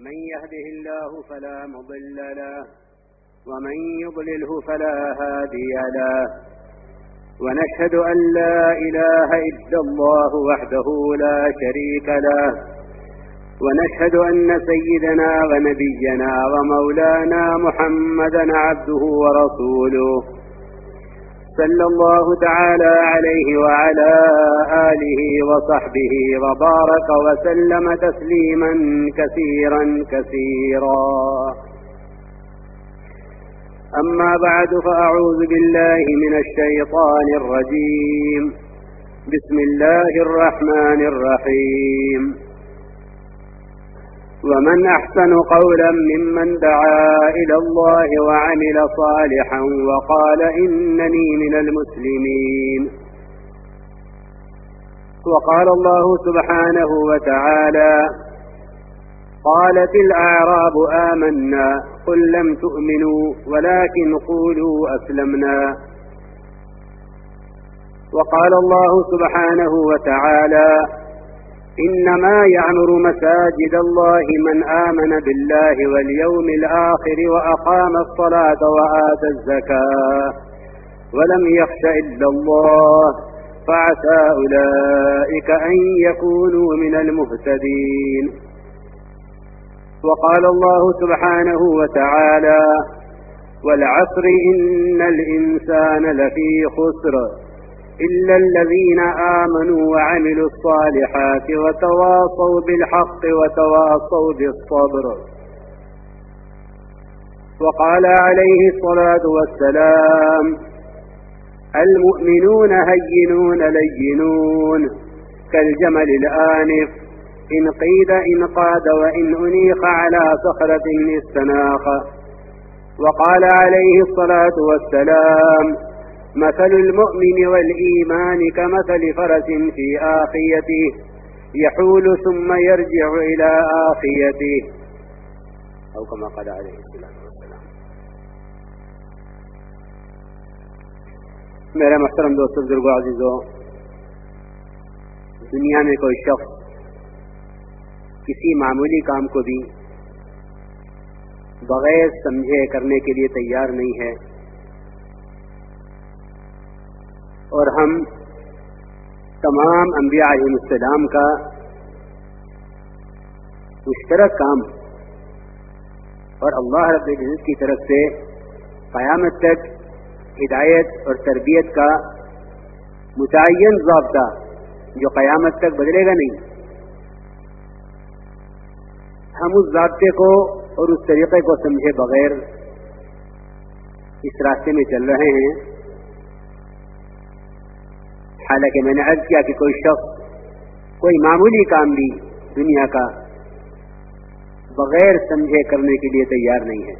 من يهده الله فلا مضل له ومن يضلله فلا هادي له. ونشهد أن لا إله إلا الله وحده لا شريك له. ونشهد أن سيدنا ونبينا ومولانا محمدا عبده ورسوله. صلى الله تعالى عليه وعلى آله وصحبه وبارك وسلم تسليما كثيرا كثيرا. أما بعد فأعوذ بالله من الشيطان الرجيم. بسم الله الرحمن الرحيم. ومن أحسن قولا ممن دعا إلى الله وعمل صالحا وقال إنني من المسلمين. وقال الله سبحانه وتعالى قالت الأعراب آمنا قل لم تؤمنوا ولكن قولوا أسلمنا. وقال الله سبحانه وتعالى إنما يعمر مساجد الله من آمن بالله واليوم الآخر وأقام الصلاة وآتى الزكاة ولم يخش إلا الله. فعسى أولئك أن يكونوا من المهتدين. وقال الله سبحانه وتعالى والعصر إن الإنسان لفي خسر إلا الذين آمنوا وعملوا الصالحات وتواصوا بالحق وتواصوا بالصبر. وقال عليه الصلاة والسلام المؤمنون هينون لينون كالجمل الآنف. إن قيد إن قاد وإن أنيخ على صخرة استناخ. وقال عليه الصلاة والسلام مثل المؤمن والإيمان كمثل فرس في آخيته يحول ثم يرجع إلى آخيته. أو كما قال عليه میرا محترم دوست بزرگ عزیزو، دنیا میں کوئی شخص کسی معمولی کام کو بھی بغیر سمجھے کرنے کے لیے تیار نہیں ہے اور ہم تمام انبیاء علیہ السلام کا مشترک کام اور اللہ رب العزت کی طرف سے قیامت تک ہدایت اور تربیت کا متعین ضابطہ جو قیامت تک بدلے گا نہیں۔ ہم اس ضابطے کو اور اس طریقے کو سمجھے بغیر اس راستے میں چل رہے ہیں۔ حالانکہ میں نے عرض کیا کہ کوئی شخص، کوئی معمولی کام بھی دنیا کا بغیر سمجھے کرنے کے لیے تیار نہیں ہے۔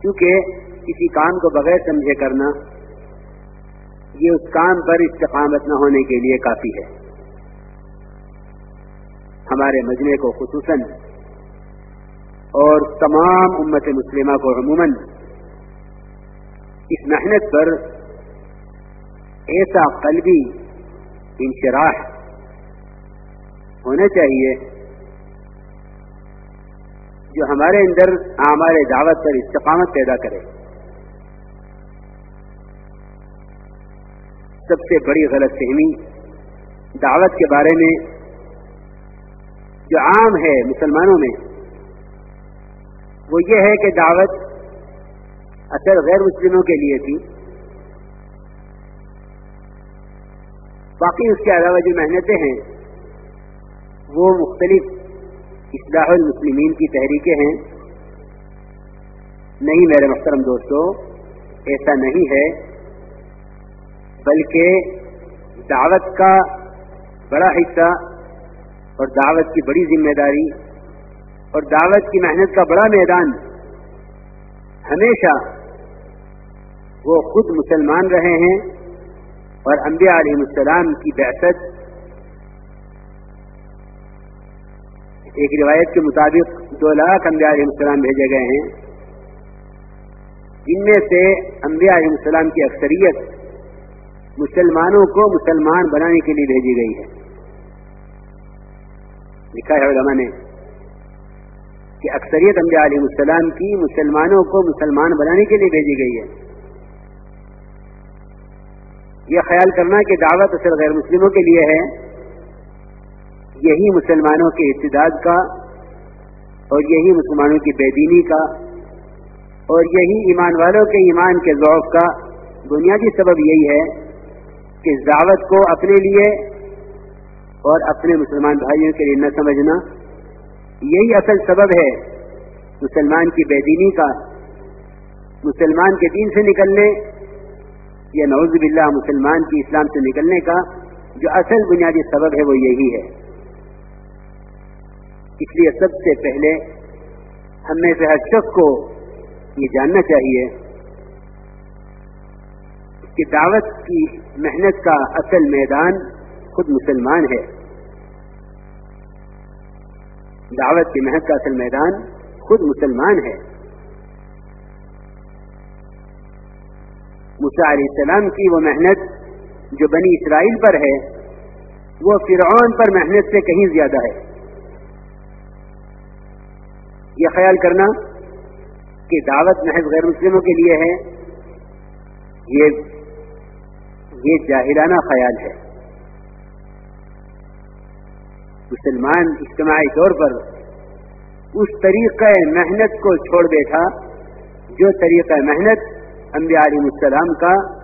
کیونکہ کسی کام کو بغیر سمجھے کرنا، یہ اس کام پر استقامت نہ ہونے کے لیے کافی ہے۔ ہمارے مجمے کو خصوصاً اور تمام امت مسلمہ کو عموماً اس محنت پر ایسا قلبی انشراح ہونا چاہیے جو ہمارے اندر ہمارے دعوت پر استقامت پیدا کرے۔ سب سے بڑی غلط فہمی دعوت کے بارے میں جو عام ہے مسلمانوں میں، وہ یہ ہے کہ دعوت اثر غیر مسلموں کے لیے تھی۔ باقی اس کے علاوہ جو محنتیں ہیں، وہ مختلف اصلاح المسلمین کی تحریکیں ہیں۔ نہیں میرے محترم دوستو، ایسا نہیں ہے۔ بلکہ دعوت کا بڑا حصہ اور دعوت کی بڑی ذمہ داری اور دعوت کی محنت کا بڑا میدان ہمیشہ وہ خود مسلمان رہے ہیں اور انبیاء علیہ السلام کی بحثت ایک روایت کے مطابق دو لاکھ انبیاء علیہ السلام بھیجے گئے ہیں۔ جن میں سے انبیاء علیہ السلام کی اکثریت مسلمانوں کو مسلمان بنانے کے لیے بھیجی گئی ہے۔ لکھا ہے علماء نے کہ اکثریت انبیاء علیہ السلام کی مسلمانوں کو مسلمان بنانے کے لیے بھیجی گئی ہے۔ یہ خیال کرنا کہ دعوت اصل غیر مسلموں کے لیے ہے۔ یہی مسلمانوں کے ابتداد کا اور یہی مسلمانوں کی بے دینی کا اور یہی ایمان والوں کے ایمان کے ذوق کا بنیادی سبب یہی ہے کہ اس دعوت کو اپنے لیے اور اپنے مسلمان بھائیوں کے لیے نہ سمجھنا، یہی اصل سبب ہے مسلمان کی بے دینی کا، مسلمان کے دین سے نکلنے یا نوز باللہ مسلمان کی اسلام سے نکلنے کا جو اصل بنیادی سبب ہے وہ یہی ہے۔ اس لیے سب سے پہلے ہم میں سے ہر شخص کو یہ جاننا چاہیے کہ دعوت کی محنت کا اصل میدان خود مسلمان ہے۔ دعوت کی محنت کا اصل میدان خود مسلمان ہے۔ علیہ السلام کی وہ محنت جو بنی اسرائیل پر ہے، وہ فرعون پر محنت سے کہیں زیادہ ہے۔ یہ خیال کرنا کہ دعوت محض غیر مسلموں کے لیے ہے، یہ یہ جاہرانہ خیال ہے۔ مسلمان اجتماعی طور پر اس طریقہ محنت کو چھوڑ بیٹھا جو طریقہ محنت انبیاء علیہ السلام کا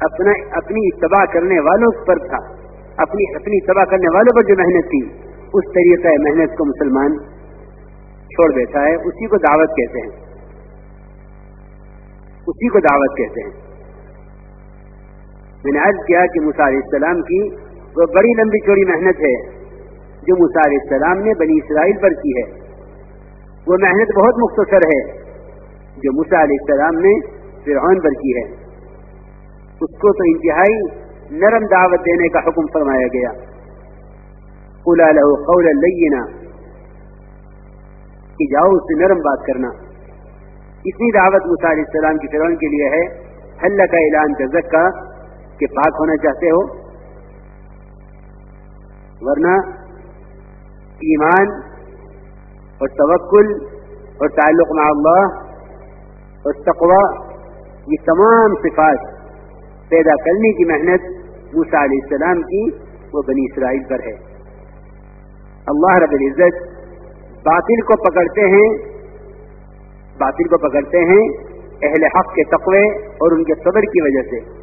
اپنا اپنی اتباع کرنے والوں پر تھا۔ اپنی اپنی اتباع کرنے والوں پر جو محنت تھی اس طریقہ محنت کو مسلمان چھوڑ بیٹھا ہے۔ اسی کو دعوت کہتے ہیں۔ اسی کو دعوت کہتے ہیں۔ میں نے عرض کیا کہ علیہ السلام کی وہ بڑی لمبی چوڑی محنت ہے جو علیہ السلام نے بنی اسرائیل پر کی ہے۔ وہ محنت بہت مختصر ہے جو علیہ السلام نے فرعون پر کی ہے۔ اس کو تو انتہائی نرم دعوت دینے کا حکم فرمایا گیا۔ قولا له قولا لینا کہ جاؤ اس سے نرم بات کرنا۔ اتنی دعوت علیہ السلام کی فرعون کے لیے ہے۔ حل کا اعلان تزکا کہ پاک ہونا چاہتے ہو؟ ورنہ ایمان اور توکل اور تعلق مع اللہ اور تقوا یہ تمام صفات پیدا کرنے کی محنت موسا علیہ السلام کی وہ بنی اسرائیل پر ہے۔ اللہ رب العزت باطل کو پکڑتے ہیں، باطل کو پکڑتے ہیں اہل حق کے تقوی اور ان کے صبر کی وجہ سے۔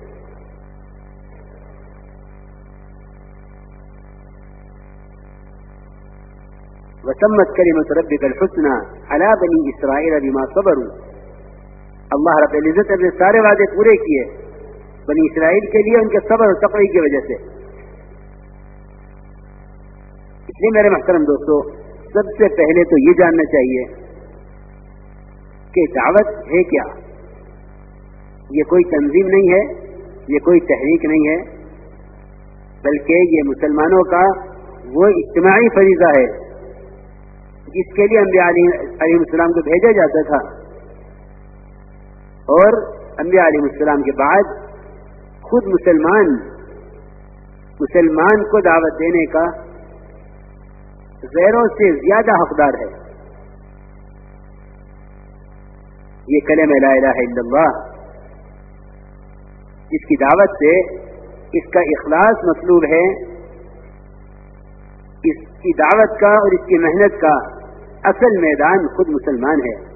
وتمت كلمة ربك الحسنى على بني إسرائيل بما صبروا. اللہ رب العزت نے سارے وعدے پورے کیے بنی اسرائیل کے لیے ان کے صبر اور تقوی کی وجہ سے اس لیے میرے محترم دوستو، سب سے پہلے تو یہ جاننا چاہیے کہ دعوت ہے کیا؟ یہ کوئی تنظیم نہیں ہے، یہ کوئی تحریک نہیں ہے، بلکہ یہ مسلمانوں کا وہ اجتماعی فریضہ ہے۔ جس کے لیے انبیاء علیہ السلام کو بھیجا جاتا تھا۔ اور انبیاء علیہ السلام کے بعد خود مسلمان مسلمان کو دعوت دینے کا غیروں سے زیادہ حقدار ہے۔ یہ کلم لا الہ الا اللہ۔ جس کی دعوت سے اس کا اخلاص مطلوب ہے۔ اس کی دعوت کا اور اس کی محنت کا اصل میدان خود مسلمان ہے۔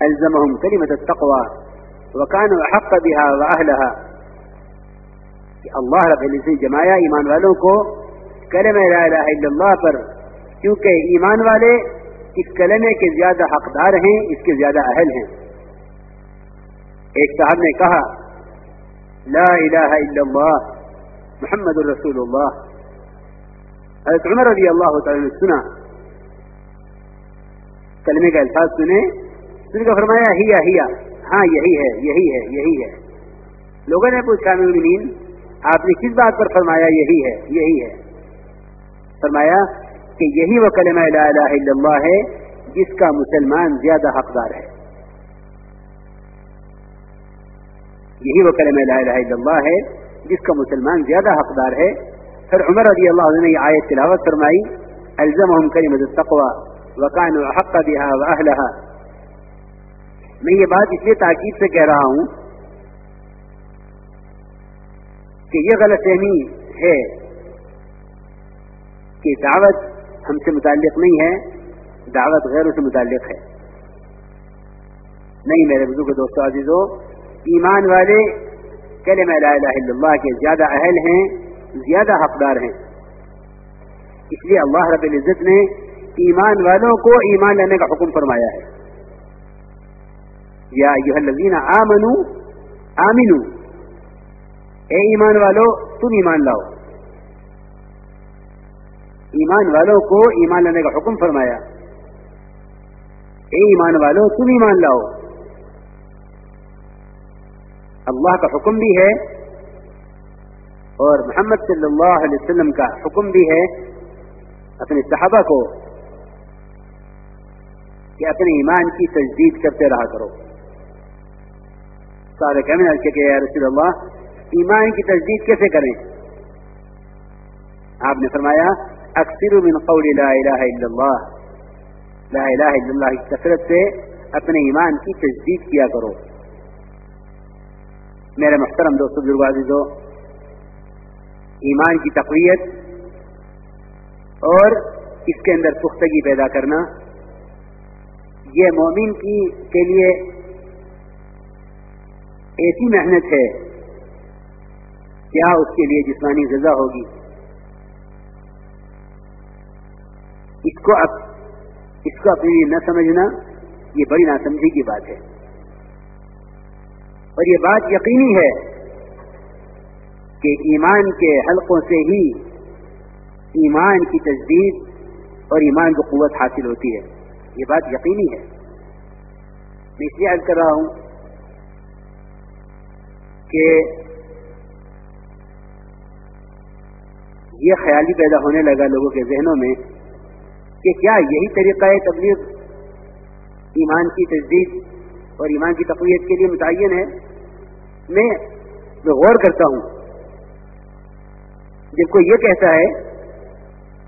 الزمهم كلمة التقوى وكانوا أحق بها وأهلها۔ کہ اللہ رب العزت جمایا ایمان والوں کو کلمہ لا الہ الا اللہ پر، کیونکہ ایمان والے اس کلمے کے زیادہ حقدار ہیں، اس کے زیادہ اہل ہیں۔ ایک صاحب نے کہا، لا الہ الا اللہ، محمد الرسول اللہ۔ حضرت عمر رضی اللہ تعالی نے سنا. کلمے کا الفاظ سنے. سن کا فرمایا، ہیا ہیا. ہاں یہی ہے یہی ہے یہی ہے. لوگوں نے پوچھا مین آپ نے کس بات پر فرمایا، یہی ہے یہی ہے؟ فرمایا کہ یہی وہ کلمہ لا الہ الا اللہ ہے جس کا مسلمان زیادہ حقدار ہے۔ یہی وہ کلمہ لا الہ الا اللہ ہے جس کا مسلمان زیادہ حقدار ہے۔ پھر عمر رضی اللہ عنہ نے یہ آیت تلاوت فرمائی الزمهم كلمة التقوى وكانوا احق بها واهلها میں یہ بات اس لیے تاکید سے کہہ رہا ہوں کہ یہ غلط فہمی ہے کہ دعوت ہم سے متعلق نہیں ہے، دعوت غیروں سے متعلق ہے۔ نہیں میرے بزرگ دوستوں عزیزوں ایمان والے کلمہ لا الہ الا اللہ کے زیادہ اہل ہیں۔ زیادہ حقدار ہیں۔ اس لیے اللہ رب العزت نے ایمان والوں کو ایمان لینے کا حکم فرمایا ہے۔ یا الذین آمنو آمنو۔ اے ایمان والو، تم ایمان لاؤ۔ ایمان والوں کو ایمان لینے کا حکم فرمایا۔ اے ایمان والو، تم ایمان لاؤ۔ اللہ کا حکم بھی ہے اور محمد صلی اللہ علیہ وسلم کا حکم بھی ہے اپنے صحابہ کو کہ اپنے ایمان کی تجدید کرتے رہا کرو۔ سارے کہنے کہ رسول اللہ، ایمان کی تجدید کیسے کریں؟ آپ نے فرمایا، اکثر من قول لا الہ الا اللہ۔ لا الہ الا اللہ کی کثرت سے اپنے ایمان کی تجدید کیا کرو۔ میرے محترم دوست بزرگ دو ایمان کی تقویت اور اس کے اندر پختگی پیدا کرنا۔ یہ مومن کی کے لیے ایسی محنت ہے۔ کیا اس کے لیے جسمانی غذا ہوگی؟ اس کو اب اس کو اپنے لیے نہ سمجھنا، یہ بڑی ناسمجھی کی بات ہے۔ اور یہ بات یقینی ہے کہ ایمان کے حلقوں سے ہی ایمان کی تجدید اور ایمان کو قوت حاصل ہوتی ہے۔ یہ بات یقینی ہے۔ میں اس لیے عرض کر رہا ہوں کہ یہ خیال ہی پیدا ہونے لگا لوگوں کے ذہنوں میں کہ کیا یہی طریقہ ہے تبلیغ؟ ایمان کی تجدید اور ایمان کی تقویت کے لیے متعین ہے؟ میں غور کرتا ہوں جب کوئی یہ کہتا ہے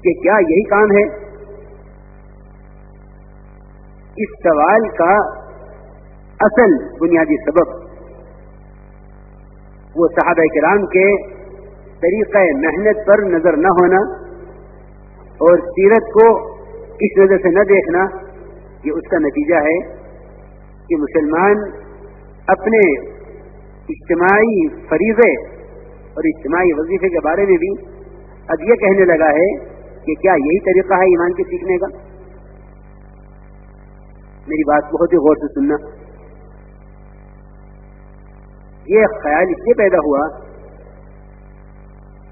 کہ کیا یہی کام ہے؟ اس سوال کا اصل بنیادی سبب وہ صحابہ کرام کے طریقہ محنت پر نظر نہ ہونا اور سیرت کو اس نظر سے نہ دیکھنا یہ اس کا نتیجہ ہے کہ مسلمان اپنے اجتماعی فریضے اور اجتماعی وظیفے کے بارے میں بھی اب یہ کہنے لگا ہے کہ کیا یہی طریقہ ہے ایمان کے سیکھنے کا؟ میری بات بہت ہی غور سے سننا۔ یہ خیال اس سے پیدا ہوا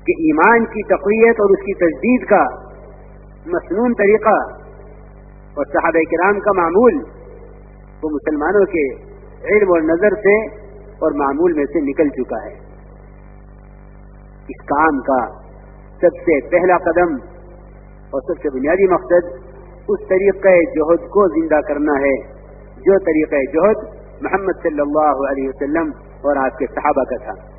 کہ ایمان کی تقویت اور اس کی تجدید کا مصنون طریقہ اور صحابہ کرام کا معمول وہ مسلمانوں کے علم اور نظر سے اور معمول میں سے نکل چکا ہے۔ اس کام کا سب سے پہلا قدم اور سب سے بنیادی مقصد اس طریقہ جوہد کو زندہ کرنا ہے، جو طریقہ جوہد محمد صلی اللہ علیہ وسلم اور آپ کے صحابہ کا تھا۔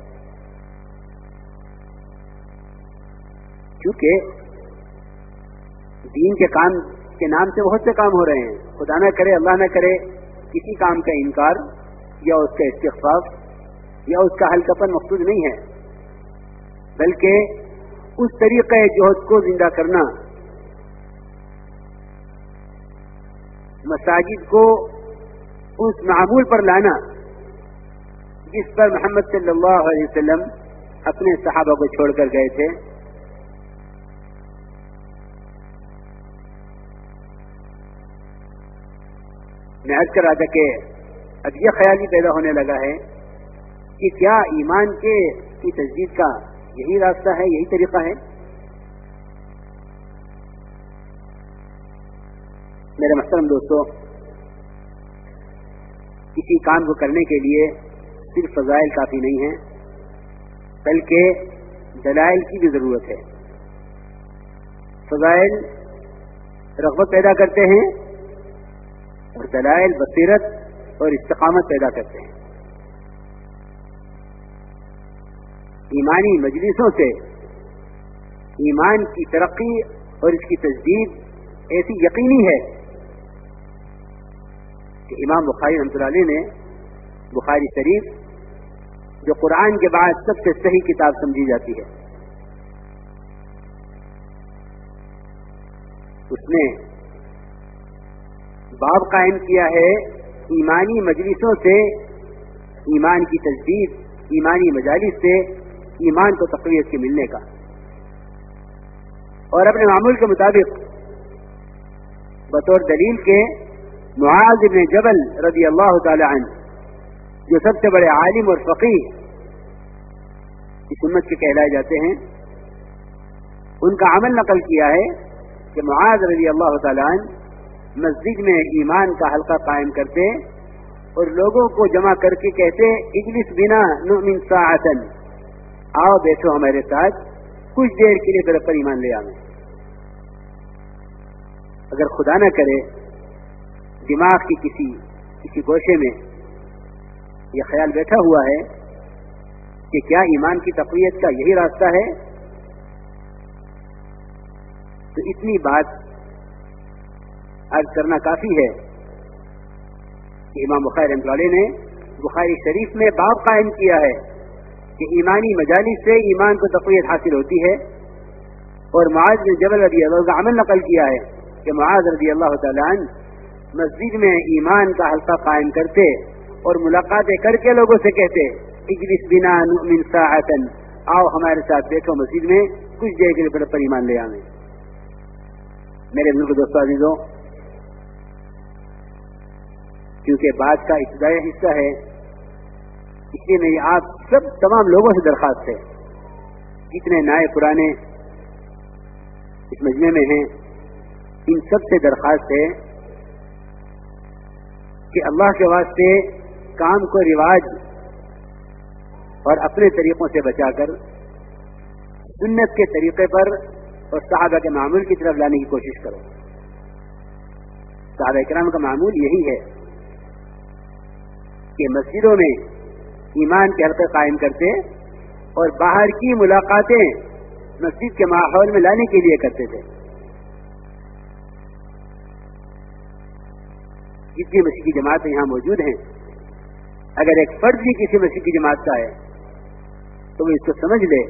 کیونکہ دین کے کام کے نام سے بہت سے کام ہو رہے ہیں۔ خدا نہ کرے، اللہ نہ کرے، کسی کام کا انکار یا اس کا استخفاف یا اس کا ہلکپن مقصود نہیں ہے۔ بلکہ اس طریقے جوہد کو زندہ کرنا، مساجد کو اس معمول پر لانا، جس پر محمد صلی اللہ علیہ وسلم اپنے صحابہ کو چھوڑ کر گئے تھے۔ میں عرض کر رہا تھا کہ اب یہ خیال ہی پیدا ہونے لگا ہے کہ کیا ایمان کے کی تجدید کا یہی راستہ ہے، یہی طریقہ ہے۔ میرے محترم دوستو، کسی کام کو کرنے کے لیے صرف فضائل کافی نہیں ہیں، بلکہ دلائل کی بھی ضرورت ہے۔ فضائل رغبت پیدا کرتے ہیں اور دلائل بصیرت اور استقامت پیدا کرتے ہیں۔ ایمانی مجلسوں سے ایمان کی ترقی اور اس کی تجدید ایسی یقینی ہے کہ امام بخاری رحمۃ اللہ علیہ نے بخاری شریف جو قرآن کے بعد سب سے صحیح کتاب سمجھی جاتی ہے۔ اس نے باب قائم کیا ہے ایمانی مجلسوں سے، ایمان کی تجدید، ایمانی مجالس سے ایمان کو تقویت کے ملنے کا۔ اور اپنے معمول کے مطابق، بطور دلیل کے، معاذ ابن جبل رضی اللہ تعالی عنہ، جو سب سے بڑے عالم اور فقیر اس امت کے کہلائے جاتے ہیں، ان کا عمل نقل کیا ہے کہ معاذ رضی اللہ تعالیٰ مسجد میں ایمان کا حلقہ قائم کرتے اور لوگوں کو جمع کر کے کہتے، اجلس بنا نؤمن ساعتن آؤ بیٹھو ہمارے ساتھ، کچھ دیر کے لیے پر ایمان لے آئیں اگر خدا نہ کرے، دماغ کی کسی کسی گوشے میں یہ خیال بیٹھا ہوا ہے کہ کیا ایمان کی تقویت کا یہی راستہ ہے؟ تو اتنی بات عرض کرنا کافی ہے کہ امام بخاری رحمۃ نے بخاری شریف میں باب قائم کیا ہے۔ کہ ایمانی مجالس سے ایمان کو تقویت حاصل ہوتی ہے اور معاذ بن جبل رضی اللہ کا عمل نقل کیا ہے کہ معاذ رضی اللہ تعالیٰ مسجد میں ایمان کا حلقہ قائم کرتے اور ملاقاتیں کر کے لوگوں سے کہتے، اجلس بنا نؤمن ساعتا. آؤ ہمارے ساتھ بیٹھو مسجد میں، کچھ دیر کے لیے پر ایمان لے آئیں میرے ملک دوستوں عزیزوں کیونکہ بات کا ابتدائی حصہ ہے اس لیے میری آپ سب تمام لوگوں سے درخواست ہے۔ جتنے نئے پرانے اس مجمع میں ہیں، ان سب سے درخواست ہے کہ اللہ کے واسطے کام کو رواج اور اپنے طریقوں سے بچا کر، سنت کے طریقے پر اور صحابہ کے معمول کی طرف لانے کی کوشش کرو۔ صحابہ کرام کا معمول یہی ہے کہ مسجدوں میں ایمان کے حلقے قائم کرتے اور باہر کی ملاقاتیں مسجد کے ماحول میں لانے کے لیے کرتے تھے۔ جتنی مسیح کی جماعتیں یہاں موجود ہیں۔ اگر ایک فرد بھی کسی مسیح کی جماعت کا ہے، تو وہ اس کو سمجھ لے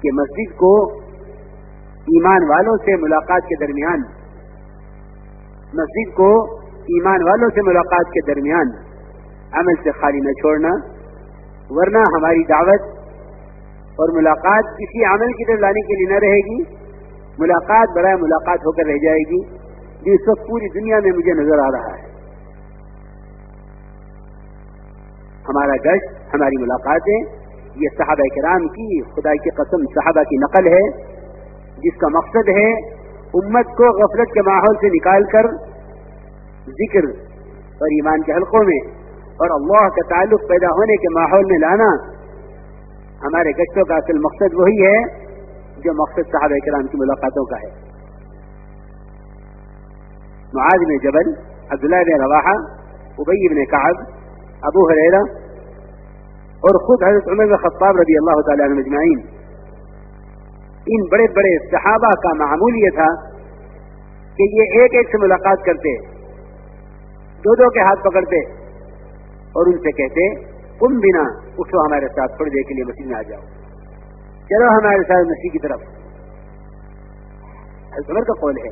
کہ مسجد کو ایمان والوں سے ملاقات کے درمیان، مسجد کو ایمان والوں سے ملاقات کے درمیان عمل سے خالی نہ چھوڑنا، ورنہ ہماری دعوت اور ملاقات کسی عمل کی طرف لانے کے لیے نہ رہے گی، ملاقات برائے ملاقات ہو کر رہ جائے گی جو اس وقت پوری دنیا میں مجھے نظر آ رہا ہے۔ ہمارا گشت، ہماری ملاقاتیں، یہ صحابہ کرام کی، خدا کی قسم صحابہ کی نقل ہے، جس کا مقصد ہے امت کو غفلت کے ماحول سے نکال کر ذکر اور ایمان کے حلقوں میں اور اللہ کا تعلق پیدا ہونے کے ماحول میں لانا ہمارے گشتوں کا اصل مقصد وہی ہے جو مقصد صحابہ کرام کی ملاقاتوں کا ہے۔ معاذ بن جبل، عبداللہ بن رواحہ ابئی بن کعب، ابو حریرہ اور خود حضرت عمر بن خطاب رضی اللہ تعالیٰ عنہ مجمعین ان بڑے بڑے صحابہ کا معمول یہ تھا کہ یہ ایک ایک سے ملاقات کرتے، دو دو کے ہاتھ پکڑتے۔ اور ان سے کہتے تم بنا، اٹھو ہمارے ساتھ، تھوڑی دیر کے لیے مسیح میں آ جاؤ۔ چلو ہمارے ساتھ مسیح کی طرف۔ حضرت کا قول ہے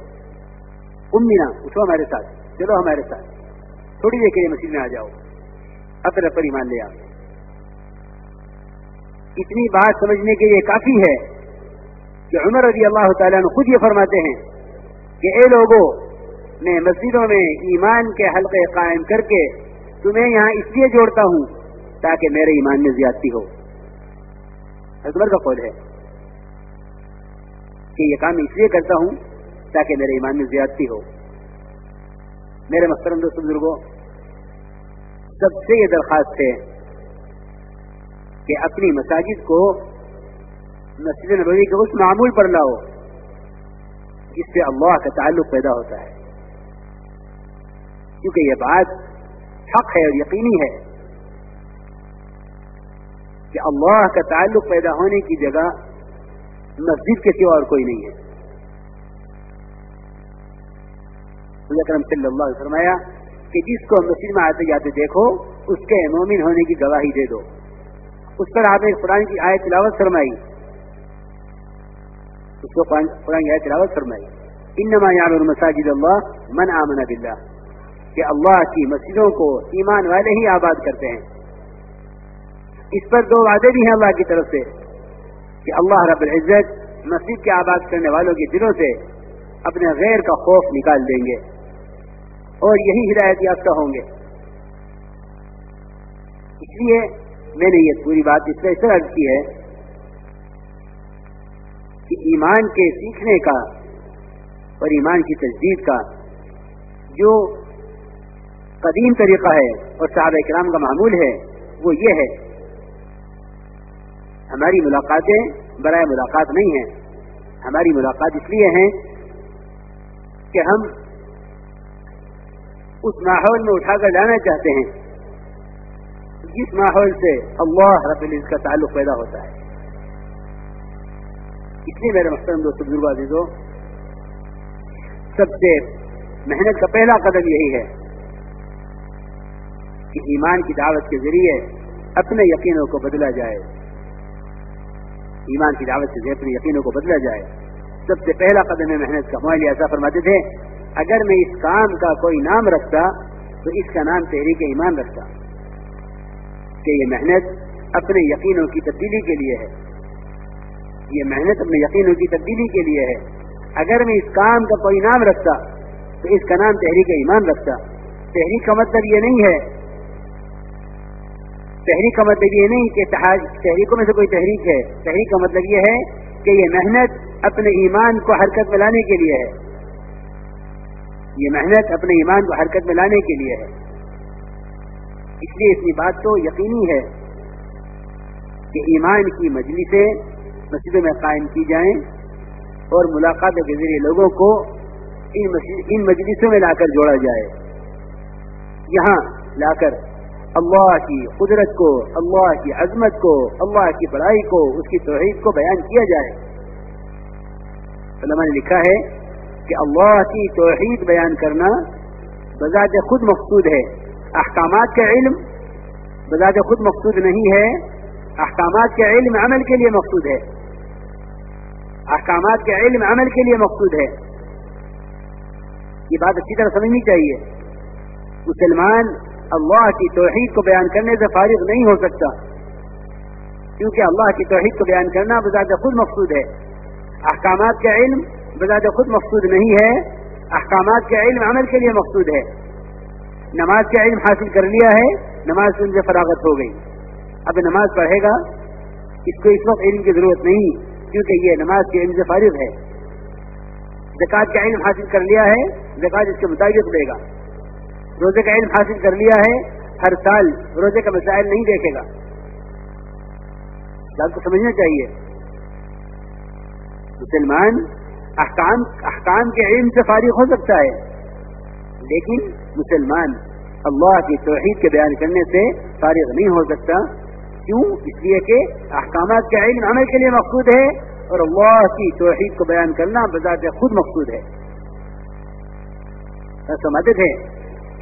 تم بنا، اٹھو ہمارے ساتھ، چلو ہمارے ساتھ، تھوڑی دیر کے لیے مسیح میں آ جاؤ۔ اپنے پر ایمان لے آؤ۔ اتنی بات سمجھنے کے لیے کافی ہے کہ عمر رضی اللہ تعالیٰ نے خود یہ فرماتے ہیں کہ، اے لوگوں میں مسجدوں میں ایمان کے حلقے قائم کر کے تمہیں یہاں اس لیے جوڑتا ہوں تاکہ میرے ایمان میں زیادتی ہو۔ اکبر کا قول ہے کہ یہ کام اس لیے کرتا ہوں تاکہ میرے ایمان میں زیادتی ہو۔ میرے محترم دوست بزرگوں، سب سے یہ درخواست ہے کہ اپنی مساجد کو مسجد نبوی کے اس معمول پر لاؤ جس سے اللہ کا تعلق پیدا ہوتا ہے۔ کیونکہ یہ بات حق ہے اور یقینی ہے کہ اللہ کا تعلق پیدا ہونے کی جگہ مسجد کے سوا اور کوئی نہیں ہے۔ کرم صلی اللہ علیہ فرمایا کہ جس کو مسجد میں آتے جاتے دیکھو، اس کے مومن ہونے کی گواہی دے دو۔ اس پر آپ نے قرآن کی آئے تلاوت فرمائی۔ اس کو قرآن کی آئے تلاوت فرمائی۔ انما یعمر مساجد اللہ من آمن باللہ۔ کہ اللہ کی مسجدوں کو ایمان والے ہی آباد کرتے ہیں۔ اس پر دو وعدے بھی ہیں اللہ کی طرف سے کہ اللہ رب العزت مسجد کے آباد کرنے والوں کے دلوں سے اپنے غیر کا خوف نکال دیں گے اور یہی ہدایت یافتہ ہوں گے۔ اس لیے میں نے یہ پوری بات اس میں اس طرح کی ہے کہ ایمان کے سیکھنے کا اور ایمان کی تجدید کا جو قدیم طریقہ ہے اور صحابہ کرام کا معمول ہے، وہ یہ ہے۔ ہماری ملاقاتیں برائے ملاقات نہیں ہیں۔ ہماری ملاقات اس لیے ہیں کہ ہم اس ماحول میں اٹھا کر جانا چاہتے ہیں۔ جس ماحول سے اللہ رب العزت کا تعلق پیدا ہوتا ہے۔ اس لیے میرے محترم دوست بزرگ عزیزو، سب سے محنت کا پہلا قدم یہی ہے۔ کہ ایمان کی دعوت کے ذریعے اپنے یقینوں کو بدلا جائے۔ ایمان کی دعوت سے اپنے یقینوں کو بدلا جائے۔ سب سے پہلا قدم ہے محنت کا۔ ہمارے ایسا فرماتے تھے، اگر میں اس کام کا کوئی نام رکھتا تو اس کا نام تحریک ایمان رکھتا۔ کہ یہ محنت اپنے یقینوں کی تبدیلی کے لیے ہے۔ یہ محنت اپنے یقینوں کی تبدیلی کے لیے ہے۔ اگر میں اس کام کا کوئی نام رکھتا تو اس کا نام تحریک ایمان رکھتا۔ تحریک کا مطلب یہ نہیں ہے تحریک کا مطلب یہ نہیں کہ تحریکوں میں سے کوئی تحریک ہے. تحریک کا مطلب یہ ہے کہ یہ محنت اپنے ایمان کو حرکت میں لانے کے لیے ہے. یہ محنت اپنے ایمان کو حرکت میں لانے کے لیے ہے. اس لیے اتنی بات تو یقینی ہے کہ ایمان کی مجلسیں مسجدوں میں قائم کی جائیں اور ملاقاتوں کے ذریعے لوگوں کو ان مجلسوں میں لا کر جوڑا جائے. یہاں لا کر اللہ کی قدرت کو، اللہ کی عظمت کو، اللہ کی بڑائی کو، اس کی توحید کو بیان کیا جائے۔ علماء نے لکھا ہے کہ اللہ کی توحید بیان کرنا بذات خود مقصود ہے۔ احکامات کا علم بذات خود مقصود نہیں ہے، احکامات کا علم عمل کے لیے مقصود ہے۔ احکامات کا علم عمل کے لیے مقصود ہے۔ یہ بات اچھی طرح سمجھنی چاہیے۔ مسلمان اللہ کی توحید کو بیان کرنے سے فارغ نہیں ہو سکتا۔ کیونکہ اللہ کی توحید کو بیان کرنا بذات خود مقصود ہے۔ احکامات کا علم بذات خود مقصود نہیں ہے۔ احکامات کا علم عمل کے لیے مقصود ہے۔ نماز کا علم حاصل کر لیا ہے۔ نماز سے ان سے فراغت ہو گئی۔ اب نماز پڑھے گا۔ اس کو اس وقت علم کی ضرورت نہیں، کیونکہ یہ نماز کے علم سے فارغ ہے۔ زکات کا علم حاصل کر لیا ہے۔ زکات اس کے مطابق دے گا۔ روزے کا علم حاصل کر لیا ہے، ہر سال روزے کا مسائل نہیں دیکھے گا۔ بات کو سمجھنا چاہیے۔ مسلمان احکام احکام کے علم سے فارغ ہو سکتا ہے، لیکن مسلمان اللہ کی توحید کے بیان کرنے سے فارغ نہیں ہو سکتا۔ کیوں؟ اس لیے کہ احکامات کا علم عمل کے لیے مقصود ہے اور اللہ کی توحید کو بیان کرنا بذات خود مقصود ہے۔ سمجھتے تھے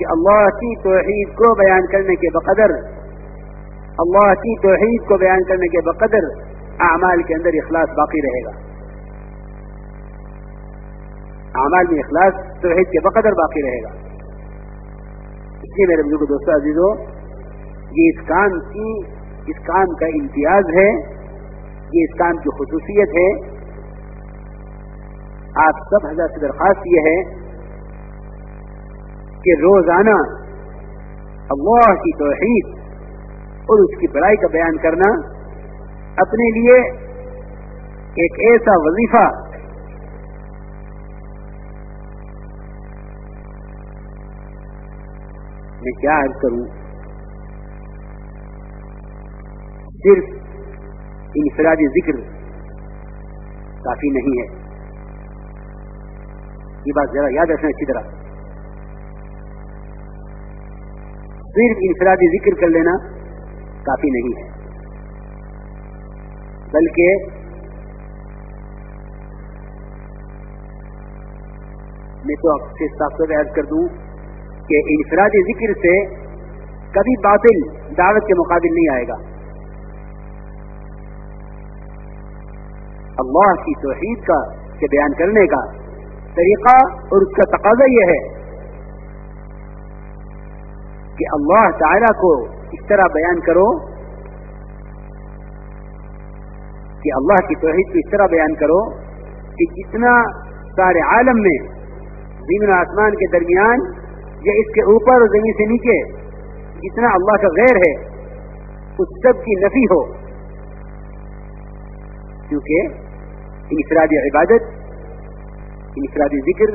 کہ اللہ کی توحید کو بیان کرنے کے بقدر، اللہ کی توحید کو بیان کرنے کے بقدر اعمال کے اندر اخلاص باقی رہے گا۔ اعمال میں اخلاص توحید کے بقدر باقی رہے گا۔ اس لیے میرے بزرگ دوستوں عزیزوں یہ اس کام کی، اس کام کا امتیاز ہے، یہ اس کام کی خصوصیت ہے۔ آپ سب حضرت سے درخواست یہ ہے کہ روزانہ اللہ کی توحید اور اس کی بڑائی کا بیان کرنا اپنے لیے ایک ایسا وظیفہ میں کیا عرض کروں؟ صرف انفرادی ذکر کافی نہیں ہے۔ یہ بات ذرا یاد رکھنا اچھی طرح۔ صرف انفرادی ذکر کر لینا کافی نہیں ہے۔ بلکہ میں تو آپ سے صاف طور عرض کر دوں کہ انفرادی ذکر سے کبھی باطل دعوت کے مقابل نہیں آئے گا۔ اللہ کی توحید کا کے بیان کرنے کا طریقہ اور اس کا تقاضا یہ ہے کہ اللہ تعالی کو اس طرح بیان کرو کہ اللہ کی توحید کو اس طرح بیان کرو کہ جتنا سارے عالم میں زمین آسمان کے درمیان یا اس کے اوپر اور زمین سے نیچے جتنا اللہ کا غیر ہے، اس سب کی نفی ہو۔ کیونکہ انفرادی عبادت، انفرادی ذکر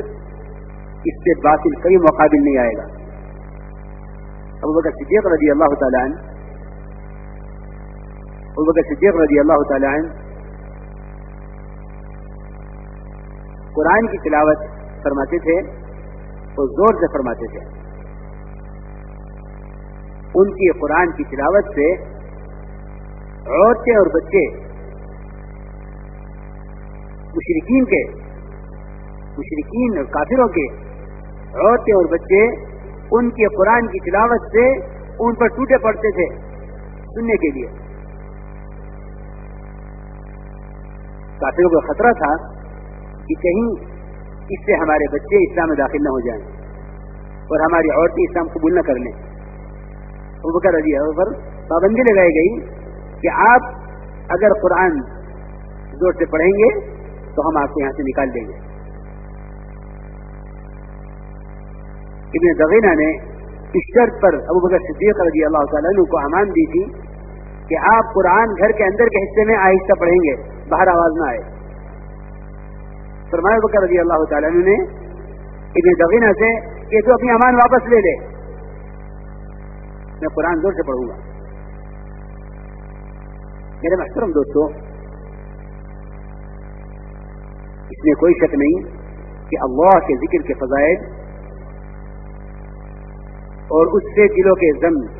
اس سے باطل کئی مقابل نہیں آئے گا۔ ابو بکر صدیق رضی اللہ تعالیٰ عنہ، ابو بکر صدیق رضی اللہ تعالیٰ عنہ، قرآن کی تلاوت فرماتے تھے اور زور سے فرماتے تھے۔ ان کی قرآن کی تلاوت سے عورتیں اور بچے مشرقین کے مشرقین اور کافروں کے، عورتیں اور بچے ان کے قرآن کی تلاوت سے ان پر ٹوٹے پڑتے تھے سننے کے لیے۔ کافروں کو خطرہ تھا کہ کہیں اس سے ہمارے بچے اسلام میں داخل نہ ہو جائیں اور ہماری عورتیں اسلام قبول نہ کر لیں۔ بکر علی پر پابندی لگائی گئی کہ آپ اگر قرآن زور سے پڑھیں گے تو ہم آپ کو یہاں سے نکال دیں گے۔ ابن دغینہ نے اس شرط پر ابو بکر صدیق رضی اللہ تعالیٰ عنہ کو امان دی تھی کہ آپ قرآن گھر کے اندر کے حصے میں آہستہ پڑھیں گے، باہر آواز نہ آئے۔ فرمائے بکر رضی اللہ تعالیٰ عنہ نے، ابن دغینہ سے کہ تو اپنی امان واپس لے لے۔ میں قرآن زور سے پڑھوں گا۔ میرے محترم دوستو، اس میں کوئی شک نہیں کہ اللہ کے ذکر کے فضائل اور اس سے دلوں کے زم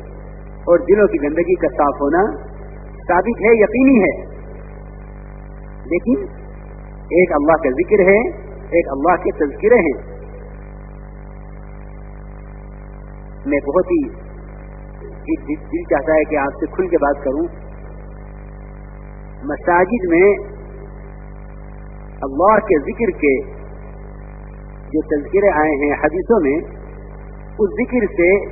اور دلوں کی گندگی کا صاف ہونا ثابت ہے، یقینی ہے۔ لیکن ایک اللہ کا ذکر ہے، ایک اللہ کے تذکرے ہیں۔ میں بہت ہی دل چاہتا ہے کہ آپ سے کھل کے بات کروں۔ مساجد میں اللہ کے ذکر کے جو تذکرے آئے ہیں حدیثوں میں اس ذکر سے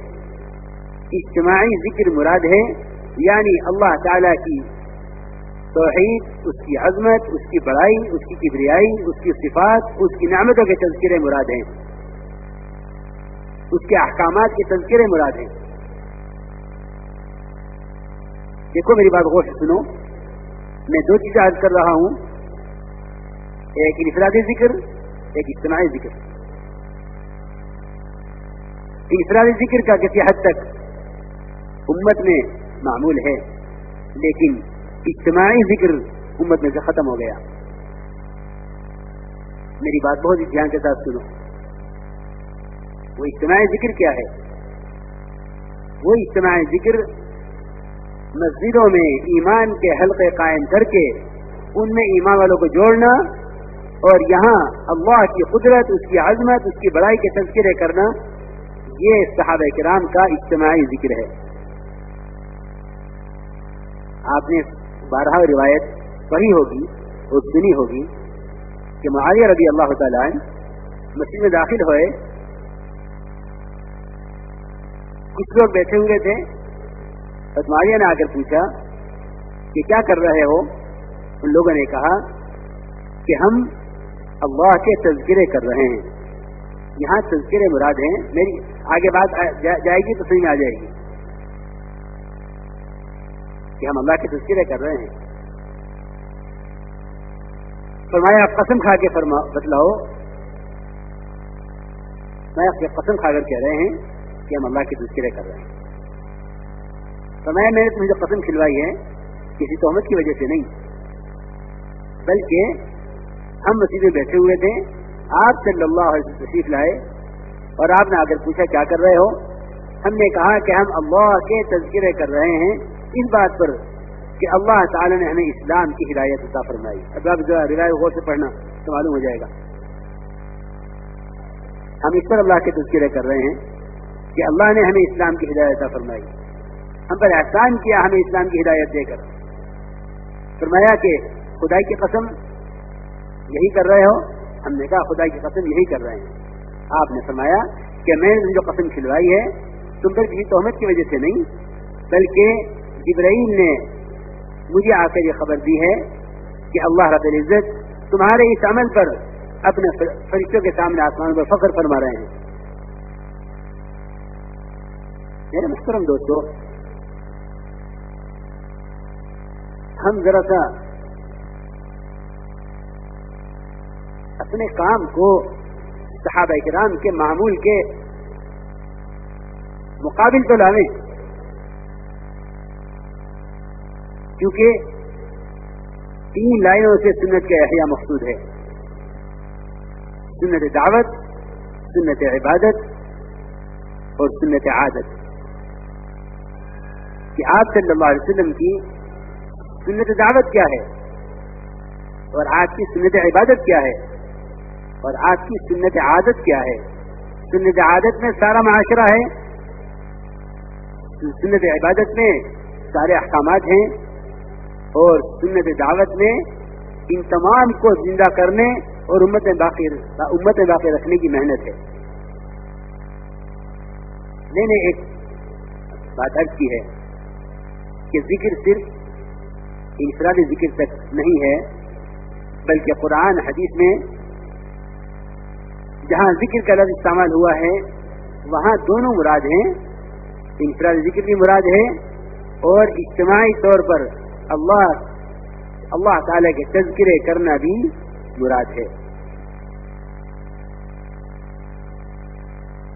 اجتماعی ذکر مراد ہے یعنی اللہ تعالی کی توحید، اس کی عظمت، اس کی بڑائی، اس کی کبریائی، اس کی صفات، اس کی نعمتوں کے تذکرے مراد ہیں۔ اس کے احکامات کے تذکرے مراد ہیں۔ دیکھو میری بات غور سے سنو۔ میں دو چیزیں عرض کر رہا ہوں۔ ایک انفرادی ذکر، ایک اجتماعی ذکر۔ انفرادی ذکر کا کسی حد تک امت میں معمول ہے، لیکن اجتماعی ذکر امت میں سے ختم ہو گیا۔ میری بات بہت ہی دھیان کے ساتھ سنو۔ وہ اجتماعی ذکر کیا ہے؟ وہ اجتماعی ذکر مسجدوں میں ایمان کے حلقے قائم کر کے ان میں ایمان والوں کو جوڑنا اور یہاں اللہ کی قدرت، اس کی عظمت، اس کی بڑائی کے تذکرے کرنا یہ صحابہ کرام کا اجتماعی ذکر ہے۔ آپ نے بارہ روایت پڑھی ہوگی اور سنی ہوگی کہ معاویہ رضی اللہ تعالیٰ مسجد میں داخل ہوئے۔ کچھ لوگ بیٹھے ہوئے تھے۔ بس معاویہ نے آ کر پوچھا کہ کیا کر رہے ہو؟ ان لوگوں نے کہا کہ ہم اللہ کے تذکرے کر رہے ہیں۔ یہاں تذکرے مراد ہیں، میری آگے بات جائے گی تو میں آ جائے گی کہ ہم اللہ کے تذکرے کر رہے ہیں۔ فرمایا آپ قسم کھا کے فرما بتلاؤ۔ میں آپ قسم کھا کر کہہ رہے ہیں کہ ہم اللہ کے تذکرے کر رہے ہیں۔ فرمایا، میں نے تمہیں قسم کھلوائی ہے، کسی تہمت کی وجہ سے نہیں، بلکہ ہم مسجد میں بیٹھے ہوئے تھے آپ صلی اللہ علیہ وسلم تشریف لائے اور آپ نے آ کر پوچھا کیا کر رہے ہو؟ ہم نے کہا کہ ہم اللہ کے تذکرے کر رہے ہیں۔ اس بات پر کہ اللہ تعالی نے ہمیں اسلام کی ہدایت عطا فرمائی۔ اب آپ جو روایت غور سے پڑھنا تو معلوم ہو جائے گا۔ ہم اس پر اللہ کے تذکرے کر رہے ہیں کہ اللہ نے ہمیں اسلام کی ہدایت فرمائی۔ ہم پر احسان کیا ہمیں اسلام کی ہدایت دے کر۔ فرمایا کہ خدائی کی قسم یہی کر رہے ہو ہم نے کہا خدائی کی قسم یہی کر رہے ہیں۔ آپ نے فرمایا کہ میں نے جو قسم کھلوائی ہے، تم پر کسی تہمت کی وجہ سے نہیں، بلکہ جبرائیل نے مجھے آ کر یہ خبر دی ہے کہ اللہ رب العزت تمہارے اس عمل پر اپنے فرشتوں کے سامنے آسمان پر فخر فرما رہے ہیں۔ میرے محترم دوستو، ہم ذرا سا اپنے کام کو صحابہ کرام کے معمول کے مقابل تو لاویں کیونکہ تین لائنوں سے سنت کا احیاء مقصود ہے۔ سنت دعوت، سنت عبادت اور سنت عادت۔ کہ آپ صلی اللہ علیہ وسلم کی سنت دعوت کیا ہے اور آپ کی سنت عبادت کیا ہے۔ اور آپ کی سنت عادت کیا ہے؟ سنت عادت میں سارا معاشرہ ہے۔ سنت عبادت میں سارے احکامات ہیں۔ اور سنت دعوت میں ان تمام کو زندہ کرنے اور امت باقی امت باقی رکھنے کی محنت ہے۔ میں نے ایک بات عرض کی ہے کہ ذکر صرف انفرادی ذکر تک نہیں ہے، بلکہ قرآن حدیث میں جہاں ذکر کا لفظ استعمال ہوا ہے، وہاں دونوں مراد ہیں۔ انفرادی ذکر بھی مراد ہے اور اجتماعی طور پر اللہ اللہ تعالی کے تذکرے کرنا بھی مراد ہے۔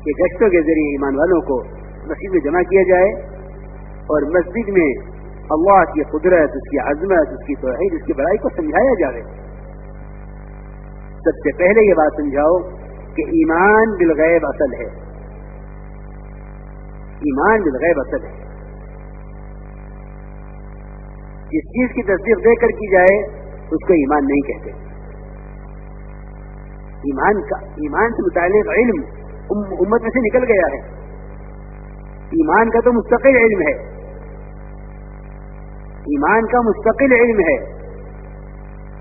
کہ گشتوں کے ذریعے ایمان والوں کو مسجد میں جمع کیا جائے اور مسجد میں اللہ کی قدرت، اس کی عظمت، اس کی توحید، اس کی بڑائی کو سمجھایا جائے سب سے پہلے یہ بات سمجھاؤ کہ ایمان بالغیب اصل ہے۔ ایمان بالغیب اصل ہے۔ جس چیز کی تصدیق دے کر کی جائے، اس کو ایمان نہیں کہتے۔ ایمان کا، ایمان سے متعلق علم امت میں سے نکل گیا ہے۔ ایمان کا تو مستقل علم ہے۔ ایمان کا مستقل علم ہے۔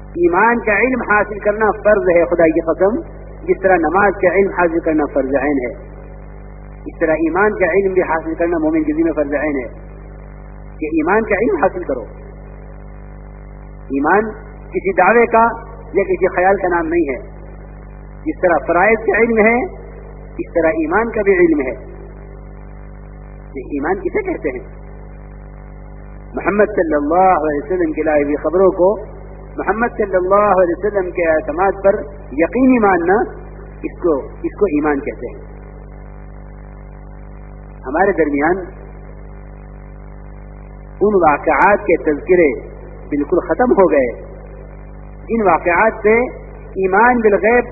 ایمان کا علم حاصل کرنا فرض ہے خدا کی قسم۔ جس طرح نماز کا علم حاصل کرنا فرض عین ہے، اس طرح ایمان کا علم بھی حاصل کرنا مومن جزی میں فرض عین ہے۔ کہ ایمان کا علم حاصل کرو۔ ایمان کسی دعوے کا یا کسی خیال کا نام نہیں ہے۔ جس طرح فرائض کا علم ہے، اس طرح ایمان کا بھی علم ہے۔ یہ ایمان کسے کہتے ہیں؟ محمد صلی اللہ علیہ وسلم کی لائے ہوئی خبروں کو محمد صلی اللہ علیہ وسلم کے اعتماد پر یقینی ماننا اس کو اس کو ایمان کہتے ہیں۔ ہمارے درمیان ان واقعات کے تذکرے بالکل ختم ہو گئے۔ ان واقعات سے ایمان بالغیب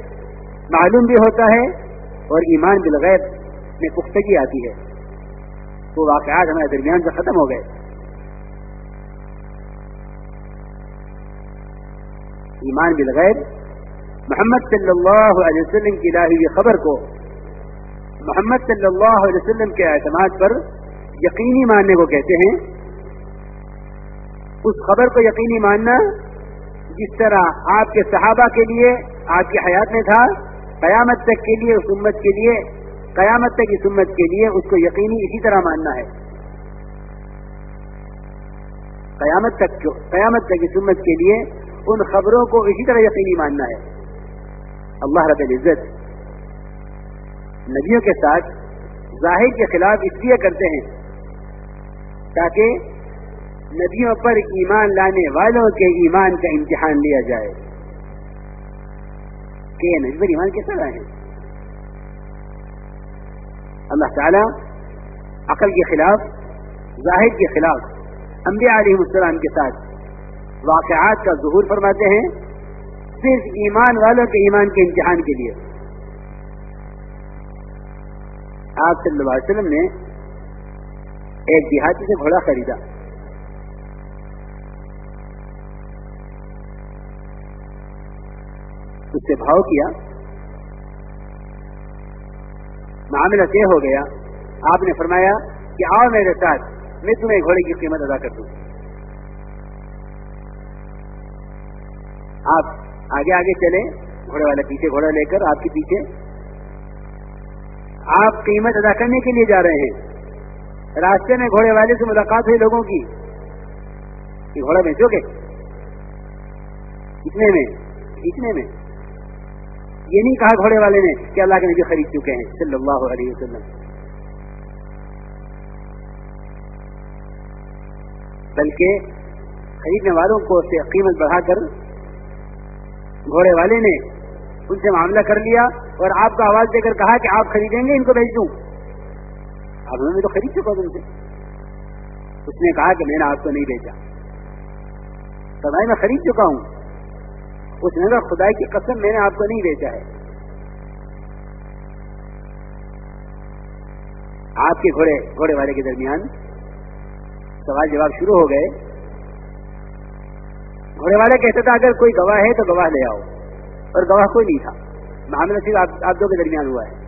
معلوم بھی ہوتا ہے اور ایمان بالغیب میں پختگی آتی ہے۔ وہ واقعات ہمارے درمیان سے ختم ہو گئے۔ ایمان بالغیب محمد صلی اللہ علیہ وسلم کی لاہی خبر کو محمد صلی اللہ علیہ وسلم کے اعتماد پر یقینی ماننے کو کہتے ہیں. اس خبر کو یقینی ماننا جس طرح آپ کے صحابہ کے لیے، آپ کی حیات میں تھا، قیامت تک کے لیے، اس امت کے لیے، قیامت تک اس امت کے لیے اس کو یقینی اسی طرح ماننا ہے. قیامت تک قیامت تک اس امت کے لیے ان خبروں کو اسی طرح یقینی ماننا ہے۔ اللہ رب العزت نبیوں کے ساتھ ظاہر کے خلاف اس لیے کرتے ہیں تاکہ ندیوں پر ایمان لانے والوں کے ایمان کا امتحان لیا جائے۔ کہ یہ ندی پر ایمان کس طرح اللہ تعالی عقل کے خلاف، ظاہر کے خلاف انبیاء علیہ السلام کے ساتھ واقعات کا ظہور فرماتے ہیں صرف ایمان والوں کے ایمان کے امتحان کے لیے۔ آپ صلی اللہ علیہ وسلم نے ایک دیہاتی سے گھوڑا خریدا۔ اس سے بھاؤ کیا۔ معاملہ طے ہو گیا۔ آپ نے فرمایا کہ آؤ میرے ساتھ، میں تمہیں گھوڑے کی قیمت ادا کر دوں۔ آپ آگے آگے چلے گھوڑے والے پیچھے گھوڑا لے کر، آپ کے پیچھے۔ آپ قیمت ادا کرنے کے لیے جا رہے ہیں۔ راستے میں گھوڑے والے سے ملاقات ہوئی لوگوں کی۔ کہ گھوڑا بیچو گے؟ اتنے میں؟ اتنے میں؟ یہ نہیں کہا گھوڑے والے نے کہ اللہ کے نبی خرید چکے ہیں، صلی اللہ علیہ وسلم۔ بلکہ خریدنے والوں کو قیمت بڑھا کر گھوڑے والے نے ان سے معاملہ کر لیا اور آپ کو آواز دے کر کہا کہ آپ خریدیں گے، ان کو بھیج دوں۔ اب انہوں نے تو خرید چکا تم سے۔ اس نے کہا کہ میں نے آپ کو نہیں بیچا تو بھائی میں خرید چکا ہوں۔ اس نے کہا خدا کی قسم، میں نے آپ کو نہیں بیچا ہے۔ آپ کے گھوڑے گھوڑے والے کے درمیان سوال جواب شروع ہو گئے۔ گھوڑے والے کہتے تھا اگر کوئی گواہ ہے تو گواہ لے آؤ۔ اور گواہ کوئی نہیں تھا۔ معاملہ صرف آپ دو کے درمیان ہوا ہے۔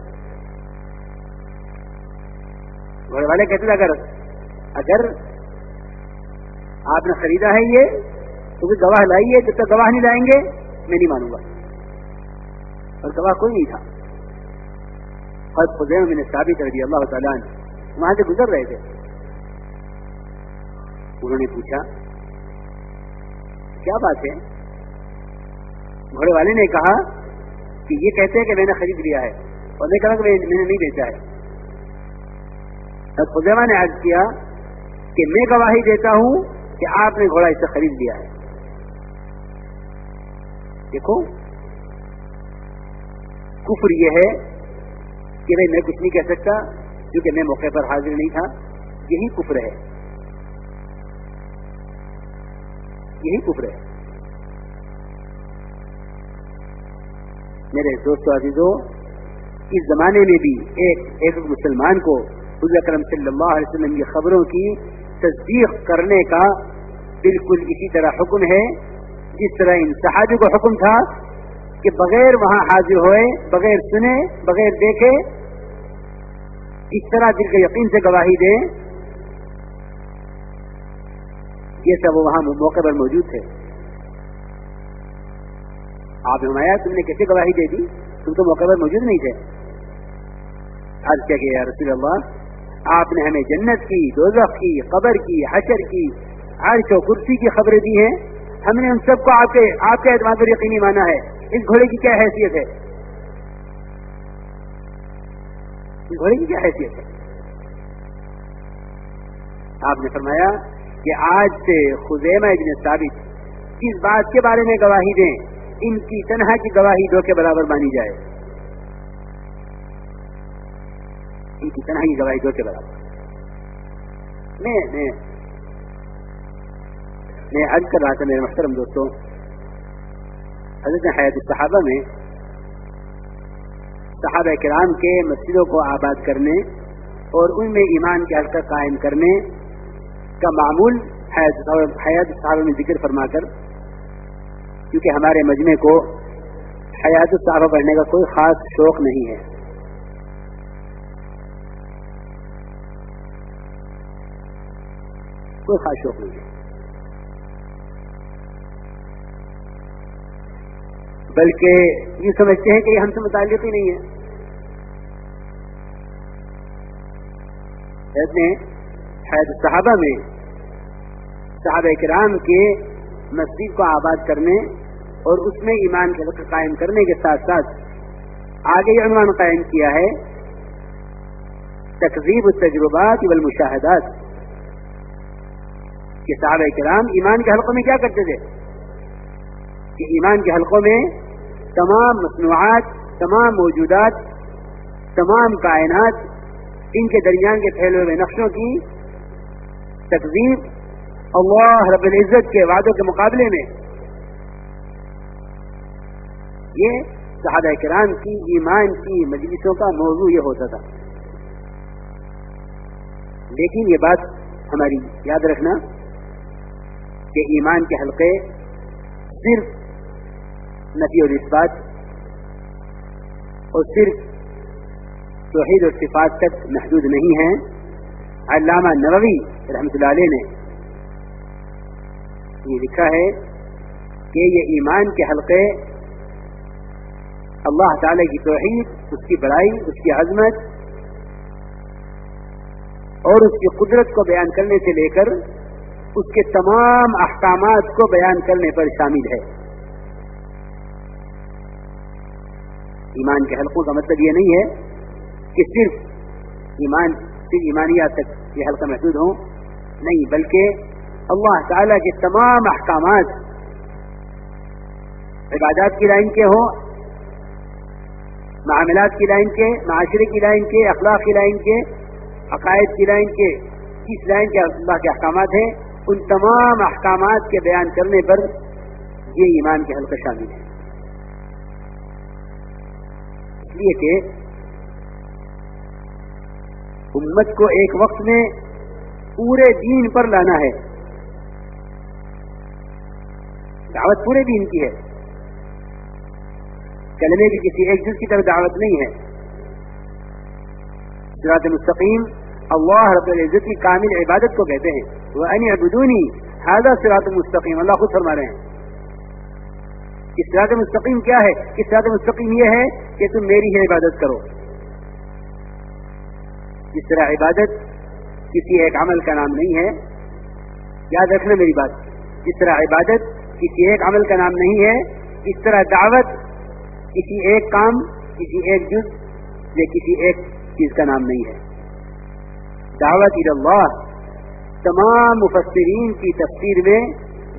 گھوڑے والے کہتے تھے، اگر اگر آپ نے خریدا ہے یہ، تو کوئی گواہ لائیے جب تک گواہ نہیں لائیں گے، میں نہیں مانوں گا۔ اور گواہ کوئی نہیں تھا۔ اور خدیم میں نے ثابت کر دیا اللہ تعالیٰ نے وہاں سے گزر رہے تھے۔ انہوں نے پوچھا کیا بات ہے؟ گھوڑے والے نے کہا کہ یہ کہتے ہیں کہ میں نے خرید لیا ہے اور میں کہا کہ میں نے نہیں بیچا ہے۔ خدیمہ نے آج کیا کہ میں گواہی دیتا ہوں کہ آپ نے گھوڑا اسے خرید لیا ہے۔ دیکھو، کفر یہ ہے کہ بھائی میں کچھ نہیں کہہ سکتا کیونکہ میں موقع پر حاضر نہیں تھا۔ یہی کفر ہے۔ یہی کفر ہے۔ میرے دوستوں عزیزوں اس زمانے میں بھی ایک ایک مسلمان کو حضرت اکرم صلی اللہ علیہ وسلم کی خبروں کی تصدیق کرنے کا بالکل اسی طرح حکم ہے، جس طرح ان صحابی کو حکم تھا کہ بغیر وہاں حاضر ہوئے، بغیر سنے، بغیر دیکھے، اس طرح دل کے یقین سے گواہی دیں۔ یہ سب وہاں موقع پر موجود تھے۔ آپ نمایا تم نے کیسے گواہی دے دی؟ تم تو موقع پر موجود نہیں تھے۔ آج کیا کہ رسول اللہ، آپ نے ہمیں جنت کی، دوزخ کی، قبر کی، حشر کی، عرش و کرسی کی خبریں دی ہیں۔ ہم نے ان سب کو آپ کے آپ کے اعتماد پر یقینی مانا ہے۔ اس گھوڑے کی کیا حیثیت ہے؟ اس گھوڑے کی کیا حیثیت ہے؟ آپ نے فرمایا کہ آج سے خزیمہ ابن ثابت کس بات کے بارے میں گواہی دیں، ان کی تنہا کی گواہی دو کے برابر مانی جائے۔ ان کی تنہا کی گواہی دو کے برابر۔ میں میں میں عرض کر رہا تھا میرے محترم دوستوں حضرت حیات صحابہ میں صحابہ کرام کے مسجدوں کو آباد کرنے اور ان میں ایمان کے حلقہ قائم کرنے کا معمول حیات صحابہ میں ذکر فرما کر، کیونکہ ہمارے مجمع کو حیات صحابہ پڑھنے کا کوئی خاص شوق نہیں ہے۔ کوئی خاص شوق نہیں ہے۔ بلکہ یہ سمجھتے ہیں کہ یہ ہم سے متعلق ہی نہیں ہے۔ حید صحابہ میں صحابہ کرام کے مسجد کو آباد کرنے اور اس میں ایمان کے وقت قائم کرنے کے ساتھ ساتھ آگے یہ عنوان قائم کیا ہے تقریب التجربات والمشاہدات۔ کہ صحابہ کرام ایمان کے حلقوں میں کیا کرتے تھے؟ کہ ایمان کے حلقوں میں تمام مصنوعات، تمام موجودات، تمام کائنات، ان کے درمیان کے پھیلے ہوئے نقشوں کی تقزیب اللہ رب العزت کے وعدوں کے مقابلے میں۔ یہ صحابہ کرام کی ایمان کی مجلسوں کا موضوع یہ ہوتا تھا۔ لیکن یہ بات ہماری یاد رکھنا کہ ایمان کے حلقے صرف نفی اور اثبات اور صرف توحید اور صفات تک محدود نہیں ہیں۔ علامہ نووی رحمت اللہ علیہ نے یہ لکھا ہے کہ یہ ایمان کے حلقے اللہ تعالی کی توحید، اس کی بڑائی، اس کی عظمت اور اس کی قدرت کو بیان کرنے سے لے کر اس کے تمام احکامات کو بیان کرنے پر شامل ہے۔ ایمان کے حلقوں کا مطلب یہ نہیں ہے کہ صرف ایمان، صرف ایمانیات تک یہ حلقہ محدود ہوں۔ نہیں، بلکہ اللہ تعالی کے تمام احکامات، عبادات کی لائن کے ہوں، معاملات کی لائن کے، معاشرے کی لائن کے، اخلاق کی لائن کے، عقائد کی لائن کے، کس لائن کے اللہ کے احکامات ہیں، ان تمام احکامات کے بیان کرنے پر یہ ایمان کے حلقہ شامل ہے اس لیے کہ امت کو ایک وقت میں پورے دین پر لانا ہے۔ دعوت پورے دین کی ہے۔ کلمے کی کسی ایک جز کی طرف دعوت نہیں ہے۔ سرات مستقیم اللہ رب العزت کی کامل عبادت کو کہتے ہیں۔ وہ ان ابدونی حاضہ سرات مستقیم اللہ خود فرما رہے ہیں۔ کہ سرات مستقیم کیا ہے؟ کہ سرات مستقیم یہ ہے کہ تم میری ہی عبادت کرو۔ جس طرح عبادت کسی ایک عمل کا نام نہیں ہے۔ یاد رکھنا میری بات، جس طرح عبادت کسی ایک عمل کا نام نہیں ہے، اس طرح دعوت کسی ایک کام، کسی ایک جز یا کسی ایک چیز کا نام نہیں ہے۔ دعوت اللہ، تمام مفسرین کی تفسیر میں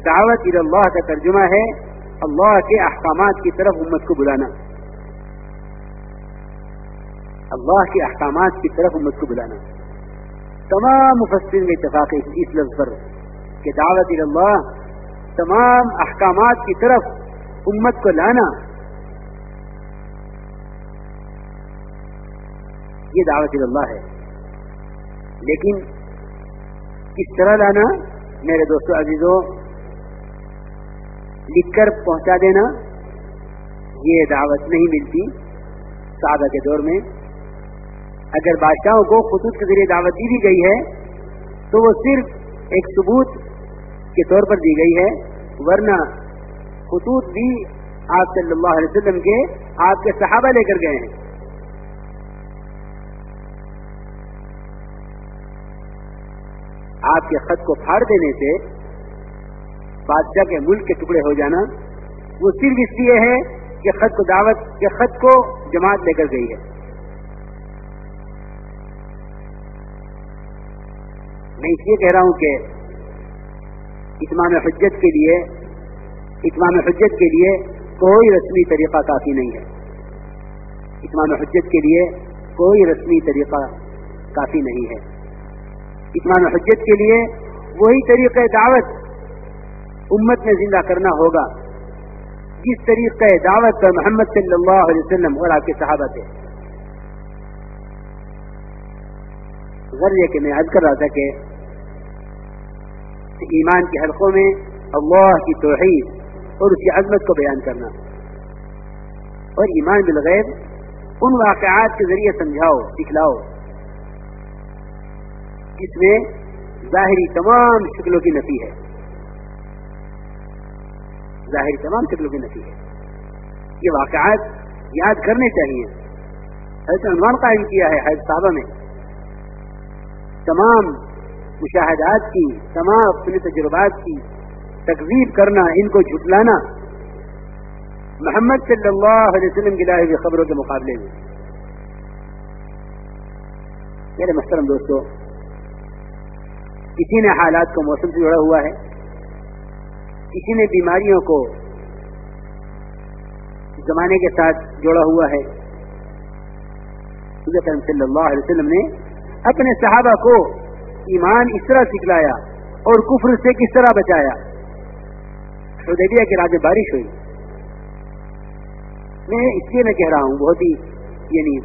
دعوت اللہ کا ترجمہ ہے، اللہ کے احکامات کی طرف امت کو بلانا۔ اللہ کے احکامات کی طرف امت کو بلانا۔ تمام مفسرین میں اتفاق ہے اس لفظ پر کہ دعوت اللہ تمام احکامات کی طرف امت کو لانا۔ یہ دعوت اللہ ہے۔ لیکن کس طرح لانا؟ میرے دوستوں عزیزوں لکھ کر پہنچا دینا، یہ دعوت نہیں ملتی صحابہ کے دور میں۔ اگر بادشاہوں کو خطوط کے ذریعے دعوت دی گئی ہے، تو وہ صرف ایک ثبوت کے طور پر دی گئی ہے، ورنہ خطوط بھی آپ صلی اللہ علیہ وسلم کے آپ کے صحابہ لے کر گئے ہیں۔ آپ کے خط کو پھاڑ دینے سے بادشاہ کے ملک کے ٹکڑے ہو جانا، وہ صرف اس لیے ہے کہ خط کو دعوت کے خط کو جماعت لے کر گئی ہے۔ میں اس لیے کہہ رہا ہوں کہ اتمام حجت کے لیے اتمام حجت کے لیے کوئی رسمی طریقہ کافی نہیں ہے۔ اتمام حجت کے لیے کوئی رسمی طریقہ کافی نہیں ہے۔ اتمان حجت کے لیے وہی طریقہ دعوت امت میں زندہ کرنا ہوگا، جس طریقہ دعوت پر محمد صلی اللہ علیہ وسلم اور آپ کے صحابہ تھے۔ غرض یہ کہ میں حج کر رہا تھا کہ ایمان کے حلقوں میں اللہ کی توحید اور اس کی عظمت کو بیان کرنا۔ اور ایمان بالغیر ان واقعات کے ذریعے سمجھاؤ، سکھلاؤ۔ جس میں ظاہری تمام شکلوں کی نفی ہے۔ ظاہری تمام شکلوں کی نفی ہے۔ یہ واقعات یاد کرنے چاہیے۔ حضرت عنوان قائم کیا ہے حضرت صاحبہ میں۔ تمام مشاہدات کی، تمام اپنے تجربات کی تقزیب کرنا، ان کو جھٹلانا۔ محمد صلی اللہ علیہ وسلم کی لائے خبروں کے مقابلے میں۔ میرے محترم دوستو، کسی نے حالات کو موسم سے جڑا ہوا ہے، کسی نے بیماریوں کو زمانے کے ساتھ جوڑا ہوا ہے۔ صلی اللہ علیہ وسلم نے اپنے صحابہ کو ایمان اس طرح سکھلایا اور کفر سے کس طرح بچایا؟ حدیبیہ کے راج بارش ہوئی۔ میں اس لیے میں کہہ رہا ہوں، بہت ہی یعنی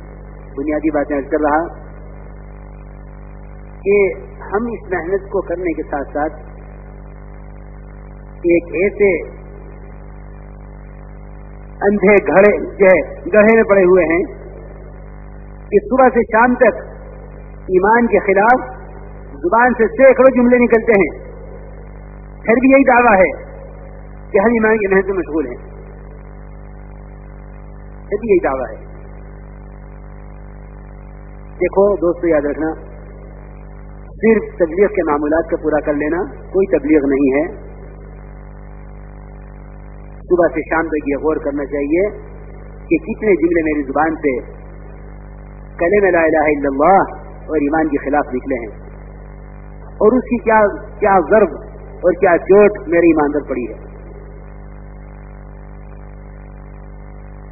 بنیادی باتیں کر رہا کہ ہم اس محنت کو کرنے کے ساتھ ساتھ ایک ایسے اندھے گڑھے گڑھے میں پڑے ہوئے ہیں کہ صبح سے شام تک ایمان کے خلاف زبان سے سینکڑوں جملے نکلتے ہیں۔ پھر بھی یہی دعویٰ ہے کہ ہم ایمان کی محنت میں مشغول ہیں۔ پھر بھی یہی دعویٰ ہے۔ دیکھو دوستو، یاد رکھنا، صرف تبلیغ کے معمولات کا پورا کر لینا کوئی تبلیغ نہیں ہے۔ صبح سے شام تک یہ غور کرنا چاہیے کہ کتنے جملے میری زبان سے کلے میں لا الہ الا اللہ اور ایمان کے خلاف نکلے ہیں۔ اور اس کی کیا کیا ضرب اور کیا چوٹ میرے ایمان پر پڑی ہے۔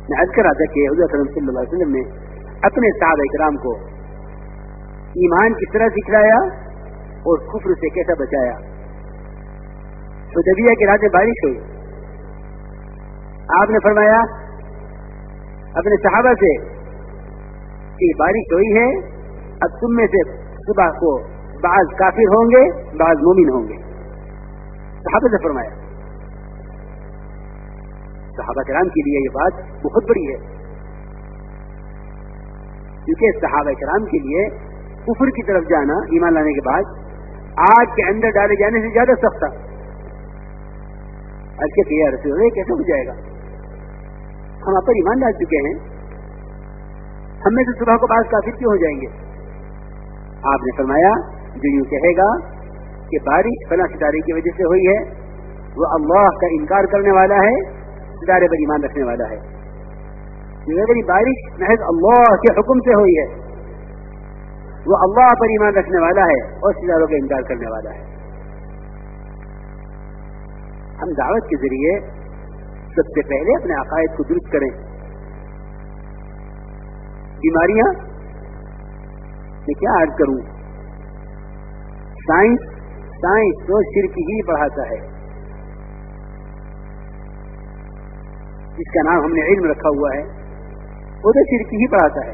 میں کر رہا تھا کہ حضرت صلی اللہ علیہ وسلم نے اپنے صاحب اکرام کو ایمان کس طرح سکھلایا اور کفر سے کیسا بچایا۔ تو جبیا کے رات بارش ہوئی، آپ نے فرمایا اپنے صحابہ سے کہ بارش ہوئی ہے، اب تم میں سے صبح کو بعض کافر ہوں گے، بعض مومن ہوں گے۔ صحابہ سے فرمایا، صحابہ کرام کے لیے یہ بات بہت بڑی ہے۔ کیونکہ صحابہ کرام کے لیے کفر کی طرف جانا، ایمان لانے کے بعد آگ کے اندر ڈالے جانے سے زیادہ سخت تھا۔ کیسے ہو جائے گا؟ ہم آپ پر ایمان ڈال چکے ہیں۔ ہم میں سے صبح کو بعض کافر کیوں ہو جائیں گے؟ آپ نے فرمایا جو یوں کہے گا کہ بارش فلاں ستارے کی وجہ سے ہوئی ہے، وہ اللہ کا انکار کرنے والا ہے، ستارے پر ایمان رکھنے والا ہے۔ میری بارش، محض اللہ کے حکم سے ہوئی ہے۔ وہ اللہ پر ایمان رکھنے والا ہے اور ستاروں کا انکار کرنے والا ہے۔ ہم دعوت کے ذریعے سب سے پہلے اپنے عقائد کو درست کریں۔ بیماریاں میں کیا عرض کروں؟ سائنس سائنس تو شرک ہی پڑھاتا ہے۔ جس کا نام ہم نے علم رکھا ہوا ہے۔ وہ تو صرف ہی پڑھاتا ہے۔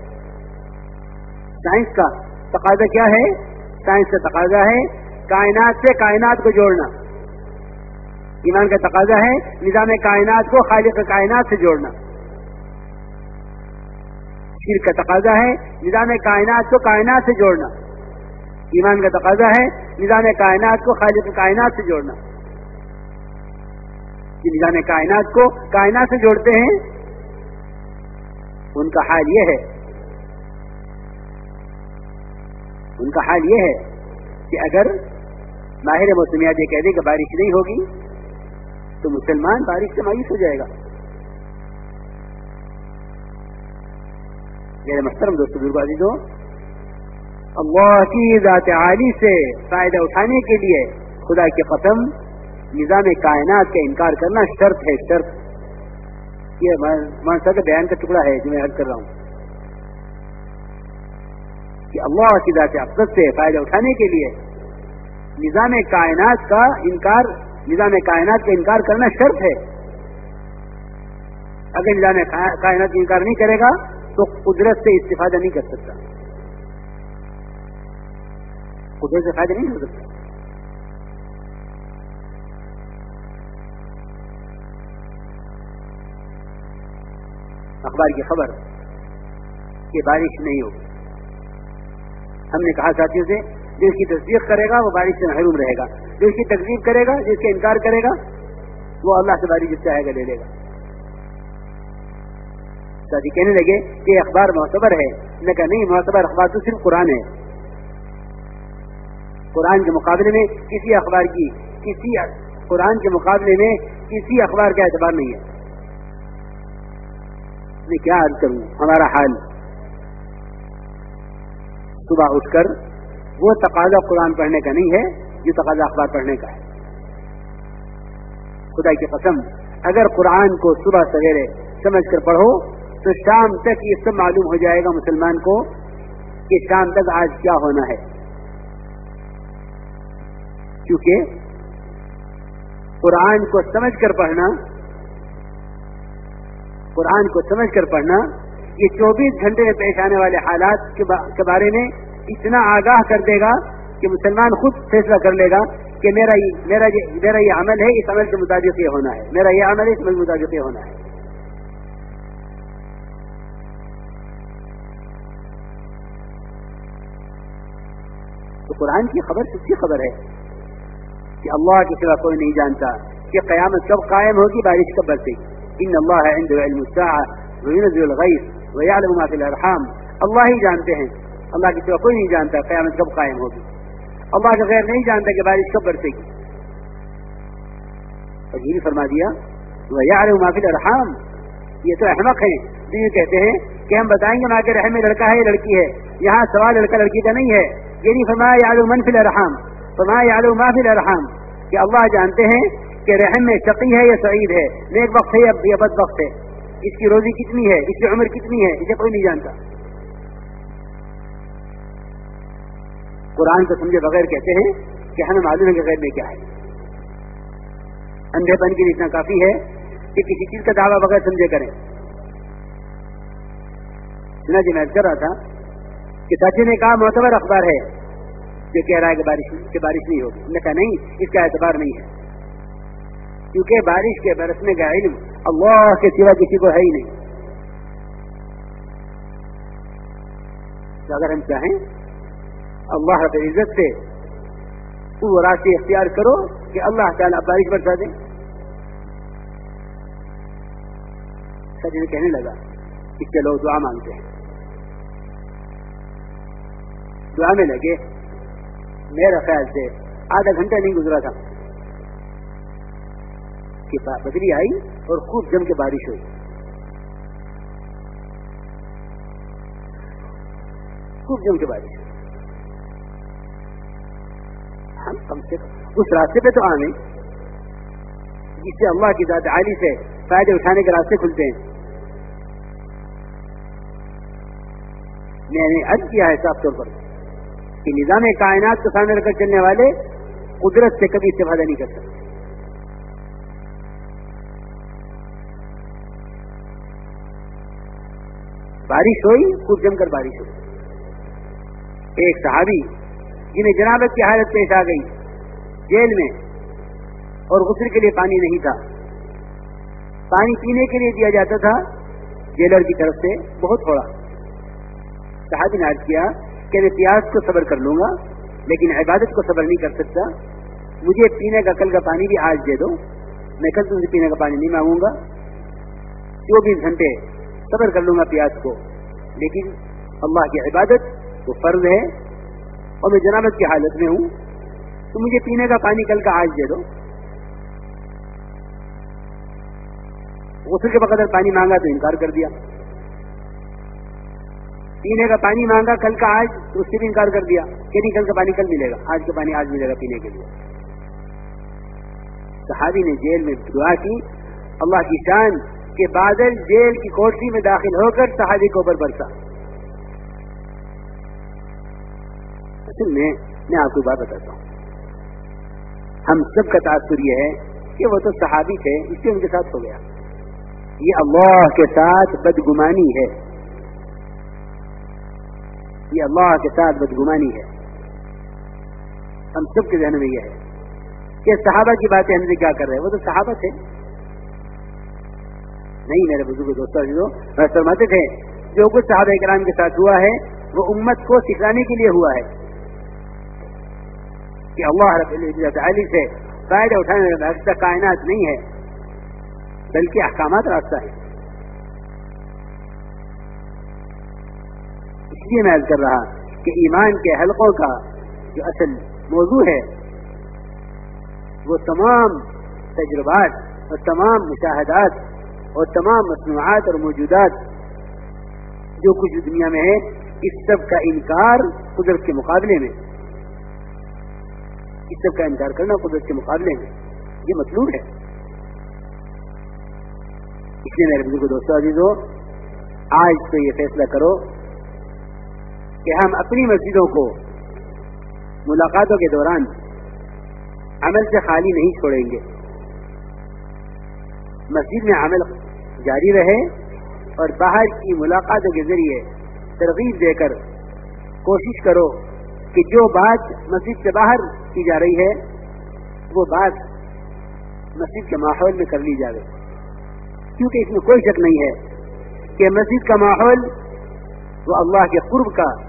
سائنس کا تقاضا کیا ہے؟ سائنس کا تقاضا ہے کائنات سے کائنات کو جوڑنا۔ ایمان کا تقاضا ہے نظام کائنات کو خالق کائنات سے جوڑنا۔ شیر کا تقاضا ہے نظام کائنات کو کائنات سے جوڑنا۔ ایمان کا تقاضا ہے، نظام کائنات کو خالق کائنات سے جوڑنا۔ کہ نظام کائنات کو کائنات سے جوڑتے ہیں، ان کا حال یہ ہے۔ ان کا حال یہ ہے کہ اگر ماہر موسمیات یہ کہہ دے کہ بارش نہیں ہوگی، تو مسلمان بارش سے مایوس ہو جائے گا۔ میرے محترم دوست بزرگ دو اللہ کی ذات عالی سے فائدہ اٹھانے کے لیے خدا کے قسم نظام کائنات کا انکار کرنا شرط ہے، شرط۔ یہ کے بیان کا ٹکڑا ہے جو میں حد کر رہا ہوں۔ کہ اللہ کی ذات افسد سے فائدہ اٹھانے کے لیے نظام کائنات کا انکار، نظام کائنات کا انکار کرنا شرط ہے۔ اگر نظام کائنات کا انکار نہیں کرے گا تو قدرت سے استفادہ نہیں کر سکتا۔ قدرت سے فائدہ نہیں کر سکتا اخبار کی خبر کہ بارش نہیں ہوگی ہم نے کہا ساتھیوں سے جو اس کی تصدیق کرے گا وہ بارش سے محروم رہے گا. جو اس کی تکلیف کرے گا جس کا انکار کرے گا، وہ اللہ سے بارش چاہے گا لے لے گا. ساتھی کہنے لگے کہ اخبار معتبر ہے. میں کہا نہیں، معتبر اخبار تو صرف قرآن ہے. قرآن کے مقابلے میں، کسی اخبار کی، کسی قرآن کے مقابلے میں، کسی اخبار کا اعتبار نہیں ہے۔ میں کیا عرض کروں؟ ہمارا حال۔ صبح اٹھ کر، وہ تقاضا قرآن پڑھنے کا نہیں ہے، جو تقاضا اخبار پڑھنے کا ہے۔ خدا کی قسم، اگر قرآن کو صبح سویرے سمجھ کر پڑھو، تو شام تک یہ سب معلوم ہو جائے گا مسلمان کو کہ شام تک آج کیا ہونا ہے۔ کیونکہ قرآن کو سمجھ کر پڑھنا، قرآن کو سمجھ کر پڑھنا، یہ چوبیس گھنٹے میں پیش آنے والے حالات کے بارے میں اتنا آگاہ کر دے گا کہ مسلمان خود فیصلہ کر لے گا کہ میرا میرا میرا یہ عمل ہے، اس عمل کے مطابق یہ ہونا ہے، میرا یہ عمل ہے، اس عمل کے مطابق یہ ہونا ہے۔ تو قرآن کی خبر سچی خبر ہے؟ کہ اللہ کے سوا کوئی نہیں جانتا کہ قیامت کب قائم ہوگی، بارش کب برسے گی۔ ان اللہ علم ويعلم ما في الارحام اللہ ہی جانتے ہیں۔ اللہ کے سوا کوئی نہیں جانتا قیامت کب قائم ہوگی۔ اللہ کے غیر نہیں جانتا کہ بارش کب برسے گی۔ اور یہ بھی فرما دیا وہ ما في الارحام یہ تو احمق ہیں۔ جو یہ کہتے ہیں کہ ہم بتائیں گے، ماں کے رحم میں لڑکا ہے یا لڑکی ہے۔ یہاں سوال لڑکا لڑکی کا نہیں ہے۔ یہ نہیں فرمایا یاد منفی الرحام فرمایا یاد مافی الرحام کہ اللہ جانتے ہیں کہ رحم میں شقی ہے یا سعید ہے، نیک وقت ہے یا بد وقت ہے؟ اس کی روزی کتنی ہے؟ اس کی عمر کتنی ہے؟ اسے کوئی نہیں جانتا۔ قرآن کو سمجھے بغیر کہتے ہیں کہ ہمیں معلوم ہے کہ غیر میں کیا ہے۔ اندھے پن کے لیے اتنا کافی ہے کہ کسی چیز کا دعویٰ بغیر سمجھے کریں۔ سنا جی میں کر رہا تھا کہ سچی نے کہا معتبر اخبار ہے۔ جو کہہ رہا ہے کہ بارش کہ بارش نہیں ہوگی۔ نے کہا نہیں، اس کا اعتبار نہیں ہے۔ کیونکہ بارش کے برسنے کا علم؟ اللہ کے سوا کسی کو ہے ہی نہیں۔ اگر ہم چاہیں، اللہ رب عزت سے وہ راستے اختیار کرو کہ اللہ تعالیٰ بارش برسا دیں سچ کہنے لگا، اس کے لوگ دعا مانگتے ہیں۔ دعا میں لگے میرا خیال سے آدھا گھنٹہ نہیں گزرا تھا۔ کہ بدلی آئی اور خوب جم کے بارش ہوئی۔ خوب جم کے بارش ہوئی۔ ہم کم سے کم اس راستے پہ تو آنے جس سے اللہ کی ذات عالی سے فائدے اٹھانے کے راستے کھلتے ہیں۔ میں نے عرض کیا ہے صاف طور پر۔ کہ نظام کائنات کو سامنے رکھ کر چلنے والے قدرت سے کبھی استفادہ نہیں کر سکتے۔ بارش ہوئی، خوب جم کر بارش ہوئی۔ ایک صحابی جنہیں جنابت کی حالت پیش آ گئی، جیل میں، اور غسل کے لیے پانی نہیں تھا۔ پانی پینے کے لیے دیا جاتا تھا، جیلر کی طرف سے بہت تھوڑا۔ صحابی نے کیا کہ میں پیاز کو صبر کر لوں گا، لیکن عبادت کو صبر نہیں کر سکتا۔ مجھے پینے کا کل کا پانی بھی آج دے دو۔ میں کل تم سے پینے کا پانی نہیں مانگوں گا۔ چوبیس گھنٹے صبر کر لوں گا پیاز کو۔ لیکن اللہ کی عبادت وہ فرض ہے۔ اور میں جنابت کی حالت میں ہوں۔ تو مجھے پینے کا پانی کل کا آج دے دو۔ غسل کے بقدر پانی مانگا تو انکار کر دیا۔ پینے کا پانی مانگا، کل کا آج اس سے بھی انکار کر دیا۔ کہ نہیں، کل کا پانی کل ملے گا۔ آج کا پانی آج ملے گا پینے کے لیے۔ صحابی نے جیل میں دعا کی۔ اللہ کی شان کے بادل جیل کی کوٹری میں داخل ہو کر صحابی کو اوپر برسا۔ اصل میں میں آپ کو بات بتاتا ہوں۔ ہم سب کا تاثر یہ ہے کہ وہ تو صحابی تھے، اس سے ان کے ساتھ ہو گیا۔ یہ اللہ کے ساتھ بدگمانی ہے۔ یہ اللہ کے ساتھ بدگمانی ہے۔ ہم سب کے ذہن میں یہ ہے کہ صحابہ کی باتیں ہم سے کیا کر رہے ہیں؟ وہ تو صحابہ تھے۔ نہیں میرے بزرگ دوستوں فرماتے تھے، جو کچھ صحابہ کرام کے ساتھ ہوا ہے، وہ امت کو سکھانے کے لیے ہوا ہے۔ کہ اللہ رب علی سے فائدہ اٹھانے کا راستہ کائنات نہیں ہے، بلکہ احکامات راستہ ہے لیے میں کر رہا کہ ایمان کے حلقوں کا جو اصل موضوع ہے، وہ تمام تجربات اور تمام مشاہدات اور تمام مصنوعات اور موجودات جو کچھ دنیا میں ہے اس سب کا انکار قدرت کے مقابلے میں۔ اس سب کا انکار کرنا قدرت کے مقابلے میں۔ یہ مطلوب ہے۔ اس لیے میرے بزرگ دوستوں عزیزوں آج تو یہ فیصلہ کرو کہ ہم اپنی مسجدوں کو ملاقاتوں کے دوران عمل سے خالی نہیں چھوڑیں گے۔ مسجد میں عمل جاری رہے اور باہر کی ملاقاتوں کے ذریعے ترغیب دے کر کوشش کرو کہ جو بات مسجد سے باہر کی جا رہی ہے، وہ بات مسجد کے ماحول میں کر لی جائے کیونکہ اس میں کوئی شک نہیں ہے کہ مسجد کا ماحول وہ اللہ کے قرب کا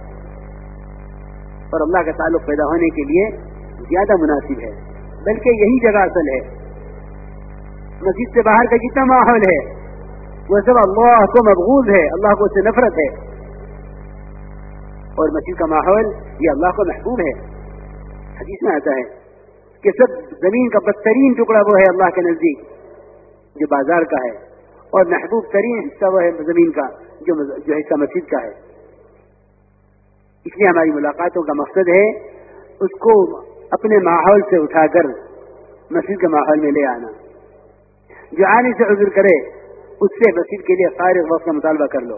اور اللہ کا تعلق پیدا ہونے کے لیے زیادہ مناسب ہے۔ بلکہ یہی جگہ اصل ہے۔ مسجد سے باہر کا جتنا ماحول ہے، وہ سب اللہ کو مقبول ہے، اللہ کو اس سے نفرت ہے۔ اور مسجد کا ماحول یہ اللہ کو محبوب ہے۔ حدیث میں آتا ہے کہ سب زمین کا بدترین ٹکڑا وہ ہے اللہ کے نزدیک، جو بازار کا ہے۔ اور محبوب ترین حصہ وہ ہے زمین کا، جو جو حصہ مسجد کا ہے۔ اس لیے ہماری ملاقاتوں کا مقصد ہے اس کو اپنے ماحول سے اٹھا کر مسجد کے ماحول میں لے آنا۔ جو آنے سے عذر کرے، اس سے مسجد کے لیے فارغ وقت کا مطالبہ کر لو۔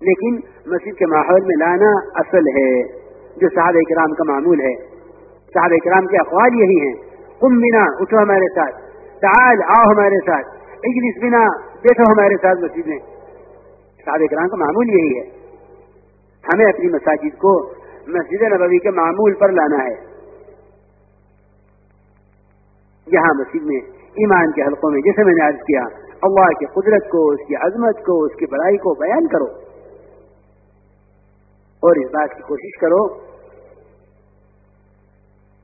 لیکن مسجد کے ماحول میں لانا اصل ہے۔ جو صحابہ کرام کا معمول ہے۔ صحابہ کرام کے اخوال یہی ہیں۔ کم بنا، اٹھو ہمارے ساتھ۔ تعال، آؤ ہمارے ساتھ۔ اجلس بنا، بیٹھو ہمارے ساتھ مسجد میں۔ صحابہ کرام کا معمول یہی ہے۔ ہمیں اپنی مساجد کو مسجد نبوی کے معمول پر لانا ہے۔ یہاں مسجد میں ایمان کے حلقوں میں جیسے میں نے عرض کیا، اللہ کی قدرت کو، اس کی عظمت کو، اس کی بڑائی کو بیان کرو۔ اور اس بات کی کوشش کرو،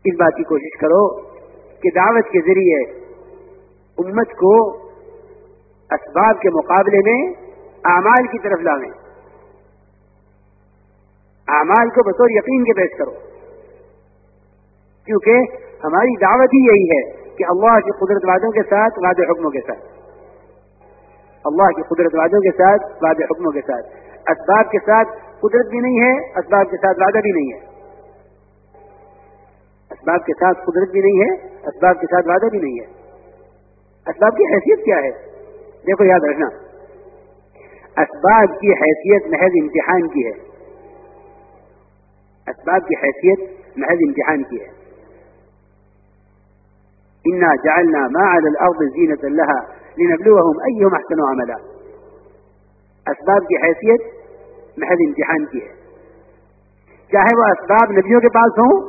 اس بات کی کوشش کرو کہ دعوت کے ذریعے امت کو اسباب کے مقابلے میں اعمال کی طرف لاویں۔ اعمال کو بطور یقین کے پیش کرو۔ کیونکہ ہماری دعوت ہی یہی ہے کہ اللہ کی قدرت وادوں کے ساتھ واد حکموں کے ساتھ۔ اللہ کی قدرت وادوں کے ساتھ واد حکموں کے ساتھ۔ اسباب کے ساتھ قدرت بھی نہیں ہے، اسباب کے ساتھ وعدہ بھی نہیں ہے۔ اسباب کے ساتھ قدرت بھی نہیں ہے، اسباب کے ساتھ وعدہ بھی نہیں ہے۔ اسباب کی حیثیت کیا ہے؟ دیکھو، یاد رکھنا۔ اسباب کی حیثیت محض امتحان کی ہے۔ اسباب کی حیثیت محض امتحان کی ہے انا جعلنا ما على الارض زینة لها لنبلوهم ایہم احسن عملا. اسباب کی حیثیت محض امتحان کی ہے چاہے وہ اسباب نبیوں کے پاس ہوں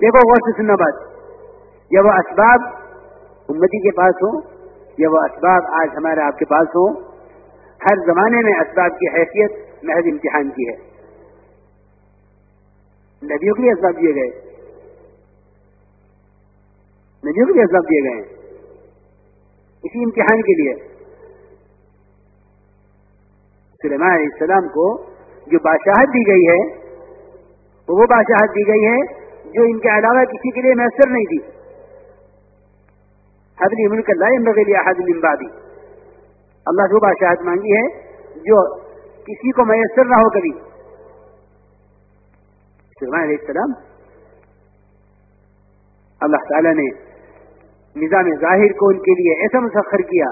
دیکھو غور سے سننا بات یا وہ اسباب امتی کے پاس ہوں یا وہ اسباب آج ہمارے آپ کے پاس ہوں ہر زمانے میں اسباب کی حیثیت محض امتحان کی ہے ندیوں کے لیے اسباب دیے گئے۔ ندیوں کے لیے اسباب دیے گئے۔ اسی امتحان کے لیے۔ سلیمان علیہ السلام کو جو بادشاہت دی گئی ہے، وہ بادشاہت دی گئی ہے جو ان کے علاوہ کسی کے لیے میسر نہیں تھی۔ حدلی ملک اللہ لیا حد امبادی اللہ سے بادشاہت مانگی ہے جو کسی کو میسر نہ ہو کبھی۔ سلمان علیہ السلام اللہ تعالی نے نظام ظاہر کو ان کے لیے ایسا مسخر کیا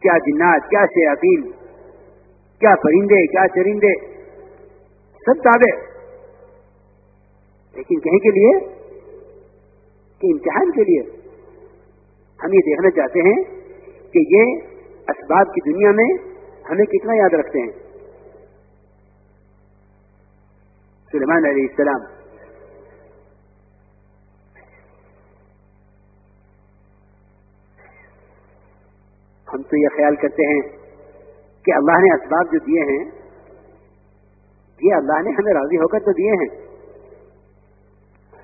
کیا جنات، کیا شیاطین، کیا پرندے، کیا چرندے، سب تابے لیکن کہیں کے لیے؟ کہ امتحان کے لیے۔ ہم یہ دیکھنا چاہتے ہیں کہ یہ اسباب کی دنیا میں ہمیں کتنا یاد رکھتے ہیں۔ سلیمان علیہ السلام. ہم تو یہ خیال کرتے ہیں کہ اللہ نے اسباب جو دیے ہیں، یہ اللہ نے ہمیں راضی ہو کر تو دیے ہیں۔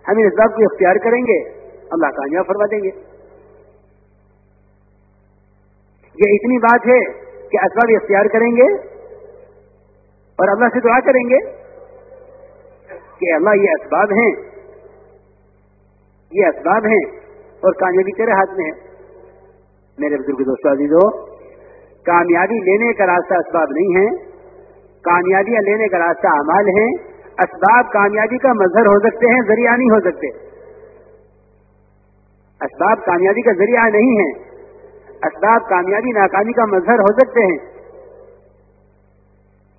ہم ان اسباب کو اختیار کریں گے، اللہ کامیاب فرما دیں گے۔ یہ اتنی بات ہے کہ اسباب اختیار کریں گے اور اللہ سے دعا کریں گے۔ کہ اللہ یہ اسباب ہیں۔ یہ اسباب ہیں اور کامیابی تیرے ہاتھ میں ہے۔ میرے بزرگ دوستوں عزیزو، کامیابی لینے کا راستہ اسباب نہیں ہے۔ کامیابیاں لینے کا راستہ اعمال ہیں اسباب کامیابی کا مظہر ہو سکتے ہیں، ذریعہ نہیں ہو سکتے۔ اسباب کامیابی کا ذریعہ نہیں ہے۔ اسباب کامیابی ناکامی کا مظہر ہو سکتے ہیں۔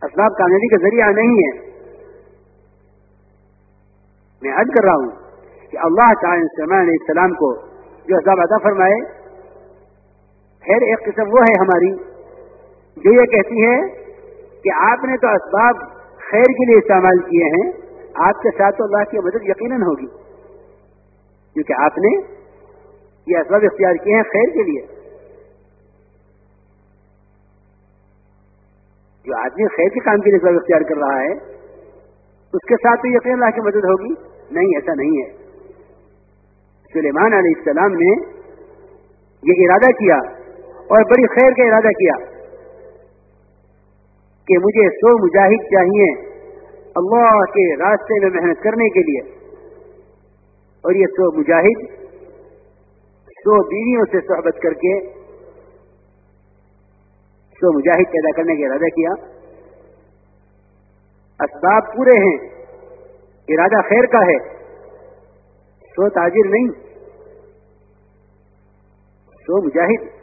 اسباب کامیابی کا ذریعہ نہیں ہے۔ میں عرض کر رہا ہوں کہ اللہ تعالی سلمان علیہ السلام کو جو عذاب ادا فرمائے، خیر ایک قسم وہ ہے ہماری جو یہ کہتی ہے کہ آپ نے تو اسباب خیر کے لیے استعمال کیے ہیں، آپ کے ساتھ تو اللہ کی مدد یقیناً ہوگی۔ کیونکہ آپ نے یہ اسباب اختیار کیے ہیں خیر کے لیے۔ جو آدمی خیر کے کام کے لیے اسباب اختیار کر رہا ہے اس کے ساتھ تو یقین اللہ کی مدد ہوگی؟ نہیں، ایسا نہیں ہے۔ سلیمان علیہ السلام نے یہ ارادہ کیا اور بڑی خیر کا ارادہ کیا کہ مجھے سو مجاہد چاہیے اللہ کے راستے میں محنت کرنے کے لیے۔ اور یہ سو مجاہد سو بیویوں سے صحبت کر کے سو مجاہد پیدا کرنے کا ارادہ کیا۔ اسباب پورے ہیں، ارادہ خیر کا ہے، سو تاجر نہیں، سو مجاہد۔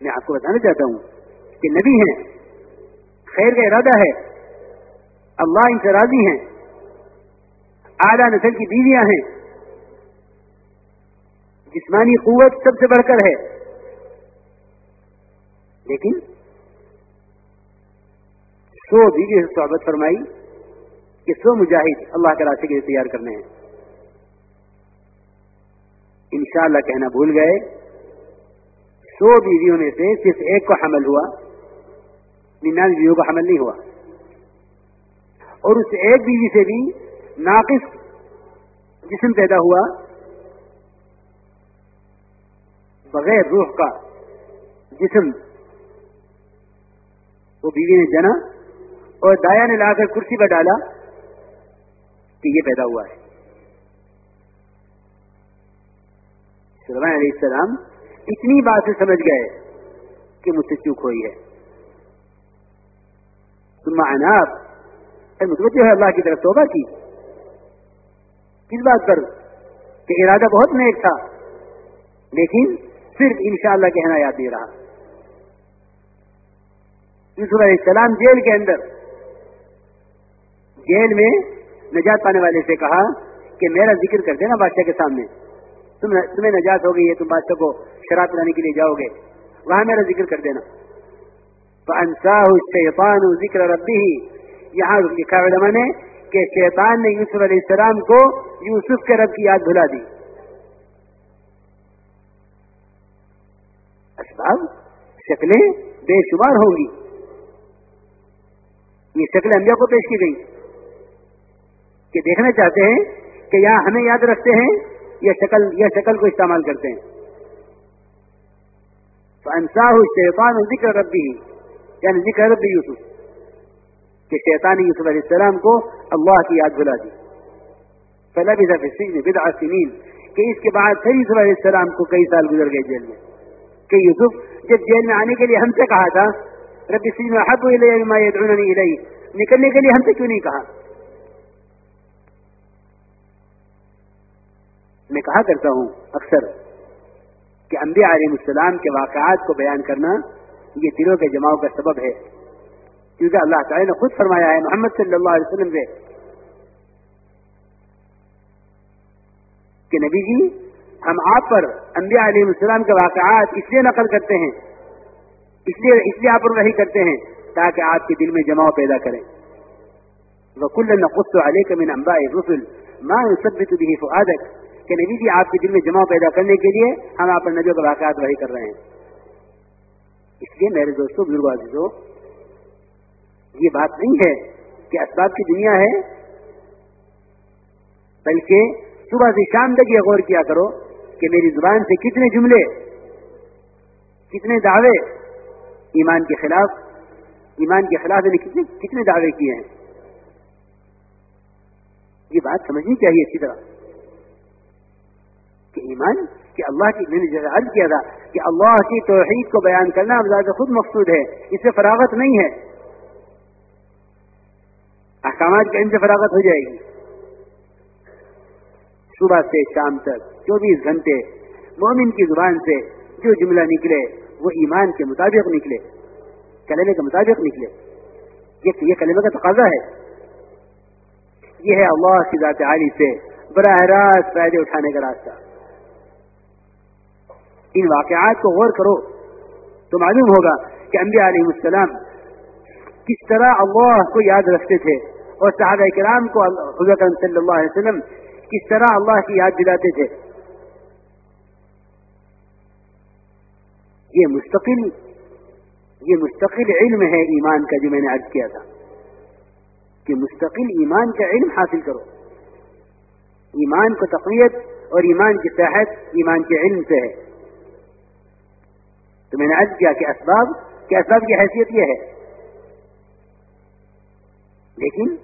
میں آپ کو بتانا چاہتا ہوں کہ نبی ہیں، خیر کا ارادہ ہے، اللہ ان سے راضی ہیں، اعلیٰ نسل کی بیویاں ہیں۔ جسمانی قوت سب سے بڑھ کر ہے۔ لیکن سو بیوی سے سواگت فرمائی کہ سو مجاہد اللہ کے راستے کے لیے تیار کرنے ہیں۔ انشاءاللہ کہنا بھول گئے۔ سو بیویوں میں سے صرف ایک کو حمل ہوا، ننانوے بیویوں کو حمل نہیں ہوا۔ اور اس ایک بیوی سے بھی ناقص جسم پیدا ہوا۔ بغیر روح کا جسم، وہ بیوی نے جنا۔ اور دایا نے لا کر کرسی پر ڈالا کہ یہ پیدا ہوا ہے۔ علیہ السلام اتنی بات سے سمجھ گئے کہ مجھ سے چوک ہوئی ہے۔ تم اناب متوجہ ہے اللہ کی طرف توبہ کی۔ کس بات پر؟ کہ ارادہ بہت نیک تھا، لیکن صرف انشاءاللہ کہنا یاد نہیں رہا۔ یوسف علیہ السلام جیل کے اندر جیل میں نجات پانے والے سے کہا کہ میرا ذکر کر دینا بادشاہ کے سامنے۔ تمہیں نجات ہو گئی ہے تم بادشاہ کو شراب پلانے کے لیے جاؤ گے۔ وہاں میرا ذکر کر دینا۔ تو ذکر ربی ہی یہاں لکھا علماء نے کہ شیطان نے یوسف علیہ السلام کو یوسف کے رب کی یاد بھلا دی۔ اسباب، شکلیں بے شمار ہوں گی۔ یہ شکلیں انبیاء کو پیش کی گئی کہ دیکھنا چاہتے ہیں کہ یہاں ہمیں یاد رکھتے ہیں یہ شکل یہ شکل کو استعمال کرتے ہیں۔ انساہ شیطان ذکر ربی یعنی ذکر ربی یوسف۔ کہ شیطان یوسف علیہ السلام کو اللہ کی یاد بلا دی۔ پہلا بھی بدا سنین کہ اس کے بعد پھر یوسف علیہ السلام کو کئی سال گزر گئے جیل میں۔ کہ یوسف جب جیل میں آنے کے لیے ہم سے کہا تھا ربی سجن حب الیہ نکلنے کے لیے ہم سے کیوں نہیں کہا؟ میں کہا کرتا ہوں اکثر کہ انبیاء علیہ السلام کے واقعات کو بیان کرنا یہ دلوں کے جماؤ کا سبب ہے۔ کیونکہ اللہ تعالی نے خود فرمایا ہے، محمد صلی اللہ علیہ وسلم سے کہ نبی جی ہم آپ پر انبیاء علیہ السلام کے واقعات اس لیے نقل کرتے ہیں، اس لیے اس لیے آپ پر وہی کرتے ہیں تاکہ آپ کے دل میں جماؤ پیدا کریں۔ وکل نقص علیہ من انباء رسول ماں سب بھی فعادت کہ نبی جی آپ کے دل میں جمع پیدا کرنے کے لیے ہم آپ نبیوں کے واقعات وہی کر رہے ہیں۔ اس لیے میرے دوستوں بزرگ عزیزوں یہ بات نہیں ہے کہ اسباب کی دنیا ہے، بلکہ صبح سے شام تک یہ غور کیا کرو کہ میری زبان سے کتنے جملے، کتنے دعوے ایمان کے خلاف، ایمان کے خلاف نے کتنے کتنے دعوے کیے ہیں۔ یہ بات سمجھنی چاہیے اچھی طرح۔ کہ ایمان کہ اللہ کی میں نے جگہ عرض کیا تھا کہ اللہ کی توحید کو بیان کرنا اب خود مقصود ہے، اس سے فراغت نہیں ہے۔ احکامات کے ان سے فراغت ہو جائے گی۔ صبح سے شام تک، چوبیس گھنٹے مومن کی زبان سے جو جملہ نکلے، وہ ایمان کے مطابق نکلے۔ کلمے کے مطابق نکلے۔ یہ کلمے کا تقاضا ہے۔ یہ ہے اللہ کی ذات عالی سے براہ راست فائدے اٹھانے کا راستہ۔ ان واقعات کو غور کرو تو معلوم ہوگا کہ انبیاء علیہ السلام کس طرح اللہ کو یاد رکھتے تھے اور صحابہ کرام کو حضرت صلی اللہ علیہ وسلم کس طرح اللہ کی یاد دلاتے تھے۔ یہ مستقل یہ مستقل علم ہے ایمان کا جو میں نے عرض کیا تھا۔ کہ مستقل ایمان کا علم حاصل کرو۔ ایمان کو تقویت اور ایمان کی صحت ایمان کے علم سے ہے۔ تو میں نے عرض کیا کہ اسباب کہ اسباب کی حیثیت یہ ہے۔ لیکن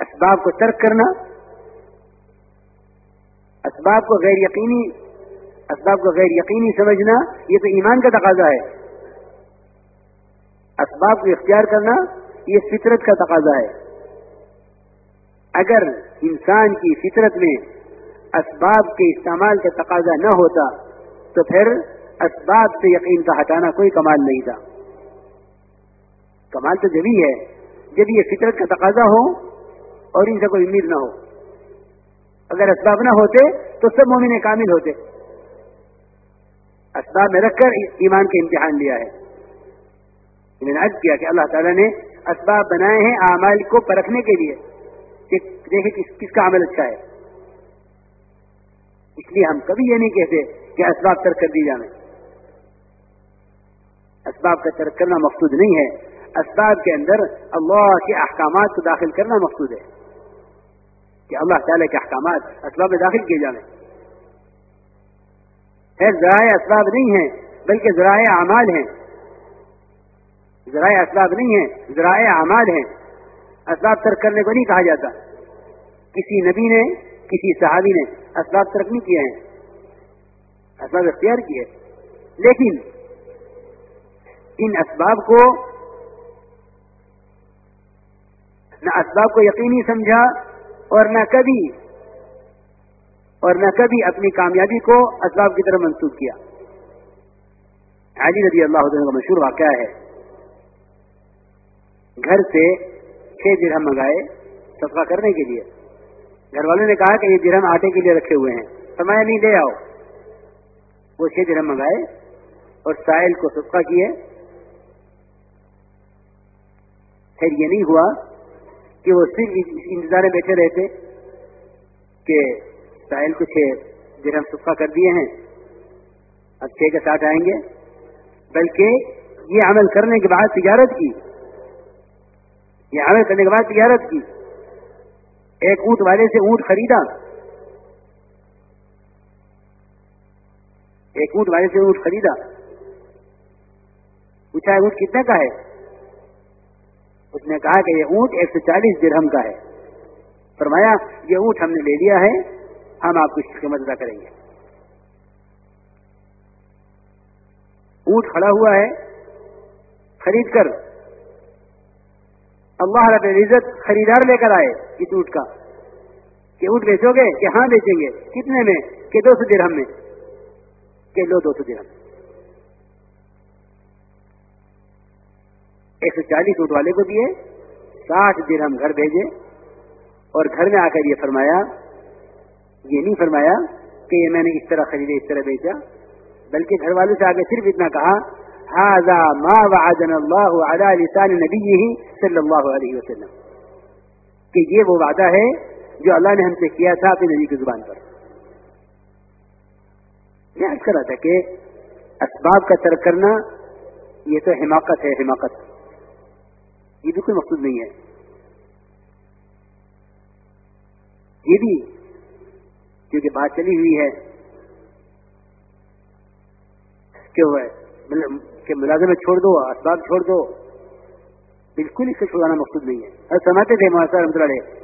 اسباب کو ترک کرنا، اسباب کو غیر یقینی اسباب کو غیر یقینی سمجھنا، یہ تو ایمان کا تقاضا ہے۔ اسباب کو اختیار کرنا، یہ فطرت کا تقاضا ہے۔ اگر انسان کی فطرت میں اسباب کے استعمال کا تقاضا نہ ہوتا، تو پھر اسباب سے یقین کا ہٹانا کوئی کمال نہیں تھا۔ کمال تو جبھی ہے، جب یہ فطرت کا تقاضا ہو اور ان سے کوئی امید نہ ہو۔ اگر اسباب نہ ہوتے تو سب مومن کامل ہوتے۔ اسباب میں رکھ کر ایمان کا امتحان لیا ہے۔ میں نے عرض کیا کہ اللہ تعالیٰ نے اسباب بنائے ہیں اعمال کو پرکھنے کے لیے۔ کہ دیکھیں کس کس کا عمل اچھا ہے۔ اس لیے ہم کبھی یہ نہیں کہتے کہ اسباب ترک کر دی جائیں۔ اسباب کا ترک کرنا مقصود نہیں ہے۔ اسباب کے اندر اللہ کے احکامات کو داخل کرنا مقصود ہے۔ کہ اللہ تعالی کے احکامات اسباب میں داخل کیے جائیں خیر ذرائع اسباب نہیں ہیں، بلکہ ذرائع اعمال ہیں۔ ذرائع اسباب نہیں ہیں، ذرائع اعمال ہیں۔ اسباب ترک کرنے کو نہیں کہا جاتا۔ کسی نبی نے، کسی صحابی نے اسباب ترک نہیں کیے ہیں۔ اسباب اختیار کیے۔ لیکن ان اسباب کو نہ اسباب کو یقینی سمجھا اور نہ کبھی اور نہ کبھی اپنی کامیابی کو اسباب کی طرف منسوخ کیا۔ علی رضی اللہ عنہ کا مشہور واقعہ ہے۔ گھر سے چھ درہم منگائے صفا کرنے کے لیے۔ گھر والوں نے کہا کہ یہ درہم آٹے کے لیے رکھے ہوئے ہیں۔ سمایا نہیں، لے آؤ۔ وہ چھ درہم منگائے اور سائل کو صفا کیے۔ خیر یہ نہیں ہوا کہ وہ صرف انتظار میں بیٹھے رہتے کہ ساحل کو چھ درہم صفا کر دیے ہیں، اب چھ کے ساتھ آئیں گے۔ بلکہ یہ عمل کرنے کے بعد تجارت کی۔ یہ عمل کرنے کے بعد تجارت کی۔ ایک اونٹ والے سے اونٹ خریدا۔ ایک اونٹ والے سے اونٹ خریدا۔ پوچھا اونٹ کتنے کا ہے؟ اس نے کہا کہ یہ اونٹ ایک سو چالیس درہم کا ہے۔ فرمایا، یہ اونٹ ہم نے لے لیا ہے، ہم آپ کو اس قیمت ادا کریں گے۔ اونٹ کھڑا ہوا ہے، خرید کر۔ اللہ رب العزت خریدار لے کر آئے اس اونٹ کا۔ کہ اونٹ بیچو گے، کہ ہاں بیچیں گے۔ کتنے میں؟ کہ دو سو درہم میں۔ کہ لو دو سو درہم۔ ایک سو چالیس اونٹ والے کو دیے، ساٹھ دن ہم گھر بھیجے۔ اور گھر میں آ کر یہ فرمایا، یہ نہیں فرمایا کہ یہ میں نے اس طرح خریدے اس طرح بیچا، بلکہ گھر والوں سے آگے صرف اتنا کہا هذا ما وعدنا الله على لسان نبيه صلی اللہ علیہ وسلم. کہ یہ وہ وعدہ ہے جو اللہ نے ہم سے کیا تھا اپنے نبی کی زبان پر۔ میں عرض کر رہا تھا کہ اسباب کا ترک کرنا، یہ تو حماقت ہے، حماقت۔ یہ بھی کوئی مقصود نہیں ہے۔ یہ بھی کیونکہ بات چلی ہوئی ہے کہ ملازمت چھوڑ دو، اسباب چھوڑ دو۔ بالکل اس سے چھڑانا مقصود نہیں ہے۔ اور سمجھتے تھے محسوس رحمۃ اللہ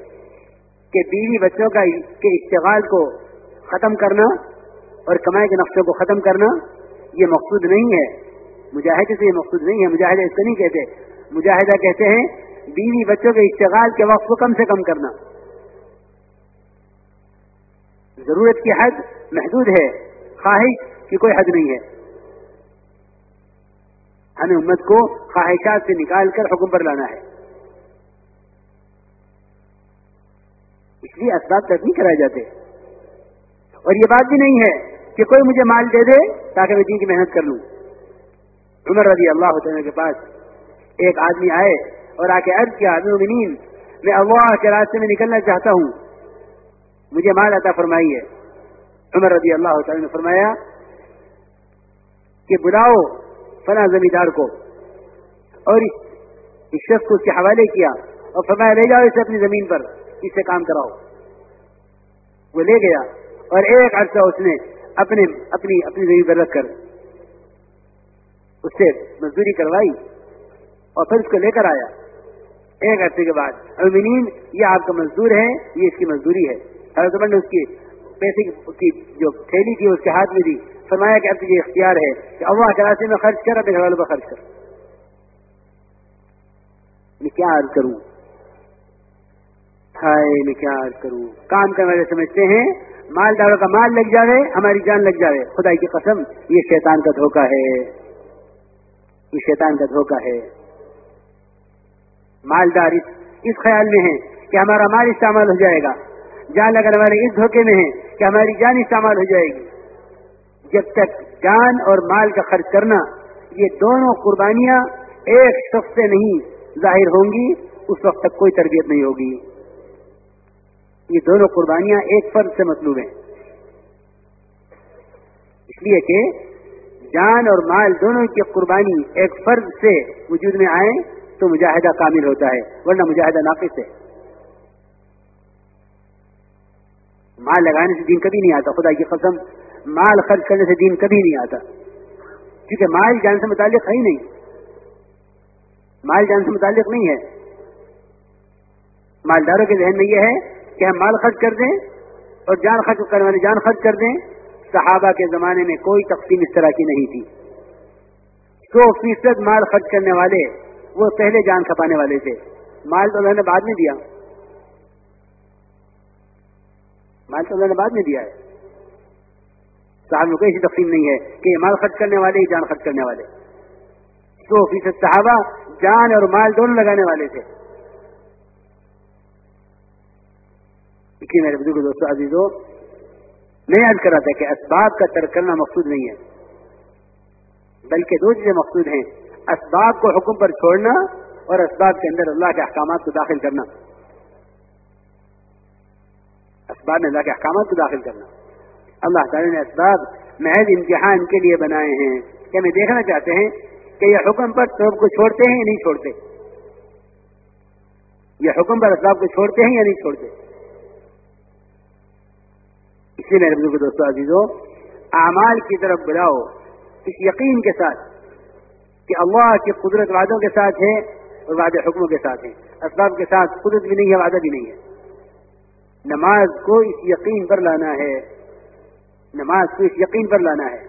کہ بیوی بچوں کا کے اشتغال کو ختم کرنا اور کمائی کے نقشوں کو ختم کرنا، یہ مقصود نہیں ہے۔ مجاہدے سے یہ مقصود نہیں ہے۔ مجاہدہ اس کو نہیں کہتے۔ مجاہدہ کہتے ہیں، بیوی بچوں کے اشتغال کے وقت کو کم سے کم کرنا۔ ضرورت کی حد محدود ہے، خواہش کی کوئی حد نہیں ہے۔ ہمیں امت کو خواہشات سے نکال کر حکم پر لانا ہے۔ اس لیے اسباب تک نہیں کرائے جاتے۔ اور یہ بات بھی نہیں ہے کہ کوئی مجھے مال دے دے تاکہ میں دین کی محنت کر لوں۔ عمر رضی اللہ تعالیٰ کے پاس ایک آدمی آئے اور آ کے عرض کیا، مومنین، میں اللہ کے راستے میں نکلنا چاہتا ہوں۔ مجھے مال عطا فرمائیے۔ عمر رضی اللہ تعالی نے فرمایا کہ بلاؤ فلاں زمیندار کو۔ اور اس شخص کو اس کے حوالے کیا اور فرمایا، لے جاؤ اسے اپنی زمین پر، اس سے کام کراؤ۔ وہ لے گیا اور ایک عرصہ اس نے اپنے، اپنی اپنی زمین پر رکھ کر اس سے مزدوری کروائی۔ اور پھر اس کو لے کر آیا۔ ایک عرصے کے بعد امین یہ آپ کا مزدور ہے، یہ اس کی مزدوری ہے۔ حضرت عمر نے اس کی پیسے کی جو تھیلی تھی، اس کے ہاتھ میں دی۔ فرمایا کہ اب تجھے اختیار ہے کہ اللہ کے راستے میں خرچ کر، اپنے گھر والوں پر خرچ کر۔ میں کیا عرض کروں؟ ہائے، میں کیا عرض کروں؟ کام کرنے والے سمجھتے ہیں مالداروں کا مال لگ جاوے، ہماری جان لگ جاوے۔ خدائی کی قسم، یہ شیطان کا دھوکہ ہے۔ یہ شیطان کا دھوکہ ہے۔ مالدار اس خیال میں ہے کہ ہمارا مال استعمال ہو جائے گا۔ جان اگر ہمارے اس دھوکے میں ہے کہ ہماری جان استعمال ہو جائے گی۔ جب تک جان اور مال کا خرچ کرنا یہ دونوں قربانیاں ایک شخص سے نہیں ظاہر ہوں گی، اس وقت تک کوئی تربیت نہیں ہوگی۔ یہ دونوں قربانیاں ایک فرد سے مطلوب ہیں۔ اس لیے کہ جان اور مال دونوں کی قربانی ایک فرد سے وجود میں آئے تو مجاہدہ کامل ہوتا ہے، ورنہ مجاہدہ ناقص ہے۔ مال لگانے سے دین کبھی نہیں آتا، خدا کی قسم، مال خرچ کرنے سے دین کبھی نہیں آتا۔ کیونکہ مال جان سے متعلق ہے ہی نہیں۔ مال جان سے متعلق نہیں ہے۔ مالداروں کے ذہن میں یہ ہے کہ ہم مال خرچ کر دیں اور جان خرچ کرنے والے جان خرچ کر دیں۔ صحابہ کے زمانے میں کوئی تقسیم اس طرح کی نہیں تھی۔ سو فیصد مال خرچ کرنے والے وہ پہلے جان کھپانے والے تھے۔ مال تو انہوں نے بعد میں دیا۔ مال تو انہوں نے بعد میں دیا ہے۔ صاحب میں کوئی ایسی تقسیم نہیں ہے کہ یہ مال خرچ کرنے والے ہی جان خرچ کرنے والے۔ سو فیصد صحابہ جان اور مال دونوں لگانے والے تھے۔ میرے بزرگ دوستوں عزیزوں میں یاد کر رہا تھا کہ اسباب کا ترک کرنا مقصود نہیں ہے، بلکہ دو چیزیں مقصود ہیں۔ اسباب کو حکم پر چھوڑنا اور اسباب کے اندر اللہ کے احکامات کو داخل کرنا۔ اسباب میں اللہ کے احکامات کو داخل کرنا۔ اللہ تعالی نے اسباب محض امتحان کے لیے بنائے ہیں۔ کہ ہمیں دیکھنا چاہتے ہیں کہ یہ حکم پر سب کو چھوڑتے ہیں یا نہیں چھوڑتے۔ یہ حکم پر اسباب کو چھوڑتے ہیں یا نہیں چھوڑتے۔ اس لیے میرے بزرگ دوستوں عزیزوں اعمال کی طرف بلاؤ، اس یقین کے ساتھ کہ اللہ کی قدرت وعدوں کے ساتھ ہے اور وعدے حکموں کے ساتھ ہے اسباب کے ساتھ قدرت بھی نہیں ہے، وعدہ بھی نہیں ہے۔ نماز کو اس یقین پر لانا ہے۔ نماز کو اس یقین پر لانا ہے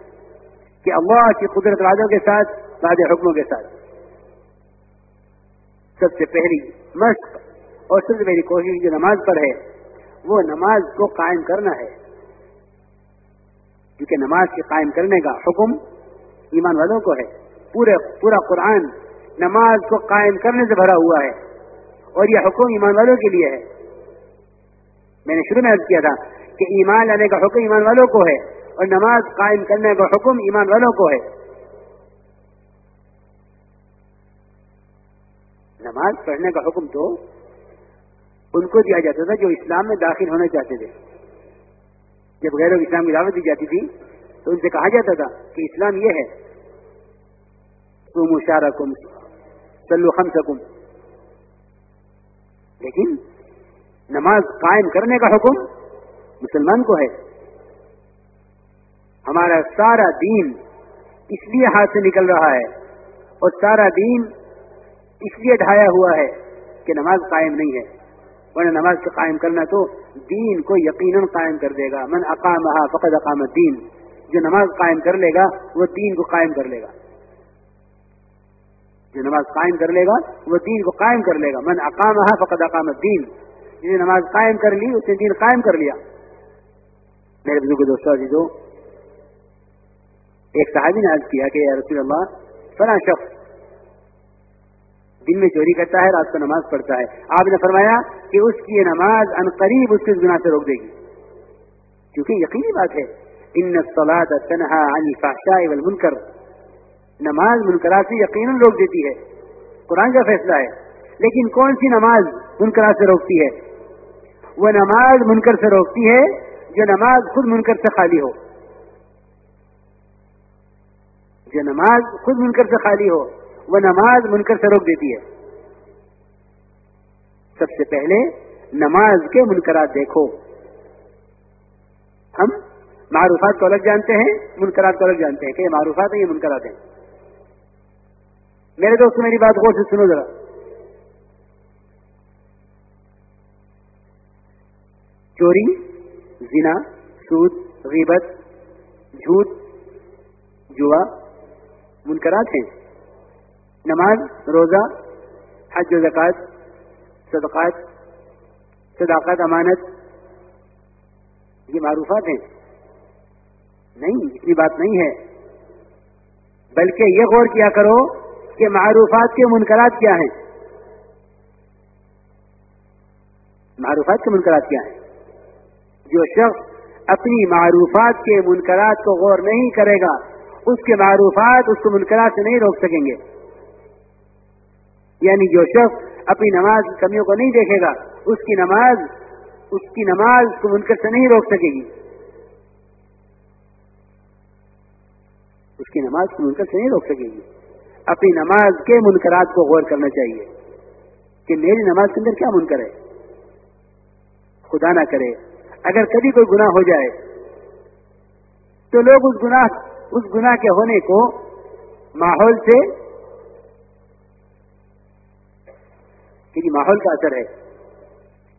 کہ اللہ کی قدرت وعدوں کے ساتھ، وعدے حکموں کے ساتھ۔ سب سے پہلی مشق اور سب سے پہلی کوشش جو نماز پر ہے، وہ نماز کو قائم کرنا ہے۔ کیونکہ نماز کے قائم کرنے کا حکم ایمان والوں کو ہے۔ پورے پورا قرآن نماز کو قائم کرنے سے بھرا ہوا ہے اور یہ حکم ایمان والوں کے لیے ہے۔ میں نے شروع میں عرض کیا تھا کہ ایمان لانے کا حکم ایمان والوں کو ہے اور نماز قائم کرنے کا حکم ایمان والوں کو ہے۔ نماز پڑھنے کا حکم تو ان کو دیا جاتا تھا جو اسلام میں داخل ہونا چاہتے تھے۔ جب غیر اسلام کی دعوت دی جاتی تھی تو ان سے کہا جاتا تھا کہ اسلام یہ ہے تم سلو خمسکم لیکن نماز قائم کرنے کا حکم مسلمان کو ہے۔ ہمارا سارا دین اس لیے ہاتھ سے نکل رہا ہے اور سارا دین اس لیے ڈھایا ہوا ہے کہ نماز قائم نہیں ہے۔ ورنہ نماز کے قائم کرنا تو دین کو یقیناً قائم کر دے گا۔ من اقام فقد اقام الدین۔ جو نماز قائم کر لے گا، وہ دین کو قائم کر لے گا۔ جو نماز قائم کر لے گا، وہ دین کو قائم کر لے گا۔ من اقام فقد اقام الدین۔ جس نے نماز قائم کر لی، اس نے دین قائم کر لیا۔ میرے بزرگ دوستوں عزیزوں ایک صحابی نے عرض کیا کہ رسول اللہ، فلاں شخص دن میں چوری کرتا ہے، رات کو نماز پڑھتا ہے۔ آپ نے فرمایا کہ اس کی یہ نماز ان قریب اس کے گناہ سے روک دے گی۔ کیونکہ یقینی بات ہے، ان سلاد تنہا عن فاشا والمنکر۔ نماز منکرا سے یقیناً روک دیتی ہے۔ قرآن کا فیصلہ ہے۔ لیکن کون سی نماز منکرا سے روکتی ہے؟ وہ نماز منکر سے روکتی ہے جو نماز خود منکر سے خالی ہو۔ جو نماز خود منکر سے خالی ہو، وہ نماز منکر سے روک دیتی ہے۔ سب سے پہلے نماز کے منکرات دیکھو۔ ہم معروفات کو الگ جانتے ہیں منکرات کو الگ جانتے ہیں کہ یہ معروفات ہیں یہ منکرات ہیں۔ میرے دوست میری بات غور سے سنو ذرا۔ چوری، زنا، سود، غیبت، جھوٹ، جوا، منکرات ہیں۔ نماز، روزہ، حج و زکات صدقات، صداقت، امانت، یہ معروفات ہیں۔ نہیں، اتنی بات نہیں ہے۔ بلکہ یہ غور کیا کرو کہ معروفات کے منکرات کیا ہیں؟ معروفات کے منکرات کیا ہیں؟ جو شخص اپنی معروفات کے منکرات کو غور نہیں کرے گا، اس کے معروفات اس کو منکرات سے نہیں روک سکیں گے۔ یعنی جو شخص اپنی نماز کی کمیوں کو نہیں دیکھے گا، اس کی نماز، اس کی نماز کو منکر سے نہیں روک سکے گی۔ اس کی نماز کو منکر سے نہیں روک سکے گی۔ اپنی نماز کے منکرات کو غور کرنا چاہیے کہ میری نماز کے اندر کیا منکر ہے؟ خدا نہ کرے۔ اگر کبھی کوئی گناہ ہو جائے، تو لوگ اس گناہ اس گناہ کے ہونے کو ماحول سے کہ ماحول کا اثر ہے۔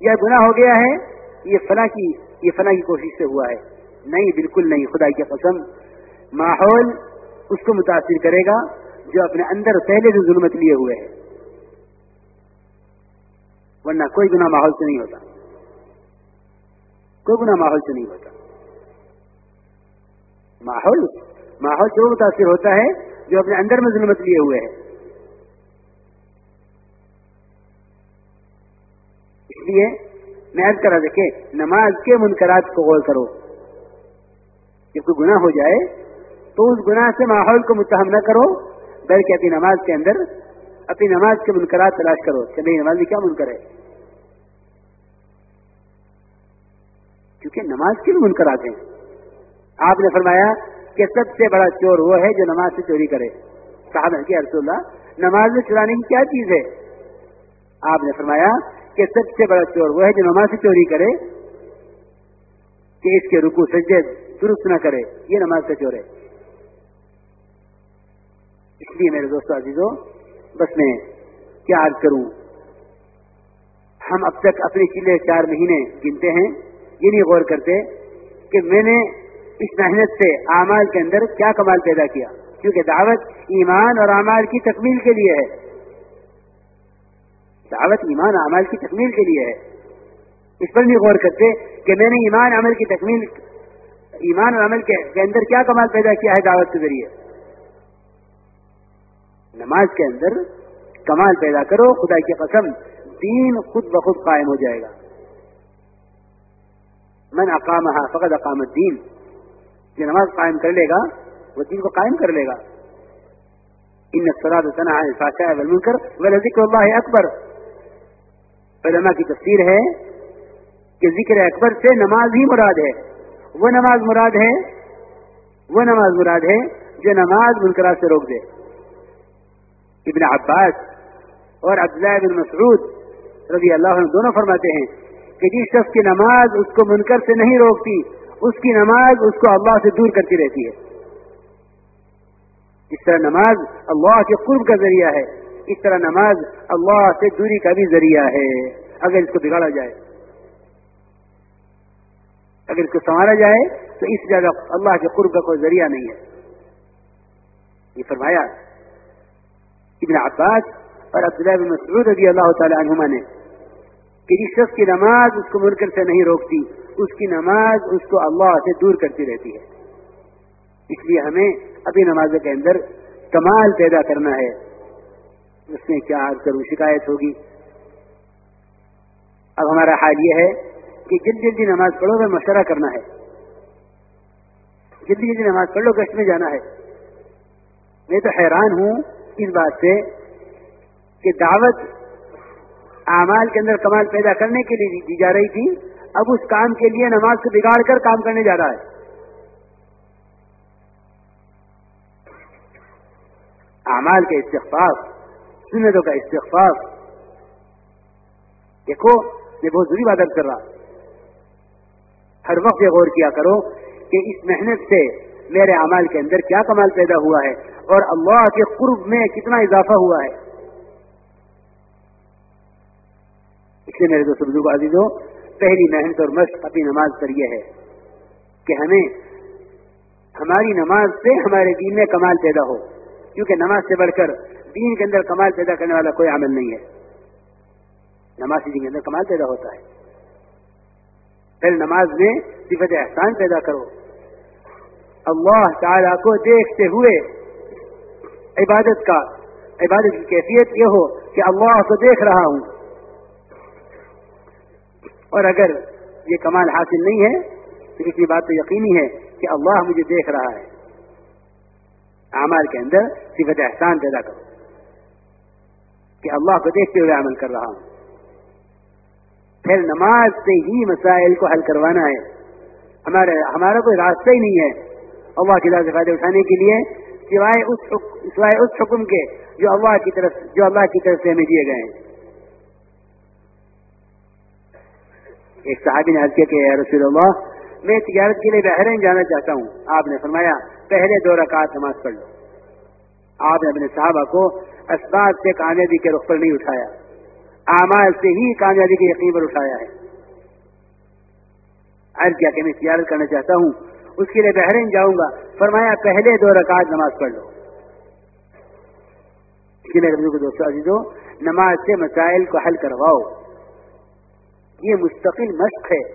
یا گناہ ہو گیا ہے، یہ فنا کی، یہ فنا کی کوشش سے ہوا ہے۔ نہیں، بالکل نہیں، خدا کی قسم، ماحول اس کو متاثر کرے گا۔ جو اپنے اندر پہلے سے ظلمت لیے ہوئے ہے ورنہ کوئی گناہ ماحول سے نہیں ہوتا۔ کوئی گناہ ماحول سے نہیں ہوتا۔ ماحول ماحول سے وہ متاثر ہوتا ہے جو اپنے اندر میں ظلمت لیے ہوئے ہے لیے میں عرض کرا دیکھے نماز کے منکرات کو غور کرو۔ جب کوئی گناہ ہو جائے تو اس گناہ سے ماحول کو متہم نہ کرو۔ بلکہ اپنی نماز کے اندر اپنی نماز کے منکرات تلاش کرو کہ نہیں، نماز میں کیا منکر ہے؟ کیونکہ نماز کے بھی منکرات ہیں۔ آپ نے فرمایا کہ سب سے بڑا چور وہ ہے جو نماز سے چوری کرے۔ صاحب کی رسول اللہ، نماز میں چرانے کی کیا چیز ہے؟ آپ نے فرمایا کہ سب سے بڑا چور وہ ہے جو نماز سے چوری کرے کہ اس کے رکو سجدے درست نہ کرے۔ یہ نماز کا چور ہے۔ اس لیے میرے دوستوں عزیزوں بس میں کیا عرض کروں؟ ہم اب تک اپنے چلے چار مہینے گنتے ہیں، یہ نہیں غور کرتے کہ میں نے اس محنت سے اعمال کے اندر کیا کمال پیدا کیا، کیونکہ دعوت ایمان اور اعمال کی تکمیل کے لیے ہے۔ دعوت ایمان عمل کی تکمیل کے لیے ہے۔ اس پر نہیں غور کرتے کہ میں نے ایمان عمل کی تکمیل، ایمان اور عمل کے اندر کیا کمال پیدا کیا ہے دعوت کے ذریعے۔ نماز کے اندر کمال پیدا کرو خدا کی قسم، دین خود بخود قائم ہو جائے گا۔ من اقام فقط اقام الدین۔ جو نماز قائم کر لے گا، وہ دین کو قائم کر لے گا۔ ان سراد تنا ہے ذکر اللہ اکبر۔ علماء کی تفسیر ہے کہ ذکر اکبر سے نماز ہی مراد ہے۔ وہ نماز مراد ہے، وہ نماز مراد ہے جو نماز منکرات سے روک دے۔ ابن عباس اور عبداللہ بن مسعود رضی اللہ عنہ دونوں فرماتے ہیں کہ جس شخص کی نماز اس کو منکر سے نہیں روکتی، اس کی نماز اس کو اللہ سے دور کرتی رہتی ہے۔ اس طرح نماز اللہ کے قرب کا ذریعہ ہے، اس طرح نماز اللہ سے دوری کا بھی ذریعہ ہے۔ اگر اس کو بگاڑا جائے، اگر اس کو سنوارا جائے، تو اس جگہ اللہ کے قرب کا کوئی ذریعہ نہیں ہے۔ یہ فرمایا ابن عباس اور عبداللہ بن مسعود رضی اللہ تعالی عنہما نے کہ جس شخص کی نماز اس کو منکر سے نہیں روکتی، اس کی نماز اس کو اللہ سے دور کرتی رہتی ہے۔ اس لیے ہمیں ابھی نمازوں کے اندر کمال پیدا کرنا ہے۔ اس میں کیا عرض کروں، شکایت ہوگی۔ اب ہمارا حال یہ ہے کہ جلدی جلدی نماز پڑھو میں مشورہ کرنا ہے۔ جلدی جلدی نماز پڑھ لو، گشت میں جانا ہے۔ میں تو حیران ہوں اس بات سے کہ دعوت اعمال کے اندر کمال پیدا کرنے کے لیے دی جا رہی تھی، اب اس کام کے لیے نماز کو بگاڑ کر کام کرنے جا رہا ہے۔ اعمال کا استخفاف سنتوں کا استخفاف دیکھو میں بہت ضروری بات کر رہا ہر وقت یہ غور کیا کرو کہ اس محنت سے میرے اعمال کے اندر کیا کمال پیدا ہوا ہے اور اللہ کے قرب میں کتنا اضافہ ہوا ہے۔ اس لیے میرے دوست بزرگ عزیزوں پہلی محنت اور مشق اپنی نماز پر یہ ہے کہ ہمیں ہماری نماز سے ہمارے دین میں کمال پیدا ہو، کیونکہ نماز سے بڑھ کر دین کے اندر کمال پیدا کرنے والا کوئی عمل نہیں ہے۔ نماز دین کے اندر کمال پیدا ہوتا ہے۔ پھر نماز میں صفت احسان پیدا کرو۔ اللہ تعالی کو دیکھتے ہوئے عبادت کا عبادت کی کیفیت یہ ہو کہ اللہ کو دیکھ رہا ہوں۔ اور اگر یہ کمال حاصل نہیں ہے، تو کسی بات تو یقینی ہے کہ اللہ مجھے دیکھ رہا ہے۔ اعمال کے اندر صفت احسان پیدا کرو۔ کہ اللہ کو دیکھتے ہوئے عمل کر رہا ہوں۔ پھر نماز سے ہی مسائل کو حل کروانا ہے۔ ہمارے ہمارا کوئی راستہ ہی نہیں ہے۔ اللہ کی سے فائدے اٹھانے کے لیے، سوائے اس سوائے اس حکم کے جو اللہ کی طرف جو اللہ کی طرف سے ہمیں دیے گئے ہیں۔ ایک صحابی نے عرض کیا کہ رسول اللہ، میں تجارت کے لیے بحرین جانا چاہتا ہوں۔ آپ نے فرمایا، پہلے دو رکعت نماز پڑھ لو۔ آپ نے اپنے صحابہ کو اسباب سے کامیابی کے رخ پر نہیں اٹھایا۔ اعمال سے ہی کامیابی کے یقین پر اٹھایا ہے۔ عرض کیا کہ میں تجارت کرنا چاہتا ہوں اس کے لیے بحرین جاؤں گا۔ فرمایا، پہلے دو رکعت نماز پڑھ لو۔ جی میرے دوستوں عزیزوں نماز سے مسائل کو حل کرواؤ۔ یہ مستقل مشق ہے۔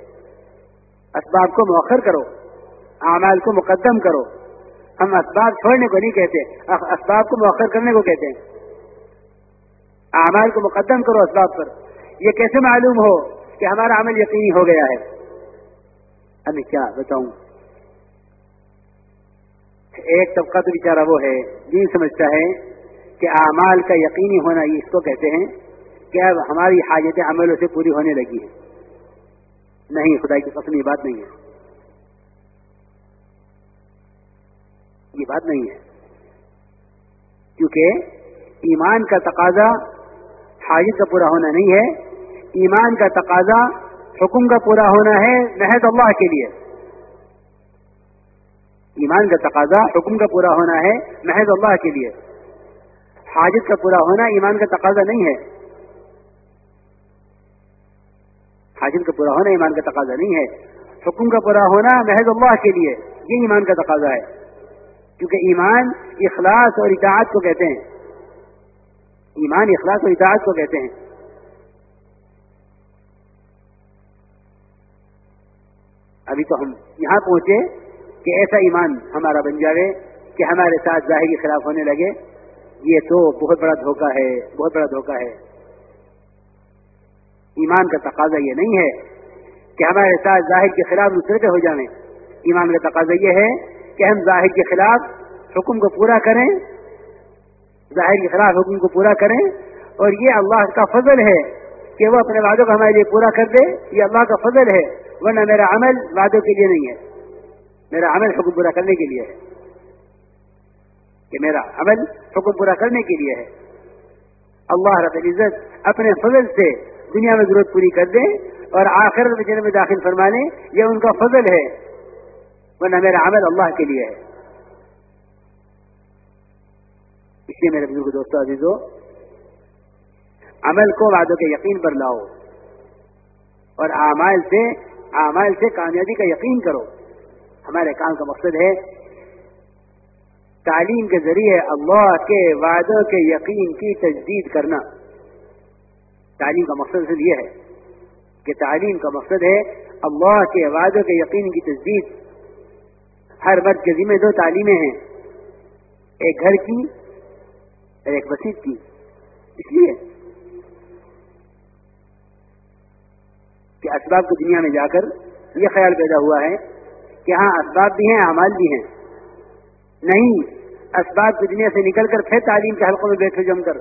اسباب کو مؤخر کرو۔ اعمال کو مقدم کرو۔ ہم اسباب چھوڑنے کو نہیں کہتے اسباب کو مؤخر کرنے کو کہتے ہیں۔ اعمال کو مقدم کرو اسباب پر۔ یہ کیسے معلوم ہو کہ ہمارا عمل یقینی ہو گیا ہے؟ ابھی کیا بتاؤں؟ ایک طبقہ تو بیچارہ وہ ہے دین سمجھتا ہے کہ اعمال کا یقینی ہونا یہ اس کو کہتے ہیں کہ اب ہماری حاجتیں عملوں سے پوری ہونے لگی ہیں۔ نہیں خدا کی قسم، یہ بات نہیں ہے۔ یہ بات نہیں ہے۔ کیونکہ ایمان کا تقاضا حاجت کا پورا ہونا نہیں ہے، ایمان کا تقاضا حکم کا پورا ہونا ہے، محض اللہ کے لیے۔ ایمان کا تقاضا، حکم کا پورا ہونا ہے، محض اللہ کے لیے۔ حاجت کا پورا ہونا ایمان کا تقاضا نہیں ہے۔ حاجت کا پورا ہونا ایمان کا تقاضا نہیں ہے۔ حکم کا پورا ہونا محض اللہ کے لیے، یہ ایمان کا تقاضا ہے۔ کیونکہ ایمان اخلاص اور اطاعت کو کہتے ہیں۔ ایمان اخلاص اور اطاعت کو کہتے ہیں۔ ابھی تو ہم یہاں پہنچے۔ کہ ایسا ایمان ہمارا بن جائے کہ ہمارے ساتھ ظاہر کے خلاف ہونے لگے، یہ تو بہت بڑا دھوکہ ہے، بہت بڑا دھوکہ ہے۔ ایمان کا تقاضا یہ نہیں ہے کہ ہمارے ساتھ ظاہر کے خلاف نصرتیں ہو جائیں ایمان کا تقاضا یہ ہے کہ ہم ظاہر کے خلاف حکم کو پورا کریں، ظاہر کے خلاف حکم کو پورا کریں۔ اور یہ اللہ کا فضل ہے کہ وہ اپنے وعدوں کو ہمارے لیے پورا کر دے، یہ اللہ کا فضل ہے، ورنہ میرا عمل وعدوں کے لیے نہیں ہے۔ میرا عمل حکم پورا کرنے کے لیے ہے۔ کہ میرا عمل حکم پورا کرنے کے لیے ہے۔ اللہ رب العزت اپنے فضل سے دنیا میں ضرورت پوری کر دیں اور آخر میں جنم میں داخل فرما لیں یہ ان کا فضل ہے۔ ورنہ میرا عمل اللہ کے لیے ہے۔ اس لیے میرے بزرگ دوستوں عزیزو، عمل کو وعدوں کے یقین پر لاؤ اور اعمال سے اعمال سے کامیابی کا یقین کرو۔ ہمارے کام کا مقصد ہے تعلیم کے ذریعے اللہ کے وعدوں کے یقین کی تجدید کرنا۔ تعلیم کا مقصد صرف یہ ہے کہ تعلیم کا مقصد ہے اللہ کے وعدوں کے یقین کی تجدید۔ ہر مرد کے ذمہ دو تعلیمیں ہیں، ایک گھر کی اور ایک مسجد کی۔ اس لیے کہ اسباب کو دنیا میں جا کر یہ خیال پیدا ہوا ہے کہ ہاں اسباب بھی ہیں، اعمال بھی ہیں۔ نہیں، اسباب کی دنیا سے نکل کر پھر تعلیم کے حلقوں میں بیٹھو، جم کر۔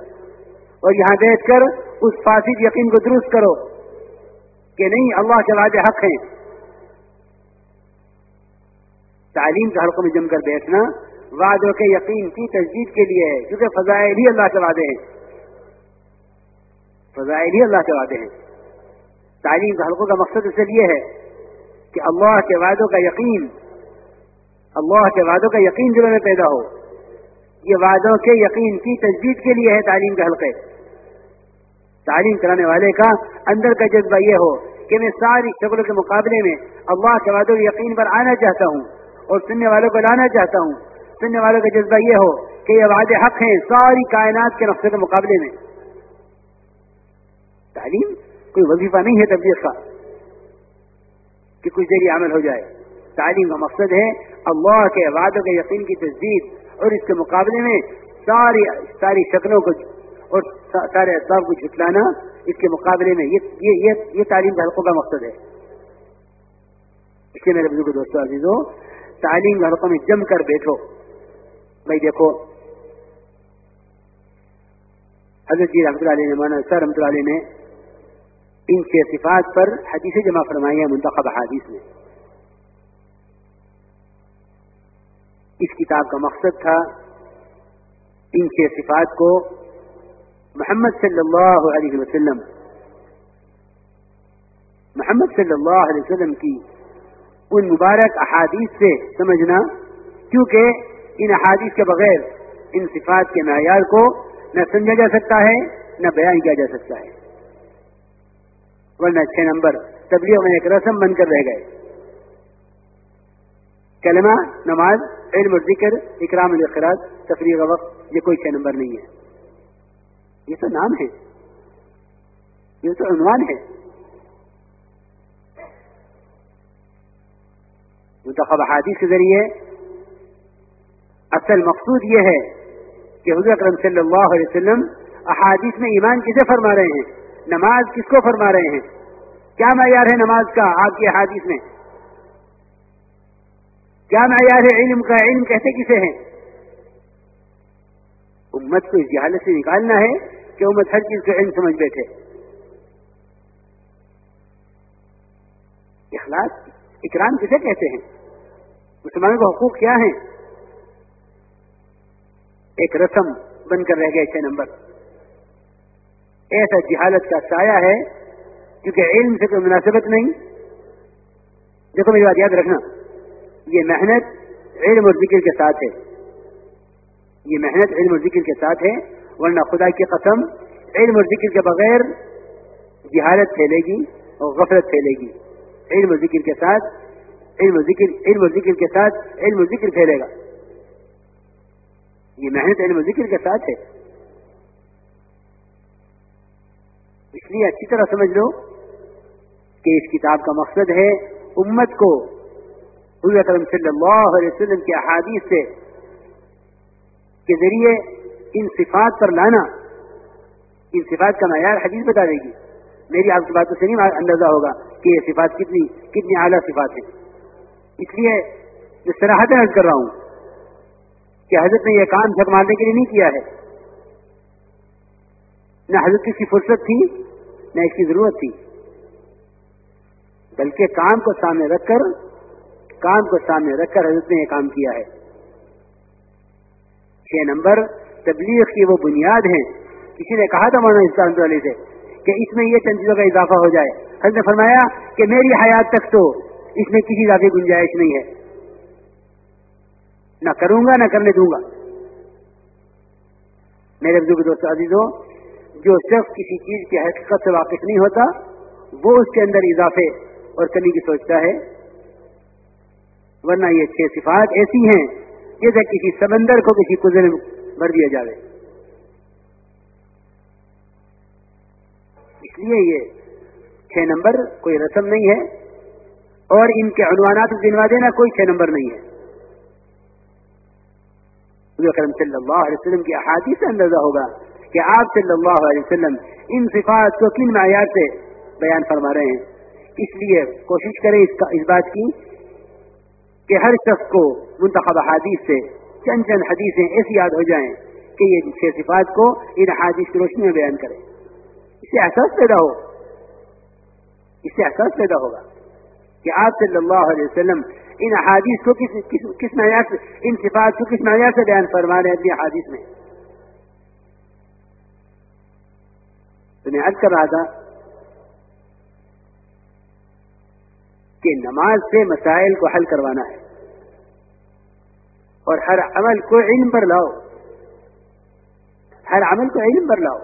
اور یہاں بیٹھ کر اس فاسد یقین کو درست کرو کہ نہیں، اللہ کے وعدے حق ہیں۔ تعلیم کے حلقوں میں جم کر بیٹھنا وعدوں کے یقین کی تجدید کے لیے ہے، کیونکہ فضائل ہی اللہ کے وعدے ہیں۔ فضائل ہی اللہ کے وعدے ہیں۔ تعلیم کے حلقوں کا مقصد اس لیے ہے کہ اللہ کے وعدوں کا یقین، اللہ کے وعدوں کا یقین دلوں میں پیدا ہو۔ یہ وعدوں کے یقین کی تجدید کے لیے ہے تعلیم کے حلقے۔ تعلیم کرانے والے کا اندر کا جذبہ یہ ہو کہ میں ساری شکلوں کے مقابلے میں اللہ کے وعدوں کے یقین پر آنا چاہتا ہوں اور سننے والوں کو لانا چاہتا ہوں۔ سننے والوں کا جذبہ یہ ہو کہ یہ وعدے حق ہیں ساری کائنات کے نقصے کے مقابلے میں۔ تعلیم کوئی وظیفہ نہیں ہے تبلیغ کا۔ کہ کچھ دیر عمل ہو جائے۔ تعلیم کا مقصد ہے اللہ کے وعدوں کے یقین کی تصدیق اور اس کے مقابلے میں ساری ساری شکلوں کو اور سارے اسباب کو جھٹلانا۔ اس کے مقابلے میں یہ یہ, یہ, یہ تعلیم حلقوں کا مقصد ہے۔ اس لیے میرے بزرگ دوستوں عزیزوں تعلیم حلقوں میں جم کر بیٹھو۔ بھائی دیکھو حضرت جی رحمۃ اللہ علیہ نے مولانا سر رحمۃ اللہ علیہ نے ان کے صفات پر حدیث جمع فرمائی ہے منتخب حادث میں۔ اس کتاب کا مقصد تھا ان کے صفات کو محمد صلی اللہ علیہ وسلم، محمد صلی اللہ علیہ وسلم کی ان مبارک احادیث سے سمجھنا، کیونکہ ان احادیث کے بغیر ان صفات کے معیار کو نہ سمجھا جا سکتا ہے، نہ بیان کیا جا سکتا ہے۔ ورنہ چھ نمبر، تبلیغ میں ایک رسم بن کر رہ گئے۔ کلمہ، نماز، علم و ذکر، اکرام الخراج تفریح وقت، یہ کوئی چھ نمبر نہیں ہے۔ یہ تو نام ہے۔ یہ تو عنوان ہے۔ منتخب حادث کے ذریعے اصل مقصود یہ ہے کہ حضور اکرم صلی اللہ علیہ وسلم احادیث میں ایمان کسے فرما رہے ہیں؟ نماز کس کو فرما رہے ہیں؟ کیا معیار ہے نماز کا آپ کی احادیث میں؟ کیا معیار ہے علم کا؟ علم کہتے کسے ہیں؟ امت کو اس جہالت سے نکالنا ہے کہ امت ہر چیز کو علم سمجھ بیٹھے۔ اخلاص، اکرام کسے کہتے ہیں؟ مسلمانوں کے حقوق کیا ہیں؟ ایک رسم بن کر رہ گئے چھ نمبر۔ ایسا جہالت کا سایہ ہے کیونکہ علم سے کوئی مناسبت نہیں۔ دیکھو میری بات یاد رکھنا، یہ محنت علم اور ذکر کے ساتھ ہے۔ یہ محنت علم اور ذکر کے ساتھ ہے، ورنہ خدا کی قسم علم اور ذکر کے بغیر جہالت پھیلے گی اور غفلت پھیلے گی۔ علم و ذکر کے ساتھ، علم و ذکر، علم و ذکر کے ساتھ، علم و ذکر پھیلے گا۔ یہ محنت علم و ذکر کے ساتھ ہے۔ اس لیے اچھی طرح سمجھ لو کہ اس کتاب کا مقصد ہے امت کو حضرت اکرم صلی اللہ علیہ وسلم کے احادیث سے کے ذریعے ان صفات پر لانا، ان صفات کا معیار حدیث بتا دے گی۔ میری آپ کی باتوں سے نہیں اندازہ ہوگا کہ یہ صفات کتنی کتنی اعلیٰ صفات ہیں۔ اس لیے میں سراہد حضرت کر رہا ہوں کہ حضرت نے یہ کام جھک مارنے کے لیے نہیں کیا ہے۔ نہ حضرت کی فرصت تھی نہ اس کی ضرورت تھی۔ بلکہ کام کو سامنے رکھ کر، کام کو سامنے رکھ کر حضرت نے یہ کام کیا ہے۔ چھ نمبر، تبلیغ کی وہ بنیاد ہیں۔ کسی نے کہا تھا مولانا اسلام علی سے کہ اس میں یہ چند چیزوں کا اضافہ ہو جائے۔ حضرت نے فرمایا کہ میری حیات تک تو اس میں کسی اضافی گنجائش نہیں ہے۔ نہ کروں گا، نہ کرنے دوں گا۔ میرے بزرگ دوست عزیزوں جو شخص کسی چیز کی حقیقت سے واقف نہیں ہوتا، وہ اس کے اندر اضافے اور کمی کی سوچتا ہے۔ ورنہ یہ چھ صفات ایسی ہیں جیسے کسی سمندر کو کسی کزے میں بھر دیا جائے اس لیے یہ چھ نمبر کوئی رسم نہیں ہے اور ان کے عنوانات گنوا دینا کوئی چھ نمبر نہیں ہے۔ کرم صلی اللہ علیہ وسلم کی احادیث سے اندازہ ہوگا کہ آپ صلی اللہ علیہ وسلم ان صفات کو کن معیار سے بیان فرما رہے ہیں؟ اس لیے کوشش کریں اس کا اس بات کی کہ ہر شخص کو منتخب حادیث سے چند چند حدیثیں ایسی یاد ہو جائیں کہ یہ چھ صفات کو ان حادیث کی روشنی میں بیان کرے اس سے احساس پیدا ہو۔ اس سے احساس پیدا ہوگا کہ آپ صلی اللہ علیہ وسلم ان احادیث کو کس کس, کس معیار سے ان صفات کو کس معیار سے بیان فرما رہے اپنی احادیث میں؟ میں عرض کر رہا تھا کہ نماز سے مسائل کو حل کروانا ہے اور ہر عمل کو علم پر لاؤ۔ ہر عمل کو علم پر لاؤ۔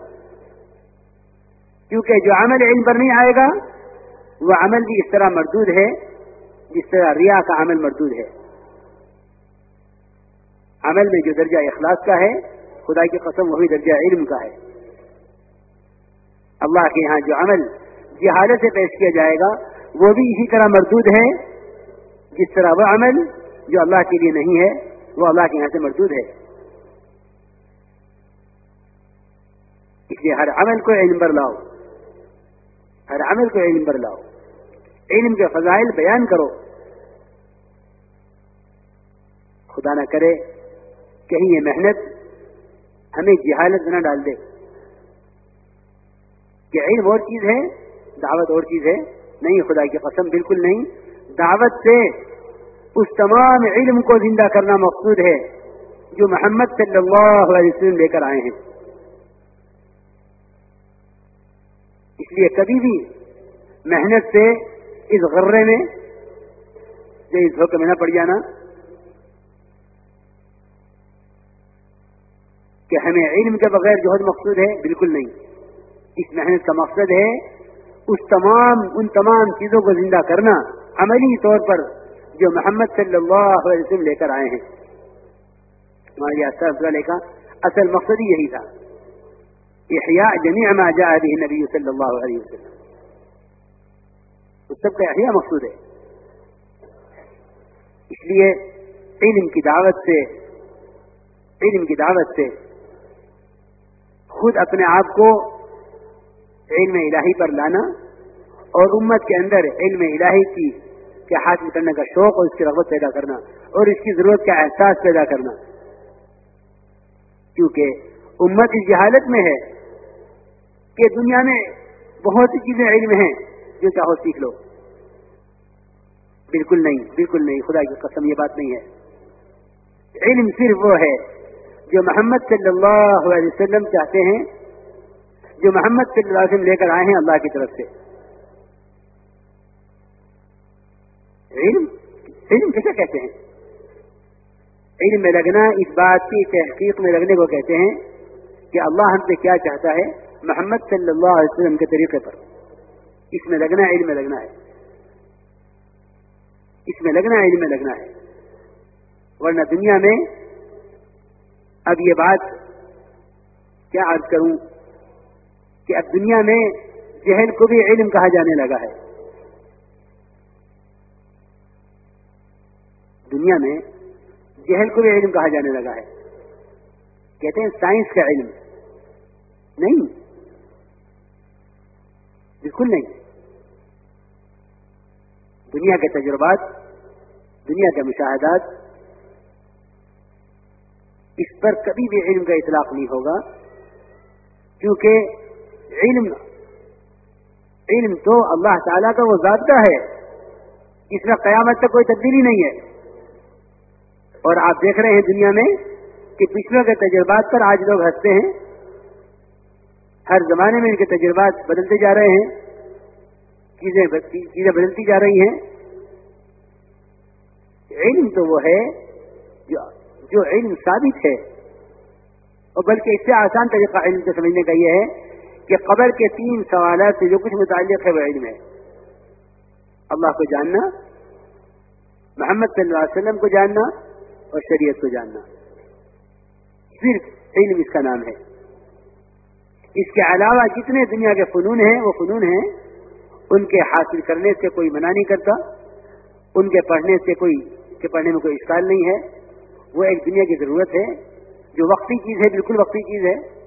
کیونکہ جو عمل علم پر نہیں آئے گا، وہ عمل بھی اس طرح مردود ہے، جس طرح ریا کا عمل مردود ہے۔ عمل میں جو درجہ اخلاص کا ہے، خدا کی قسم وہی درجہ علم کا ہے۔ اللہ کے یہاں جو عمل جہالت سے پیش کیا جائے گا، وہ بھی اسی طرح مردود ہے، جس طرح وہ عمل جو اللہ کے لیے نہیں ہے، وہ اللہ کے یہاں سے مردود ہے۔ اس لیے ہر عمل کو علم پر لاؤ۔ ہر عمل کو علم پر لاؤ۔ علم کے فضائل بیان کرو۔ خدا نہ کرے، کہیں یہ محنت ہمیں جہالت نہ ڈال دے۔ کہ علم اور چیز ہے، دعوت اور چیز ہے، نہیں خدا کی قسم، بالکل نہیں۔ دعوت سے اس تمام علم کو زندہ کرنا مقصود ہے جو محمد صلی اللہ علیہ وسلم لے کر آئے ہیں۔ اس لیے کبھی بھی محنت سے اس غرے میں، جو اس دھوکے میں نہ پڑ جانا، کہ ہمیں علم کے بغیر جو مقصود ہے، بالکل نہیں۔ اس محنت کا مقصد ہے اس تمام، ان تمام چیزوں کو زندہ کرنا، عملی طور پر جو محمد صلی اللہ علیہ وسلم لے کر آئے ہیں۔ ہمارے کا۔ اصل مقصد ہی یہی تھا۔ احیاء جميع ما جاء به النبي صلی اللہ علیہ وسلم۔ اس سب کا احیاء مقصود ہے۔ اس لیے علم کی دعوت سے، علم کی دعوت سے خود اپنے آپ کو علم الہی پر لانا اور امت کے اندر علم الہی کی کے حاصل کرنے کا شوق اور اس کی رغبت پیدا کرنا اور اس کی ضرورت کا احساس پیدا کرنا۔ کیونکہ امت اس جہالت میں ہے کہ دنیا میں بہت سی چیزیں علم ہیں جو چاہو سیکھ لو۔ بالکل نہیں بالکل نہیں، خدا کی قسم یہ بات نہیں ہے۔ علم صرف وہ ہے جو محمد صلی اللہ علیہ وسلم چاہتے ہیں جو محمد صلی اللہ علیہ وسلم لے کر آئے ہیں اللہ کی طرف سے۔ علم؟ علم کیسے کہتے ہیں؟ علم میں لگنا، اس بات کی تحقیق میں لگنے کو کہتے ہیں کہ اللہ ہم سے کیا چاہتا ہے؟ محمد صلی اللہ علیہ وسلم کے طریقے پر۔ اس میں لگنا علم میں لگنا ہے۔ اس میں لگنا علم میں لگنا ہے۔ ورنہ دنیا میں اب یہ بات کیا عرض کروں؟ کہ اب دنیا میں جہل کو بھی علم کہا جانے لگا ہے۔ دنیا میں جہل کو بھی علم کہا جانے لگا ہے۔ کہتے ہیں سائنس کا علم۔ نہیں۔ بالکل نہیں۔ دنیا کے تجربات، دنیا کے مشاہدات، اس پر کبھی بھی علم کا اطلاق نہیں ہوگا۔ کیونکہ علم علم تو اللہ تعالیٰ کا وہ ضابطہ ہے۔ اس میں قیامت تک کوئی تبدیلی نہیں ہے۔ اور آپ دیکھ رہے ہیں دنیا میں کہ پچھلوں کے تجربات پر آج لوگ ہنستے ہیں۔ ہر زمانے میں ان کے تجربات بدلتے جا رہے ہیں۔ چیزیں چیزیں بدلتی جا رہی ہیں۔ علم تو وہ ہے جو جو علم ثابت ہے۔ اور بلکہ اس سے آسان طریقہ علم کو سمجھنے کا یہ ہے کہ قبر کے تین سوالات سے جو کچھ متعلق ہے وہ علم ہے۔ اللہ کو جاننا، محمد صلی اللہ علیہ وسلم کو جاننا اور شریعت کو جاننا۔ صرف علم اس کا نام ہے۔ اس کے علاوہ جتنے دنیا کے فنون ہیں، وہ فنون ہیں۔ ان کے حاصل کرنے سے کوئی منع نہیں کرتا۔ ان کے پڑھنے سے کوئی کے پڑھنے میں کوئی اشکال نہیں ہے۔ وہ ایک دنیا کی ضرورت ہے۔ جو وقتی چیز ہے، بالکل وقتی چیز ہے۔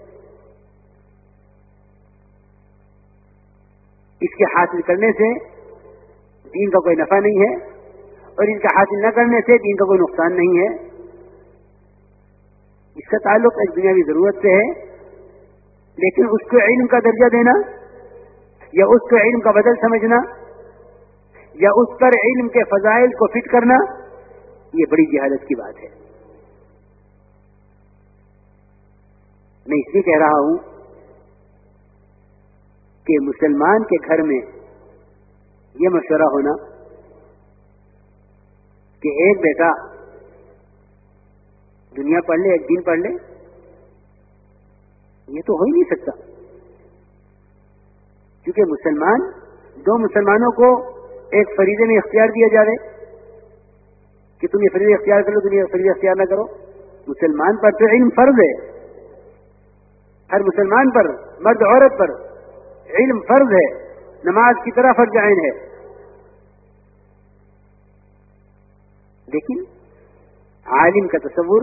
اس کے حاصل کرنے سے دین کا کوئی نفع نہیں ہے اور ان کا حاصل نہ کرنے سے دین کا کوئی نقصان نہیں ہے۔ اس کا تعلق ایک دنیا کی ضرورت سے ہے، لیکن اس کو علم کا درجہ دینا یا اس کو علم کا بدل سمجھنا یا اس پر علم کے فضائل کو فٹ کرنا، یہ بڑی جہالت کی بات ہے۔ میں اس لیے کہہ رہا ہوں کہ مسلمان کے گھر میں یہ مشورہ ہونا کہ ایک بیٹا دنیا پڑھ لے، ایک دن پڑھ لے، یہ تو ہو ہی نہیں سکتا۔ کیونکہ مسلمان، دو مسلمانوں کو ایک فریضے میں اختیار دیا جائے کہ تم یہ فریض اختیار کرو تم یہ فریض اختیار نہ کرو۔ مسلمان پر تو علم فرض ہے۔ ہر مسلمان پر، مرد عورت پر علم فرض ہے، نماز کی طرح فرض عین ہے۔ لیکن عالم کا تصور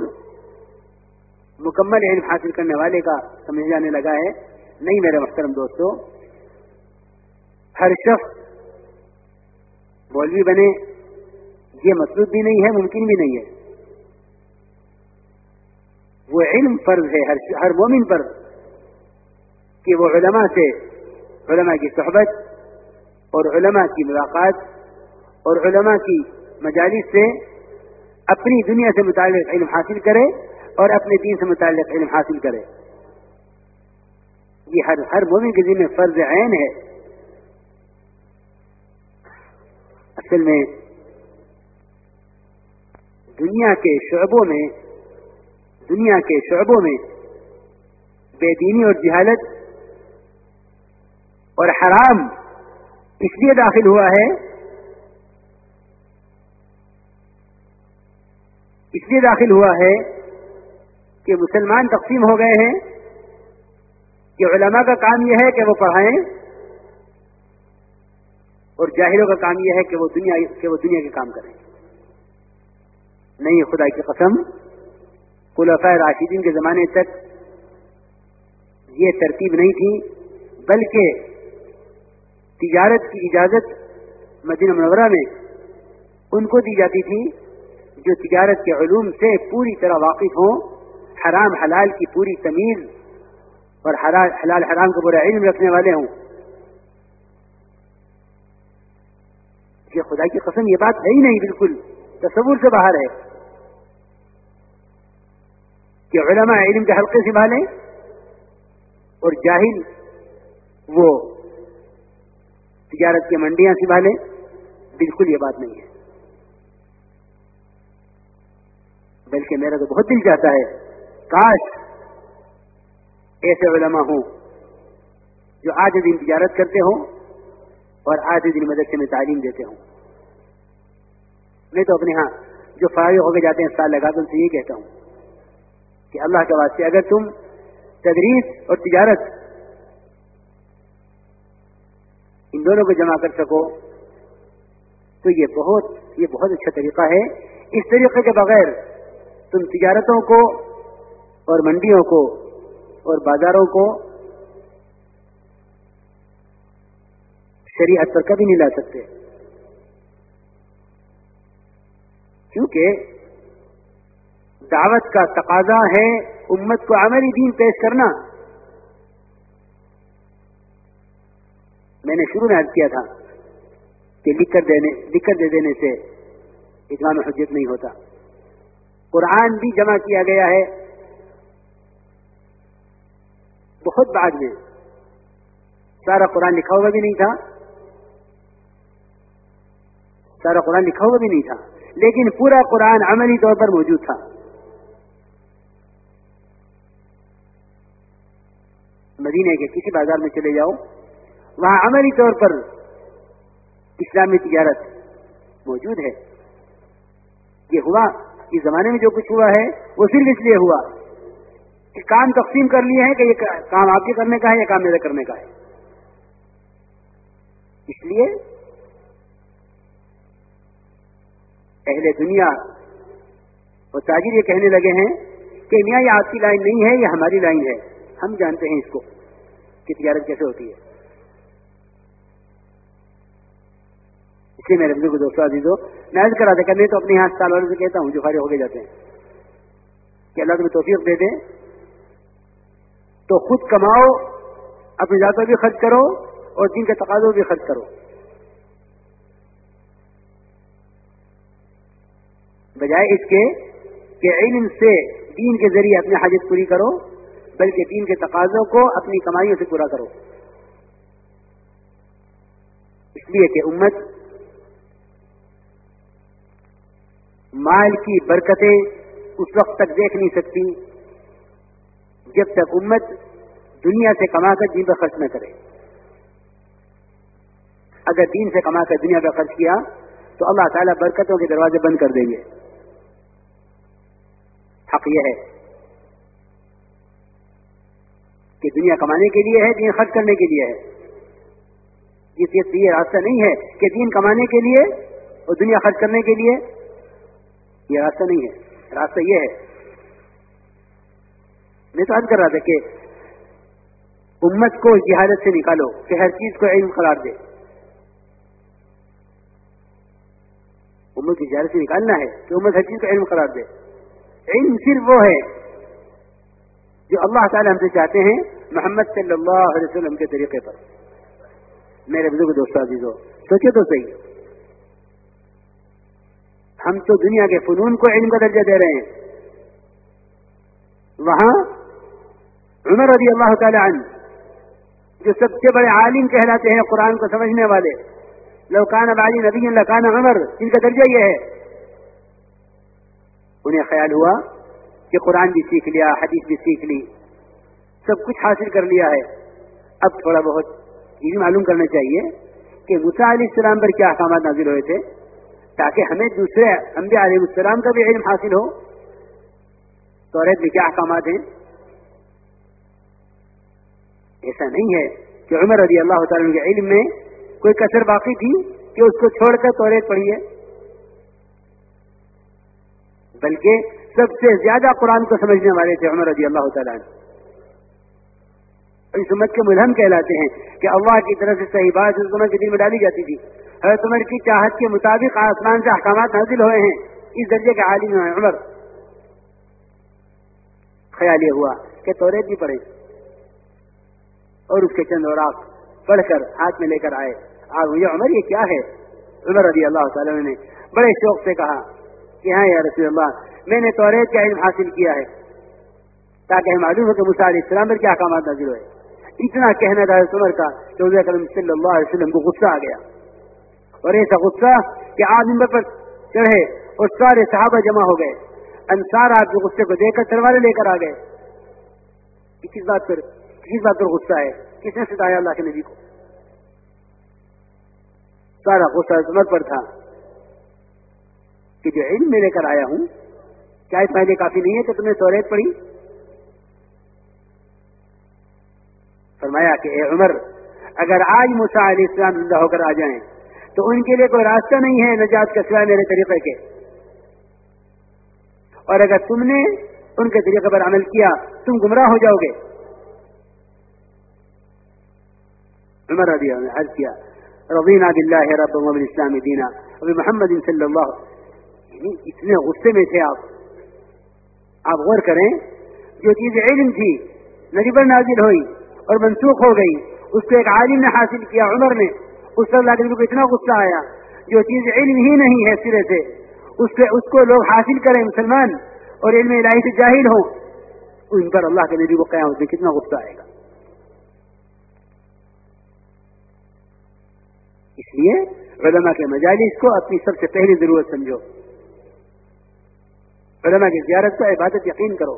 مکمل علم حاصل کرنے والے کا سمجھ جانے لگا ہے۔ نہیں میرے محترم دوستو، ہر شخص مولوی بنے، یہ مطلوب بھی نہیں ہے، ممکن بھی نہیں ہے۔ وہ علم فرض ہے، ہر مومن پر کہ وہ علماء سے علماء کی صحبت اور علماء کی ملاقات اور علماء کی مجالس سے اپنی دنیا سے متعلق علم حاصل کرے اور اپنے دین سے متعلق علم حاصل کرے۔ یہ ہر ہر مومن کے ذمہ فرض عین ہے۔ اصل میں دنیا کے شعبوں میں دنیا کے شعبوں میں بے دینی اور جہالت اور حرام اس لیے داخل ہوا ہے۔ اس لیے داخل ہوا ہے کہ مسلمان تقسیم ہو گئے ہیں کہ علماء کا کام یہ ہے کہ وہ پڑھائیں اور جاہلوں کا کام یہ ہے کہ وہ دنیا، کہ وہ دنیا کے کام کریں۔ نہیں، خدا کی قسم خلفۂ راشدین کے زمانے تک یہ ترتیب نہیں تھی، بلکہ تجارت کی اجازت مدینہ منورہ میں ان کو دی جاتی تھی جو تجارت کے علوم سے پوری طرح واقف ہوں، حرام حلال کی پوری تمیز اور حلال حرام کا برا علم رکھنے والے ہوں۔ یہ خدا کی قسم، یہ بات ہے ہی نہیں، بالکل تصور سے باہر ہے کہ علماء علم کے حلقے سنبھالیں اور جاہل وہ تجارت کی منڈیاں سنبھالیں بالکل یہ بات نہیں ہے۔ بلکہ میرا تو بہت دل چاہتا ہے، کاش ایسے علماء ہوں جو آج دن تجارت کرتے ہوں اور آدھے دن مدرسے میں تعلیم دیتے ہوں۔ میں تو اپنے ہاں جو فراغ ہو کے جاتے ہیں، سال لگا تو ان سے یہ کہتا ہوں کہ اللہ کے واسطے اگر تم تدریس اور تجارت ان دونوں کو جمع کر سکو۔ تو یہ بہت یہ بہت اچھا طریقہ ہے۔ اس طریقے کے بغیر تم تجارتوں کو اور منڈیوں کو اور بازاروں کو شریعت پر کبھی نہیں لا سکتے۔ کیونکہ دعوت کا تقاضا ہے امت کو عملی دین پیش کرنا۔ میں نے شروع میں عرض کیا تھا کہ لکھ کر دینے لکھ کر دے دینے سے اتنا میں حجت نہیں ہوتا۔ قرآن بھی جمع کیا گیا ہے۔ بہت بعد میں۔ سارا قرآن لکھا ہوا بھی نہیں تھا۔ سارا قرآن لکھا ہوا بھی نہیں تھا۔ لیکن پورا قرآن عملی طور پر موجود تھا۔ مدینے کے کسی بازار میں چلے جاؤ۔ وہاں عملی طور پر اسلامی تجارت موجود ہے۔ یہ ہوا، اس زمانے میں جو کچھ ہوا ہے، وہ صرف اس لیے ہوا کہ کام تقسیم کر لیے ہیں کہ یہ کام آپ کے کرنے کا ہے یا کام میرے کرنے کا ہے۔ اس لیے اہل دنیا اور تاجر یہ کہنے لگے ہیں کہ میاں، یہ آپ کی لائن نہیں ہے، یہ ہماری لائن ہے۔ ہم جانتے ہیں اس کو کہ تجارت کیسے ہوتی ہے۔ اس لیے میرے بزرگ دوستوں ہو میں عرض کرا دے کہ میں تو اپنے یہاں اسپتال والوں سے کہتا ہوں جو فارغ ہو کے جاتے ہیں۔ کہ اللہ تمہیں توفیق دے دے تو خود کماؤ، اپنی ذات پر بھی خرچ کرو اور دین کے تقاضوں بھی خرچ کرو۔ بجائے اس کے کہ علم سے دین کے ذریعے اپنی حاجت پوری کرو، بلکہ دین کے تقاضوں کو اپنی کمائیوں سے پورا کرو۔ اس لیے کہ امت مال کی برکتیں اس وقت تک دیکھ نہیں سکتی جب تک امت دنیا سے کما کر دین پر خرچ نہ کرے۔ اگر دین سے کما کر دنیا پہ خرچ کیا تو اللہ تعالیٰ برکتوں کے دروازے بند کر دیں گے۔ حق یہ ہے کہ دنیا کمانے کے لیے ہے، دین خرچ کرنے کے لیے ہے۔ یہ راستہ نہیں ہے کہ دین کمانے کے لیے اور دنیا خرچ کرنے کے لیے یہ راستہ نہیں ہے۔ راستہ یہ ہے۔ میں تو عرض کر رہا تھا کہ امت کو جہادت سے نکالو، کہ ہر چیز کو علم قرار دے۔ امت کی جہادت سے نکالنا ہے کہ امت ہر چیز کو علم قرار دے۔ علم صرف وہ ہے جو اللہ تعالی ہم سے چاہتے ہیں محمد صلی اللہ علیہ وسلم کے طریقے پر۔ میرے بزرگ دوست عزیزو، سوچے تو صحیح۔ ہم تو دنیا کے فنون کو علم کا درجہ دے رہے ہیں۔ وہاں عمر رضی اللہ تعالی عنہ، جو سب سے بڑے عالم کہلاتے ہیں قرآن کو سمجھنے والے لوکان بالی نبی لکان عمر جن کا درجہ یہ ہے۔ انہیں خیال ہوا کہ قرآن بھی سیکھ لیا، حدیث بھی سیکھ لی، سب کچھ حاصل کر لیا ہے۔ اب تھوڑا بہت یہ بھی معلوم کرنا چاہیے کہ مسا علیہ السلام پر کیا احکامات نازل ہوئے تھے۔ تاکہ ہمیں دوسرے انبیاء علیہ السلام کا بھی علم حاصل ہو۔ تو میں کیا احکامات ہیں؟ ایسا نہیں ہے کہ عمر رضی اللہ تعالیٰ کے علم میں کوئی کثر باقی تھی کہ اس کو چھوڑ کر توریت پڑھیے بلکہ سب سے زیادہ قرآن کو سمجھنے والے تھے عمر رضی اللہ تعالیٰ اس امت کے ملہم کہلاتے ہیں کہ اللہ کی طرف سے صحیح بات اس عمر کے دل میں ڈالی جاتی تھی۔ عمر کی چاہت کے مطابق آسمان سے احکامات حاصل ہوئے ہیں۔ اس درجے کے عالم ہیں عمر۔ خیال یہ ہوا کہ توریت بھی پڑھے اور اس کے چند اور پڑھ کر ہاتھ میں لے کر آئے۔ آپ مجھے عمر یہ کیا ہے؟ عمر رضی اللہ تعالیٰ نے بڑے شوق سے کہا کہ ہاں یا رسول اللہ، میں نے توریت کا علم حاصل کیا ہے تاکہ معلوم ہو کہ مساعد اسلام پر کیا احکامات نازل ہوئے۔ اتنا کہنا تھا عمر کا کہ صلی اللہ علیہ وسلم کو غصہ آ گیا۔ اور ایسا غصہ کہ آپ نمبر پر چڑھے اور سارے صحابہ جمع ہو گئے۔ انصار آپ کے غصے کو دیکھ کر تلوارے لے کر آ گئے۔ کس بات پر، کس بات پر غصہ ہے؟ کس نے ستایا اللہ کے نبی کو؟ سارا غصہ عظمت پر تھا کہ جو علم میں لے کر آیا ہوں کیا پہلے کافی نہیں ہے کہ تم نے توریت پڑھی فرمایا کہ اے عمر، اگر آج مسا علیہ السلام زندہ ہو کر آ جائیں تو ان کے لیے کوئی راستہ نہیں ہے نجات کا سوائے میرے طریقے کے۔ اور اگر تم نے ان کے طریقے پر عمل کیا، تم گمراہ ہو جاؤ گے۔ عمر رضی اللہ نے عرض کیا، رضینا باللہ رب و اسلام دینا ابھی محمد صلی اللہ یعنی اتنے غصے میں تھے آپ۔ آپ غور کریں، جو چیز علم تھی نبی پر نازل ہوئی اور منسوخ ہو گئی، اس کو ایک عالم نے حاصل کیا عمر نے اس پر اللہ کے کو اتنا غصہ آیا جو چیز علم ہی نہیں ہے سرے سے، اس سے اس کو لوگ حاصل کریں مسلمان اور علم الہی سے جاہل ہوں۔ ان پر اللہ کے نبی کو قیامت میں کتنا غصہ آئے گا۔ اس لیے علماء کے مجالس کو اپنی سب سے پہلی ضرورت سمجھو۔ علماء کی زیارت کو عبادت یقین کرو۔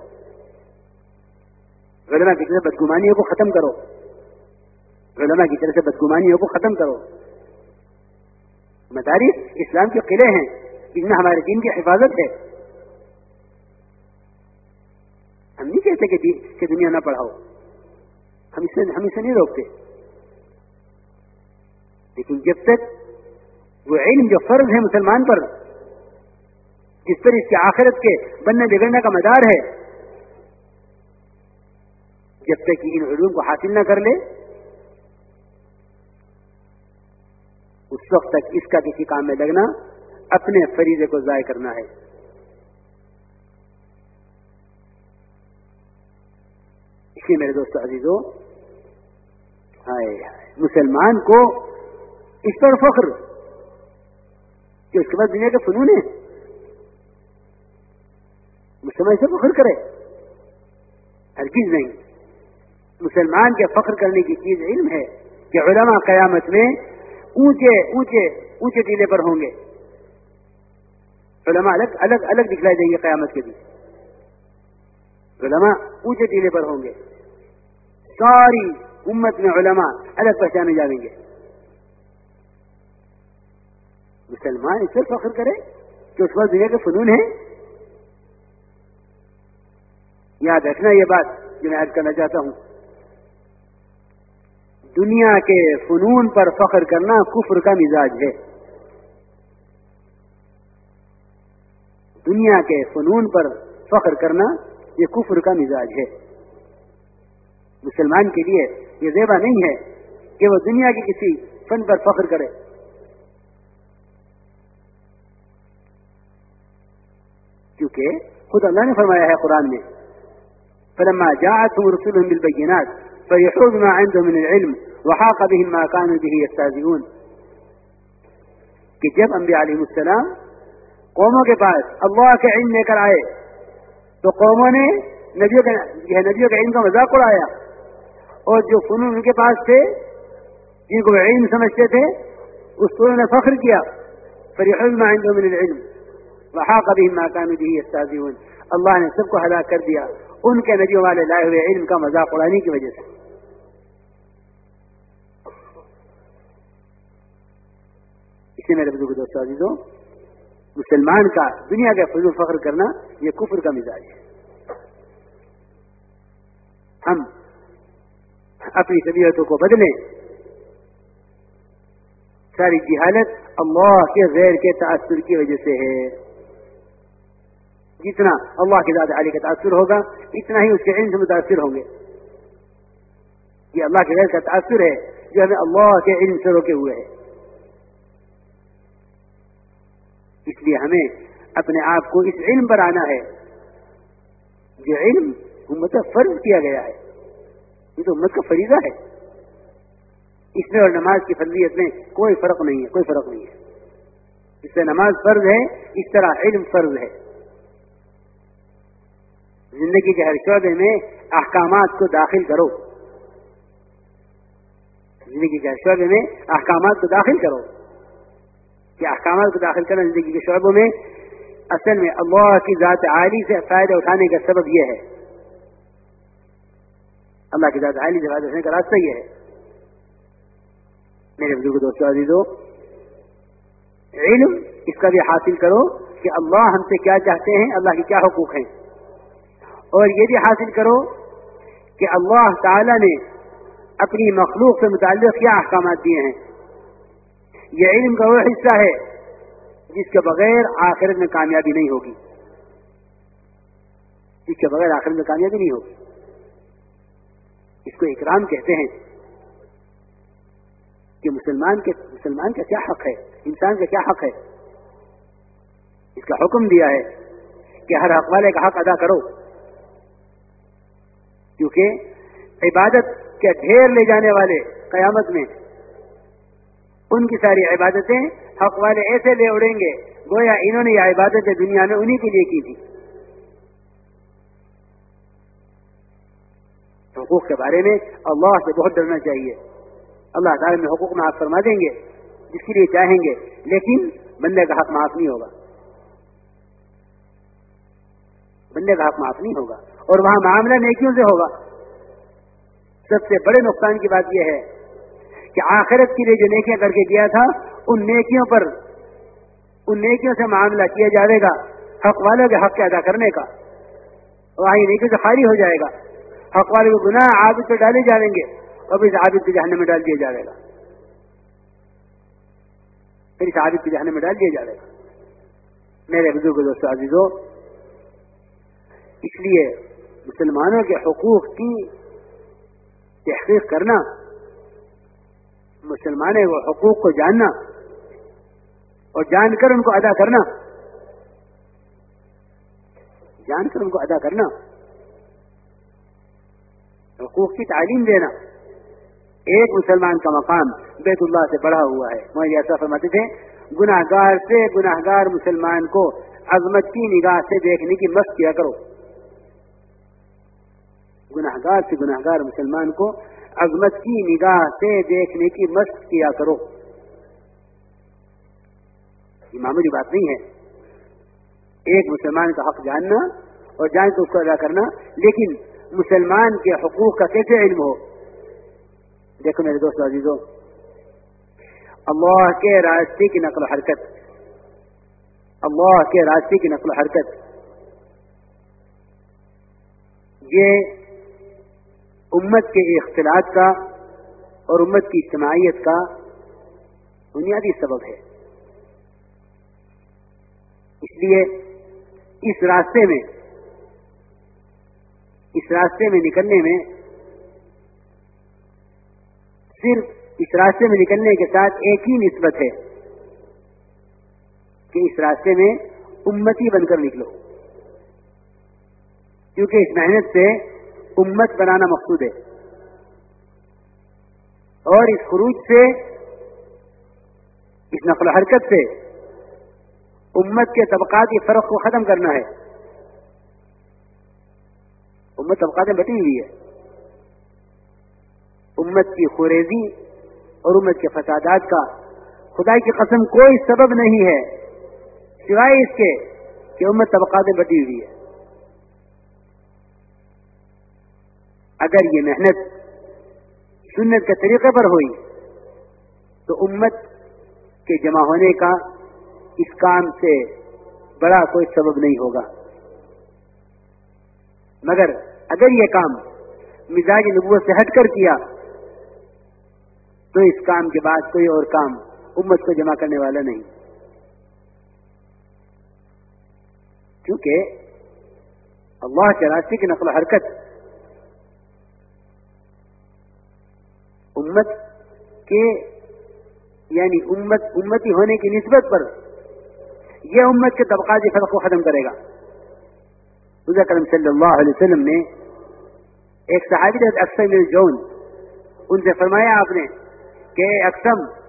علماء کی بدگمانیوں کو ختم کرو۔ علماء کی طرف سے بدگمانیوں کو ختم کرو۔ مدارس اسلام کے قلعے ہیں، ان میں ہمارے دین کی حفاظت ہے۔ ہم نہیں کہتے کہ دنیا نہ پڑھاؤ۔ ہم اسے ہم اسے نہیں روکتے۔ لیکن جب تک وہ علم جو فرض ہے مسلمان پر، جس پر اس کے آخرت کے بننے بگڑنے کا مدار ہے، جب تک ان علوم کو حاصل نہ کر لے اس وقت تک اس کا کسی کام میں لگنا، اپنے فریضے کو ضائع کرنا ہے۔ اس لیے میرے دوست عزیزوں ہائے مسلمان کو اس پر فخر کہ اس کے بعد دنیا کے فنون ہیں۔ مسلمان سے فخر کرے ہر چیز نہیں۔ مسلمان کے فخر کرنے کی چیز علم ہے کہ علماء قیامت میں اونچے اونچے اونچے ٹیلے پر ہوں گے۔ علماء الگ الگ الگ دکھلائے جائیں گے قیامت کے دن۔ علماء اونچے ٹیلے پر ہوں گے۔ ساری امت میں علماء الگ پہچانے جائیں گے۔ مسلمان اس پر فخر کرے کہ اس وقت دنیا کے فنون ہیں۔ یاد رکھنا یہ بات جو میں کرنا چاہتا ہوں۔ دنیا کے فنون پر فخر کرنا کفر کا مزاج ہے۔ دنیا کے فنون پر فخر کرنا یہ کفر کا مزاج ہے۔ مسلمان کے لیے یہ زیبا نہیں ہے کہ وہ دنیا کی کسی فن پر فخر کرے۔ کیونکہ خود اللہ نے فرمایا ہے قرآن میں، فلما جاءتهم رسلهم بالبينات فرحوا ما عندهم من العلم، وحاق بهم ما كانوا به يستهزئون. کہ جب انبیاء علیہ السلام قوموں کے پاس اللہ کے علم لے کر آئے، تو قوموں نے نبیوں کے نبیوں کے علم کا مذاق اڑایا۔ اور جو فنون ان کے پاس تھے، جن کو علم سمجھتے تھے، اس کو انہوں نے فخر کیا۔ فرحوا ما عندهم من العلم، وحاق بهم ما كانوا به يستهزئون۔ اللہ نے سب کو ہلاک کر دیا۔ ان کے نبیوں والے لائے ہوئے علم کا مذاق اڑانے کی وجہ سے۔ اسی میرے بزرگ دوست عزیزوں مسلمان کا دنیا کا فضول فخر کرنا یہ کفر کا مزاج ہے۔ ہم اپنی طبیعتوں کو بدلیں۔ ساری جہالت اللہ کے غیر کے تاثر کی وجہ سے ہے۔ جتنا اللہ کے ذات علی کا تاثر ہوگا، اتنا ہی اس کے علم سے متاثر ہوں گے۔ یہ اللہ کے غیر کا تاثر ہے جو ہمیں اللہ کے علم سے روکے ہوئے ہے۔ اس لیے ہمیں اپنے آپ کو اس علم پر آنا ہے۔ جو علم امت فرض کیا گیا ہے۔ یہ تو امت کا فریضہ ہے۔ اس میں اور نماز کی فرضیت میں کوئی فرق نہیں ہے، کوئی فرق نہیں ہے۔ اس سے نماز فرض ہے، اس طرح علم فرض ہے۔ زندگی کے ہر شعبے میں احکامات کو داخل کرو۔ زندگی کے ہر شعبے میں احکامات کو داخل کرو۔ کہ احکامات کو داخل کرنا زندگی کے شعبوں میں اصل میں اللہ کی ذات عالی سے فائدہ اٹھانے کا سبب یہ ہے۔ اللہ کی ذات عالی سے فائدہ اٹھانے کا راستہ یہ ہے۔ میرے بزرگ دوستوں عزیزو، علم اس کا بھی حاصل کرو کہ اللہ ہم سے کیا چاہتے ہیں، اللہ کے کیا حقوق ہیں۔ اور یہ بھی حاصل کرو کہ اللہ تعالی نے اپنی مخلوق سے متعلق کیا احکامات دیے ہیں۔ یہ علم کا وہ حصہ ہے جس کے بغیر آخرت میں کامیابی نہیں ہوگی۔ جس کے بغیر آخرت میں کامیابی نہیں ہوگی۔ اس کو اکرام کہتے ہیں کہ مسلمان کے مسلمان کا کیا حق ہے؟ انسان کا کیا حق ہے؟ اس کا حکم دیا ہے کہ ہر حق والے کا حق ادا کرو۔ کیونکہ عبادت کے ڈھیر لے جانے والے قیامت میں ان کی ساری عبادتیں حق والے ایسے لے اڑیں گے، گویا انہوں نے یہ عبادتیں دنیا میں انہی کے لیے کی تھی۔ حقوق کے بارے میں اللہ سے بہت ڈرنا چاہیے۔ اللہ تعالی میں حقوق میں آپ فرما دیں گے، جس کے لیے چاہیں گے، لیکن بندے کا حق معاف نہیں ہوگا۔ بندے کا حق معاف نہیں ہوگا، اور وہاں معاملہ نیکیوں سے ہوگا۔ سب سے بڑے نقصان کی بات یہ ہے کہ آخرت کے لیے جو نیکیاں کر کے کیا تھا، ان نیکیوں پر، ان نیکیوں سے معاملہ کیا جائے گا حق والوں کے حق ادا کرنے کا۔ وہاں یہ نیکیوں سے خالی ہو جائے گا۔ حق والے کو گناہ عابد پہ ڈالے جائیں گے اور اس عابد کے جہنم میں ڈال دیا جائے گا۔ پھر اس عابد کے جہنم میں ڈال دیا جائے گا۔ میرے بزرگ دوستوں عزیزوں اس لیے مسلمانوں کے حقوق کی تحقیق کرنا مسلمانوں کو حقوق کو جاننا اور جان کر ان کو ادا کرنا جان کر ان کو ادا کرنا حقوق کی تعلیم دینا ایک مسلمان کا مقام بیت اللہ سے بڑھا ہوا ہے۔ میں ایسا فرماتے تھے گناہ گار سے گناہ گار مسلمان کو عظمت کی نگاہ سے دیکھنے کی مست کیا کرو۔ گناہ گار سے گناہ گار مسلمان کو عظمت کی نگاہ سے دیکھنے کی مشق کیا کرو۔ یہ معمولی بات نہیں ہے۔ ایک مسلمان کا حق جاننا اور جان کے اس کو ادا کرنا، لیکن مسلمان کے حقوق کا کیسے علم ہو؟ دیکھو میرے دوست عزیزوں، اللہ کے راستے کی نقل و حرکت۔ اللہ کے راستے کی نقل و حرکت۔ یہ امت کے اختلاط کا اور امت کی اجتماعیت کا بنیادی سبب ہے۔ اس لیے اس راستے میں، اس راستے میں نکلنے میں، صرف اس راستے میں نکلنے کے ساتھ ایک ہی نسبت ہے کہ اس راستے میں امتی بن کر نکلو۔ کیونکہ اس محنت سے امت بنانا مقصود ہے۔ اور اس خروج سے، اس نقل و حرکت سے امت کے طبقات کے فرق کو ختم کرنا ہے۔ امت طبقات میں بٹی ہوئی ہے۔ امت کی خوریزی اور امت کے فسادات کا خدا کی قسم کوئی سبب نہیں ہے، سوائے اس کے کہ امت طبقات میں بٹی ہوئی ہے۔ اگر یہ محنت سنت کے طریقے پر ہوئی، تو امت کے جمع ہونے کا اس کام سے بڑا کوئی سبب نہیں ہوگا۔ مگر اگر یہ کام مزاج نبوت سے ہٹ کر کیا، تو اس کام کے بعد کوئی اور کام امت کو جمع کرنے والا نہیں۔ کیونکہ اللہ کے راستے کی نقل و حرکت امت کے یعنی امت امتی ہونے کی نسبت پر یہ امت کے طبقات فرق کو ختم کرے گا۔ رضا کرم صلی اللہ علیہ وسلم نے ایک صحابی اکثر جون ان سے فرمایا آپ نے کہ اکثم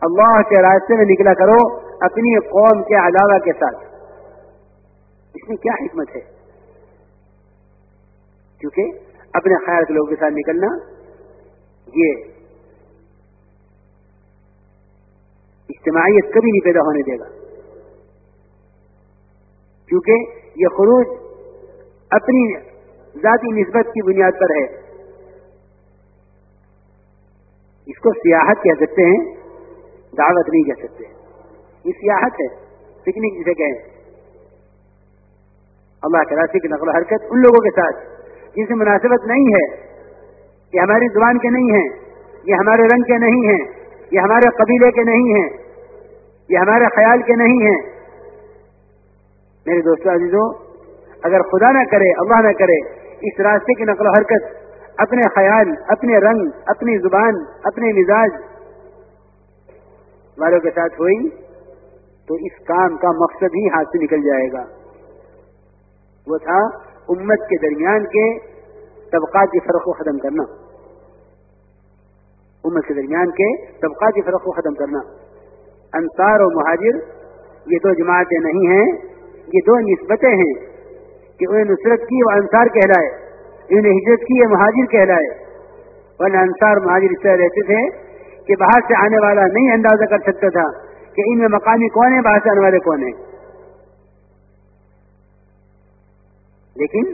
اللہ کے راستے میں نکلا کرو اپنی قوم کے علاوہ کے ساتھ۔ اس میں کیا حکمت ہے؟ کیونکہ اپنے خیال کے لوگوں کے ساتھ نکلنا یہ اجتماعیت کبھی نہیں پیدا ہونے دے گا۔ کیونکہ یہ خروج اپنی ذاتی نسبت کی بنیاد پر ہے۔ اس کو سیاحت کہہ سکتے ہیں، دعوت نہیں کہہ سکتے۔ یہ سیاحت ہے، پکنک جسے کہیں۔ اللہ کے راستے کی نقل و حرکت ان لوگوں کے ساتھ جن سے مناسبت نہیں ہے۔ یہ ہماری زبان کے نہیں ہیں، یہ ہمارے رنگ کے نہیں ہیں، یہ ہمارے قبیلے کے نہیں ہیں، یہ ہمارے خیال کے نہیں ہیں۔ میرے دوستوں عزیزوں اگر خدا نہ کرے، اللہ نہ کرے، اس راستے کی نقل و حرکت، اپنے خیال، اپنے رنگ، اپنی زبان، اپنے مزاج والوں کے ساتھ ہوئی، تو اس کام کا مقصد ہی ہاتھ سے نکل جائے گا۔ وہ تھا امت کے درمیان کے طبقات کی فرق کو ختم کرنا۔ امت کے درمیان کے طبقات کی فرق کو ختم کرنا۔ انصار اور مہاجر، یہ دو جماعتیں نہیں ہیں، یہ دو نسبتیں ہیں کہ انہیں نصرت کی وہ انصار کہلائے، انہیں ہجرت کی یہ مہاجر کہلائے۔ ورنہ انصار مہاجر اس طرح رہتے تھے کہ باہر سے آنے والا نہیں اندازہ کر سکتا تھا کہ ان میں مقامی کون ہے باہر سے آنے والے کون ہیں۔ لیکن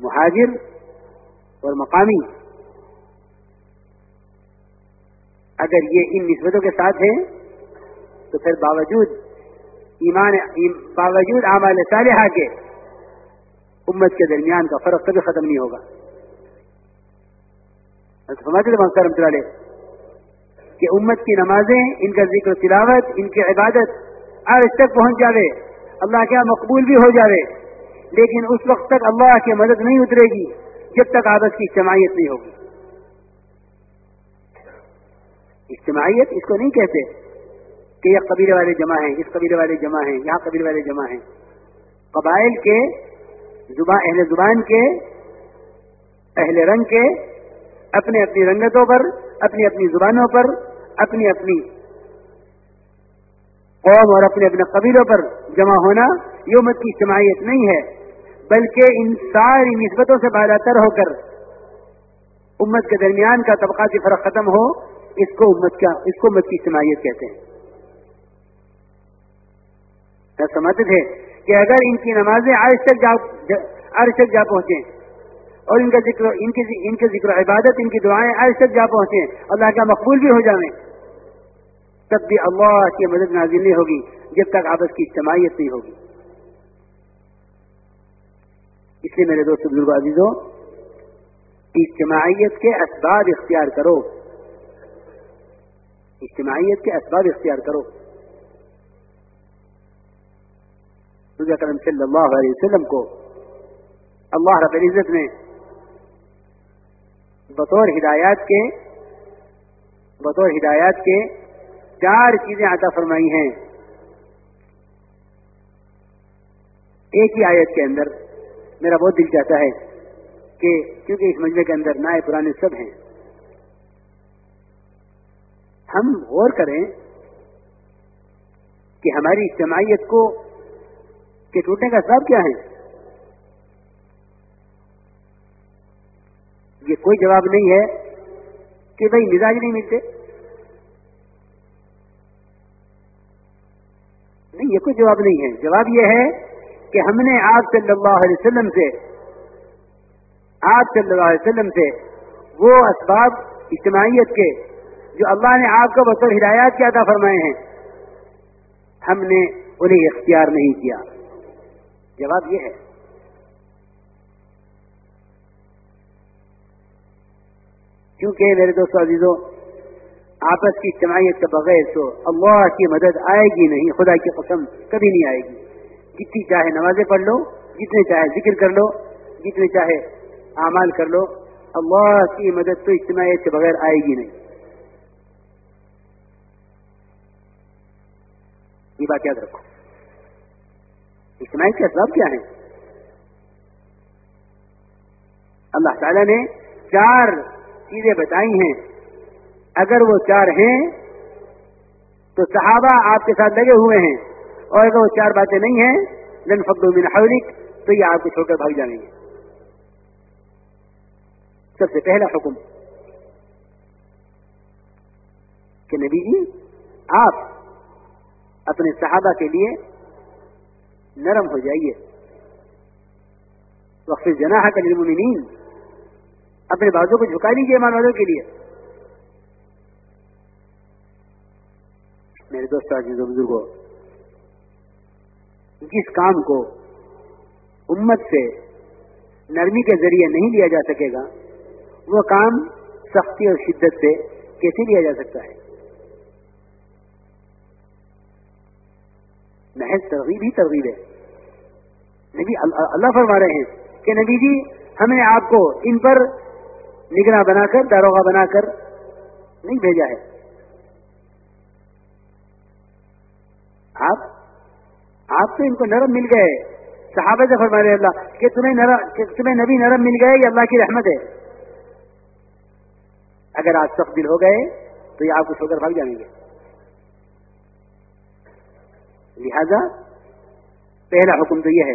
مہاجر اور مقامی اگر یہ ان نسبتوں کے ساتھ ہیں تو پھر باوجود ایمان باوجود اعمال صالحہ کے امت کے درمیان کا فرق کبھی ختم نہیں ہوگا۔ سمجھتے رحمۃ کہ امت کی نمازیں، ان کا ذکر تلاوت، ان کی عبادت آج تک پہنچ جاوے، اللہ کیا مقبول بھی ہو جاوے، لیکن اس وقت تک اللہ کی مدد نہیں اترے گی، جب تک آپس کی اجتماعیت نہیں ہوگی۔ اجتماعیت اس کو نہیں کہتے کہ یہ قبیلے والے جمع ہیں، اس قبیلے والے جمع ہیں، یہاں قبیلے والے جمع ہیں۔ قبائل کے زبان اہل زبان کے، اہل رنگ کے، اپنے اپنی رنگتوں پر، اپنی اپنی زبانوں پر، اپنی اپنی قوم اور اپنے اپنے قبیلوں پر جمع ہونا یہ امت کی اجتماعیت نہیں ہے، بلکہ ان ساری نسبتوں سے بالاتر ہو کر امت کے درمیان کا طبقاتی فرق ختم ہو اس کو امت کا اس کو امت کی اجتماعیت کہتے ہیں۔ سمجھتے تھے؟ کہ اگر ان کی نمازیں آج تک جا آج تک جا پہنچے اور ان کا ذکر ان کی ان کے ذکر عبادت، ان کی دعائیں آج تک جا پہنچے اللہ کا مقبول بھی ہو جائیں تب بھی اللہ کی مدد نازل نہیں ہوگی، جب تک آپس کی اجتماعیت نہیں ہوگی۔ اس لیے میرے دوست بزرگ عزیزوں اجتماعیت کے اسباب اختیار کرو۔ اجتماعیت کے اسباب اختیار کرو۔ کرم صلی اللہ علیہ وسلم کو اللہ رب العزت نے بطور ہدایات کے بطور ہدایات کے چار چیزیں عطا فرمائی ہیں۔ ایک ہی آیت کے اندر میرا بہت دل چاہتا ہے کہ کیونکہ اس مجمے کے اندر نئے پرانے سب ہیں ہم غور کریں کہ ہماری اجتماعیت کو کہ ٹوٹنے کا سبب کیا ہے؟ یہ کوئی جواب نہیں ہے کہ بھائی مزاج نہیں ملتے۔ نہیں، یہ کوئی جواب نہیں ہے۔ جواب یہ ہے کہ ہم نے آپ صلی اللہ علیہ وسلم سے، آپ صلی اللہ علیہ وسلم سے وہ اسباب اجتماعیت کے جو اللہ نے آپ کو بطور ہدایات کیا تھا فرمائے ہیں، ہم نے انہیں اختیار نہیں کیا۔ جواب یہ ہے۔ کیونکہ میرے دوستوں عزیزوں آپس کی اجتماعیت کے بغیر تو اللہ کی مدد آئے گی نہیں، خدا کی قسم کبھی نہیں آئے گی۔ جتنی چاہے نمازیں پڑھ لو، جتنے چاہے ذکر کر لو، جتنے چاہے اعمال کر لو، اللہ کی مدد تو اجتماعیت کے بغیر آئے گی نہیں۔ یہ بات یاد رکھو۔ اجتماعیت کے اسباب کیا ہیں؟ اللہ تعالی نے چار چیزیں بتائی ہیں۔ اگر وہ چار ہیں، تو صحابہ آپ کے ساتھ لگے ہوئے ہیں۔ اور اگر وہ چار باتیں نہیں ہیں، لن فکو من حولک، تو یہ آپ کو چھوڑ کر بھاگ جائیں گے۔ سب سے پہلا حکم کہ نبی جی آپ اپنے صحابہ کے لیے نرم ہو جائیے۔ وقت جنا ہے للمؤمنین۔ اپنے بازوں کو جھکا لیجیے ایمان والوں کے لیے۔ میرے دوست، عزیز و بزرگوں جس کام کو امت سے نرمی کے ذریعے نہیں لیا جا سکے گا، وہ کام سختی اور شدت سے کیسے لیا جا سکتا ہے؟ محض ترغیب ہی ترغیب ہے۔ نبی اللہ فرما رہے ہیں کہ نبی جی ہم نے آپ کو ان پر نگراں بنا کر داروغہ بنا کر نہیں بھیجا ہے۔ آپ آپ تو ان کو نرم مل گئے۔ صحابہ سے فرما رہے اللہ کہ تمہیں نرم، کہ تمہیں نبی نرم مل گئے یہ اللہ کی رحمت ہے۔ اگر آپ سخت دل ہو گئے تو یہ آپ کو چھوڑ کر بھاگ جائیں گے۔ لہذا پہلا حکم تو یہ ہے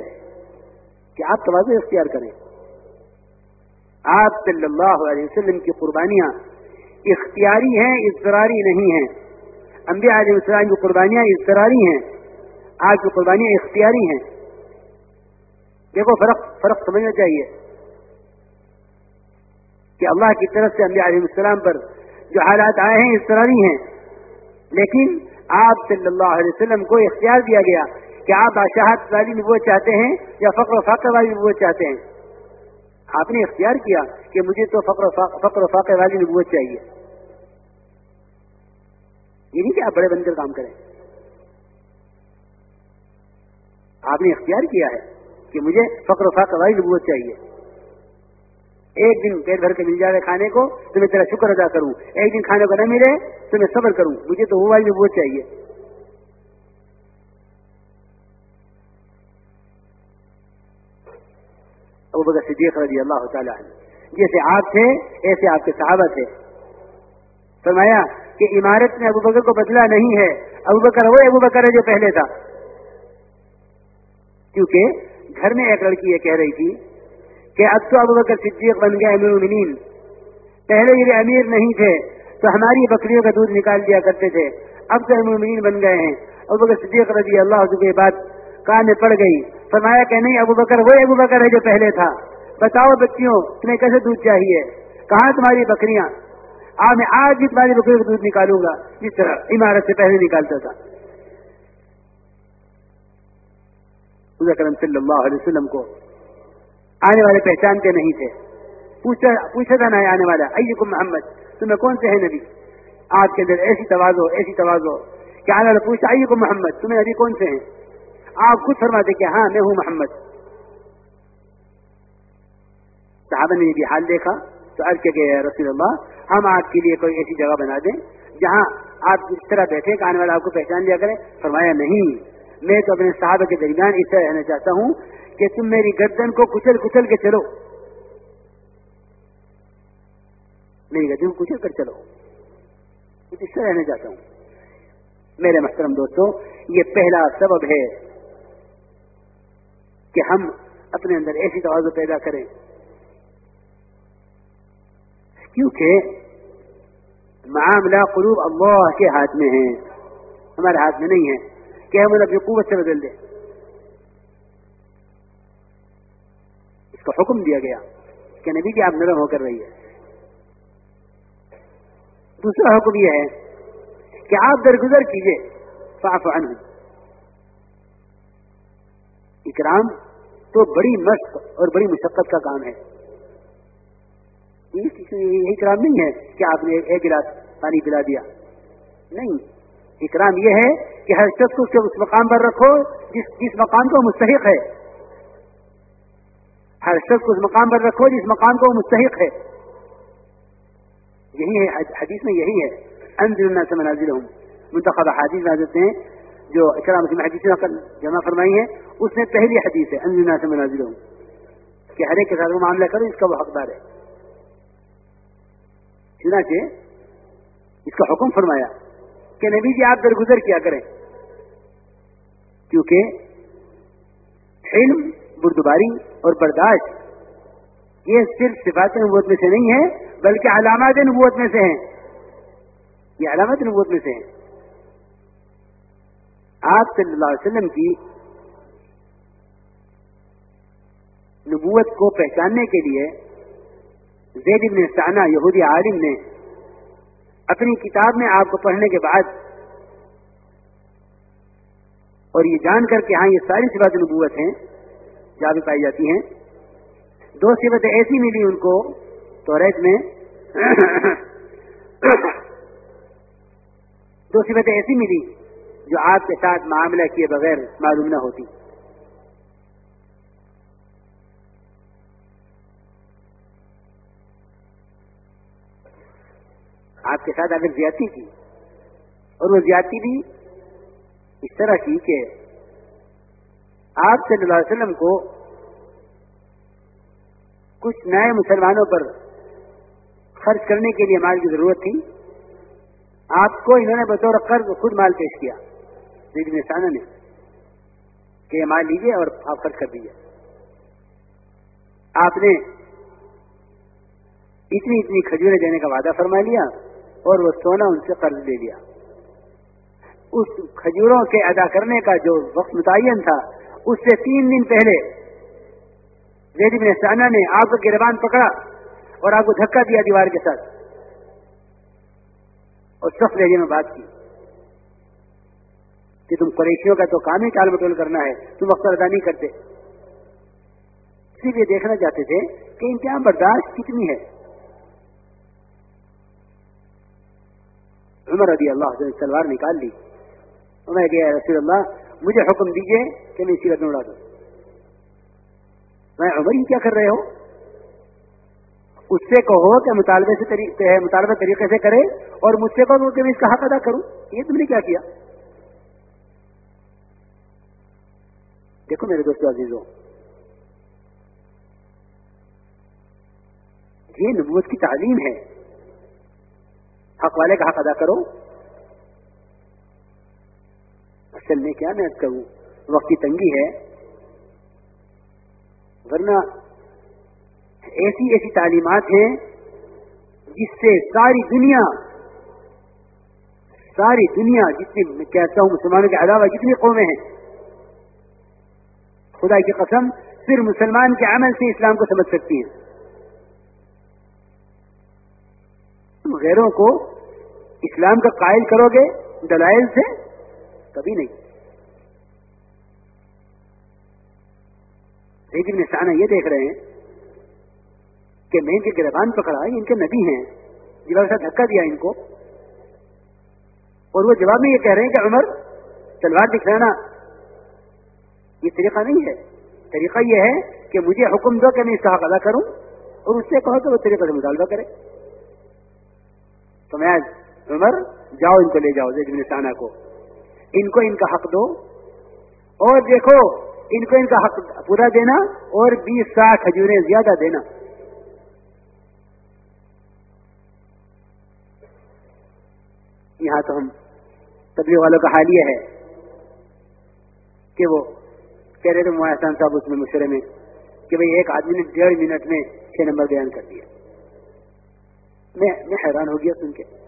کہ آپ توازو اختیار کریں۔ آپ صلی اللہ علیہ وسلم کی قربانیاں اختیاری ہیں، اضطراری نہیں ہیں۔ انبیاء علیہ السلام کی قربانیاں اضطراری ہیں آج کی قربانیاں اختیاری ہیں۔ دیکھو، فرق فرق سمجھنا چاہیے کہ اللہ کی طرف سے انبیاء علیہ السلام پر جو حالات آئے ہیں، اضطراری ہیں، لیکن آپ صلی اللہ علیہ وسلم کو اختیار دیا گیا کہ آپ بادشاہت والی نبوت چاہتے ہیں یا فقر و فاقہ والی نبوت چاہتے ہیں؟ آپ نے اختیار کیا کہ مجھے تو فقر فقر و فاقہ والی نبوت چاہیے۔ یہ نہیں کہ آپ بڑے بن کر کام کریں۔ آپ نے اختیار کیا ہے کہ مجھے فقر و فاقہ والی نبوت چاہیے۔ ایک دن پیٹ بھر کے مل جائے کھانے کو تو میں تیرا شکر ادا کروں۔ ایک دن کھانے کو نہ ملے تو میں صبر کروں۔ مجھے تو وہ والی نبوت چاہیے۔ ابو بکر صدیق رضی اللہ تعالیٰ جیسے آپ تھے، ایسے آپ کے صحابہ تھے۔ فرمایا کہ عمارت میں ابو بکر کو بدلا نہیں ہے۔ ابو بکر وہ ابو بکر ہے جو پہلے تھا۔ کیونکہ گھر میں ایک لڑکی یہ کہہ رہی تھی کہ اب تو ابو بکر صدیق بن گئے امیر المنین پہلے یہ امیر نہیں تھے، تو ہماری بکریوں کا دودھ نکال دیا کرتے تھے۔ اب تو امیر المنین بن گئے ہیں۔ ابو بکر صدیق رضی اللہ عنہ کے بعد کان میں پڑ گئی۔ فرمایا کہ نہیں، ابو بکر، وہ ابو بکر ہے جو پہلے تھا۔ بتاؤ بچیوں تمہیں کیسے دودھ چاہیے؟ کہاں تمہاری بکریاں؟ آ، میں آج بھی تمہاری بکریوں کا دودھ نکالوں گا۔ جس طرح عمارت سے پہلے نکالتا تھا۔ کرم صلی اللہ علیہ وسلم کو آنے والے پہچانتے نہیں تھے۔ پوچھا تھا نہ آنے والا، ایکم محمد، تمہیں کون سے ہیں نبی؟ آپ کے اندر ایسی توازو ایسی توازو کہ آنے والا پوچھتا ایکم محمد، تمہیں ابھی کون سے ہیں؟ آپ خود فرماتے کہ ہاں میں ہوں محمد۔ صحابہ نے یہ بھی حال دیکھا، تو عرض کے گئے رسول اللہ، ہم آپ کے لیے کوئی ایسی جگہ بنا دیں جہاں آپ اس طرح بیٹھے کہ آنے والا آپ کو پہچان لیا کرے فرمایا، نہیں، میں تو اپنے صحابہ کے درمیان اس طرح رہنا چاہتا ہوں کہ تم میری گردن کو کچل کچل کے چلو۔ میری گردن کو کچل کر چلو۔ اس طرح رہنا چاہتا ہوں۔ میرے محترم دوستوں یہ پہلا سبب ہے کہ ہم اپنے اندر ایسی توازو پیدا کریں۔ کیونکہ معاملہ قلوب اللہ کے ہاتھ میں ہے۔ ہمارے ہاتھ میں نہیں ہے کہ ہم اپنی قوت سے بدل دیں۔ اس کو حکم دیا گیا کہ نبی کی آپ نرم ہو کر رہی ہے دوسرا حکم یہ ہے کہ آپ درگزر کیجیے صاف عنہ۔ اکرام تو بڑی مشق اور بڑی مشقت کا کام ہے۔ یہی اکرام نہیں ہے کہ آپ نے ایک گلاس پانی پلا دیا۔ نہیں، اکرام یہ ہے کہ ہر شخص کو اس مقام پر رکھو جس جس مقام کو مستحق ہے۔ ہر شخص کو اس مقام پر رکھو جس مقام کو مستحق ہے۔ یہی ہے، حدیث میں یہی ہے۔ اللہ سے مناظر ہوں منتخب حادث حاضر ہیں، جو اکرام کی حدیث جمع فرمائی ہے اس میں پہلی حدیث ہے اللہ سے مناظر ہوں کہ ہر ایک کے ساتھ وہ معاملہ کرو اس کا وہ حقدار ہے۔ چنانچہ اس کا حکم فرمایا کہ نبی جی آپ درگزر کیا کریں۔ کیونکہ علم بردباری اور برداشت. یہ صرف صفات نبوت میں سے نہیں ہے، بلکہ علامات نبوت میں سے ہیں. یہ علامات نبوت میں سے ہیں. آپ صلی اللہ علیہ وسلم کی نبوت کو پہچاننے کے لیے زید ابن سانا یہودی عالم نے اپنی کتاب میں آپ کو پڑھنے کے بعد اور یہ جان کر کے ہاں یہ ساری صفات نبوت ہیں جہاں بھی پائی جاتی ہیں۔ دو صفتیں ایسی ملی ان کو تو ریت میں۔ دو صفتیں ایسی ملی جو آپ کے ساتھ معاملہ کیے بغیر معلوم نہ ہوتی۔ آپ کے ساتھ اگر زیادتی کی اور وہ زیادتی بھی اس طرح کی کہ آپ صلی اللہ علیہ وسلم کو کچھ نئے مسلمانوں پر خرچ کرنے کے لیے مال کی ضرورت تھی۔ آپ کو انہوں نے بطور قرض خود مال پیش کیا۔ سانہ نے کہ یہ مال لیجیے اور آپ خرچ کر دیجیے آپ نے اتنی اتنی کھجورے دینے کا وعدہ فرما لیا اور وہ سونا ان سے قرض لے لیا۔ اس کھجوروں کے ادا کرنے کا جو وقت متعین تھا اس سے تین دن پہلے زید بن سانا نے آپ کو گربان پکڑا اور آپ کو دھکا دیا دیوار کے ساتھ اور سخت لہجے میں بات کی کہ تم قریشیوں کا تو کام ہی ٹال مٹول کرنا ہے، تم وقت ادا نہیں کرتے۔ اسی لیے دیکھنا چاہتے تھے کہ انتہا برداشت کتنی ہے۔ عمر رضی اللہ سے سلوار نکال لی۔ میں گیا رسول اللہ مجھے حکم دیجیے کہ میں سیرت میں اڑا دوں۔ میں عمر ہی کیا کر رہے ہو اس سے کہو کہ مطالبے سے مطالبہ طریقے سے کرے اور مجھ سے کہو کہ میں اس کا حق ادا کروں۔ یہ تم نے کیا کیا؟ دیکھو میرے دوستوں عزیزوں، یہ نبوت کی تعلیم ہے۔ حق والے کا حق ادا کرو۔ اصل میں کیا میں کروں؟ وقت کی تنگی ہے۔ ورنہ ایسی ایسی تعلیمات ہیں جس سے ساری دنیا ساری دنیا جتنی میں کہتا ہوں مسلمانوں کے علاوہ جتنی قومیں ہیں۔ خدا کی قسم، صرف مسلمان کے عمل سے اسلام کو سمجھ سکتی ہیں۔ غیروں کو اسلام کا قائل کرو گے، دلائل سے؟ کبھی نہیں۔ لیکن نشانہ یہ دیکھ رہے ہیں کہ میں ان کے گربان پکڑا ان کے نبی ہیں۔ جب ساتھ دھکا دیا ان کو۔ اور وہ جواب میں یہ کہہ رہے ہیں کہ عمر، تلوار دکھانا۔ یہ طریقہ نہیں ہے۔ طریقہ یہ ہے کہ مجھے حکم دو کہ میں اس حق ادا کروں اور اس سے کہو کہ وہ طریقہ سے مطالبہ کرے۔ تو میں عمر، جاؤ ان کو لے جاؤ، زید بن سانہ کو۔ ان کو ان کا حق دو۔ اور دیکھو، ان کو ان کا حق پورا دینا اور بیس ساٹھ کھجوریں زیادہ دینا۔ یہاں تو ہم تبلیغ والوں کا حال یہ ہے کہ وہ کہہ رہے تھے احسان صاحب اس میں مشورے میں کہ بھئی ایک آدمی نے ڈیڑھ منٹ میں چھ نمبر بیان کر دیا۔ میں میں حیران ہو گیا سن کے۔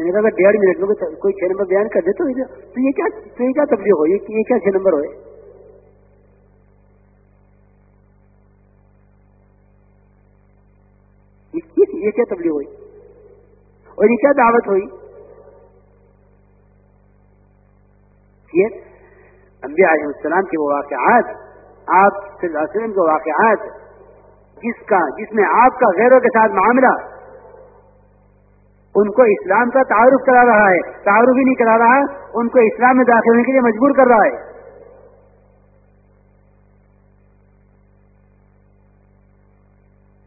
میں نے کہا ڈیڑھ منٹ میں کوئی چھ نمبر بیان کر دے تو یہ کیا تو یہ کیا تبلیغ ہو؟ یہ کیا چھ نمبر ہوئے؟ یہ کیا تبلیغ ہوئی؟ اور یہ کیا دعوت ہوئی؟ یہ انبیاء علیہ السلام کے وہ واقعات، آپ صلی اللہ علیہ وسلم کے واقعات، جس کا جس میں آپ کا غیروں کے ساتھ معاملہ ان کو اسلام کا تعارف کرا رہا ہے، تعارف ہی نہیں کرا رہا، ان کو اسلام میں داخل ہونے کے لیے مجبور کر رہا ہے۔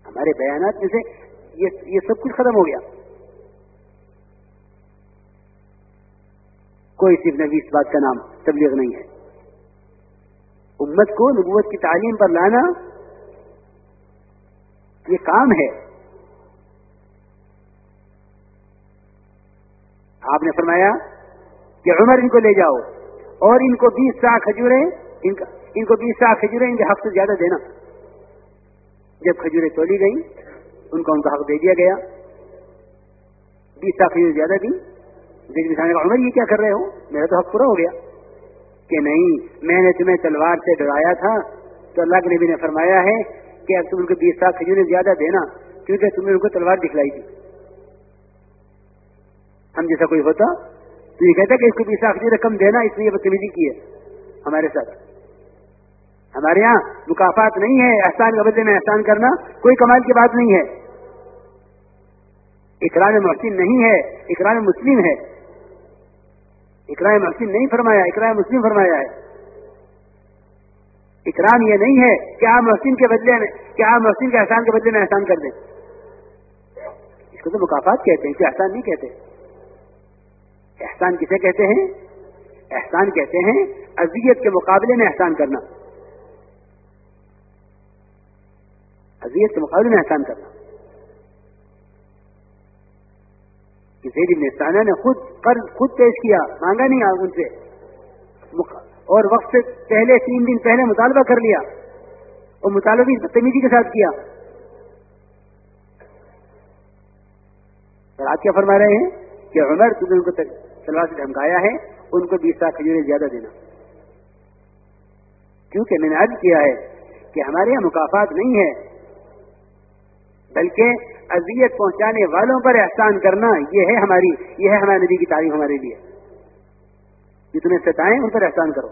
ہمارے بیانات میں سے یہ سب کچھ ختم ہو گیا۔ کوئی صرف نبی اس بات کا نام تبلیغ نہیں ہے۔ امت کو نبوت کی تعلیم پر لانا یہ کام ہے۔ آپ نے فرمایا کہ عمر ان کو لے جاؤ اور ان کو بیس سا کھجورے ان کو بیس سا کھجورے ان کے حق سے زیادہ دینا۔ جب کھجورے تولی گئی ان کو ان کا حق دے دیا گیا۔ بیس سا کھجورے زیادہ دی دیکھ کا عمر یہ کیا کر رہے ہو؟ میرا تو حق پورا ہو گیا۔ کہ نہیں، میں نے تمہیں تلوار سے ڈرایا تھا۔ تو اللہ کے نبی نے فرمایا ہے کہ اب تم ان کو بیس سا کھجورے زیادہ دینا، کیونکہ تم نے ان کو تلوار دکھلائی تھی۔ ہم جیسا کوئی ہوتا تو یہ کہتا کہ اس کو بھی ساختی رقم دینا، اس لیے بدتمیزی کی ہے ہمارے ساتھ۔ ہمارے یہاں مقافات نہیں ہے، احسان کے بدلے میں احسان کرنا کوئی کمال کی بات نہیں ہے۔ اقرام محسن نہیں ہے اقرام مسلم ہے۔ اقرام محسن نہیں فرمایا اقرام مسلم فرمایا ہے۔ اکرام یہ نہیں ہے کہ آپ محسن کے بدلے میں، کہ آپ محسن کے احسان کے بدلے میں احسان کر دیں۔ اس کو تو مقافات کہتے ہیں اسے احسان نہیں کہتے۔ احسان کسے کہتے ہیں؟ احسان کہتے ہیں اذیت کے مقابلے میں احسان کرنا۔ اذیت کے مقابلے میں احسان کرنا۔ ابن نے خود قرض خود پیش کیا، مانگا نہیں ان سے۔ اور وقت سے پہلے، تین دن پہلے مطالبہ کر لیا۔ اور مطالبہ بدتمیزی کے ساتھ کیا۔ اور آپ کیا فرما رہے ہیں؟ کہ عمر تم نے ان کو سلوار سے دھمکایا ہے، ان کو بیس سال کھجورے زیادہ دینا۔ کیونکہ میں نے عرض کیا ہے کہ ہمارے یہاں مقافات نہیں ہے، بلکہ اذیت پہنچانے والوں پر احسان کرنا یہ ہے ہماری، یہ ہے ہمارے نبی کی تعریف ہمارے لیے۔ جتنے ستائیں ان پر احسان کرو۔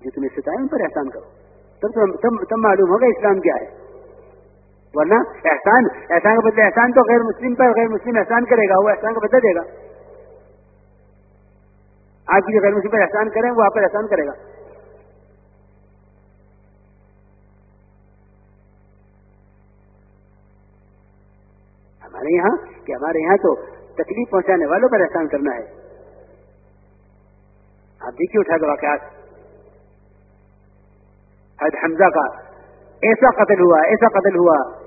جتنے ستائیں ان پر احسان کرو۔ تب تب معلوم ہوگا اسلام کیا ہے۔ ورنہ احسان احسان کا بدلے احسان تو غیر مسلم پر غیر مسلم احسان کرے گا، وہ احسان کا بدلہ دے گا۔ آپ کی جو غیر مسلم پر احسان کریں، وہ آپ پر احسان کرے گا۔ ہمارے یہاں کہ ہمارے یہاں تو تکلیف پہنچانے والوں پر احسان کرنا ہے۔ آپ دیکھیے اٹھا کے واقعات۔ حد حمزہ کا، ایسا قتل ہوا، ایسا قتل ہوا۔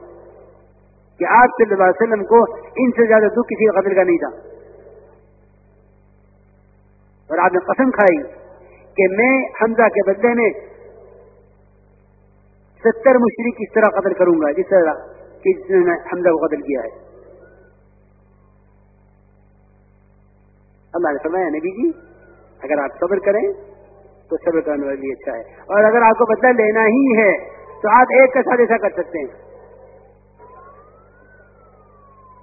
کہ آپ صلی اللہ علیہ وسلم کو ان سے زیادہ دکھ کسی قتل کا نہیں تھا۔ اور آپ نے قسم کھائی کہ میں حمزہ کے بدلے میں ستر مشرق اس طرح قتل کروں گا، جس طرح کہ جس نے حمزہ کو قتل کیا ہے۔ اللہ نے فرمایا، نبی جی اگر آپ صبر کریں تو صبر کرنے والی اچھا ہے۔ اور اگر آپ کو بدلہ لینا ہی ہے تو آپ ایک کے ساتھ ایسا کر سکتے ہیں۔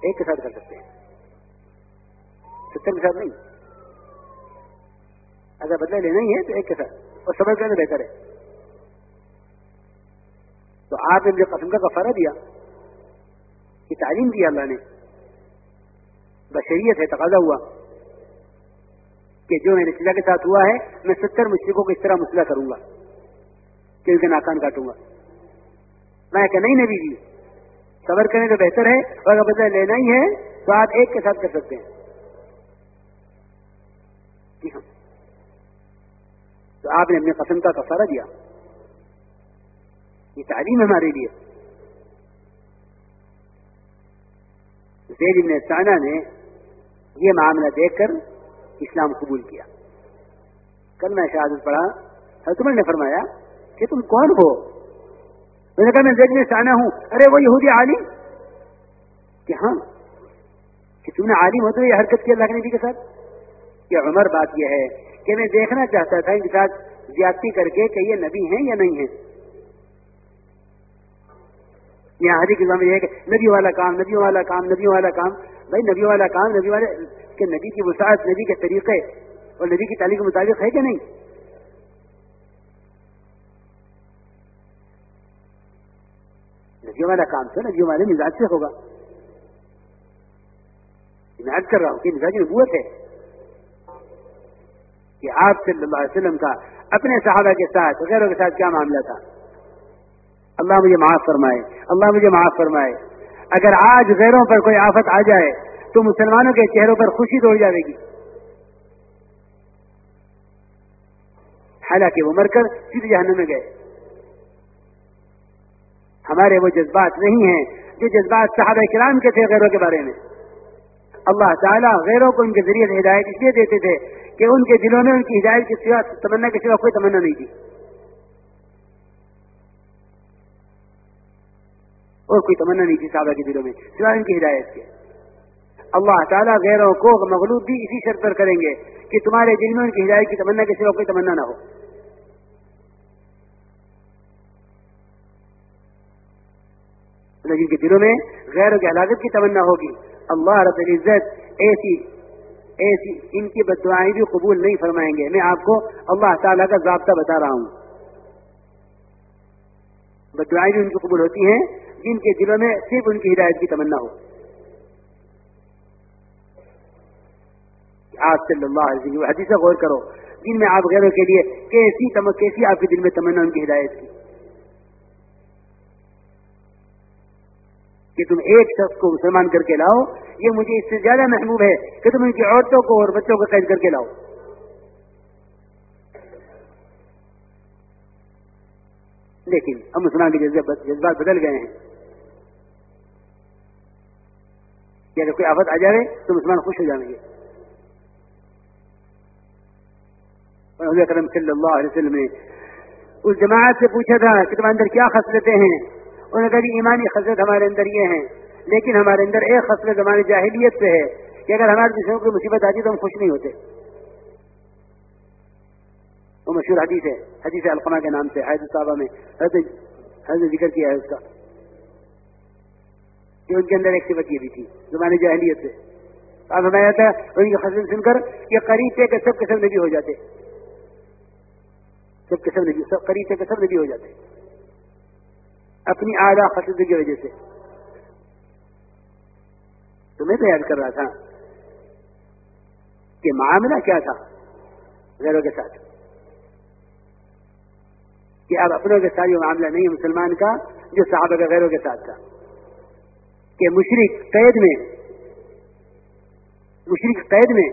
ایک کے ساتھ کر سکتے ہیں۔ ستر کے ساتھ نہیں۔ اگر بدلہ لینا ہی ہے تو ایک کے ساتھ۔ اور صبر کرنا بہتر ہے۔ تو آپ نے مجھے قسم کا کفارہ دیا کہ تعلیم دی اللہ نے۔ بشریت ہے، تقاضا ہوا۔ کہ جو میرے سزا کے ساتھ ہوا ہے، میں ستر مشرقوں کو اس طرح مسئلہ کروں گا۔ کہ ان کے ناکان کاٹوں گا۔ میں کہ نہیں نبی جی صبر کریں تو بہتر ہے اور اگر بدلہ لینا ہی ہے تو آپ ایک کے ساتھ کر سکتے ہیں۔ جی ہاں۔ تو آپ نے اپنی قسم کا کفارہ دیا۔ یہ تعلیم ہمارے لیے۔ زید ابن سانا نے یہ معاملہ دیکھ کر اسلام قبول کیا۔ کل میں شہادت پڑھا، حضرت عمر نے فرمایا کہ تم کون ہو؟ میں نے کہا، میں دیکھنے سے آنا ہوں۔ ارے، وہ یہودی عالم؟ کہ ہاں کہ تم نے عالم ہوتے یہ حرکت کی اللہ کے نبی کے ساتھ؟ کہ عمر بات یہ ہے کہ میں دیکھنا چاہتا تھا ان کے ساتھ زیادتی کر کے کہ یہ نبی ہیں یا نہیں ہیں۔ یہاں حدیث کے سامنے یہ ہے کہ نبی والا کام، نبی والا کام، نبی والا کام۔ بھائی، نبی والا کام، نبی والے کہ نبی کی وسعت، نبی کے طریقے اور نبی کی تعلیم کے مطابق ہے کہ نہیں؟ نبی والا کام تو نبی والے مزاج سے ہوگا۔ میں کر رہا ہوں کہ مزاجی نبوت ہے۔ کہ آپ صلی اللہ علیہ وسلم کا اپنے صحابہ کے ساتھ، غیروں کے ساتھ کیا معاملہ تھا؟ اللہ مجھے معاف فرمائے، اللہ مجھے معاف فرمائے۔ اگر آج غیروں پر کوئی آفت آ جائے، تو مسلمانوں کے چہروں پر خوشی دوڑ جائے گی۔ حالانکہ وہ مر کر سیدھے جہنم میں گئے۔ ہمارے وہ جذبات نہیں ہیں جو جذبات صحابہ کرام کے تھے غیروں کے بارے میں۔ اللہ تعالیٰ غیروں کو ان کے ذریعے ہدایت اس لیے دیتے تھے کہ ان کے دلوں میں ان کی ہدایت کی سوا تمنا کے سوا کوئی تمنا نہیں تھی۔ اور کوئی تمنا نہیں تھی صحابہ کے دلوں میں سوائے ان کی ہدایت کے۔ اللہ تعالیٰ غیروں کو مغلوب بھی اسی شرط پر کریں گے کہ تمہارے دل میں ان کی ہدایت کی تمنا کے سوا کوئی تمنا نہ ہو۔ لیکن کے دلوں میں غیروں کی علاقت کی تمنا ہوگی۔ اللہ رب العزت ایسی ایسی ان کی بدعائیں بھی قبول نہیں فرمائیں گے۔ میں آپ کو اللہ تعالیٰ کا ضابطہ بتا رہا ہوں۔ بدعائیں بھی ان کی قبول ہوتی ہیں جن کے دلوں میں صرف ان کی ہدایت کی تمنا ہو۔ آپ صلی اللہ علیہ وسلم حدیث غور کرو۔ جن میں آپ غیروں کے لیے کیسی کیسی آپ کے دل میں تمنا ان کی ہدایت کی۔ کہ تم ایک شخص کو مسلمان کر کے لاؤ، یہ مجھے اس سے زیادہ محبوب ہے کہ تم ان کی عورتوں کو اور بچوں کو قید کر کے لاؤ۔ لیکن ہم مسلمان کے جذبات بدل گئے ہیں۔ کہ اگر کوئی آفت آ جائے تو مسلمان خوش ہو جائیں گے۔ کرم صلی اللہ علیہ وسلم نے اس جماعت سے پوچھا تھا کہ تمہارے اندر کیا خصلتیں ہیں؟ انہوں نے کہا جی ایمانی خصلت ہمارے اندر یہ ہیں، لیکن ہمارے اندر ایک خصلت ہماری جاہلیت سے ہے کہ اگر ہمارے دوسروں کی مصیبت آتی تو ہم خوش نہیں ہوتے۔ وہ مشہور حدیث ہے، حدیث القمہ کے نام سے حید صاحبہ میں، حضرت حضرت ذکر کیا ہے اس کا۔ کہ ان کے اندر ایک صفت یہ بھی تھی، زمانے جاہلیت سے۔ آپ ہمارا تھا، ان کی خصلت سن کر یہ قریب تھے کہ سب کے سب نبی ہو جاتے۔ سب کے سب نبی، سب قریب کے سب نبی ہو جاتے۔ اپنی اعلیٰ خصوصی کی وجہ سے۔ تو میں تو یاد کر رہا تھا کہ معاملہ کیا تھا غیروں کے ساتھ۔ کہ اب اپنوں کے ساتھ یہ معاملہ نہیں ہے مسلمان کا، جو صحابہ کے غیروں کے ساتھ تھا۔ کہ مشرق قید میں مشرق قید میں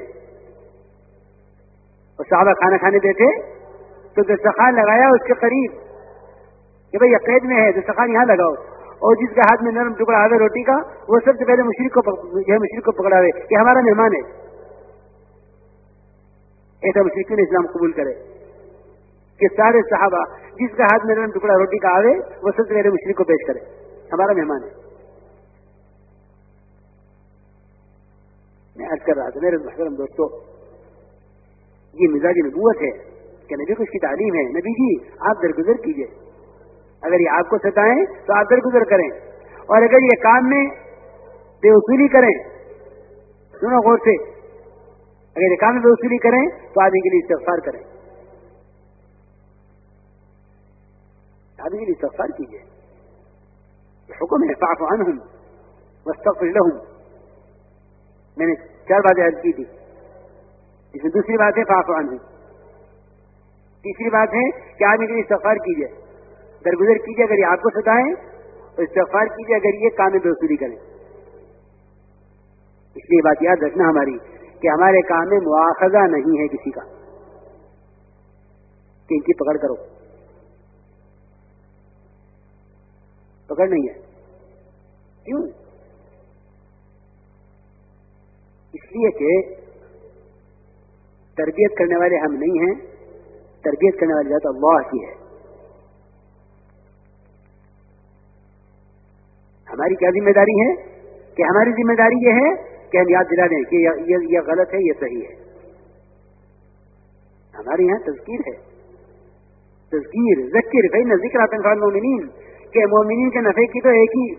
اور صحابہ کھانا کھانے دیتے تو دستخان لگایا اس کے قریب۔ کہ بھائی یہ قید میں ہے دستخان یہاں لگاؤ۔ اور جس کے ہاتھ میں نرم ٹکڑا آوے روٹی کا، وہ سب سے پہلے مشرق کو مشرق کو پکڑا ہوئے یہ ہمارا مہمان ہے۔ ایسا مشرق نے اسلام قبول کرے۔ کہ سارے صحابہ جس کا ہاتھ میرے ٹکڑا روٹی کا آوے، وہ سب سے میرے مشرق کو پیش کرے۔ ہمارا مہمان ہے۔ میں عرض کر رہا تھا، میرے محترم دوستو، یہ مزاج نبوت ہے کہ نبی کو اس کی تعلیم ہے۔ نبی جی آپ درگزر کیجیے۔ اگر یہ آپ کو ستائیں تو آپ درگزر کریں۔ اور اگر یہ کام میں بے وصولی کریں سنو غور سے۔ اگر یہ کام میں بے وصولی کریں تو آدمی کے لیے استغفار کریں۔ آدمی کے لیے استغفار کیجیے حکم ہے صاف عنہم واستغفر لهم۔ میں نے چار باتیں عرض کی تھی۔ اس میں دوسری بات ہے فاف عنہم۔ تیسری بات ہے کہ آدمی کے لیے استغفار کیجیے درگزر کیجیے اگر یہ آپ کو ستائیں تو استغفار کیجیے اگر یہ کام بے وصولی کریں اس لیے بات یاد رکھنا ہماری کہ ہمارے کام میں مواخذہ نہیں ہے کسی کا، کہ ان کی پکڑ کرو۔ پکڑ نہیں ہے۔ کیوں؟ اس لیے کہ تربیت کرنے والے ہم نہیں ہیں، تربیت کرنے والی بات اللہ کی ہے۔ ہماری کیا ذمہ داری ہے؟ کہ ہماری ذمہ داری یہ ہے کہ ہم یاد دلا دیں کہ یہ غلط ہے، یہ صحیح ہے۔ ہمارے یہاں تذکیر ہے۔ تذکیر، ذکر بھائی نہ ذکر آتنک مومنین، کہ مومنین کے نفے کی تو ایک ہی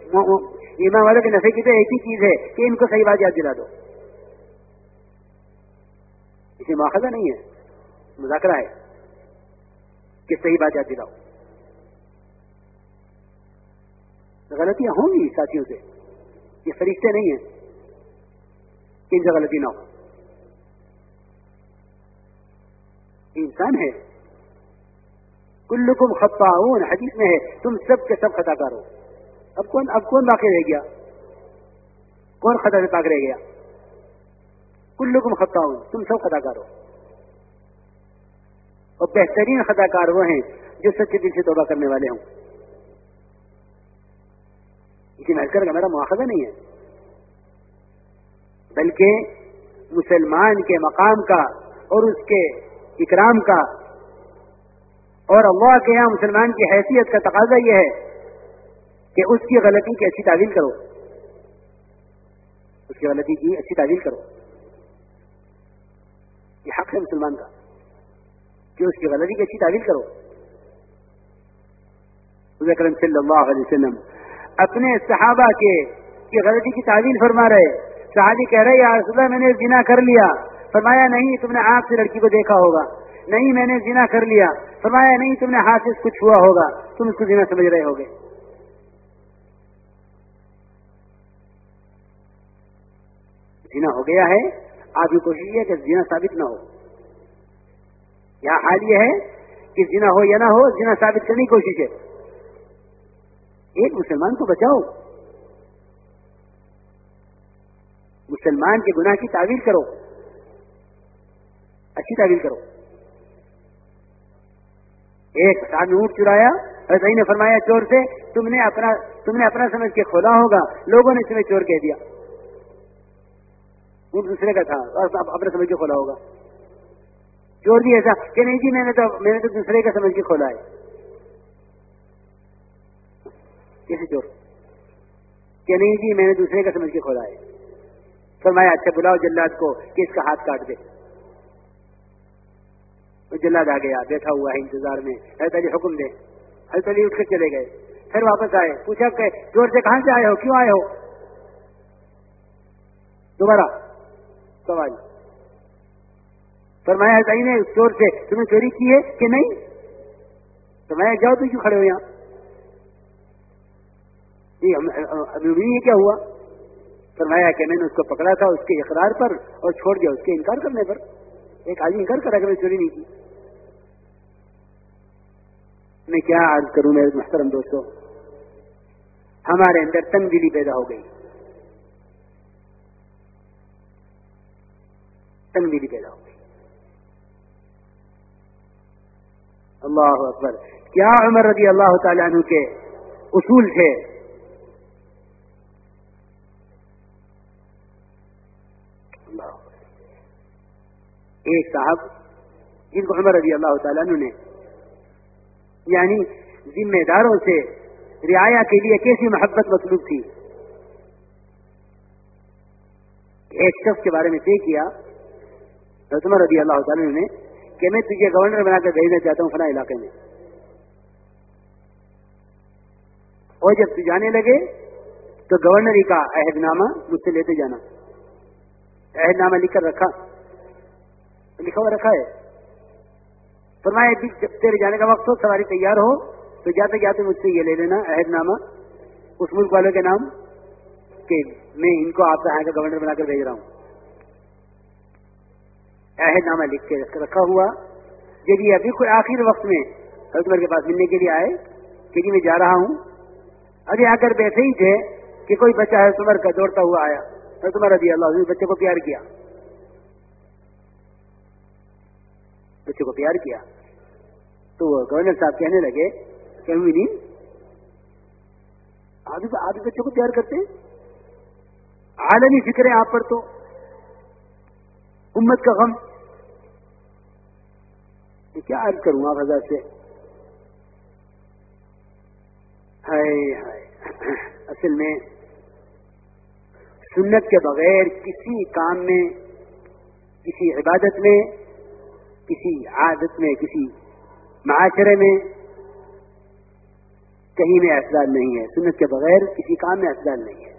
ایمان والوں کے نفے کی تو ایک ہی چیز ہے کہ ان کو صحیح بات یاد دلا دو۔ اسے مواخذہ نہیں ہے، مذاکرہ ہے کہ صحیح بات یاد دلاؤ۔ غلطیاں ہوں گی ساتھیوں سے، یہ فرشتے نہیں ہیں۔ کہ ان سے غلطی نہ ہو۔ انسان ہے۔ کلکم خطاؤن حدیث میں ہے، تم سب کے سب خطا کار ہو۔ اب کون اب کون باقی رہ گیا؟ کون خطا سے پاک رہ گیا؟ کلکم خطاؤن تم سب خطا کار ہو۔ اور بہترین خطا کار وہ ہیں جو سچے دل سے توبہ کرنے والے ہوں۔ اسی محکر کا میرا مواخذہ نہیں ہے۔ بلکہ مسلمان کے مقام کا اور اس کے اکرام کا اور اللہ کے یہاں مسلمان کی حیثیت کا تقاضا یہ ہے کہ اس کی غلطی کی اچھی تعویل کرو۔ اس کی غلطی کی اچھی تعویل کرو۔ یہ حق ہے مسلمان کا کہ اس کی غلطی کی اچھی تعویل کرو۔ کرم صلی اللہ علیہ وسلم اپنے صحابہ کے کی غلطی کی تعویل فرما رہے صحابی کہہ رہے یا رسول اللہ، میں نے جنا کر لیا۔ فرمایا، نہیں، تم نے آپ سے لڑکی کو دیکھا ہوگا۔ نہیں، میں نے زنا کر لیا۔ فرمایا، نہیں، تم نے ہاتھ سے کچھ ہوا ہوگا۔ تم اس کو زنا سمجھ رہے ہوگے۔ زنا ہو گیا ہے۔ آپ کی کوشش یہ کہ زنا ثابت نہ ہو۔ یہاں حال یہ ہے کہ زنا ہو یا نہ ہو، زنا ثابت کرنے کی کوشش ہے۔ ایک مسلمان کو بچاؤ۔ مسلمان کے گناہ کی تعویل کرو۔ اچھی تعویل کرو۔ ایک آدمی اونٹ چرایا اور نے فرمایا، چور سے، تم نے اپنا، تم نے اپنا سمجھ کے کھولا ہوگا، لوگوں نے اس میں چور کہہ دیا۔ اونٹ دوسرے کا تھا، اور اپنا سمجھ کے کھولا ہوگا۔ چور بھی ایسا کہ نہیں جی میں نے تو، میں نے تو دوسرے کا سمجھ کے کھولا ہے۔ کیسے چور کہ نہیں جی میں نے دوسرے کا سمجھ کے کھولا ہے۔ فرمایا اچھا بلاؤ جلاد کو، کہ اس کا ہاتھ کاٹ دے۔ جلاد آ گیا، بیٹھا ہوا ہے انتظار میں۔ حضرت علی حکم دے۔ حضرت علی اٹھ کے چلے گئے۔ پھر واپس آئے۔ پوچھا کہ چور سے کہاں سے آئے ہو؟ کیوں آئے ہو؟ دوبارہ۔ سوال فرمایا، حضرت علی نے چور سے، تمہیں چوری کی ہے کہ نہیں؟ فرمایا، جاؤ تو کیوں کھڑے ہو یہاں؟ جی ابھی کیا ہوا؟ فرمایا کہ میں نے اس کو پکڑا تھا اس کے اقرار پر اور چھوڑ دیا، اس کے انکار کرنے پر۔ ایک آدمی انکار کرا کہ میں چوری نہیں کی۔ میں کیا عرض کروں میرے محترم دوستوں ہمارے اندر تنگ دلی پیدا ہو گئی۔ تنگ دلی پیدا ہو گئی۔ اللہ اکبر۔ کیا عمر رضی اللہ تعالیٰ عنہ کے اصول تھے؟ ایک صاحب، جن کو عمر رضی اللہ تعالیٰ عنہ نے یعنی ذمہ داروں سے رعایا کے لیے کیسی محبت مطلوب تھی؟ ایک شخص کے بارے میں طے کیا رسم رضی اللہ تعالیٰ نے، کہ میں تجھے گورنر بنا کر بھیجنا چاہتا ہوں فلاں علاقے میں۔ اور جب تو جانے لگے، تو گورنری کا عہد نامہ مجھ سے لیتے جانا۔ عہد نامہ لکھ کر رکھا۔ لکھا ہوا رکھا ہے۔ فرمایا جب تیرے جانے کا وقت ہو، سواری تیار ہو، تو جاتے جاتے مجھ سے یہ لے لینا، عہد نامہ، اس ملک والوں کے نام کہ میں ان کو آپ کا کا گورنر بنا کر بھیج رہا ہوں۔ عہد نامہ لکھ کے رکھا ہوا۔ جب یہ ابھی کوئی آخر وقت میں حضرت کے پاس ملنے کے لیے آئے، کہ جی میں جا رہا ہوں، ابھی آ کر بیٹھے ہی تھے کہ کوئی بچہ ہے عمر کا دوڑتا ہوا آیا۔ عمر رضی اللہ بچے کو پیار کیا۔ بچے کو پیار کیا۔ تو گورنر صاحب کہنے لگے کہ نہیں آدھی بچوں کو پیار کرتے عالمی فکر ہے آپ پر تو۔ امت کا غم۔ کیا عرض کروں آپ حضرت سے؟ اصل میں سنت کے بغیر کسی کام میں، کسی عبادت میں کسی عادت میں، کسی معاشرے میں کہیں میں اعتدال نہیں ہے، سنت کے بغیر کسی کام میں اعتدال نہیں ہے۔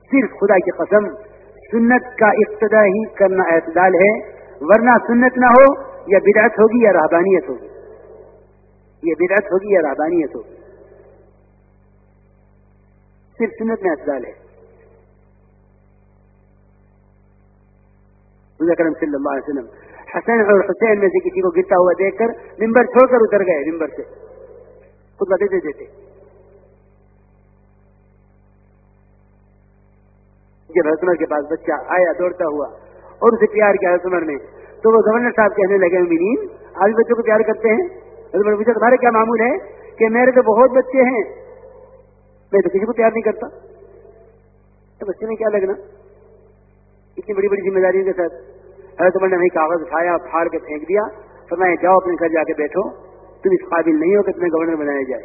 صرف خدا کی قسم، سنت کا ابتدا ہی کرنا اعتدال ہے، ورنہ سنت نہ ہو، یا بدعت ہوگی یا رحبانیت ہوگی۔ یہ بدعت ہوگی یا رحبانیت ہوگی۔ صرف سنت میں اعتدال ہے۔ کرم صلی اللہ علیہ وسلم حسین اور حسین میں سے کسی کو گرتا ہوا دیکھ کر ممبر چھوڑ کر اتر گئے ممبر سے۔ خود دیتے دیتے۔ جب حسمر کے پاس بچہ آیا، دوڑتا ہوا اور اسے پیار کیا حسمر نے، تو وہ گورنر صاحب کہنے لگے امین آج بچوں کو پیار کرتے ہیں؟ حسمر پوچھا، تمہارے کیا معمول ہے کہ میرے تو بہت بچے ہیں؟ میں تو کسی کو پیار نہیں کرتا۔ تو بچے میں کیا لگنا؟ اتنی بڑی بڑی ذمہ داریوں کے ساتھ۔ حضرت عمر نے وہی کاغذ اٹھایا پھاڑ کے پھینک دیا، تو میں جاؤ اپنے گھر جا کے بیٹھو۔ تم اس قابل نہیں ہو کہ تمہیں گورنر بنایا جائے۔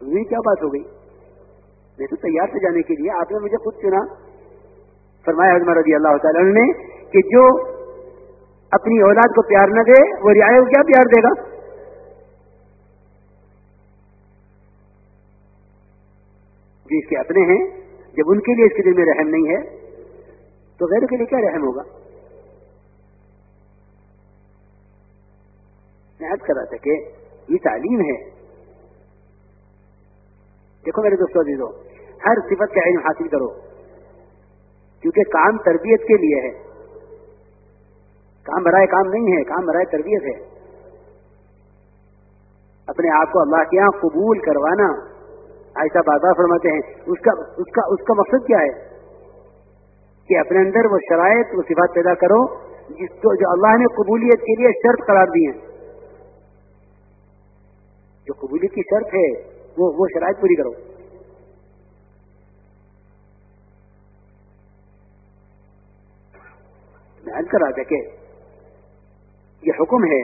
یہ کیا بات ہو گئی؟ میں تو تیار تھا جانے کے لیے، آپ نے مجھے خود چنا۔ فرمایا حضمر رضی اللہ تعالی نے کہ جو اپنی اولاد کو پیار نہ دے، وہ رعایت کو کیا پیار دے گا؟ جو اس کے اپنے ہیں، جب ان کے لیے اس کے دل میں رحم نہیں ہے تو غیر کے لیے کیا رحم ہوگا؟ میں کر رہا تھا کہ یہ تعلیم ہے۔ دیکھو میرے دوستوں دیدو ہر صفت کا علم حاصل کرو۔ کیونکہ کام تربیت کے لیے ہے۔ کام برائے کام نہیں ہے، کام برائے تربیت ہے۔ اپنے آپ کو اللہ کے یہاں قبول کروانا۔ ایسا بازار فرماتے ہیں، اس کا اس کا اس کا مقصد کیا ہے؟ کہ اپنے اندر وہ شرائط وہ صفات پیدا کرو جس کو جو اللہ نے قبولیت کے لیے شرط قرار دی ہیں۔ جو قبولیت کی شرط ہے، وہ وہ شرائط پوری کرو۔ میں کر رہا کہ یہ حکم ہے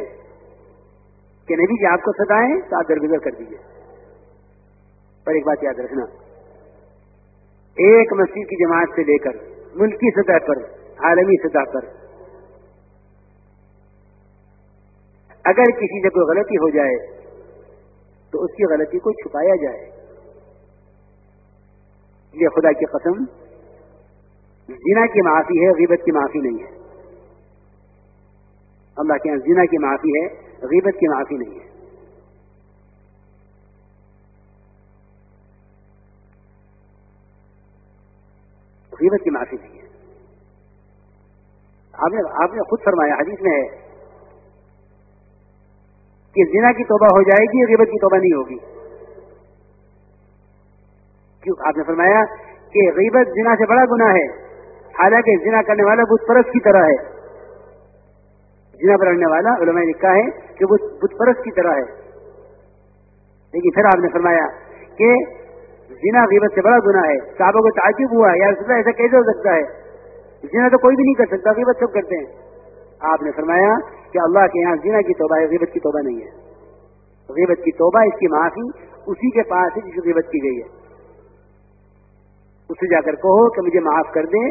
کہ نبی جی آپ کو ستائیں تو آپ درگزر کر دیجیے پر ایک بات یاد رکھنا، ایک مسجد کی جماعت سے لے کر ملکی سطح پر، عالمی سطح پر۔ اگر کسی سے کوئی غلطی ہو جائے، تو اس کی غلطی کو چھپایا جائے۔ یہ خدا کی قسم، زنا کی معافی ہے، غیبت کی معافی نہیں ہے۔ اللہ کے یہاں زنا کی معافی ہے، غیبت کی معافی نہیں ہے۔ غیبت کی معافی نہیں ہے۔ آپ نے آپ نے خود فرمایا، حدیث میں ہے کہ زنا کی توبہ ہو جائے گی، غیبت کی توبہ نہیں ہوگی۔ کیوں؟ آپ نے فرمایا کہ غیبت زنا سے بڑا گناہ ہے۔ حالانکہ زنا کرنے والا بت پرست کی طرح ہے۔ زنا پر رہنے والا، علماء نے لکھا ہے کہ بت پرست کی طرح ہے۔ لیکن پھر آپ نے فرمایا کہ زنا غیبت سے بڑا گناہ ہے، صحابہ کو تعجب ہوا یا رسول ایسا کیسے ہو سکتا ہے؟ زنا تو کوئی بھی نہیں کر سکتا، غیبت سب کرتے ہیں۔ آپ نے فرمایا کہ اللہ کے یہاں زنا کی توبہ ہے، غیبت کی توبہ نہیں ہے۔ غیبت کی توبہ اس کی معافی اسی کے پاس ہے جس کی غیبت کی گئی ہے۔ اسے جا کر کہو کہ مجھے معاف کر دیں،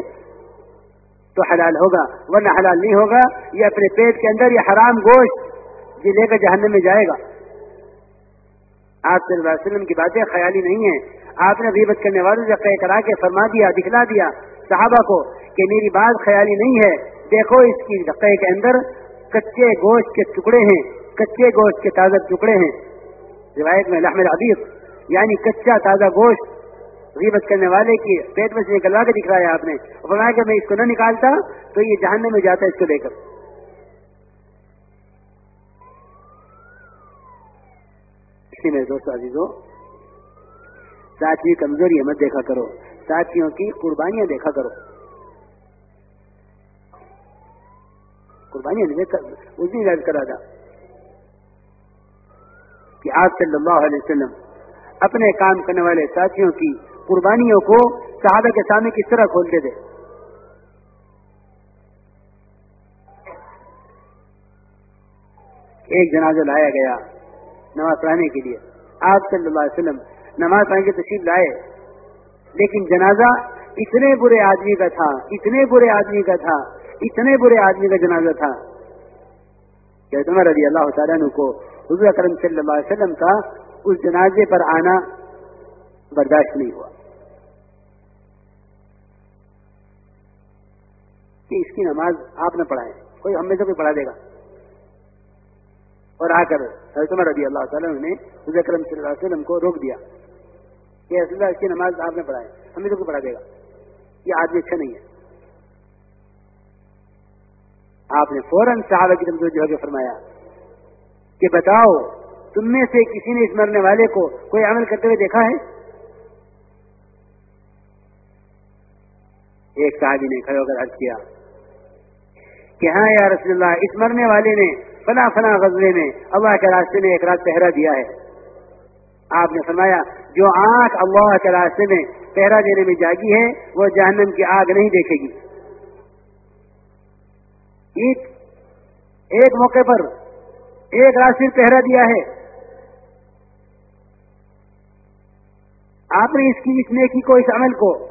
تو حلال ہوگا، ورنہ حلال نہیں ہوگا، یہ اپنے پیٹ کے اندر یہ حرام گوشت یہ لے کر جہنم میں جائے گا۔ آپ صلی اللہ علیہ وسلم کی باتیں خیالی نہیں ہیں آپ نے غیبت کرنے والوں سے طے کرا کے فرما دیا، دکھلا دیا صحابہ کو کہ میری بات خیالی نہیں ہے۔ دیکھو اس کی رقے کے اندر کچے گوشت کے ٹکڑے ہیں، کچے گوشت کے تازہ ٹکڑے ہیں۔ روایت میں لحم العبیق یعنی کچا تازہ گوشت غیبت کرنے والے کی پیٹ میں سے نکلوا کے دکھ رہا ہے آپ نے۔ فرمایا کہ میں اس کو نہ نکالتا تو یہ جہاننے میں جاتا اس کو لے کر۔ اسی میں دوست عزیزوں ساتھی کمزوری مت دیکھا کرو۔ ساتھیوں کی قربانیاں دیکھا کرو۔ قربانیاں اس دن یاد کرا تھا کہ آپ صلی اللہ علیہ وسلم اپنے کام کرنے والے ساتھیوں کی قربانیوں کو صحابہ کے سامنے کس طرح کھولتے تھے؟ ایک جنازہ لایا گیا نماز پڑھانے کے لیے۔ آپ صلی اللہ علیہ وسلم نماز پڑھنے کی تشریف لائے۔ لیکن جنازہ اتنے برے آدمی کا تھا، اتنے برے آدمی کا تھا، اتنے برے آدمی کا جنازہ تھا۔ کہ عمر رضی اللہ تعالیٰ کو حضور کرم صلی اللہ علیہ وسلم کا اس جنازے پر آنا برداشت نہیں ہوا۔ کہ اس کی نماز آپ نہ پڑھائیں کوئی ہم میں سے کوئی پڑھا دے گا۔ اور آ کر حضرت عمر رضی اللہ تعالیٰ نے حضرت کرم صلی اللہ علیہ وسلم کو روک دیا۔ کہ اللہ اس کی نماز آپ نے پڑھائے ہمیں تو کوئی پڑھا دے گا۔ یہ آدمی اچھا نہیں ہے۔ آپ نے فوراً صحابہ کی طرف جو ہے فرمایا کہ بتاؤ، تم میں سے کسی نے اس مرنے والے کو کوئی عمل کرتے ہوئے دیکھا ہے؟ ایک صحابی نے کھڑے ہو کر عرض کیا کہ ہاں یا رسول اللہ، اس مرنے والے نے فنا فنا غزلے میں اللہ کے راستے میں ایک رات پہرا دیا ہے۔ آپ نے فرمایا، جو آنکھ اللہ کے راستے میں پہرا دینے میں جاگی ہے، وہ جہنم کی آگ نہیں دیکھے گی۔ ایک ایک موقع پر ایک راستے پہرا دیا ہے۔ آپ نے اس کی، اس نیکی کو، اس عمل کو،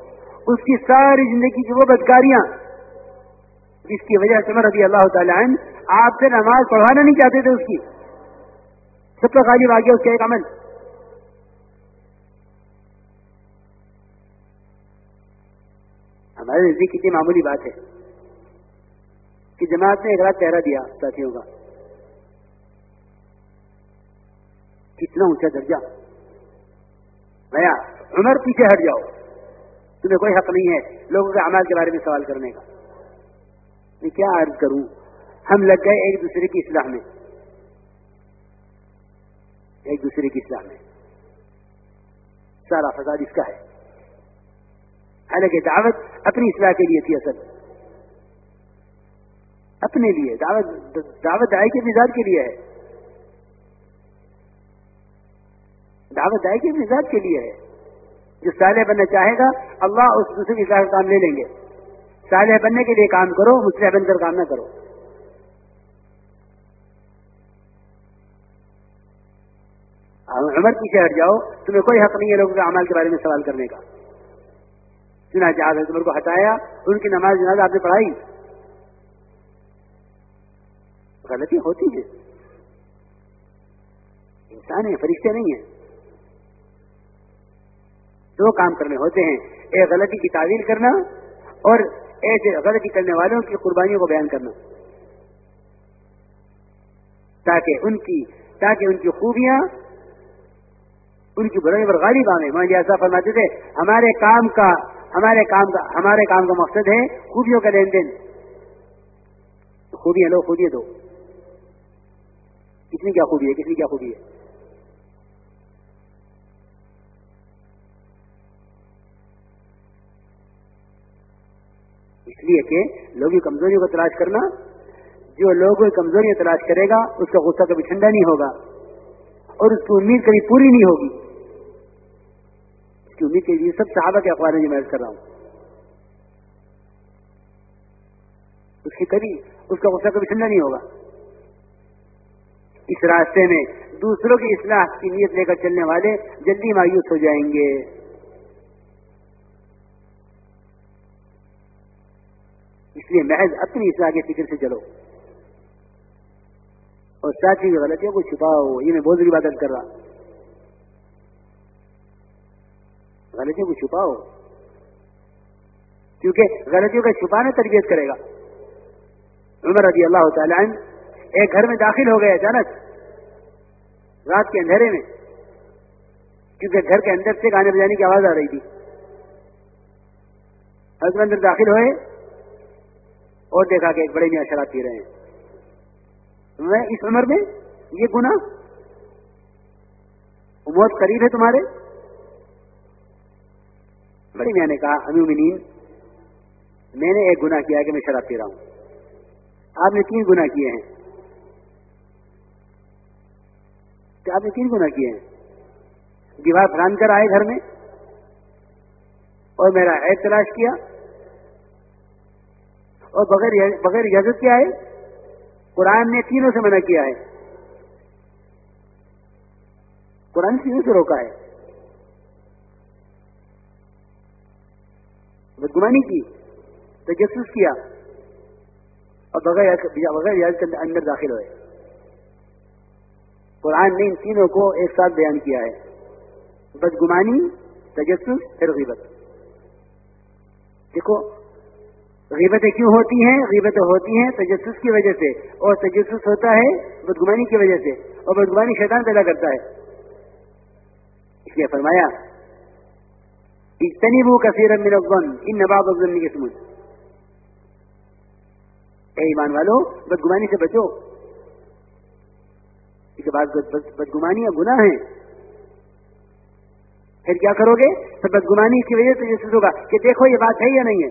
اس کی ساری زندگی کی وہ بدکاریاں جس کی وجہ سے رضی اللہ تعالیٰ آپ سے نماز پڑھانا نہیں چاہتے تھے اس کی۔ سب کا غالب آ گیا اس کا ایک عمل۔ ہمارے نزدیک کتنی معمولی بات ہے کہ جماعت نے ایک رات چہرہ دیا ساتھیوں کا۔ کتنا اونچا درجہ۔ بھیا، عمر پیچھے ہٹ جاؤ۔ تمہیں کوئی حق نہیں ہے لوگوں کے عمال کے بارے میں سوال کرنے کا۔ میں کیا عرض کروں؟ ہم لگ گئے ایک دوسرے کی اصلاح میں۔ ایک دوسرے کی اصلاح میں۔ سارا فساد اس کا ہے۔ حالانکہ دعوت اپنی اصلاح کے لیے تھی اصل۔ اپنے لیے، دعوت دعوت دائی کے مزاج کے لیے ہے۔ دعوت دائی کے مزاج کے لیے ہے۔ جو صالح بننا چاہے گا، اللہ اس دوسرے کی کام لے لیں گے۔ صالح بننے کے لیے کام کرو مسلح بن کر کام نہ کرو۔ عمر پیچھے ہٹ جاؤ، تمہیں کوئی حق نہیں ہے لوگوں کے اعمال کے بارے میں سوال کرنے کا۔ عمر کو ہٹایا، ان کی نماز جنازہ آپ نے پڑھائی۔ غلطی ہوتی ہے۔ انسان ہے، فرشتے نہیں ہیں۔ دو کام کرنے ہوتے ہیں ایک غلطی کی تعویل کرنا اور ایسے غلطی کرنے والوں کی قربانیوں کو بیان کرنا۔ تاکہ ان کی، تاکہ ان کی خوبیاں، ان کی برائی پر غالب آئے میں ایسا فرماتے تھے، ہمارے کام کا ہمارے کام کا ہمارے کام کا مقصد ہے خوبیوں کا لین دین۔ خوبیاں لو، خوبیاں دو۔ کتنی کیا خوبی ہے، کتنی کیا خوبی ہے؟ اس لیے کہ لوگوں کی کمزوریوں کو تلاش کرنا، جو لوگوں کی کمزوریاں تلاش کرے گا، اس کا غصہ کبھی ٹھنڈا نہیں ہوگا اور اس کی امید کبھی پوری نہیں ہوگی۔ کی امید کے لیے سب صحابہ کے اخبار میں محنت کر رہا ہوں۔ اس کی کبھی اس کا غصہ کبھی ٹھنڈا نہیں ہوگا۔ اس راستے میں دوسروں کی اصلاح کی نیت لے کر چلنے والے جلدی مایوس ہو جائیں گے۔ اس لیے محض اپنی اصلاح کے فکر سے چلو۔ اور ساتھی غلطیوں کو چھپاؤ، یہ میں بہت بڑی بات کر رہا ہوں۔ غلطیوں کو چھپاؤ کیونکہ غلطیوں کا چھپانا تربیت کرے گا۔ عمر رضی اللہ تعالی عنہ ایک گھر میں داخل ہو گئے اچانک۔ رات کے اندھیرے میں۔ کیونکہ گھر کے اندر سے گانے بجانے کی آواز آ رہی تھی۔ حضرت اندر داخل ہوئے اور دیکھا کہ ایک بڑے میاں شراب پی رہے ہیں۔ میں اس عمر میں یہ گنا موت قریب ہے تمہارے؟ بڑی میاں نے کہا، امی میں نے ایک گنا کیا کہ میں شراب پی رہا ہوں۔ آپ نے تین گنا کیے ہیں۔ آپ نے تین گنا کیے ہیں۔ دیوار پھران کر آئے گھر میں اور میرا عید تلاش کیا اور بغیر بغیر اجازت کیا ہے قرآن نے تینوں سے منع کیا ہے۔ قرآن تینوں سے روکا ہے۔ بدگمانی کی، تجسس کیا۔ اور بغیر بغیر کے اندر داخل ہوئے۔ قرآن نے ان تینوں کو ایک ساتھ بیان کیا ہے۔ بدگمانی، تجسس، پھر غیبت۔ دیکھو، غیبتیں کیوں ہوتی ہیں؟ غیبتیں ہوتی ہیں تجسس کی وجہ سے۔ اور تجسس ہوتا ہے بدگمانی کی وجہ سے۔ اور بدگمانی شیطان پیدا کرتا ہے۔ اس لیے فرمایا اجتنبو کثیر من الظن. ان نباب الظن کے اے ایمان والو، بدگمانی سے بچو. اس کے بعد بدگمانی گناہ ہیں؟ پھر کیا کرو گے؟ تو بدگمانی کی وجہ سے تجسس ہوگا کہ دیکھو یہ بات ہے یا نہیں ہے.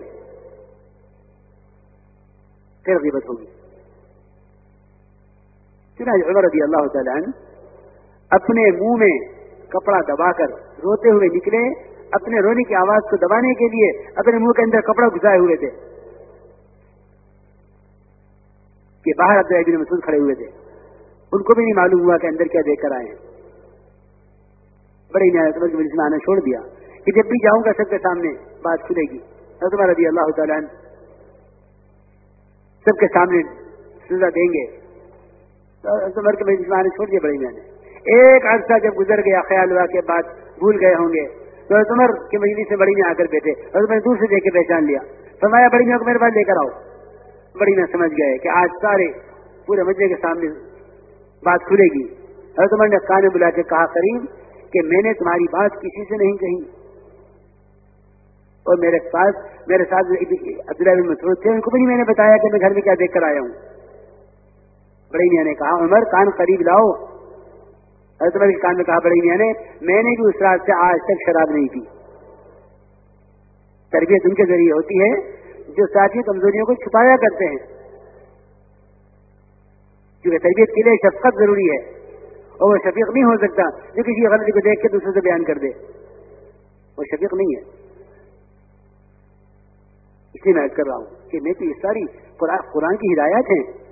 پھر غیبت ہوگی. چنانچہ عمر رضی اللہ تعالیٰ عنہ اپنے منہ میں کپڑا دبا کر روتے ہوئے نکلے اپنے رونے کی آواز کو دبانے کے لیے اپنے منہ کے اندر کپڑا گھسائے ہوئے تھے۔ کہ باہر عبد الحبی مسود کھڑے ہوئے تھے۔ ان کو بھی نہیں معلوم ہوا کہ اندر کیا دیکھ کر آئے ہیں۔ بڑی نہایت میں آنا چھوڑ دیا۔ کہ جب بھی جاؤں گا سب کے سامنے بات کھلے گی۔ رضی اللہ تعالیٰ سب کے سامنے سزا دیں گے۔ عمر کے چھوڑ دیا بڑی میں نے ایک عرصہ جب گزر گیا، خیال ہوا کے بعد بھول گئے ہوں گے۔ تو عمر کے مجلس سے بڑی میں آ کر بیٹھے۔ اور میں دور سے دیکھ کے پہچان لیا۔ فرمایا، بڑی میں کو میرے پاس لے کر آؤ۔ بڑی میں سمجھ گئے کہ آج سارے پورے مجھے کے سامنے بات کھلے گی۔ حضرت عمر نے کانے بلا کے کہا، کریم، کہ میں نے تمہاری بات کسی سے نہیں کہی۔ اور میرے پاس میرے ساتھ عبداللہ بن مسعود تھے، ان کو بھی میں نے بتایا کہ میں گھر میں کیا دیکھ کر آیا ہوں۔ بڑی میاں نے کہا، عمر، کان قریب لاؤ۔ حضرت عمر کے کان میں کہا، بڑی میاں نے، میں نے بھی اس رات سے آج تک شراب نہیں پی۔ تربیت ان کے ذریعے ہوتی ہے جو ساتھی کمزوریوں کو چھپایا کرتے ہیں۔ کیونکہ تربیت کے لیے شفقت ضروری ہے اور وہ شفیق نہیں ہو سکتا جو کسی غلطی کو دیکھ کے دوسرے سے بیان کر دے۔ وہ شفیق نہیں ہے۔ اس لیے میں کر رہا ہوں کہ میں تو یہ ساری قرآن کی ہدایات ہیں۔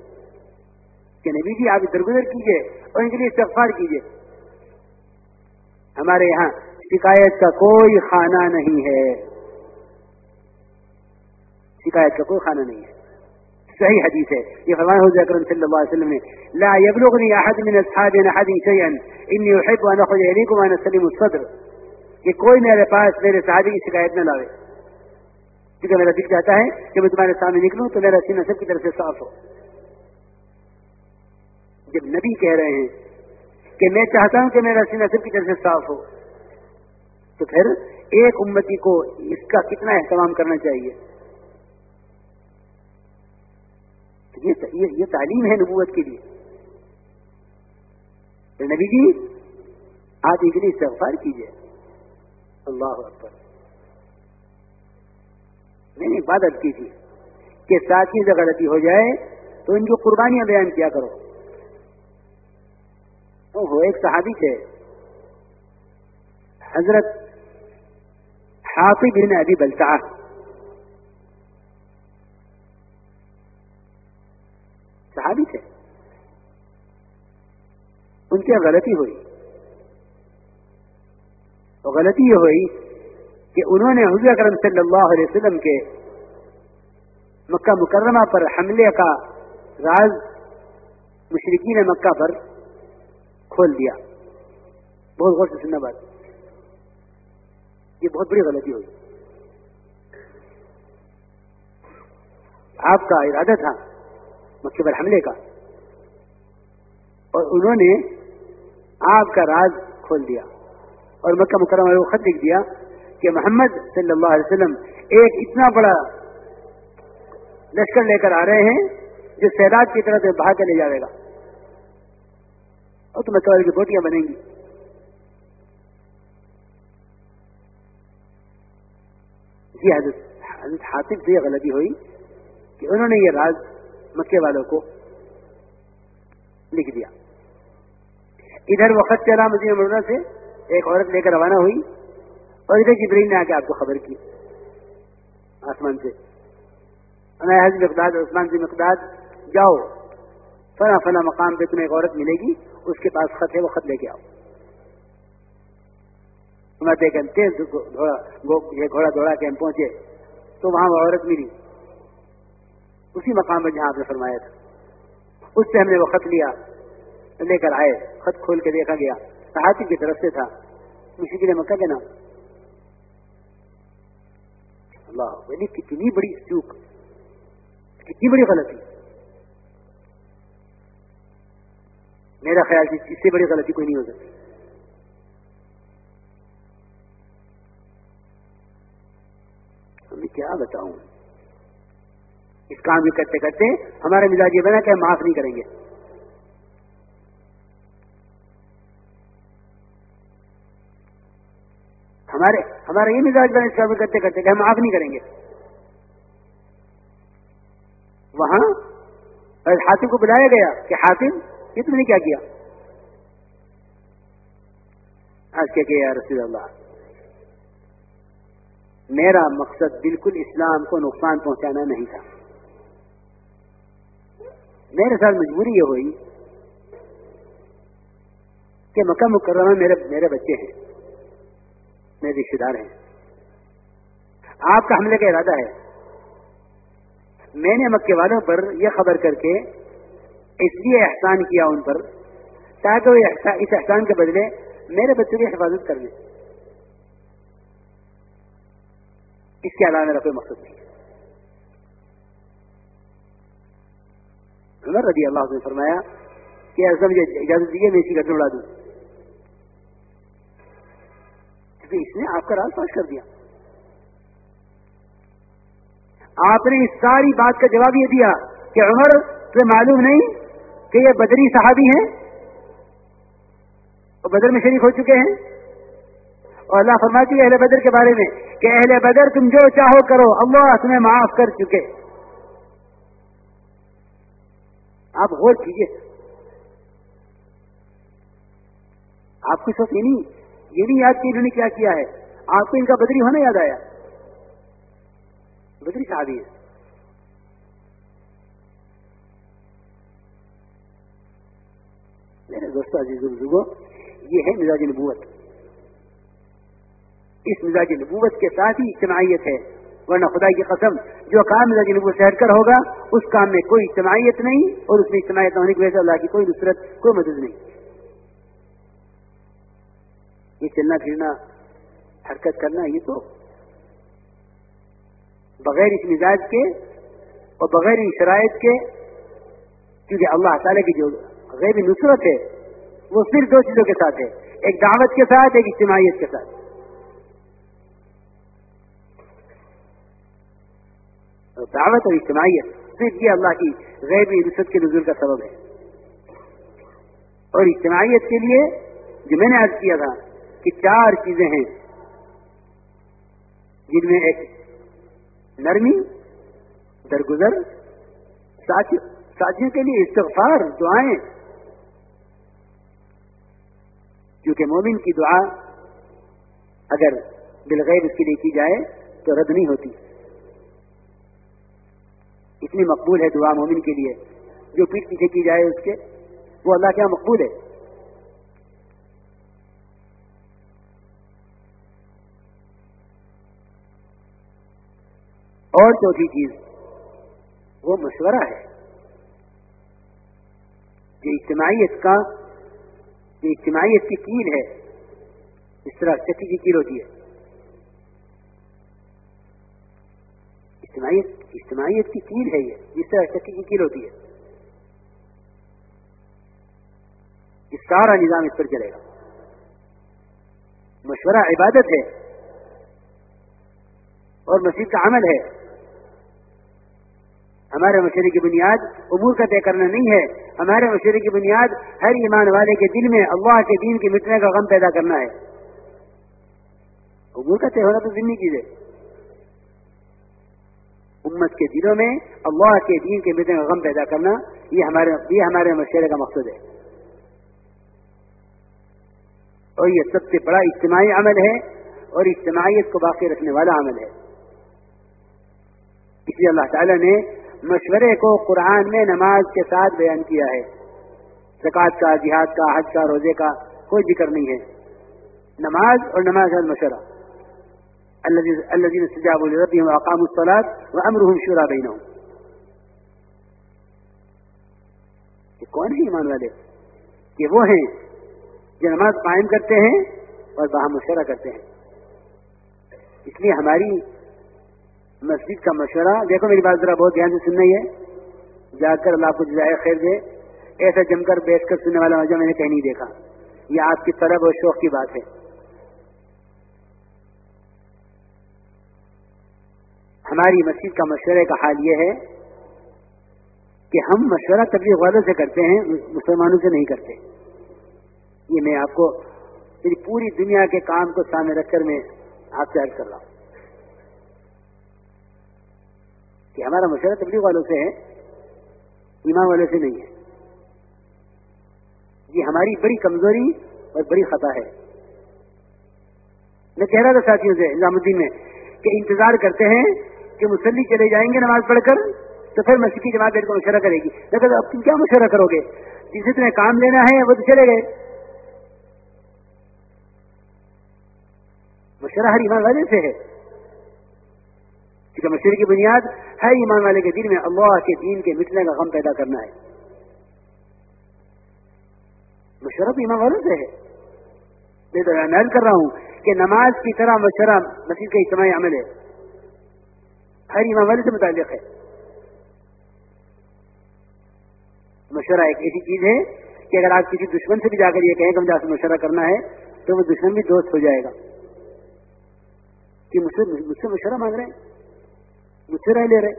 کہ نبی جی آپ درگزر کیجیے اور ان کے لیے استغفار کیجیے ہمارے یہاں شکایت کا کوئی خانہ نہیں ہے۔ شکایت کا کوئی خانہ نہیں ہے۔ صحیح حدیث ہے۔ یہ فرمایا حضرت اکرم صلی اللہ علیہ وسلم نے، لا يبلغني احد من اصحاب احد شيئا اني احب ان اخرج اليكم وانا سليم الصدر۔ کہ کوئی میرے پاس، میرے صحابی کی شکایت نہ لاوے۔ کیونکہ میرا دل چاہتا ہے کہ میں تمہارے سامنے نکلوں تو میرا سینہ سب کی طرف سے صاف ہو۔ جب نبی کہہ رہے ہیں کہ میں چاہتا ہوں کہ میرا سینہ سب کی طرف سے صاف ہو۔ تو پھر ایک امتی کو اس کا کتنا اہتمام کرنا چاہیے؟ یہ تعلیم ہے نبوت کے لیے۔ نبی جی آپ کے لیے استغفار کیجیے اللہ اکبر۔ میں نے عبادت کی تھی کہ ساتھی سے غلطی ہو جائے تو ان کی قربانیاں بیان کیا کرو۔ وہ ایک صحابی تھے۔ حضرت حافظ بن ابھی بلتا صحابی تھے۔ ان کی غلطی ہوئی۔ غلطی یہ ہوئی کہ انہوں نے حضور اکرم صلی اللہ علیہ وسلم کے مکہ مکرمہ پر حملے کا راز مشرقین مکہ پر کھول دیا۔ بہت غور سے سننا بات۔ یہ بہت بڑی غلطی ہوئی۔ آپ کا ارادہ تھا مکے پر حملے کا اور انہوں نے آپ کا راز کھول دیا اور مکہ مکرمہ کو خط لکھ دیا کہ محمد صلی اللہ علیہ وسلم ایک اتنا بڑا لشکر لے کر آ رہے ہیں جو سیلاب کی طرح سے بہا کے لے جائے گا۔ اور تو مکہ کی بوٹیاں بنیں گی جی حضرت حضرت حاطف سے یہ غلطی ہوئی کہ انہوں نے یہ راز مکے والوں کو لکھ دیا ادھر وقت چلا مدینہ مرنا سے ایک عورت لے کر روانہ ہوئی اور ادھر جبرین نے آ کے آپ کو خبر کی آسمان سے مقداد عثمان سے مقداد جاؤ فلاں فلاں مقام پہ تمہیں ایک عورت ملے گی اس کے پاس خط ہے، وہ خط لے کے آؤ۔ تیز گھوڑا دوڑا کے ہم پہنچے، تو وہاں وہ عورت ملی۔ اسی مقام پر جہاں آپ نے فرمایا تھا۔ اس سے ہم نے وہ خط لیا، لے کر آئے، خط کھول کے دیکھا گیا۔ صحافی کی طرف سے تھا۔ مشکل مکہ کے نام۔ اللہ کتنی بڑی چوک کتنی بڑی غلطی۔ میرا خیال اس سے بڑی غلطی کوئی نہیں ہو سکتی۔ میں کیا بتاؤں؟ اس کام بھی کرتے کرتے ہمارا مزاج یہ بنا کہ ہم معاف نہیں کریں گے۔ ہمارے ہمارا یہ مزاج بنا اس کام کرتے کرتے کہ ہم معاف نہیں کریں گے۔ وہاں حاطم کو بلایا گیا کہ حاطم یہ تم نے کیا کیا؟ آج کیا کہ رسول اللہ؟ میرا مقصد بالکل اسلام کو نقصان پہنچانا نہیں تھا۔ میرے ساتھ مجبوری یہ ہوئی کہ مکہ مکرمہ میرے میرے بچے ہیں۔ میرے رشتے دار ہیں۔ آپ کا حملے کا ارادہ ہے۔ میں نے مکے والوں پر یہ خبر کر کے اس لیے احسان کیا ان پر، تاکہ وہ اس احسان کے بدلے میرے بچوں کی حفاظت کر لیں اس کے علاوہ میرا کوئی مقصد نہیں۔ عمر رضی اللہ نے فرمایا کہ ایسا مجھے اجازت دیجیے میں اسی گھر اڑا دوں۔ اس نے آپ کا راز پاش کر دیا۔ آپ نے اس ساری بات کا جواب یہ دیا کہ عمر تمہیں معلوم نہیں کہ یہ بدری صحابی ہیں اور بدر میں شریک ہو چکے ہیں اور اللہ فرماتی ہے اہل بدر کے بارے میں کہ اہل بدر تم جو چاہو کرو، اللہ تمہیں معاف کر چکے۔ آپ غور کیجیے آپ کو سب یہ نہیں یہ نہیں یاد کہ انہوں نے کیا کیا ہے۔ آپ کو ان کا بدری ہونا یاد آیا۔ بدری صحابی ہے میرے عزیز بزرگوں یہ ہے مزاج نبوت۔ اس مزاج نبوت کے ساتھ ہی اجتماعیت ہے۔ ورنہ خدا کی قسم، جو کام مزاج نبوت سے ہٹ کر ہوگا، اس کام میں کوئی اجتماعیت نہیں اور اس میں اجتماعیت ہونے کی وجہ سے اللہ کی کوئی نصرت، کوئی مدد نہیں۔ یہ چلنا پھرنا، حرکت کرنا، یہ تو بغیر اس مزاج کے اور بغیر ان شرائط کے، کیونکہ اللہ تعالیٰ کی جو غیر نصرت ہے وہ صرف دو چیزوں کے ساتھ ہے۔ ایک دعوت کے ساتھ، ایک اجتماعیت کے ساتھ۔ دعوت اور اجتماعیت صرف یہ اللہ کی غیر نصرت کے نزول کا سبب ہے۔ اور اجتماعیت کے لیے جو میں نے عرض کیا تھا کہ چار چیزیں ہیں۔ جن میں ایک نرمی، درگزر ساتھیوں کے لیے استغفار، دعائیں کیونکہ مومن کی دعا اگر بالغیر اس کے لیے کی جائے تو رد نہیں ہوتی۔ اتنی مقبول ہے دعا مومن کے لیے۔ جو پیٹ پیچھے کی جائے اس کے، وہ اللہ کے مقبول ہے۔ اور چوتھی چیز، وہ مشورہ ہے۔ جو اجتماعیت کا جو اجتماعیت کی کیل ہے، اس طرح چکی کی کیل ہوتی ہے۔ اجتماعیت اجتماعیت کی کیل ہے یہ، جس طرح چکی کی کیل ہوتی ہے۔ یہ سارا نظام اس پر چلے گا۔ مشورہ عبادت ہے اور مسجد کا عمل ہے۔ ہمارے مشورے کی بنیاد امور کا طے کرنا نہیں ہے۔ ہمارے مشورے کی بنیاد ہر ایمان والے کے دل میں اللہ کے دین کے مٹنے کا غم پیدا کرنا ہے۔ امور کا طے ہونا تو ذمہ چیز ہے۔ امت کے دلوں میں اللہ کے دین کے مٹنے کا غم پیدا کرنا یہ ہمارے یہ ہمارے مشورے کا مقصد ہے۔ اور یہ سب سے بڑا اجتماعی عمل ہے اور اجتماعیت کو باقی رکھنے والا عمل ہے۔ اس لیے اللہ تعالیٰ نے مشورے کو قرآن میں نماز کے ساتھ بیان کیا ہے۔ زکوٰۃ کا، جہاد کا، حج کا، روزے کا کوئی ذکر نہیں ہے۔ نماز اور نماز مشورہ۔ اللہ سجاب الربی اقام الصلاط و امرحم شورا بین کون ہے ایمان والے؟ کہ وہ ہیں جو نماز قائم کرتے ہیں اور باہم مشورہ کرتے ہیں۔ اس لیے ہماری مسجد کا مشورہ، دیکھو میری بات ذرا بہت دھیان سے سننا ہی ہے جا کر اللہ کو جائے خیر دے۔ ایسا جم کر بیٹھ کر سننے والا مزہ میں نے کہیں نہیں دیکھا۔ یہ آپ کی طلب اور شوق کی بات ہے۔ ہماری مسجد کا مشورے کا حال یہ ہے کہ ہم مشورہ تبلیغ والوں سے کرتے ہیں، مسلمانوں سے نہیں کرتے۔ یہ میں آپ کو پوری دنیا کے کام کو سامنے رکھ کر میں آپ سے عرض کر رہا ہوں۔ کہ ہمارا مشورہ تبلیغ والوں سے ہے، ایمان والوں سے نہیں ہے۔ یہ ہماری بڑی کمزوری اور بڑی خطا ہے۔ میں کہہ رہا تھا ساتھیوں سے، نظام الدین میں، کہ انتظار کرتے ہیں کہ مسلی چلے جائیں گے نماز پڑھ کر، تو پھر مسیح کی جماعت بیٹھ کر مشورہ کرے گی۔ لیکن اب تم کیا مشورہ کرو گے؟ جسے تمہیں کام لینا ہے، وہ تو چلے گئے۔ مشورہ ہر ایمان والے سے ہے۔ مشورے کی بنیاد ہر ایمان والے کے دل میں اللہ کے دین کے مٹنے کا غم پیدا کرنا ہے۔ مشورہ تو ایمان والوں سے ہے۔ میں تو محنت کر رہا ہوں کہ نماز کی طرح مشورہ مسجد کا اجتماعی عمل ہے۔ ہر ایمان والے سے متعلق ہے۔ مشورہ ایک ایسی چیز ہے کہ اگر آپ کسی دشمن سے بھی جا کر یہ کہیں کہ مجھے آپ سے مشورہ کرنا ہے، تو وہ دشمن بھی دوست ہو جائے گا۔ کہ مجھ سے مشورہ مانگ رہے ہیں؟ مجھ لے رہے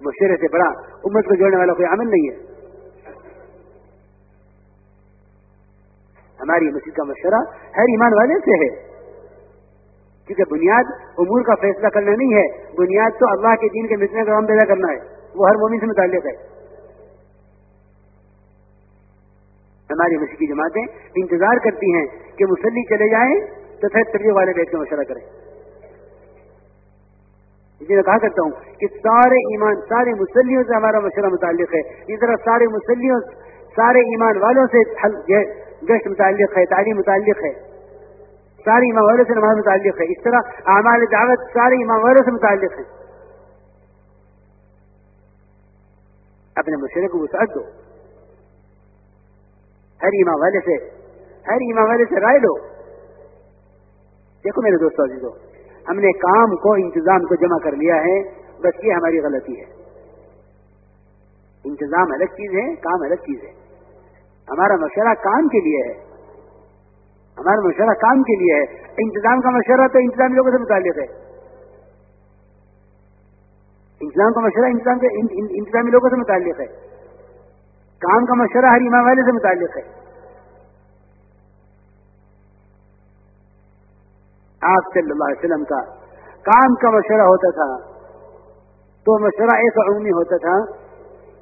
مشورے سے بڑا امت کو جوڑنے والا کوئی عمل نہیں ہے ہماری مسجد کا مشورہ ہر ایمان والے سے ہے کیونکہ بنیاد امور کا فیصلہ کرنا نہیں ہے بنیاد تو اللہ کے دین کے مٹنے کا کام پیدا کرنا ہے وہ ہر مومن سے متعلق ہے ہماری مسجد کی جماعتیں انتظار کرتی ہیں کہ مسلی چلے جائیں تو پھر تبلیغ والے بیٹھ کے مشورہ کریں میں کہا کرتا ہوں کہ سارے ایمان، سارے مسلیوں سے ہمارا مشورہ متعلق ہے۔ اس طرح سارے مسلیوں، سارے ایمان والوں سے گشت متعلق ہے، تعلیم متعلق ہے۔ سارے ایمان والوں سے نماز متعلق ہے۔ اس طرح اعمال دعوت سارے ایمان والوں سے متعلق ہے۔ اپنے مشورے کو وسعت دو۔ ہر ایمان والے سے، ہر ایمان والے سے رائے لو دیکھو میرے دوستوں عزیزو ہم نے کام کو، انتظام کو جمع کر لیا ہے، بس یہ ہماری غلطی ہے۔ انتظام الگ چیز ہے، کام الگ چیز ہے۔ ہمارا مشورہ کام کے لیے ہے۔ ہمارا مشورہ کام کے لیے ہے۔ انتظام کا مشورہ تو انتظامی لوگوں سے متعلق ہے۔ انتظام کا مشورہ انتظام کے انتظامی لوگوں سے متعلق ہے۔ کام کا مشورہ ہر ایمان والے سے متعلق ہے۔ آپ صلی اللہ علیہ وسلم کا کام کا مشورہ ہوتا تھا، تو مشورہ ایسا عمومی ہوتا تھا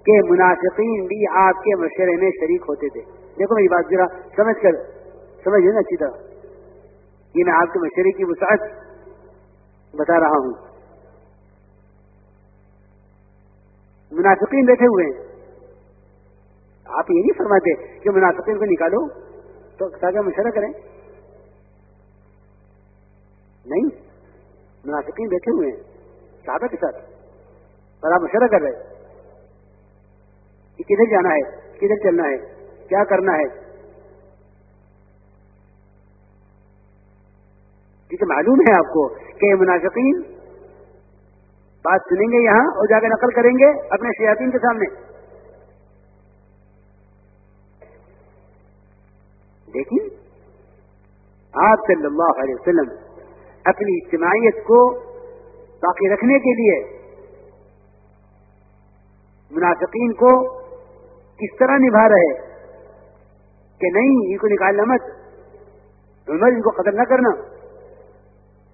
کہ منافقین بھی آپ کے مشورے میں شریک ہوتے تھے۔ دیکھو میری بات ذرا سمجھ کر، سمجھ نا اچھی طرح۔ یہ میں آپ کے مشورے کی وسعت بتا رہا ہوں۔ منافقین بیٹھے ہوئے ہیں۔ آپ یہ نہیں فرماتے کہ منافقین کو نکالو تو تاکہ مشورہ کریں۔ نہیں، منافقین بیٹھے ہوئے ہیں، صحابہ کے ساتھ اور آپ مشورہ کر رہے کہ کدھر جانا ہے، کدھر چلنا ہے، کیا کرنا ہے؟ کیونکہ معلوم ہے آپ کو کہ منافقین بات سنیں گے یہاں اور جا کے نقل کریں گے اپنے شیاطین کے سامنے۔ لیکن آپ صلی اللہ علیہ وسلم اپنی اجتماعیت کو باقی رکھنے کے لیے منافقین کو کس طرح نبھا رہے کہ نہیں، ان کو نکالنا مت عمر ان کو قتل نہ کرنا۔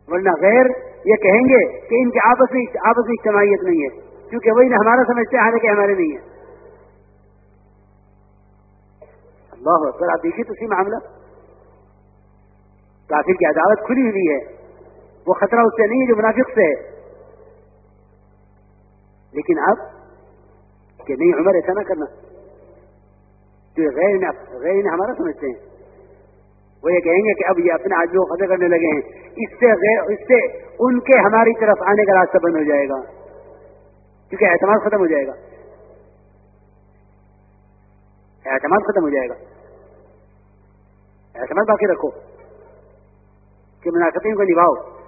ورنہ غیر یہ کہیں گے کہ ان کے آپس میں آپس میں اجتماعیت نہیں ہے، کیونکہ وہی ہمارا سمجھتے ہیں کہ ہمارے نہیں ہے اللہ اکبر، آپ دیکھیے تو اسی معاملہ۔ کافر کی عدالت کھلی ہوئی ہے۔ وہ خطرہ اس سے نہیں ہے جو منافق سے ہے۔ لیکن آپ کہ نہیں، عمر ایسا نہ کرنا۔ جو غیر غیر ہمارا سمجھتے ہیں۔ وہ یہ کہیں گے کہ اب یہ اپنے آدمیوں کو ختم کرنے لگے ہیں۔ اس سے غیر، اس سے ان کے ہماری طرف آنے کا راستہ بند ہو جائے گا۔ کیونکہ اعتماد ختم ہو جائے گا۔ اعتماد ختم ہو جائے گا۔ اعتماد باقی رکھو کہ مناسبین کو نبھاؤ۔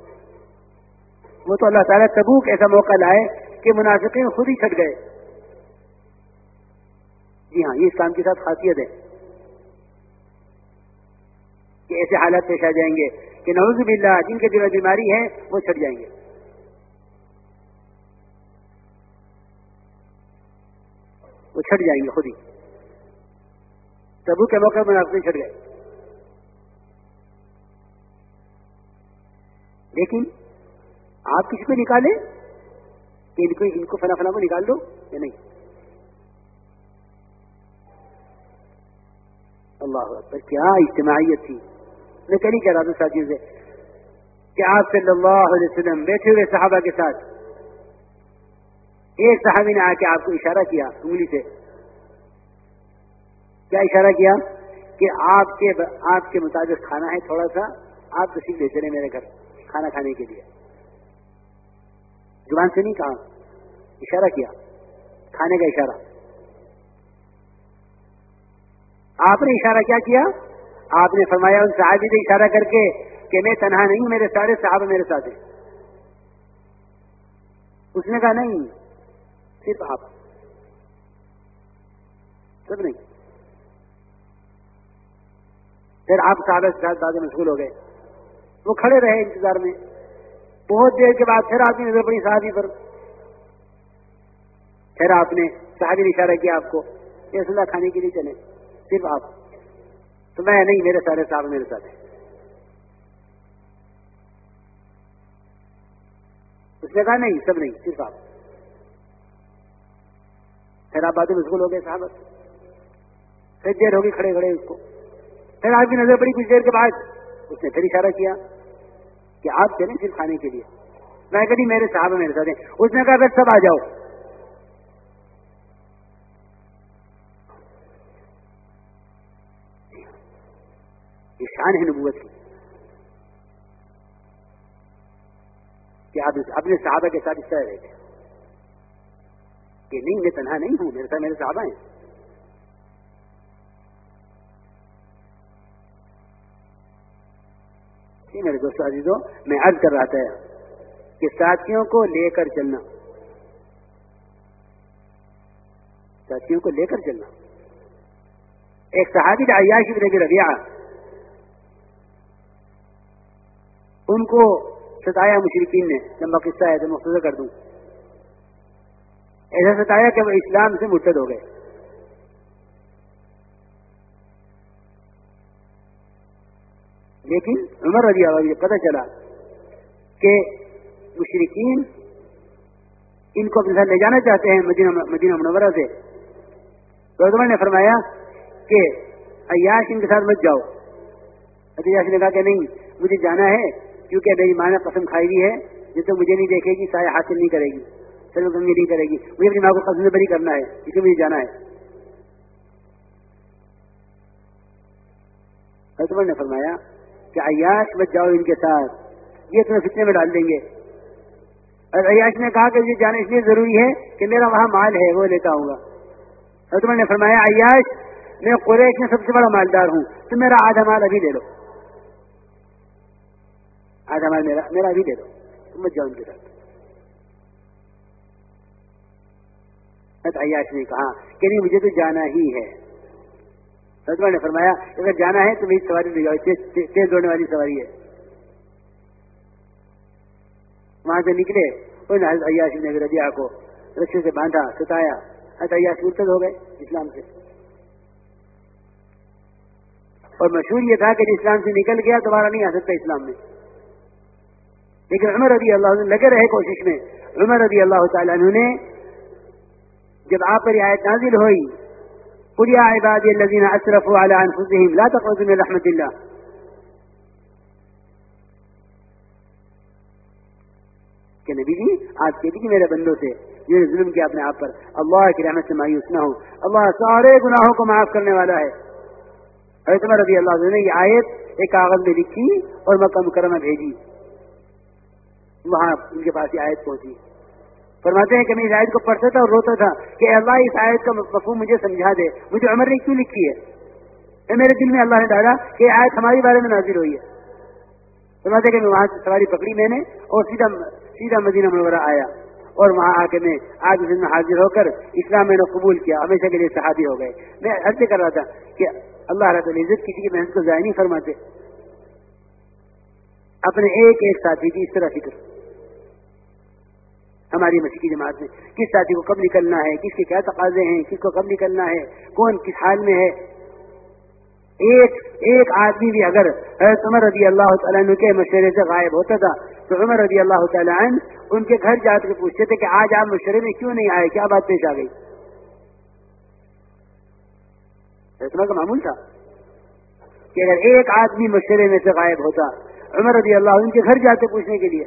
وہ تو اللہ تعالیٰ تبوک ایسا موقع لائے کہ مناسبین خود ہی چھٹ گئے۔ جی ہاں یہ اسلام کے ساتھ خاصیت ہے کہ ایسے حالات پیش آ جائیں گے کہ نوز باللہ، جن کے دل میں بیماری ہے، وہ چھٹ جائیں گے۔ وہ چھٹ جائیں گے خود ہی۔ تبو کے موقع میں آپ چھٹ گئے۔ لیکن آپ کسی کو نکالیں؟ کہ ان کو ان کو فلاں فلاں کو نکال دو یا نہیں؟ اللہ اکبر، کیا اجتماعیت تھی؟ میں کہیں کہہ رہا تھا ساتھیوں سے کہ آپ صلی اللہ علیہ وسلم بیٹھے ہوئے صحابہ کے ساتھ۔ ایک صحابی نے آ کے آپ کو اشارہ کیا، انگلی سے۔ کیا اشارہ کیا؟ کہ آپ کے آپ کے مطابق کھانا ہے تھوڑا سا، آپ تشریف لے چلے میرے گھر، کھانا کھانے کے لیے۔ زبان سے نہیں کہا اشارہ کیا۔ کھانے کا اشارہ۔ آپ نے اشارہ کیا کیا؟ آپ نے فرمایا ان صحابی سے اشارہ کر کے کہ میں تنہا نہیں میرے سارے صاحب میرے ساتھ ہیں۔ اس نے کہا نہیں، صرف آپ۔ سب نہیں۔ پھر آپ صاحب کے ساتھ باتیں مشغول ہو گئے۔ وہ کھڑے رہے انتظار میں۔ بہت دیر کے بعد پھر آپ کی نظر پڑی صحابی پر۔ پھر آپ نے صحابی نے اشارہ کیا آپ کو یہ اللہ کھانے کے لیے چلے، صرف آپ۔ تو میں نہیں، میرے سارے صاحب میرے ساتھ ہیں۔ اس نے کہا نہیں، سب نہیں، صرف آپ۔ پھر آپ باتیں مشغول ہو گئے صاحب پھر دیر ہوگی کھڑے کھڑے اس کو۔ پھر آپ کی نظر پڑی کچھ دیر کے بعد۔ اس نے پھر اشارہ کیا۔ کہ آپ چلیں صرف کھانے کے لیے۔ میں کہی جی میرے صاحب میرے ساتھ ہیں۔ اس نے کہا پھر سب آ جاؤ۔ یہ شان ہے نبوت کی۔ کہ آپ اپنے صحابہ کے ساتھ اس طرح رہتے کہ نہیں، میں تنہا نہیں ہوں، میرے ساتھ میرے صحابہ ہیں۔ جی میرے دوستوں عزیزوں میں عرض کر رہا تھا کہ ساتھیوں کو لے کر چلنا۔ ساتھیوں کو لے کر چلنا۔ ایک صحابی عیاش بن ابی ربیعہ۔ ان کو ستایا مشرقین نے، لمبا قصہ ہے تو مختصر کر دوں۔ ایسا ستایا کہ وہ اسلام سے مرتد ہو گئے۔ لیکن عمر رضی اللہ یہ پتہ چلا کہ مشرقین ان کو اپنے ساتھ لے جانا چاہتے ہیں مدینہ مدینہ منورہ سے۔ تو عمر نے فرمایا کہ عیاش ان کے ساتھ مت جاؤ۔ عیاش نے کہا کہ نہیں، مجھے جانا ہے کیونکہ میری ماں نے قسم کھائی ہوئی ہے جس سے مجھے نہیں دیکھے گی، سایہ حاصل نہیں کرے گی چلو نہیں کرے گی۔ مجھے اپنی ماں کو قسم سے بری کرنا ہے، اس لیے مجھے جانا ہے۔ نے فرمایا کہ عیاش بچ جاؤ ان کے ساتھ، یہ تمہیں فتنے میں ڈال دیں گے۔ اور عیاش نے کہا کہ یہ جانا اس لیے ضروری ہے کہ میرا وہاں مال ہے، وہ لیتا ہوں گا۔ اور تمہیں نے فرمایا، عیاش، میں قریش میں سب سے بڑا مالدار ہوں، تو میرا آدھا مال ابھی لے لو آدھا مال میرا میرا ابھی لے لو تم مت جاؤ ان کے ساتھ۔ عیاش نے کہا کہ نہیں، مجھے تو جانا ہی ہے۔ سجما نے فرمایا، اگر جانا ہے تو میری سواری لے جاؤ تیز دوڑنے والی سواری ہے۔ وہاں سے نکلے حضرت عیاش نے ربیہ کو رکشے سے باندھا، ستایا۔ حضرت عیاش مرتد ہو گئے اسلام سے۔ اور مشہور یہ تھا کہ اسلام سے نکل گیا، دوبارہ نہیں آ سکتا اسلام میں۔ لیکن عمر رضی اللہ عنہ لگے رہے کوشش میں۔ عمر رضی اللہ تعالیٰ عنہ نے جب آپ پر آیت نازل ہوئی قل يا عبادي الذين اسرفوا على انفسهم لا تقنطوا من رحمه الله. کہ نبی جی آپ کے بھی میرے بندوں سے جنہوں نے ظلم کیا اپنے آپ پر، اللہ کی رحمت سے مایوس نہ ہو اللہ سارے گناہوں کو معاف کرنے والا ہے۔ حضرت رضی اللہ عنہ نے یہ آیت ایک کاغذ میں لکھی اور مکہ مکرمہ بھیجی۔ وہاں ان کے پاس یہ آیت پہنچی۔ فرماتے ہیں کہ میں اس آیت کو پڑھتا تھا اور روتا تھا کہ اللہ اس آیت کا مفہوم مجھے سمجھا دے۔ مجھے عمر نے کیوں لکھی ہے؟ میرے دل میں اللہ نے ڈالا کہ یہ آیت ہماری بارے میں نازل ہوئی ہے۔ فرماتے کہ میں وہاں سے سواری پکڑی میں نے اور سیدھا سیدھا مدینہ منورہ آیا اور وہاں آ کے میں آج دن میں حاضر ہو کر اسلام میں نے قبول کیا، ہمیشہ کے لیے صحابی ہو گئے۔ میں عرض کر رہا تھا کہ اللہ رب العزت کسی کی محنت کو ضائع نہیں فرماتے۔ اپنے ایک ایک ساتھی کی اس طرح فکر۔ ہماری مسیحی جماعت میں، کس ساتھی کو کب نکلنا ہے، کس کے کیا تقاضے ہیں، کس کو کب نکلنا ہے، کون کس حال میں ہے۔ ایک ایک آدمی بھی اگر حضرت عمر رضی اللہ تعالیٰ عنہ کے مشورے سے غائب ہوتا تھا، تو عمر رضی اللہ تعالیٰ عنہ ان کے گھر جا کے پوچھتے تھے کہ آج آپ مشورے میں کیوں نہیں آئے؟ کیا بات پیش آ گئی؟ کا معمول تھا کہ اگر ایک آدمی مشورے میں سے غائب ہوتا، عمر رضی اللہ ان کے گھر جاتے پوچھنے کے لیے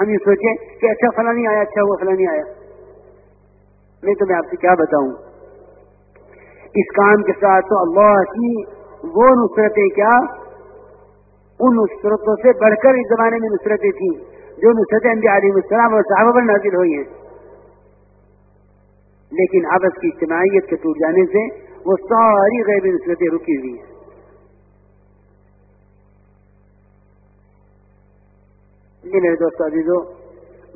ہم یہ سوچیں کہ اچھا فلاں آیا اچھا وہ فلاں آیا۔ میں تو میں آپ سے کیا بتاؤں؟ اس کام کے ساتھ تو اللہ کی وہ نصرتیں کیا؟ ان نصرتوں سے بڑھ کر اس زمانے میں نصرتیں تھیں، جو نصرتیں علیہ السلام اور صحابہ پر نازل ہوئی ہیں۔ لیکن آپس کی اجتماعیت کے ٹوٹ جانے سے وہ ساری غیب نصرتیں رکی ہوئی ہیں۔ میرے دوست عزیزو،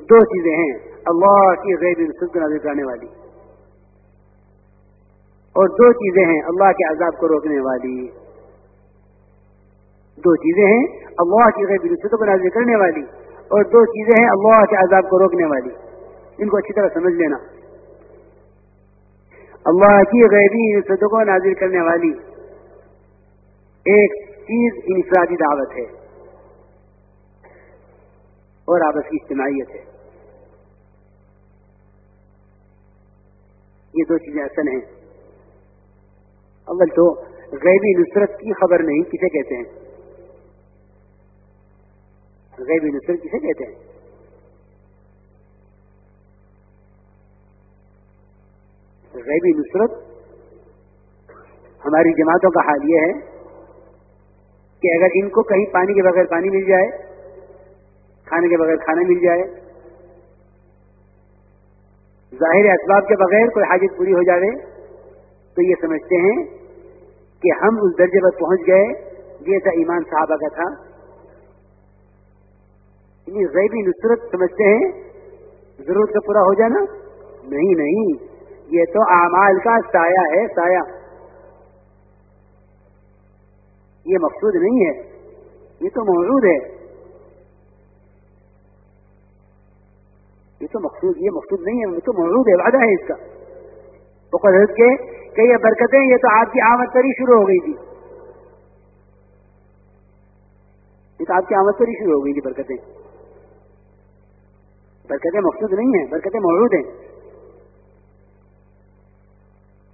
دو چیزیں ہیں۔ اللہ کی غیب نصرت کو نازل کرنے والی۔ اور دو چیزیں ہیں اللہ کے عذاب کو روکنے والی۔ دو چیزیں ہیں اللہ کی غیب نصرت کو نازل کرنے والی۔ اور دو چیزیں ہیں اللہ کے عذاب کو روکنے والی۔ ان کو اچھی طرح سمجھ لینا۔ اللہ کی غیبی نصرتوں کو نازل کرنے والی۔ ایک چیز انفرادی دعوت ہے۔ اور آپس کی اجتماعیت ہے۔ یہ دو چیزیں اصل ہیں۔ اول تو غیبی نصرت کی خبر نہیں، کسے کہتے ہیں؟ غیبی نصرت کسے کہتے ہیں؟ غیبی نصرت ہماری جماعتوں کا حال یہ ہے کہ اگر ان کو کہیں پانی کے بغیر پانی مل جائے کھانے کے بغیر کھانا مل جائے۔ ظاہر اسباب کے بغیر کوئی حاجت پوری ہو جائے تو یہ سمجھتے ہیں کہ ہم اس درجے پر پہنچ گئے جیسا ایمان صحابہ کا تھا۔ یعنی غیبی نصرت سمجھتے ہیں۔ ضرورت کا پورا ہو جانا۔ نہیں نہیں۔ یہ تو اعمال کا سایہ ہے، سایہ۔ یہ مقصود نہیں ہے۔ یہ تو موجود ہے۔ یہ تو مقصود یہ مقصود نہیں ہے، یہ تو موجود ہے، وعدہ ہے اس کا۔ وہ قدرت کے کہ یہ برکتیں، یہ تو آپ کی آمد پر ہی شروع ہو گئی تھی۔ یہ تو آپ کی آمد پر ہی شروع ہو گئی تھی برکتیں۔ برکتیں مقصود نہیں ہیں، برکتیں موجود ہیں۔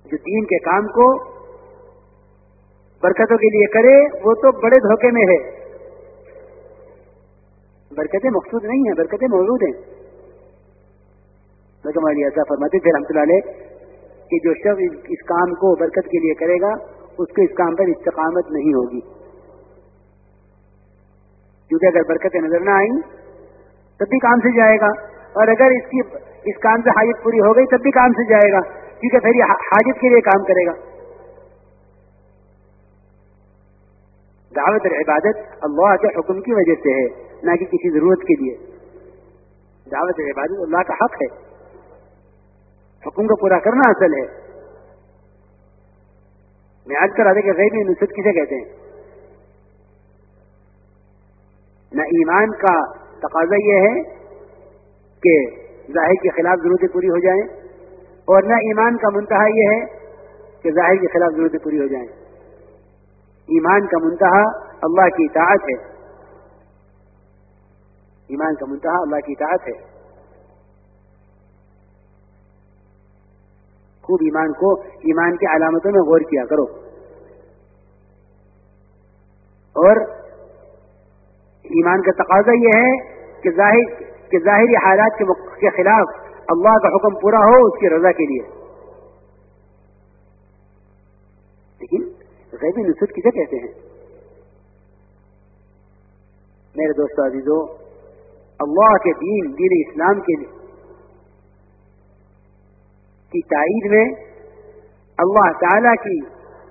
جو دین کے کام کو برکتوں کے لیے کرے، وہ تو بڑے دھوکے میں ہے۔ برکتیں مقصود نہیں ہیں، برکتیں موجود ہیں۔ ایسا فرماتے تھے رحمۃ اللہ علیہ کہ جو شخص اس کام کو برکت کے لیے کرے گا، اس کو اس کام پر استقامت نہیں ہوگی۔ کیونکہ اگر برکتیں نظر نہ آئیں، تب بھی کام سے جائے گا۔ اور اگر اس کی، اس کام سے حاجت پوری ہو گئی، تب بھی کام سے جائے گا۔ کیونکہ پھر یہ حاجت کے لیے کام کرے گا۔ دعوت اور عبادت اللہ کے حکم کی وجہ سے ہے، نہ کہ کسی ضرورت کے لیے۔ دعوت اور عبادت اللہ کا حق ہے۔ حکم کو پورا کرنا اصل ہے۔ میں آج کر رہا کہ غیبی نصرت کسے کہتے ہیں؟ نہ ایمان کا تقاضا یہ ہے کہ ظاہر کے خلاف ضرورتیں پوری ہو جائیں اور نہ ایمان کا منتہا یہ ہے کہ ظاہر کے خلاف ضرورتیں پوری ہو جائیں۔ ایمان کا منتہا اللہ کی اطاعت ہے۔ ایمان کا منتہا اللہ کی اطاعت ہے۔ خوب ایمان کو ایمان کی علامتوں میں غور کیا کرو۔ اور ایمان کا تقاضا یہ ہے کہ ظاہر کہ ظاہری حالات کے خلاف اللہ کا حکم پورا ہو اس کی رضا کے لیے۔ لیکن غیبی نصرت کسے کہتے ہیں؟ میرے دوست عزیزو، اللہ کے دین دین اسلام کے کی تائید میں اللہ تعالی کی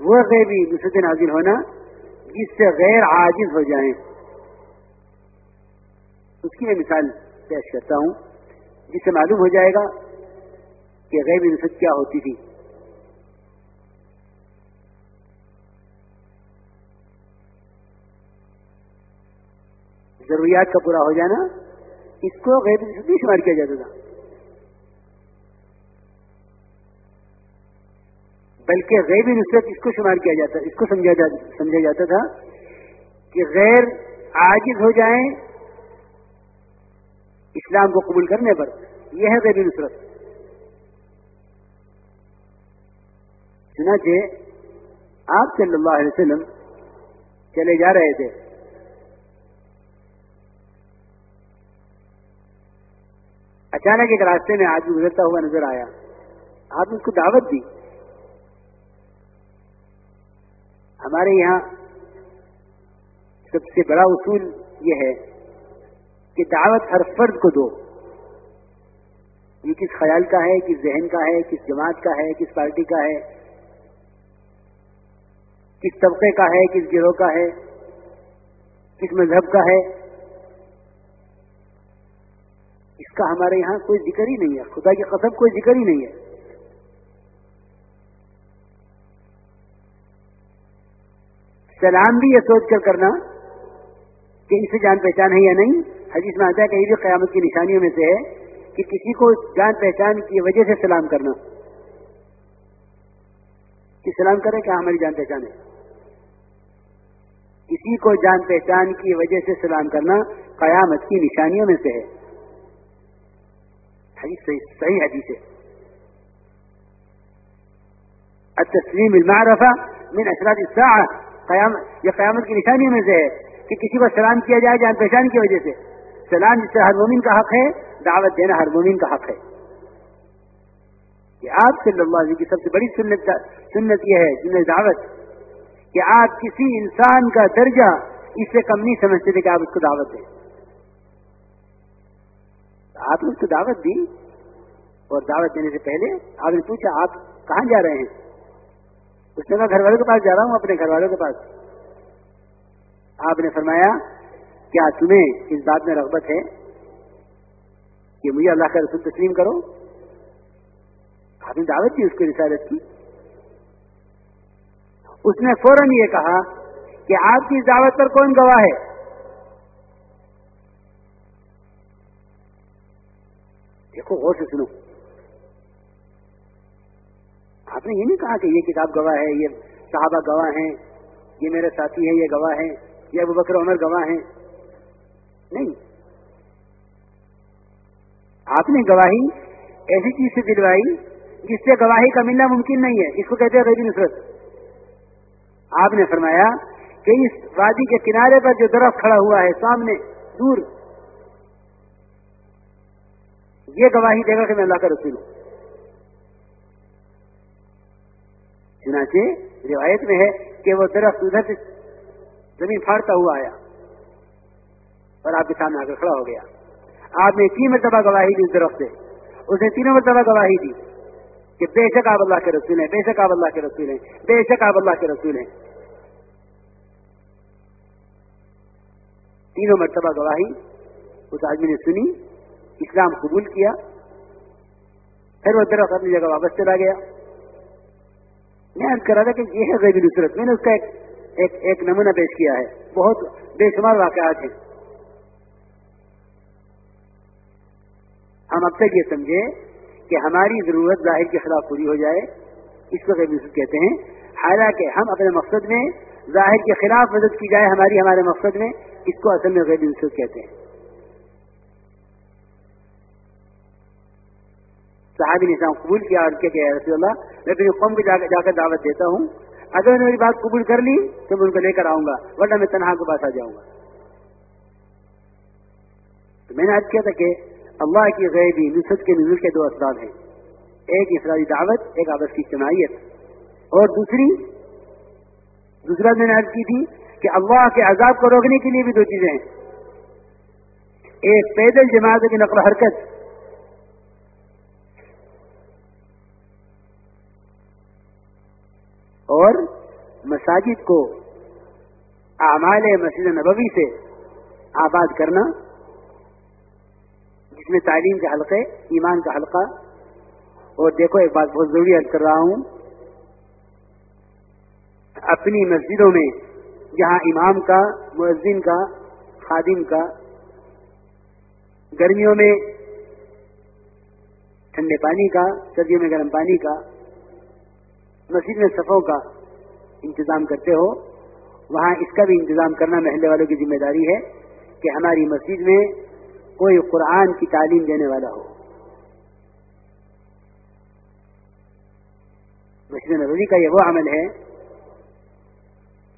وہ غیبی نصرت نازل ہونا جس سے غیر عاجز ہو جائیں۔ اس کی میں مثال پیش کرتا ہوں، جس سے معلوم ہو جائے گا کہ غیبی نصرت کیا ہوتی تھی۔ ضروریات کا پورا ہو جانا، اس کو غیر بھی شمار کیا جاتا تھا۔ بلکہ غیبی نصرت اس کو شمار کیا جاتا، اس کو سمجھا سمجھا جاتا تھا کہ غیر عاجز ہو جائیں، اسلام کو قبول کرنے پر۔ یہ ہے غیبی نصرت۔ چنانچہ آپ صلی اللہ علیہ وسلم چلے جا رہے تھے۔ اچانک ایک راستے میں آدمی گزرتا ہوا نظر آیا۔ آپ نے اس کو دعوت دی۔ ہمارے یہاں سب سے بڑا اصول یہ ہے کہ دعوت ہر فرد کو دو۔ یہ کس خیال کا ہے، کس ذہن کا ہے، کس جماعت کا ہے، کس پارٹی کا ہے، کس طبقے کا ہے، کس گروہ کا ہے، کس مذہب کا ہے۔ اس کا ہمارے یہاں کوئی ذکر ہی نہیں ہے۔ خدا کی قسم، کوئی ذکر ہی نہیں ہے۔ سلام بھی یہ سوچ کر کرنا کہ اسے جان پہچان ہے یا نہیں، حدیث میں آتا ہے کہیں بھی قیامت کی نشانیوں میں سے ہے کہ کسی کو جان پہچان کی وجہ سے سلام کرنا۔ کہ سلام کرے کیا ہاں، ہماری جان پہچان ہے۔ کسی کو جان پہچان کی وجہ سے سلام کرنا قیامت کی نشانیوں میں سے ہے۔ حدیث صحیح حدیث ہے۔ التسلیم المعرفہ من اشراط الساعة۔ قیام یہ قیامت کی نشانی میں سے ہے کہ کسی کو سلام کیا جائے جان پہچان کی وجہ سے۔ سلام جس سے ہر مومن کا حق ہے، دعوت دینا ہر مومن کا حق ہے۔ کہ آپ صلی اللہ علیہ کی سب سے بڑی سنت سنت یہ ہے، سنت دعوت، کہ آپ کسی انسان کا درجہ اس سے کم نہیں سمجھتے تھے کہ آپ اس کو دعوت دیں۔ آپ نے اس کو دعوت دی اور دعوت دینے سے پہلے آپ نے پوچھا آپ کہاں جا رہے ہیں؟ اس نے میں گھر والوں کے پاس جا رہا ہوں، اپنے گھر والوں کے پاس. آپ نے فرمایا، کیا تمہیں اس بات میں رغبت ہے کہ مجھے اللہ کا رسول تسلیم کرو؟ آپ نے دعوت دی اس کی رسالت کی۔ اس نے فوراً یہ کہا کہ آپ کی اس دعوت پر کون گواہ ہے؟ دیکھو، غور سے سنو۔ آپ نے یہ نہیں کہا کہ یہ کتاب گواہ ہے، یہ صحابہ گواہ ہیں، یہ میرے ساتھی ہیں، یہ گواہ ہیں، یہ ابو بکر عمر گواہ ہیں۔ نہیں۔ آپ نے گواہی ایسی چیز سے دلوائی جس سے گواہی کا ملنا ممکن نہیں ہے۔ اس کو کہتے ہیں غیبی نصرت۔ آپ نے فرمایا کہ اس وادی کے کنارے پر جو درخت کھڑا ہوا ہے، سامنے، دور، یہ گواہی دے گا کہ میں اللہ کا رسول ہوں۔ چنانچہ روایت میں ہے کہ وہ درخت ادھر سے زمین پھاڑتا ہوا آیا اور آپ کے سامنے آ کر کھڑا ہو گیا۔ آپ نے تین مرتبہ گواہی دی اس درخت سے۔ اس نے تینوں مرتبہ گواہی دی کہ بے شک آپ اللہ کے رسول ہیں، بے شک آپ اللہ کے رسول ہیں، بے شک آپ اللہ کے رسول ہیں۔ تینوں مرتبہ گواہی اس آدمی نے سنی، اسلام قبول کیا، پھر وہ درخت اپنی جگہ واپس چلا گیا۔ میں کر رہا تھا کہ یہ ہے غیبی نصرت۔ میں نے اس کا ایک ایک, ایک نمونہ پیش کیا ہے۔ بہت بے شمار واقعات ہیں۔ ہم اب تک یہ سمجھے کہ ہماری ضرورت ظاہر کے خلاف پوری ہو جائے۔ اس کو غیبی نصرت کہتے ہیں۔ حالانکہ ہم اپنے مقصد میں ظاہر کے خلاف مدد کی جائے ہماری ہمارے مقصد میں اس کو اصل میں غیبی نصرت کہتے ہیں۔ صحابی نے اسلام قبول کیا اور کیا کہ رسول اللہ، میں اپنی قوم کو جا کر دعوت دیتا ہوں۔ اگر نے میری بات قبول کر لی، تو میں ان کو لے کر آؤں گا، ورنہ میں تنہا کے پاس آ جاؤں گا۔ تو میں نے آج کیا تھا کہ اللہ کی غیبی نصرت کے نزول کے دو اسباب ہیں۔ ایک افرادی دعوت، ایک آپس کی اجتماعیت۔ اور دوسری، دوسرا میں نے عرض کی تھی کہ اللہ کے عذاب کو روکنے کے لیے بھی دو چیزیں ہیں۔ ایک پیدل جماعت کی نقل و حرکت۔ اور مساجد کو اعمال مسجد نبوی سے آباد کرنا، جس میں تعلیم کے حلقے ایمان کا حلقہ، اور دیکھو ایک بات بہت ضروری عرض کر رہا ہوں، اپنی مسجدوں میں جہاں امام کا، مؤذن کا، خادم کا، گرمیوں میں ٹھنڈے پانی کا، سردیوں میں گرم پانی کا مسجد میں صفوں کا انتظام کرتے ہو، وہاں اس کا بھی انتظام کرنا محلے والوں کی ذمہ داری ہے کہ ہماری مسجد میں کوئی قرآن کی تعلیم دینے والا ہو۔ مسجد نبوی کا یہ وہ عمل ہے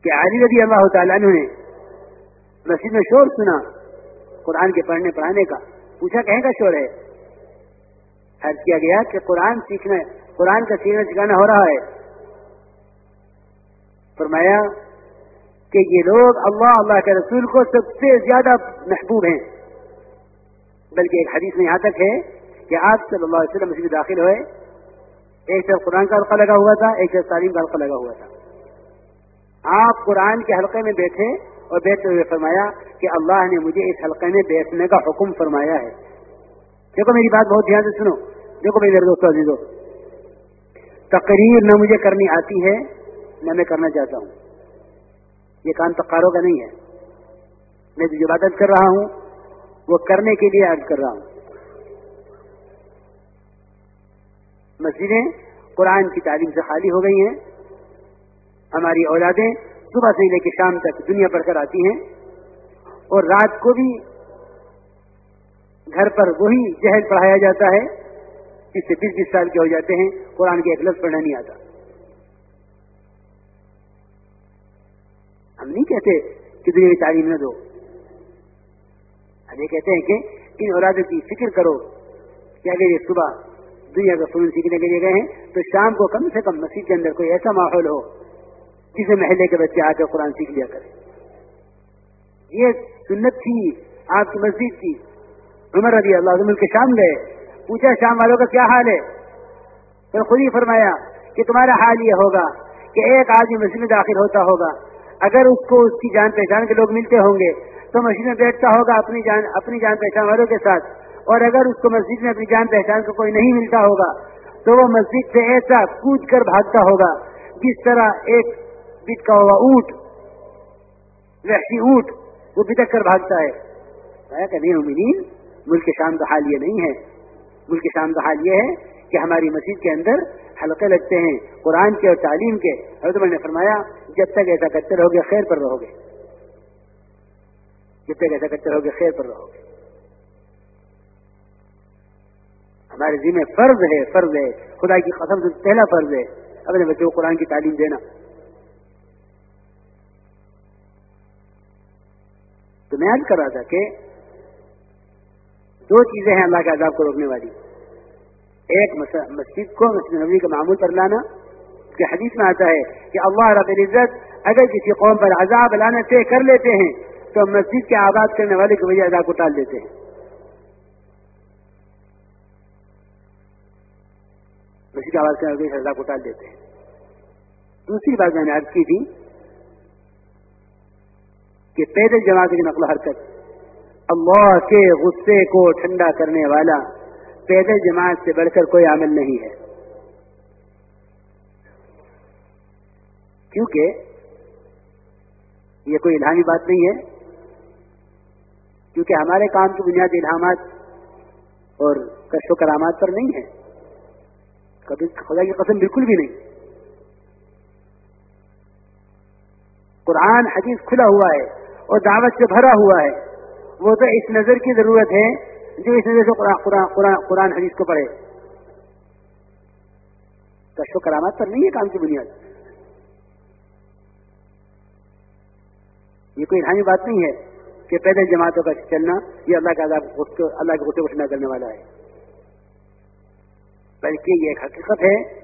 کہ علی رضی اللہ تعالیٰ نے مسجد میں شور سنا، قرآن کے پڑھنے پڑھانے کا۔ پوچھا کہیں کا شور ہے؟ حرض کیا گیا کہ قرآن سیکھنا، قرآن کا سیکھنا سکھانا ہو رہا ہے۔ فرمایا کہ یہ لوگ اللہ اللہ کے رسول کو سب سے زیادہ محبوب ہیں۔ بلکہ ایک حدیث میں یہاں تک ہے کہ آپ صلی اللہ علیہ وسلم مسجد داخل ہوئے، ایک طرف قرآن کا حلقہ لگا ہوا تھا، ایک طرف تعلیم کا حلقہ لگا ہوا تھا۔ آپ قرآن کے حلقے میں بیٹھے اور بیٹھتے ہوئے فرمایا کہ اللہ نے مجھے اس حلقے میں بیٹھنے کا حکم فرمایا ہے۔ دیکھو میری بات بہت دھیان سے سنو۔ دیکھو میرے دوستوں عزیزو، تقریر نہ مجھے کرنی آتی ہے نہ میں کرنا چاہتا ہوں۔ یہ کام تقاروں کا نہیں ہے۔ میں جو عبادت کر رہا ہوں، وہ کرنے کے لیے عرض کر رہا ہوں۔ مسجدیں قرآن کی تعلیم سے خالی ہو گئی ہیں۔ ہماری اولادیں صبح سے لے کے شام تک دنیا پڑھ کر آتی ہیں۔ اور رات کو بھی گھر پر وہی جہل پڑھایا جاتا ہے، جس سے بیس بیس سال کے ہو جاتے ہیں۔ قرآن کے ایک لفظ پڑھنا نہیں آتا۔ ہم نہیں کہتے کہ دنیا کی تعلیم نہ دو۔ ہم یہ کہتے ہیں کہ ان اولادوں کی فکر کرو کہ اگر یہ صبح دنیا کا فنون سیکھنے کے لیے گئے ہیں، تو شام کو کم سے کم مسجد کے اندر کوئی ایسا ماحول ہو جسے محلے کے بچے آ کر قرآن سیکھ لیا کرے یہ سنت تھی آپ کی مسجد کی۔ عمر رضی اللہ ملک کے شام گئے۔ پوچھا، شام والوں کا کیا حال ہے؟ پھر خود ہی فرمایا کہ تمہارا حال یہ ہوگا کہ ایک آدمی مسجد میں داخل ہوتا ہوگا۔ اگر اس کو اس کی جان پہچان کے لوگ ملتے ہوں گے، تو مسجد میں بیٹھتا ہوگا اپنی جان اپنی جان پہچان والوں کے ساتھ۔ اور اگر اس کو مسجد میں اپنی جان پہچان کو کوئی نہیں ملتا ہوگا، تو وہ مسجد سے ایسا کود کر بھاگتا ہوگا، جس طرح ایک بت کا ہوا اونٹ، وحشی اونٹ، وہ بتک کر بھاگتا ہے۔ کہ نہیں امین ملک شام کا حال یہ نہیں ہے۔ ملک شام کا حال یہ ہے کہ ہماری مسجد کے اندر حلقے لگتے ہیں، قرآن کے اور تعلیم کے۔ حضرت نے فرمایا، جب تک ایسا کرتے رہو گے، خیر پر رہو گے۔ جب تک ایسا کرتے رہو گے، خیر پر رہو گے۔ ہمارے ذمہ فرض ہے فرض ہے۔ خدا کی قسم سے پہلا فرض ہے۔ اپنے بچوں کو قرآن کی تعلیم دینا۔ تو میں یاد کر رہا تھا کہ دو چیزیں ہیں اللہ کے عذاب کو روکنے والی۔ ایک مسجد کو، مسجد نبوی کا معمول پر لانا، کہ حدیث میں آتا ہے کہ اللہ رب العزت اگر کسی قوم پر عذاب لانا طے کر لیتے ہیں، تو مسجد کے آباد کرنے والے کی وجہ عذاب کو ٹال دیتے ہیں۔ مسجد آباد کرنے والے عذاب کو ٹال دیتے ہیں۔ دوسری بات میں نے عرض کی تھی کہ پیدل جماعت کی نقل و حرکت، اللہ کے غصے کو ٹھنڈا کرنے والا پیدل جماعت سے بڑھ کر کوئی عمل نہیں ہے۔ کیونکہ یہ کوئی الہامی بات نہیں ہے۔ کیونکہ ہمارے کام کی بنیاد الہامات اور کش و کرامات پر نہیں ہے کبھی خدا کی قسم بالکل بھی نہیں۔ قرآن، حدیث کھلا ہوا ہے اور دعوت سے بھرا ہوا ہے، وہ تو اس نظر کی ضرورت ہے۔ جو اس نظر سے قرآن حدیث کو پڑھے۔ کش و کرامات پر نہیں ہے کام کی بنیاد۔ یہ کوئی الہامی بات نہیں ہے کہ پیدل جماعتوں کا چلنا یہ اللہ کا اللہ کے غصے کو ٹھنڈا کرنے والا ہے۔ بلکہ یہ ایک حقیقت ہے۔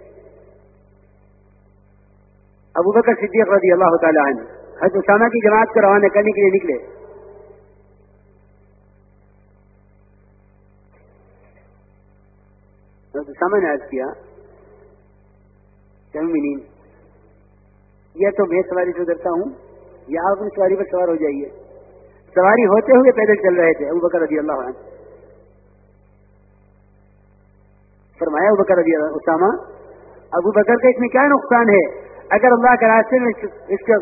ابو بکر صدیق رضی اللہ تعالیٰ عنہ حضرت اسامہ کی جماعت کو روانہ کرنے کے لیے نکلے۔ حضرت اسامہ نے عرض کیا چمین یہ تو میں سواری سے ڈرتا ہوں، یا آپ اپنی سواری پر سوار ہو جائیے۔ سواری ہوتے ہوئے پیدل چل رہے تھے، ابو بکر رضی اللہ عنہ۔ فرمایا ابو بکر رضی اللہ اسامہ، ابو بکر کا اس میں کیا نقصان ہے؟ اگر اللہ کے راستے میں اس کا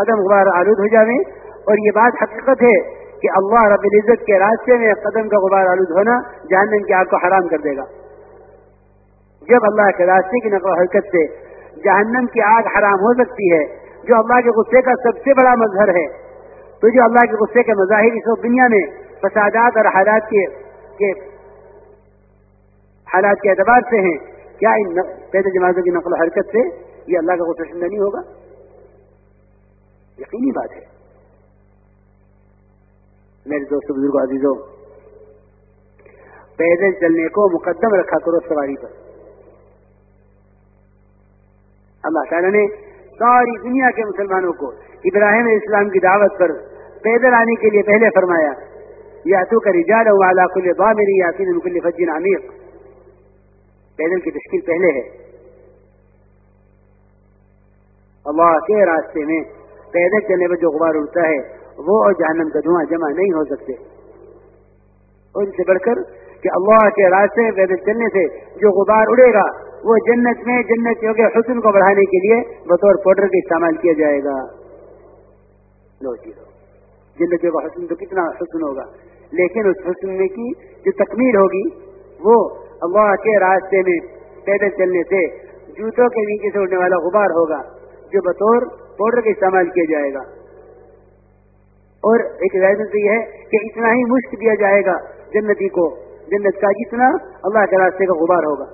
قدم غبار آلود ہو جائے اور یہ بات حقیقت ہے کہ اللہ رب العزت کے راستے میں قدم کا غبار آلود ہونا جہنم کی آگ کو حرام کر دے گا۔ جب اللہ کے راستے کی نقل و حرکت سے جہنم کی آگ حرام ہو سکتی ہے، جو اللہ کے غصے کا سب سے بڑا مظہر ہے، تو جو اللہ کے غصے کے مظاہر اس وقت دنیا میں فسادات اور حالات کے حالات کے اعتبار سے ہیں، کیا ان پیدل جماعتوں کی نقل و حرکت سے یہ اللہ کا غصہ شندہ نہیں ہوگا؟ یقینی بات ہے۔ میرے دوست بزرگ عزیزوں پیدل چلنے کو مقدم رکھا کرو سواری پر۔ اللہ تعالیٰ نے ساری دنیا کے مسلمانوں کو ابراہیم اسلام کی دعوت پر پیدل آنے کے لیے پہلے فرمایا یا تو کا رجال والا کل با میری یاسین مکل فجین عمیق۔ پیدل کی تشکیل پہلے ہے۔ اللہ کے راستے میں پیدل چلنے پر جو غبار اڑتا ہے، وہ اور جہنم کا دھواں جمع نہیں ہو سکتے۔ اور ان سے بڑھ کر کہ اللہ کے راستے میں پیدل چلنے سے جو غبار اڑے گا، وہ جنت میں جنت کے حسن کو بڑھانے کے لیے بطور پاؤڈر کا استعمال کیا جائے گا۔ لو جی لو۔ جنت کا حسن تو کتنا حسن ہوگا، لیکن اس حسن کی جو تکمیل ہوگی، وہ اللہ کے راستے میں پیدل چلنے سے جوتوں کے نیچے سے اڑنے والا غبار ہوگا، جو بطور پاؤڈر کا استعمال کیا جائے گا۔ اور ایک روایت یہ ہے کہ اتنا ہی مشک دیا جائے گا جنتی کو۔ جنت کا جتنا اللہ کے راستے کا غبار ہوگا۔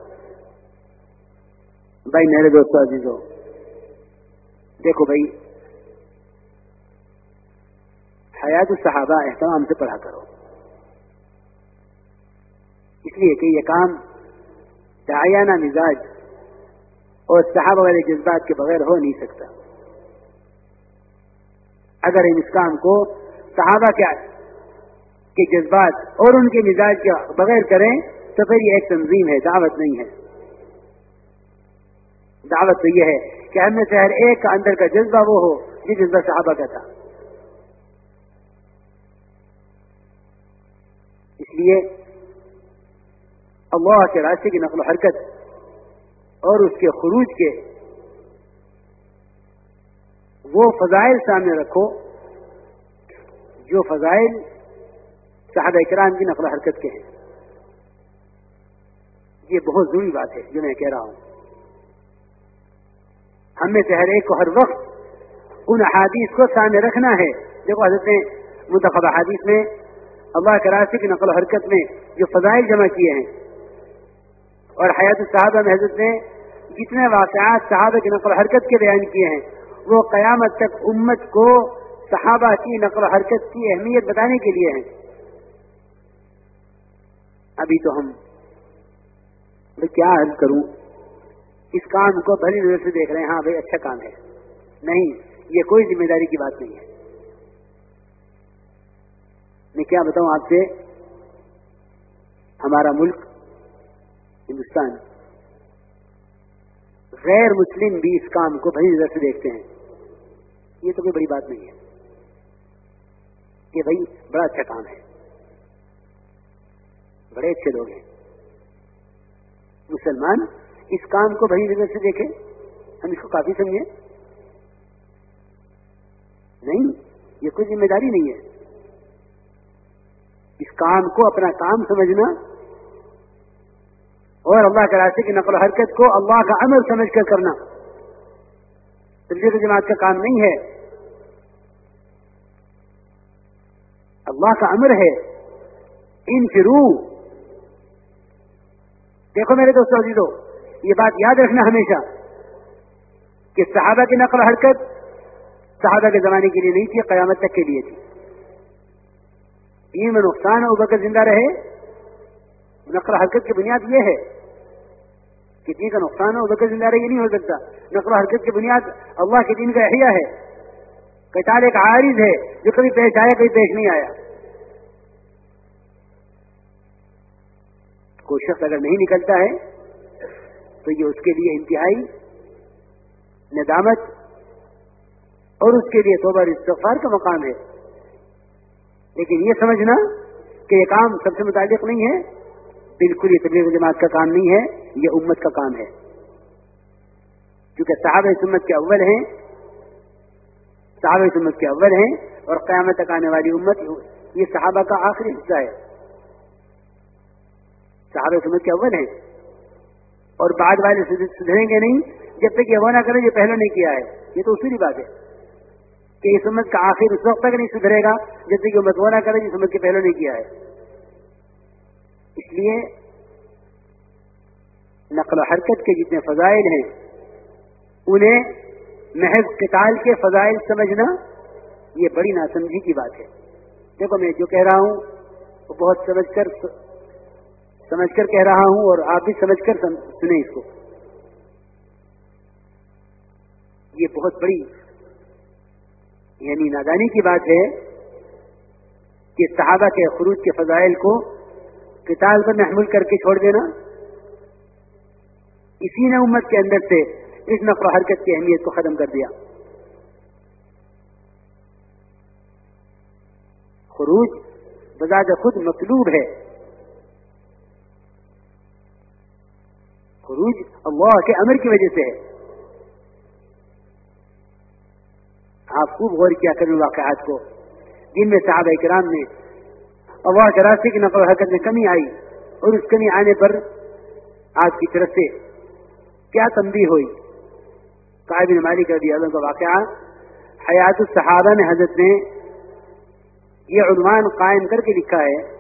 بھائی میرے دوست عزیز ہو دیکھو بھائی، حیات الصحابہ احتمام سے پڑھا کرو۔ اس لیے کہ یہ کام دایانہ مزاج اور صحابہ والے جذبات کے بغیر ہو نہیں سکتا۔ اگر ان اس کام کو صحابہ کے جذبات اور ان کے مزاج کے بغیر کریں تو پھر یہ ایک تنظیم ہے، دعوت نہیں ہے۔ دعوت تو یہ ہے کہ ہم میں سے ہر ایک کا اندر کا جذبہ وہ ہو جو جذبہ صحابہ کا تھا۔ اس لیے اللہ کے راستے کی نقل و حرکت اور اس کے خروج کے وہ فضائل سامنے رکھو جو فضائل صحابہ اکرام کی نقل و حرکت کے ہیں۔ یہ بہت ضروری بات ہے جو میں کہہ رہا ہوں۔ ہم میں سے ہر ایک کو ہر وقت ان احادیث کو سامنے رکھنا ہے۔ دیکھو حضرت نے منتخب احادیث میں اللہ کے راستے کی نقل و حرکت میں جو فضائل جمع کیے ہیں۔ اور حیات صحابہ میں حضرت نے جتنے واقعات صحابہ کی نقل و حرکت کے بیان کیے ہیں، وہ قیامت تک امت کو صحابہ کی نقل و حرکت کی اہمیت بتانے کے لیے ہیں۔ ابھی تو ہم میں کیا عرض کروں؟ اس کام کو بھلی نظر سے دیکھ رہے ہیں۔ ہاں بھائی اچھا کام ہے۔ نہیں، یہ کوئی ذمہ داری کی بات نہیں ہے۔ میں کیا بتاؤں آپ سے؟ ہمارا ملک ہندوستان، غیر مسلم بھی اس کام کو بڑی نظر سے دیکھتے ہیں۔ یہ تو کوئی بڑی بات نہیں ہے کہ بھائی بڑا اچھا کام ہے۔ بڑے اچھے لوگ ہیں۔ مسلمان، اس کام کو بڑی نظر سے دیکھے ہم اس کو کافی سمجھیں۔ نہیں، یہ کوئی ذمہ داری نہیں ہے۔ اس کام کو، اپنا کام سمجھنا اور اللہ کے راستے کی نقل و حرکت کو اللہ کا عمل سمجھ کر کرنا۔ تبلیغ جماعت کا کام نہیں ہے۔ اللہ کا امر ہے۔ ان فرو دیکھو میرے دوستوں عزیزو، یہ بات یاد رکھنا ہمیشہ کہ صحابہ کی نقل و حرکت صحابہ کے زمانے کے لیے نہیں تھی، قیامت تک کے لیے تھی۔ دین میں نقصان ہو بکر زندہ رہے۔ نقل و حرکت کی بنیاد یہ ہے کہ دین کا نقصان ہو بکر زندہ رہے، یہ نہیں ہو سکتا۔ نقل و حرکت کی بنیاد اللہ کے دین کا احیاء ہے۔ کٹال ایک عارض ہے جو کبھی پیش آیا، کبھی پیش نہیں آیا۔ کوئی شخص اگر نہیں نکلتا ہے، تو یہ اس کے لیے انتہائی ندامت اور اس کے لیے توبہ استغفار کا مقام ہے۔ لیکن یہ سمجھنا کہ یہ کام سب سے متعلق نہیں ہے، بالکل یہ تبلیغ جماعت کا کام نہیں ہے، یہ امت کا کام ہے۔ کیونکہ صحابہ سمت کے اول ہیں، صحابہ سمت کے اول ہیں اور قیامت تک آنے والی امت یہ صحابہ کا آخری حصہ ہے۔ صحابہ سمت کے اول ہیں اور بعد والے سدھریں گے نہیں، جب تک یہ وہ نہ کرے، یہ پہلے نہیں کیا ہے۔ یہ تو اسی بات ہے کہ یہ سمت کا آخر اس وقت تک نہیں سدھرے گا، جب تک یہ مت نہ کرے یہ سمت کے پہلے نہیں کیا ہے۔ اس لیے نقل و حرکت کے جتنے فضائل ہیں، انہیں محض قتال کے فضائل سمجھنا یہ بڑی ناسمجھی کی بات ہے۔ دیکھو میں جو کہہ رہا ہوں، وہ بہت سمجھ کر سمجھ کر کہہ رہا ہوں اور آپ بھی سمجھ کر سنیں اس کو۔ یہ بہت بڑی یعنی نادانی کی بات ہے کہ صحابہ کے خروج کے فضائل کو کتاب پر محمول کر کے چھوڑ دینا۔ اسی نے امت کے اندر سے اس نقل و حرکت کی اہمیت کو ختم کر دیا۔ خروج بذات خود مطلوب ہے۔ خروج اللہ کے امر کی وجہ سے ہے۔ آپ خوب غور کیا کریں واقعات کو۔ جن میں صحابہ کرام نے اللہ کے راستے کی نقل و حرکت میں کمی آئی اور اس کمی آنے پر آپ کی طرف سے کیا تنبی ہوئی؟ قائب مالک رضی اللہ کا واقعہ۔ حیات الصحابہ میں حضرت نے یہ عنوان قائم کر کے لکھا ہے۔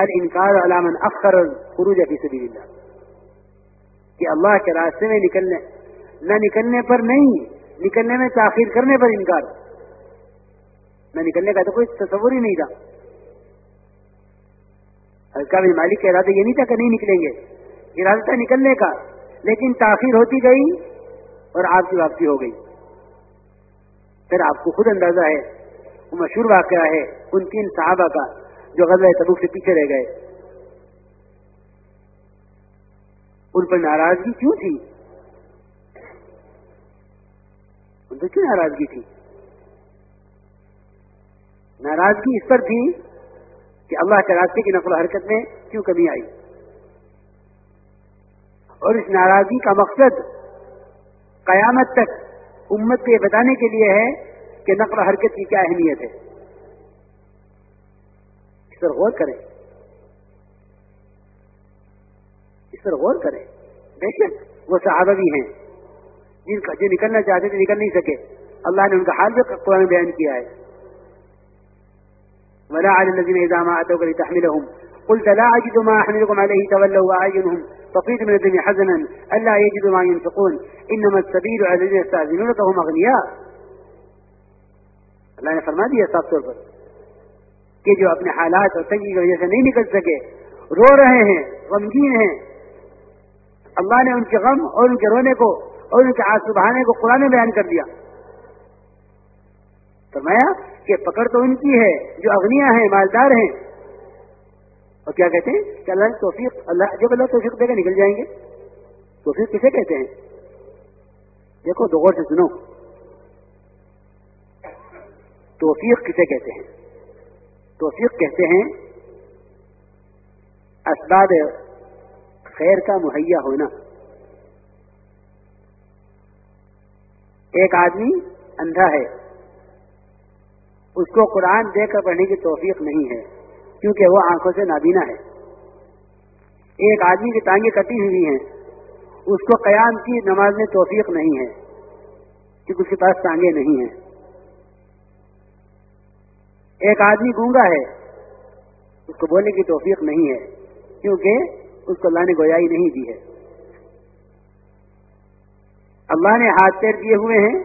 الانکار علامن اخر خروج فی سبیل اللہ کہ اللہ کے راستے میں نکلنے، نہ نکلنے پر نہیں، نکلنے میں تاخیر کرنے پر انکار۔ نہ نکلنے کا تو کوئی تصور ہی نہیں تھا۔ ہلکا بھی مالک کا ارادہ یہ نہیں تھا کہ نہیں نکلیں گے۔ ارادہ تھا نکلنے کا۔ لیکن تاخیر ہوتی گئی اور آپ کی واپسی ہو گئی۔ پھر آپ کو خود اندازہ ہے، وہ مشہور واقعہ ہے، ان تین صحابہ کا۔ جو غزل تبوک سے پیچھے رہ گئے۔ ان پر ناراضگی کیوں تھی؟ ان پر کیوں ناراضگی تھی؟ ناراضگی اس پر تھی کہ اللہ کے راستے کی نقل و حرکت میں کیوں کمی آئی۔ اور اس ناراضگی کا مقصد قیامت تک امت کو یہ بتانے کے لیے ہے کہ نقل و حرکت کی کیا اہمیت ہے۔ اس پر غور کریں۔ اس پر غور کریں۔ بے شک وہ صحابہ بھی ہیں۔ جن کا جو نکلنا چاہتے تھے نکل نہیں سکے۔ اللہ نے ان کا حال بھی قرآن بیان کیا ہے۔ ولا على الذين إذا ما أتوك لتحملهم۔ قلت لا أجد ما أحملكم عليه تولوا وأعينهم۔ تفيض من الدنيا حزنا ألا يجدوا ما ينفقون۔ إنما السبيل على الذين يستأذنونك وهم أغنياء۔ اللہ نے فرما دیا صاف طور پر۔ کہ جو اپنے حالات اور تنگی کی وجہ سے نہیں نکل سکے، رو رہے ہیں، غمگین ہیں۔ اللہ نے ان کے غم اور ان کے رونے کو اور ان کے آنسو بہانے کو قرآن بیان کر دیا۔ فرمایا کہ پکڑ تو ان کی ہے، جو اگنیا ہیں، مالدار ہیں۔ اور کیا کہتے ہیں؟ کہ اللہ توفیق، اللہ جب اللہ توفیق دے گا نکل جائیں گے۔ توفیق کسے کہتے ہیں؟ دیکھو، دو غور سے سنو۔ توفیق کسے کہتے ہیں؟ توفیق کہتے ہیں، اسباب خیر کا مہیا ہونا۔ ایک آدمی اندھا ہے، اس کو قرآن دے کر پڑھنے کی توفیق نہیں ہے، کیونکہ وہ آنکھوں سے نابینا ہے۔ ایک آدمی کی ٹانگیں کٹی ہوئی ہیں، اس کو قیام کی نماز میں توفیق نہیں ہے، کیونکہ اس کے پاس ٹانگیں نہیں ہیں۔ ایک آدمی گونگا ہے، اس کو بولنے کی توفیق نہیں ہے، کیونکہ اس کو اللہ نے گویائی نہیں دی ہے۔ اللہ نے ہاتھ پیر دیے ہوئے ہیں،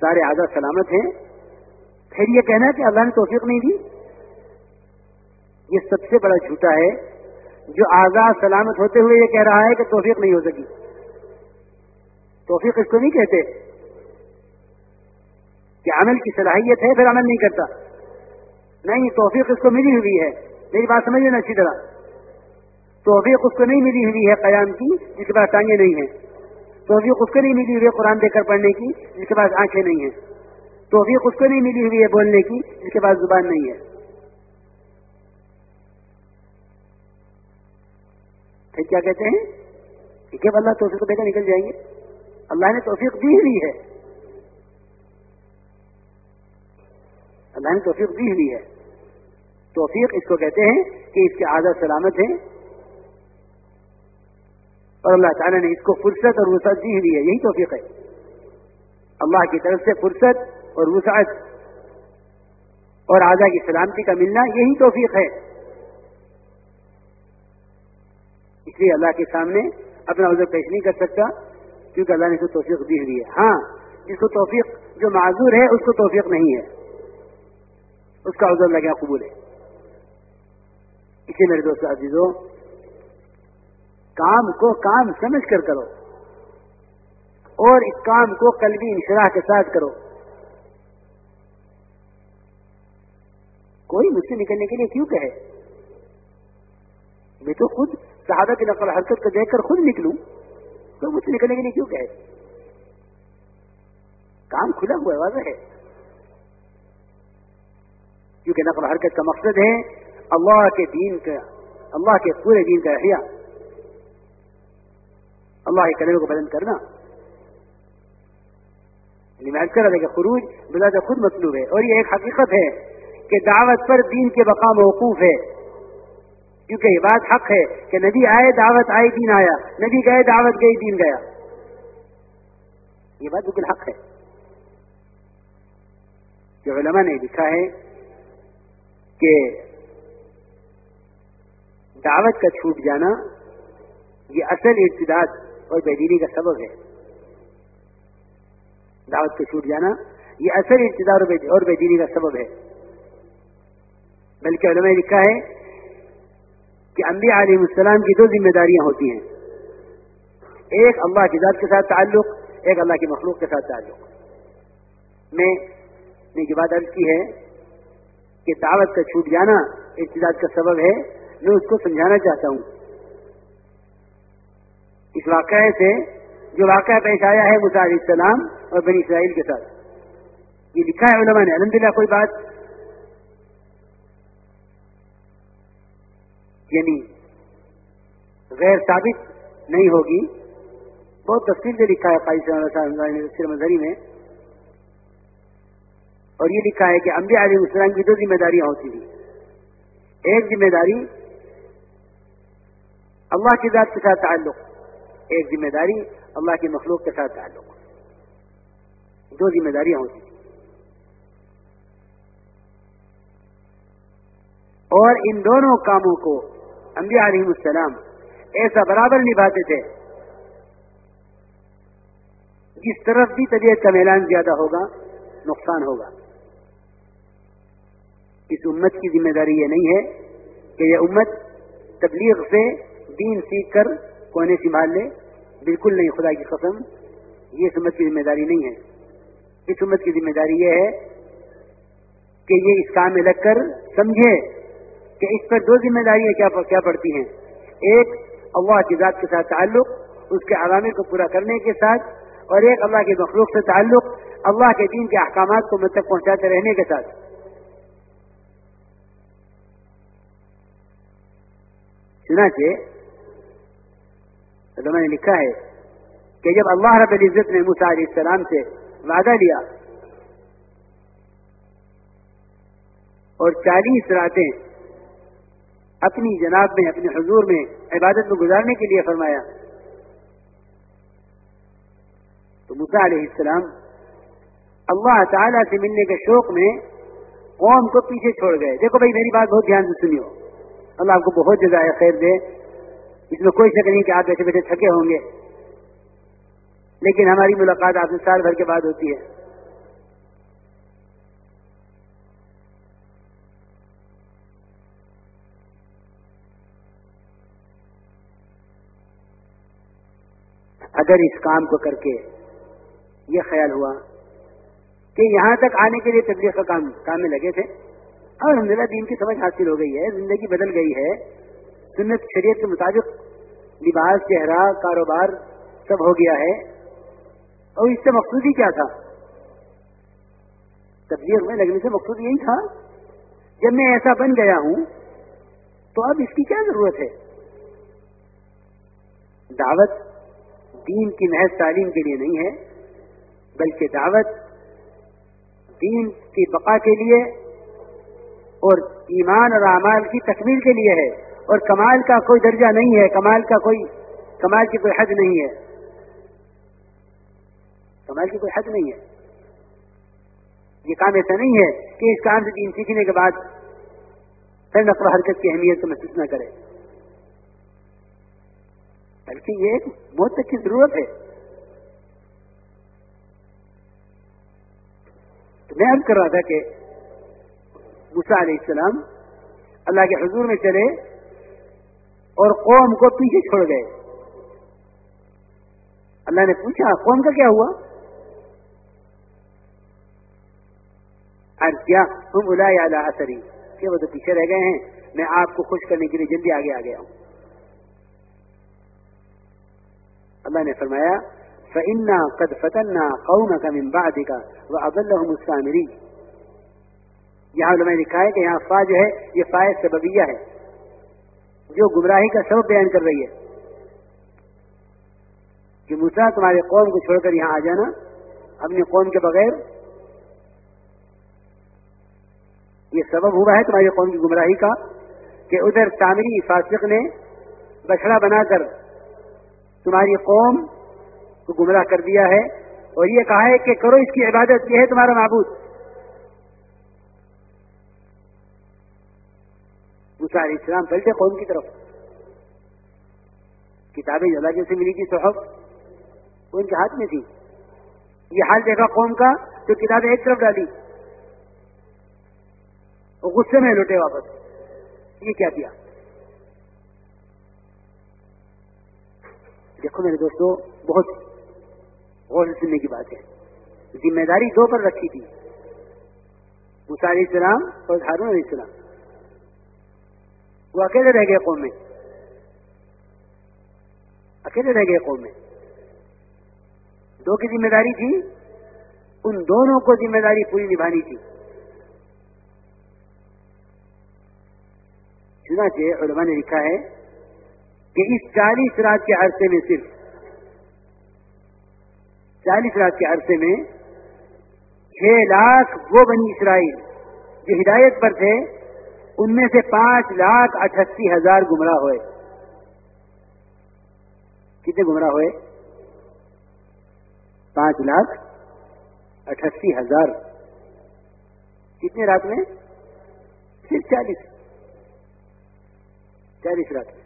سارے آزاد سلامت ہیں۔ پھر یہ کہنا کہ اللہ نے توفیق نہیں دی۔ یہ سب سے بڑا جھوٹا ہے۔ جو آزاد سلامت ہوتے ہوئے یہ کہہ رہا ہے کہ توفیق نہیں ہو سکی۔ توفیق اس کو نہیں کہتے۔ کہ عمل کی صلاحیت ہے، پھر عمل نہیں کرتا۔ نہیں، توفیق اس کو ملی ہوئی ہے۔ میری بات سمجھ لینا اچھی طرح۔ توفیق اس کو نہیں ملی ہوئی ہے قیام کی، جس کے پاس ٹانگیں نہیں ہیں۔ توفیق اس کو نہیں ملی ہوئی ہے قرآن دے کر پڑھنے کی، جس کے پاس آنکھیں نہیں ہیں۔ توفیق اس کو نہیں ملی ہوئی ہے بولنے کی، جس کے پاس زبان نہیں ہے۔ پھر کیا کہتے ہیں؟ ٹھیک ہے اللہ توفیق دے کر نکل جائیں گے۔ اللہ نے توفیق دی ہوئی ہے۔ اللہ نے توفیق دی ہوئی ہے۔ توفیق اس کو کہتے ہیں کہ اس کے عادت سلامت ہیں۔ اور اللہ تعالیٰ نے اس کو فرصت اور وسعت دی ہوئی ہے، یہی توفیق ہے۔ اللہ کی طرف سے فرصت اور وسعت اور آزا کی سلامتی کا ملنا یہی توفیق ہے۔ اس لیے اللہ کے سامنے اپنا عذر پیش نہیں کر سکتا، کیونکہ اللہ نے اس کو توفیق دی ہوئی ہے۔ ہاں جس کو توفیق جو معذور ہے، اس کو توفیق نہیں ہے۔ اس کا عذر لگا قبول ہے۔ اسی میرے دوست عزیزوں کام کو کام سمجھ کر کرو اور اس کام کو قلبی انشراح کے ساتھ کرو۔ کوئی مجھ سے نکلنے کے لیے کیوں کہے؟ میں تو خود صحابہ کی نقل حرکت کو دیکھ کر خود نکلوں، تو مجھ سے نکلنے کے لیے کیوں کہے؟ کام کھلا ہوا ہے، واضح ہے۔ کیونکہ نقل حرکت کا مقصد ہے اللہ کے دین کا، اللہ کے پورے دین کا احیاء۔ اللہ کے کلمے کو بلند کرنا۔ یعنی میں کر رہا کہ خروج بلا خود مطلوب ہے، اور یہ ایک حقیقت ہے کہ دعوت پر دین کے بقا موقوف ہے۔ کیونکہ یہ بات حق ہے کہ نبی آئے، دعوت آئے، دین آیا۔ نبی گئے، دعوت گئی، دین گیا۔ یہ بات بالکل حق ہے۔ جو علماء نے لکھا ہے کہ دعوت کا چھوٹ جانا یہ اصل ارتداد اور بے کا سبب ہے۔ دعوت کا چھوٹ جانا یہ اصل ارتداد اور بے کا سبب ہے۔ بلکہ علماء نے لکھا ہے کہ انبیاء علیہ السلام کی دو ذمہ داریاں ہوتی ہیں۔ ایک اللہ کی ذات کے ساتھ تعلق، ایک اللہ کی مخلوق کے ساتھ تعلق۔ میں نے یہ بات عرض کی ہے کہ دعوت کا چھوٹ جانا ارتداد کا سبب ہے، میں اس کو سمجھانا چاہتا ہوں۔ اس واقعے سے جو واقعہ پیش آیا ہے علیہ السلام اور بنی اسرائیل کے ساتھ۔ یہ لکھا ہے علماء نے الحمد کوئی بات۔ یعنی غیر ثابت نہیں ہوگی۔ بہت تفصیل سے لکھا ہے قائد مظہری میں۔ اور یہ لکھا ہے کہ انبیاء علیہ السلام کی دو ذمہ داریاں ہوتی تھیں ایک ذمہ داری اللہ کی ذات کے ساتھ تعلق، ایک ذمہ داری اللہ کی مخلوق کے ساتھ تعلق۔ دو ذمہ داریاں ہوتی تھیں اور ان دونوں کاموں کو انبیاء علیہ السلام ایسا برابر نبھاتے تھے جس طرف بھی طبیعت کا میلان زیادہ ہوگا، نقصان ہوگا۔ اس امت کی ذمہ داری یہ نہیں ہے کہ یہ امت تبلیغ سے دین سیکھ کر کونے سنبھال لے، بالکل نہیں، خدا کی قسم، یہ اس امت کی ذمہ داری نہیں ہے۔ اس امت کی ذمہ داری یہ ہے کہ یہ اس کام میں لگ کر سمجھے کہ اس پر دو ذمہ داریاں کیا پڑتی ہیں۔ ایک اللہ کی ذات کے ساتھ تعلق، اس کے عوامل کو پورا کرنے کے ساتھ، اور ایک اللہ کے مخلوق سے تعلق، اللہ کے دین کے احکامات کو مجھ تک پہنچاتے رہنے کے ساتھ۔ چنانچہ علماء نے لکھا ہے کہ جب اللہ رب العزت نے موسیٰ علیہ السلام سے وعدہ لیا اور چالیس راتیں اپنی جناب میں، اپنے حضور میں عبادت میں گزارنے کے لیے فرمایا، تو مسا علیہ السلام اللہ تعالی سے ملنے کے شوق میں قوم کو پیچھے چھوڑ گئے۔ دیکھو بھائی، میری بات بہت دھیان سے سنیو۔ اللہ آپ کو بہت جزائے خیر دے۔ اس میں کوئی شک نہیں کہ آپ بیٹھے بیٹھے تھکے ہوں گے۔ لیکن ہماری ملاقات آپ سے سال بھر کے بعد ہوتی ہے۔ اگر اس کام کو کر کے یہ خیال ہوا کہ یہاں تک آنے کے لیے تبلیغ کا کام کام میں لگے تھے ہاں، اور الحمد دین کی سمجھ حاصل ہو گئی ہے، زندگی بدل گئی ہے۔ سنت، شریعت کے مطابق لباس، چہرہ، کاروبار سب ہو گیا ہے۔ اور اس سے مقصود ہی کیا تھا؟ تبلیغ میں لگنے سے مقصود یہی تھا۔ جب میں ایسا بن گیا ہوں، تو اب اس کی کیا ضرورت ہے؟ دعوت دین کی محض تعلیم کے لیے نہیں ہے، بلکہ دعوت دین کی بقا کے لیے اور ایمان اور اعمال کی تکمیل کے لیے ہے اور کمال کا کوئی درجہ نہیں ہے، کمال کا کوئی کمال کی کوئی حد نہیں ہے۔ کمال کی کوئی حد نہیں ہے۔ یہ کام ایسا نہیں ہے کہ اس کام سے دین سیکھنے کے بعد پھر نقل و حرکت کی اہمیت کو محسوس نہ کرے۔ بلکہ یہ ایک بہت اچھی ضرورت ہے۔ تو میں عرض کر رہا تھا کہ مسا علیہ السلام، اللہ کے حضور میں چلے اور قوم کو پیچھے چھوڑ گئے۔ اللہ نے پوچھا، قوم کا کیا ہوا؟ کیا تم الا اثری کہ وہ تو پیچھے رہ گئے ہیں، میں آپ کو خوش کرنے کے لیے جلدی آگے آ گیا ہوں۔ اللہ نے فرمایا فنا قد فتنا قوم کا ممبا کا وہ یہاں علماء لکھا ہے کہ یہاں فا جو ہے، یہ فائد سببیہ ہے، جو گمراہی کا سبب بیان کر رہی ہے۔ کہ مسا تمہارے قوم کو چھوڑ کر یہاں آ جانا، اپنی قوم کے بغیر یہ سبب ہوا ہے تمہاری قوم کی گمراہی کا، کہ ادھر تعمیری فاسق نے بچڑا بنا کر تمہاری قوم کو گمراہ کر دیا ہے۔ اور یہ کہا ہے کہ کرو اس کی عبادت، یہ ہے تمہارا معبود۔ علیہ السلام پلٹے قوم کی طرف۔ کتابیں اللہ جیسے ملی تھی صحب وہ ان کے ہاتھ میں تھی۔ یہ حال دیکھا قوم کا، تو کتابیں ایک طرف ڈالی۔ وہ غصے میں لوٹے واپس۔ یہ کیا کیا؟ دیکھو میرے دوستو، بہت غور سے سننے کی بات ہے۔ ذمہ داری دو پر رکھی تھی۔ علیہ السلام اور ہارون علیہ السلام۔ وہ اکیلے رہ گئے قوم میں اکیلے رہ گئے قوم میں دو کی ذمہ داری تھی، ان دونوں کو ذمہ داری پوری نبھانی تھی۔ چنانچہ علماء نے لکھا ہے کہ اس چالیس رات کے عرصے میں صرف، چالیس رات کے عرصے میں چھ لاکھ وہ بنی اسرائیل جو ہدایت پر تھے ان میں سے پانچ لاکھ اٹھسی ہزار گمراہ ہوئے۔ کتنے گمراہ ہوئے؟ پانچ لاکھ اٹھسی ہزار۔ کتنے رات میں؟ صرف چالیس۔ چالیس رات میں۔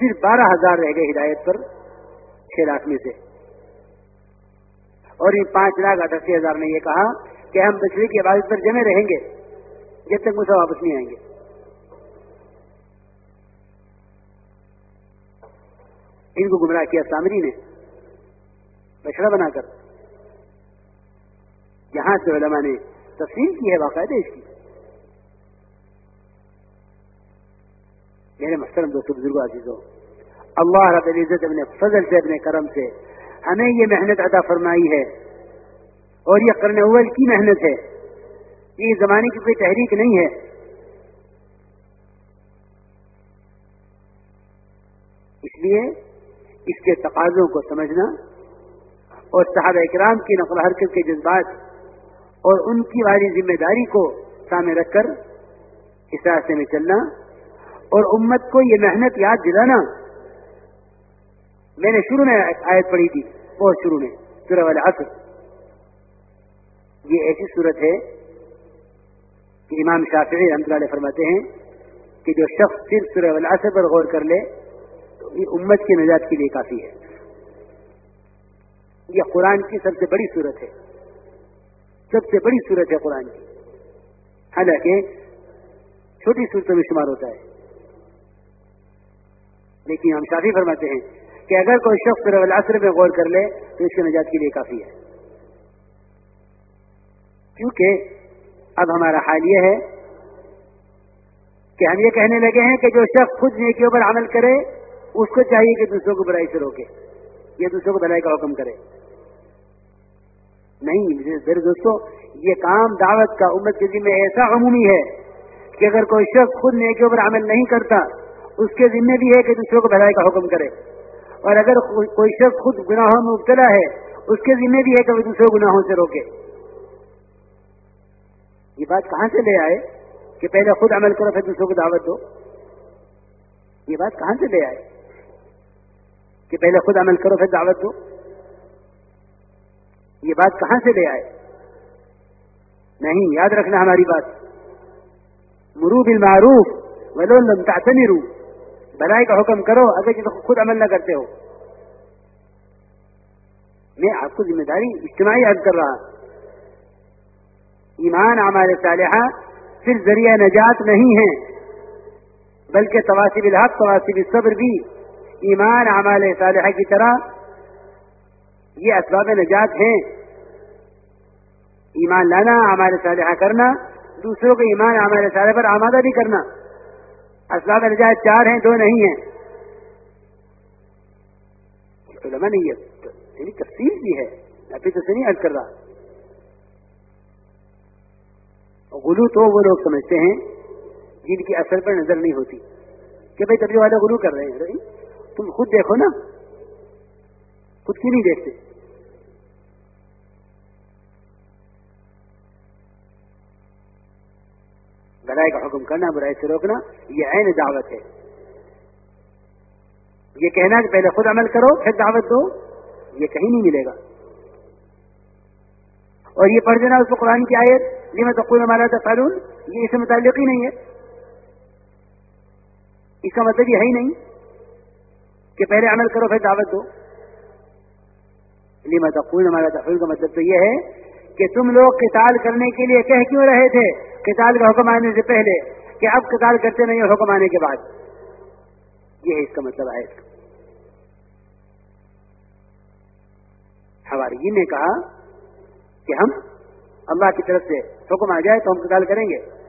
صرف بارہ ہزار رہ گئے ہدایت پر، چھ لاکھ میں سے۔ اور یہ پانچ لاکھ اٹھاسی ہزار نے یہ کہا کہ ہم بچڑی کی عبادت پر جمے رہیں گے، جب تک مجھے واپس نہیں آئیں گے۔ ان کو گمراہ کیا سامری نے؟ بچڑا بنا کر۔ یہاں سے علماء نے تفصیل کی ہے باقاعدہ اس کی۔ میرے محترم دوستوں بزرگ عزیزوں اللہ رب العزت اپنے فضل سے، اپنے کرم سے ہمیں یہ محنت ادا فرمائی ہے اور یہ کرنے اول کی محنت ہے۔ یہ زمانے کی کوئی تحریک نہیں ہے۔ اس لیے اس کے تقاضوں کو سمجھنا اور صحابہ اکرام کی نقل حرکت کے جذبات اور ان کی والی ذمہ داری کو سامنے رکھ کر اس راستے میں چلنا اور امت کو یہ محنت یاد دلانا۔ میں نے شروع میں آیت پڑھی تھی، بہت شروع میں، سورہ والے عصر یہ ایسی صورت ہے کہ امام شافعی رحمۃ اللہ فرماتے ہیں کہ جو شخص صرف سورہ والے عصر پر غور کر لے، تو یہ امت کی نجات کے لیے کافی ہے۔ یہ قرآن کی سب سے بڑی صورت ہے۔ سب سے بڑی صورت ہے قرآن کی۔ حالانکہ چھوٹی صورتوں میں شمار ہوتا ہے۔ لیکن ہم شافی فرماتے ہیں کہ اگر کوئی شخص العصر میں غور کر لے تو اس کے نجات کے لیے کافی ہے۔ کیونکہ اب ہمارا حال یہ ہے کہ ہم یہ کہنے لگے ہیں کہ جو شخص خود نیکیوں پر عمل کرے، اس کو چاہیے کہ دوسروں کو برائی سے روکے، یا دوسروں کو بھلائی کا حکم کرے۔ نہیں، میرے دوستوں یہ کام دعوت کا امت کے ذمہ ایسا عمومی ہے کہ اگر کوئی شخص خود نیکیوں پر عمل نہیں کرتا، اس کے ذمہ بھی ہے کہ دوسروں کو بھلائی کا حکم کرے۔ اور اگر کوئی شخص خود گناہوں میں مبتلا ہے، اس کے ذمہ بھی ہے کہ وہ دوسرے گناہوں سے روکے۔ یہ بات کہاں سے لے آئے کہ پہلے خود عمل کرو، پھر دوسروں کو دعوت دو؟ یہ بات کہاں سے لے آئے کہ پہلے خود عمل کرو، پھر دعوت دو؟ یہ بات کہاں سے لے آئے؟ نہیں، یاد رکھنا ہماری بات۔ مرو بالمعروف ولو لم تعتمروا۔ بھلائی کا حکم کرو، اگر جس خود عمل نہ کرتے ہو۔ میں آپ کو ذمہ داری اجتماعی عرض کر رہا ایمان ہمارے صالحہ صرف ذریعہ نجات نہیں ہے بلکہ تواسب الحق تواسب صبر بھی ایمان ہمارے صالحہ کی طرح یہ اسباب نجات ہیں۔ ایمان لانا ہمارے صالحہ کرنا، دوسروں کو ایمان ہمارے صالح پر آمادہ بھی کرنا۔ اسباب نجات چار ہیں، دو نہیں ہیں۔ علماء نہیں ہے یعنی تفصیل بھی ہے۔ ابھی تو سے نہیں حل کر رہا۔ غلو تو وہ لوگ سمجھتے ہیں جن کی اثر پر نظر نہیں ہوتی۔ کہ بھائی تبھی والے غلو کر رہے ہیں۔ تم خود دیکھو نا۔ خود کیوں نہیں دیکھتے؟ بھلائی کا حکم کرنا، برائی سے روکنا، یہ عین دعوت ہے۔ یہ کہنا کہ پہلے خود عمل کرو، پھر دعوت دو، یہ کہیں نہیں ملے گا۔ اور یہ پڑھ دینا اس کو قرآن کی آیت یہ میں تو مالا تھا فارون یہ اس سے متعلق ہی نہیں ہے۔ اس کا مطلب یہ ہے ہی نہیں کہ پہلے عمل کرو، پھر دعوت دو۔ لیے میں تو مالا تفریح کا مطلب تو یہ ہے کہ تم لوگ قتال کرنے کے لیے کہہ کیوں رہے تھے؟ قتال کا حکم آنے سے پہلے کہ اب قتال کرتے نہیں حکم آنے کے بعد۔ یہ ہے اس کا مطلب ہے ہماری جی نے کہا کہ ہم اللہ کی طرف سے حکم آ جائے تو ہم قتال کریں گے۔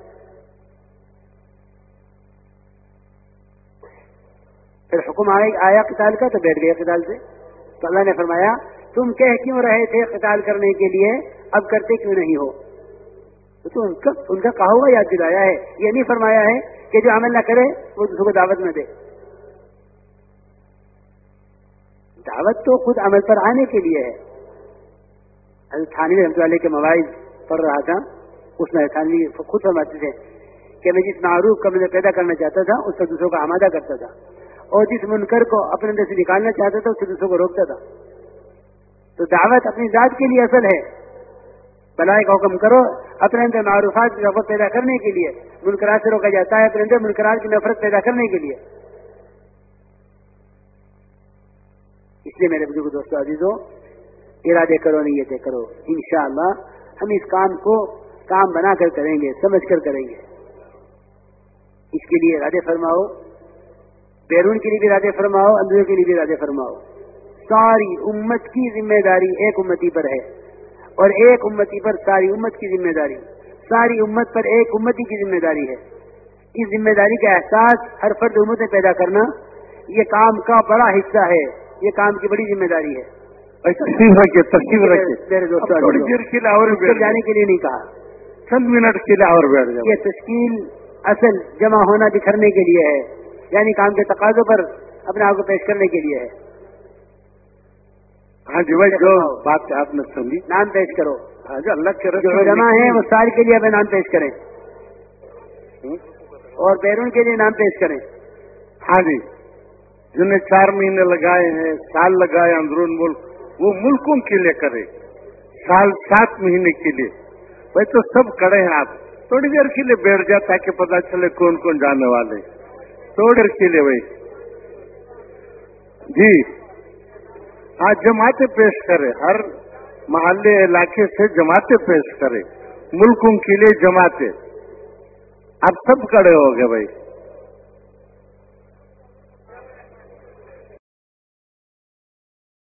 پھر حکم آیا قتال کا تو بیٹھ گئے قتال سے۔ تو اللہ نے فرمایا، تم کہہ کیوں رہے تھے قتال کرنے کے لیے؟ اب کرتے کیوں نہیں ہو؟ تو ان کا ان کا کہا ہوا یاد دلایا ہے۔ یہ نہیں فرمایا ہے کہ جو عمل نہ کرے وہ دوسروں کو دعوت نہ دے۔ دعوت تو خود عمل پر آنے کے لیے ہے۔ تھانوی رحمۃ اللہ کے مواعظ پڑھ رہا تھا۔ اس میں تھانوی خود فرماتے تھے کہ میں جس معروف کا میں پیدا کرنا چاہتا تھا، اس کا دوسروں کا آمادہ کرتا تھا۔ اور جس منکر کو اپنے اندر سے نکالنا چاہتا تھا، اس سے دوسروں کو روکتا تھا۔ تو دعوت اپنی ذات کے لیے اصل ہے۔ بلائی کا حکم کرو، اپنے اندر معروفات کی نفرت پیدا کرنے کے لیے منکرات سے روکا جاتا ہے، اپنے اندر منکرات کی نفرت پیدا کرنے کے لیے۔ اس لیے میرے بزرگ دوستوں عزیزوں ارادے کرو، نیتیں کرو۔ انشاءاللہ، ہم اس کام کو کام بنا کر کریں گے، سمجھ کر کریں گے۔ اس کے لیے ارادے فرماؤ، بیرون کے لیے بھی ارادے فرماؤ، اندروں کے لیے بھی ارادے فرماؤ۔ ساری امت کی ذمہ داری ایک امتی پر ہے۔ اور ایک امتی پر ساری امت کی ذمہ داری۔ ساری امت پر ایک امتی کی ذمہ داری ہے۔ اس ذمہ داری کا احساس ہر فرد امت میں پیدا کرنا یہ کام کا بڑا حصہ ہے۔ یہ کام کی بڑی ذمہ داری ہے۔ رکھیے رکھیے۔ تھوڑی دیر کے لیے بیٹھ جانے کے لیے نہیں کہا۔ چند منٹ کے لیے اور بیٹھ یہ تشکیل اصل جمع ہونا بکھرنے کے لیے ہے یعنی کام کے تقاضوں پر اپنے آپ کو پیش کرنے کے لیے ہے۔ ہاں جی بھائی جو بات آپ نے سنی نام پیش کرو۔ ہاں جی اللہ کے جو رسول علماء ہیں وہ سال کے لیے اپنے نام پیش کریں؟ اور بیرون کے لیے نام پیش کریں۔ ہاں جی جنہیں چار مہینے لگائے ہیں سال لگائے اندرون ملک وہ ملکوں کے لیے کرے۔ سال سات مہینے کے لیے۔ بھائی تو سب کڑے ہیں آپ۔ تھوڑی دیر کے لیے بیٹھ جائے تاکہ پتا چلے کون کون جانے والے۔ تھوڑی دیر کے لیے بھائی جی۔ آج جماعتیں پیش کرے ہر محلے، علاقے سے جماعتیں پیش کرے ملکوں کے لیے جماعتیں۔ آپ سب کڑے ہو گئے بھائی۔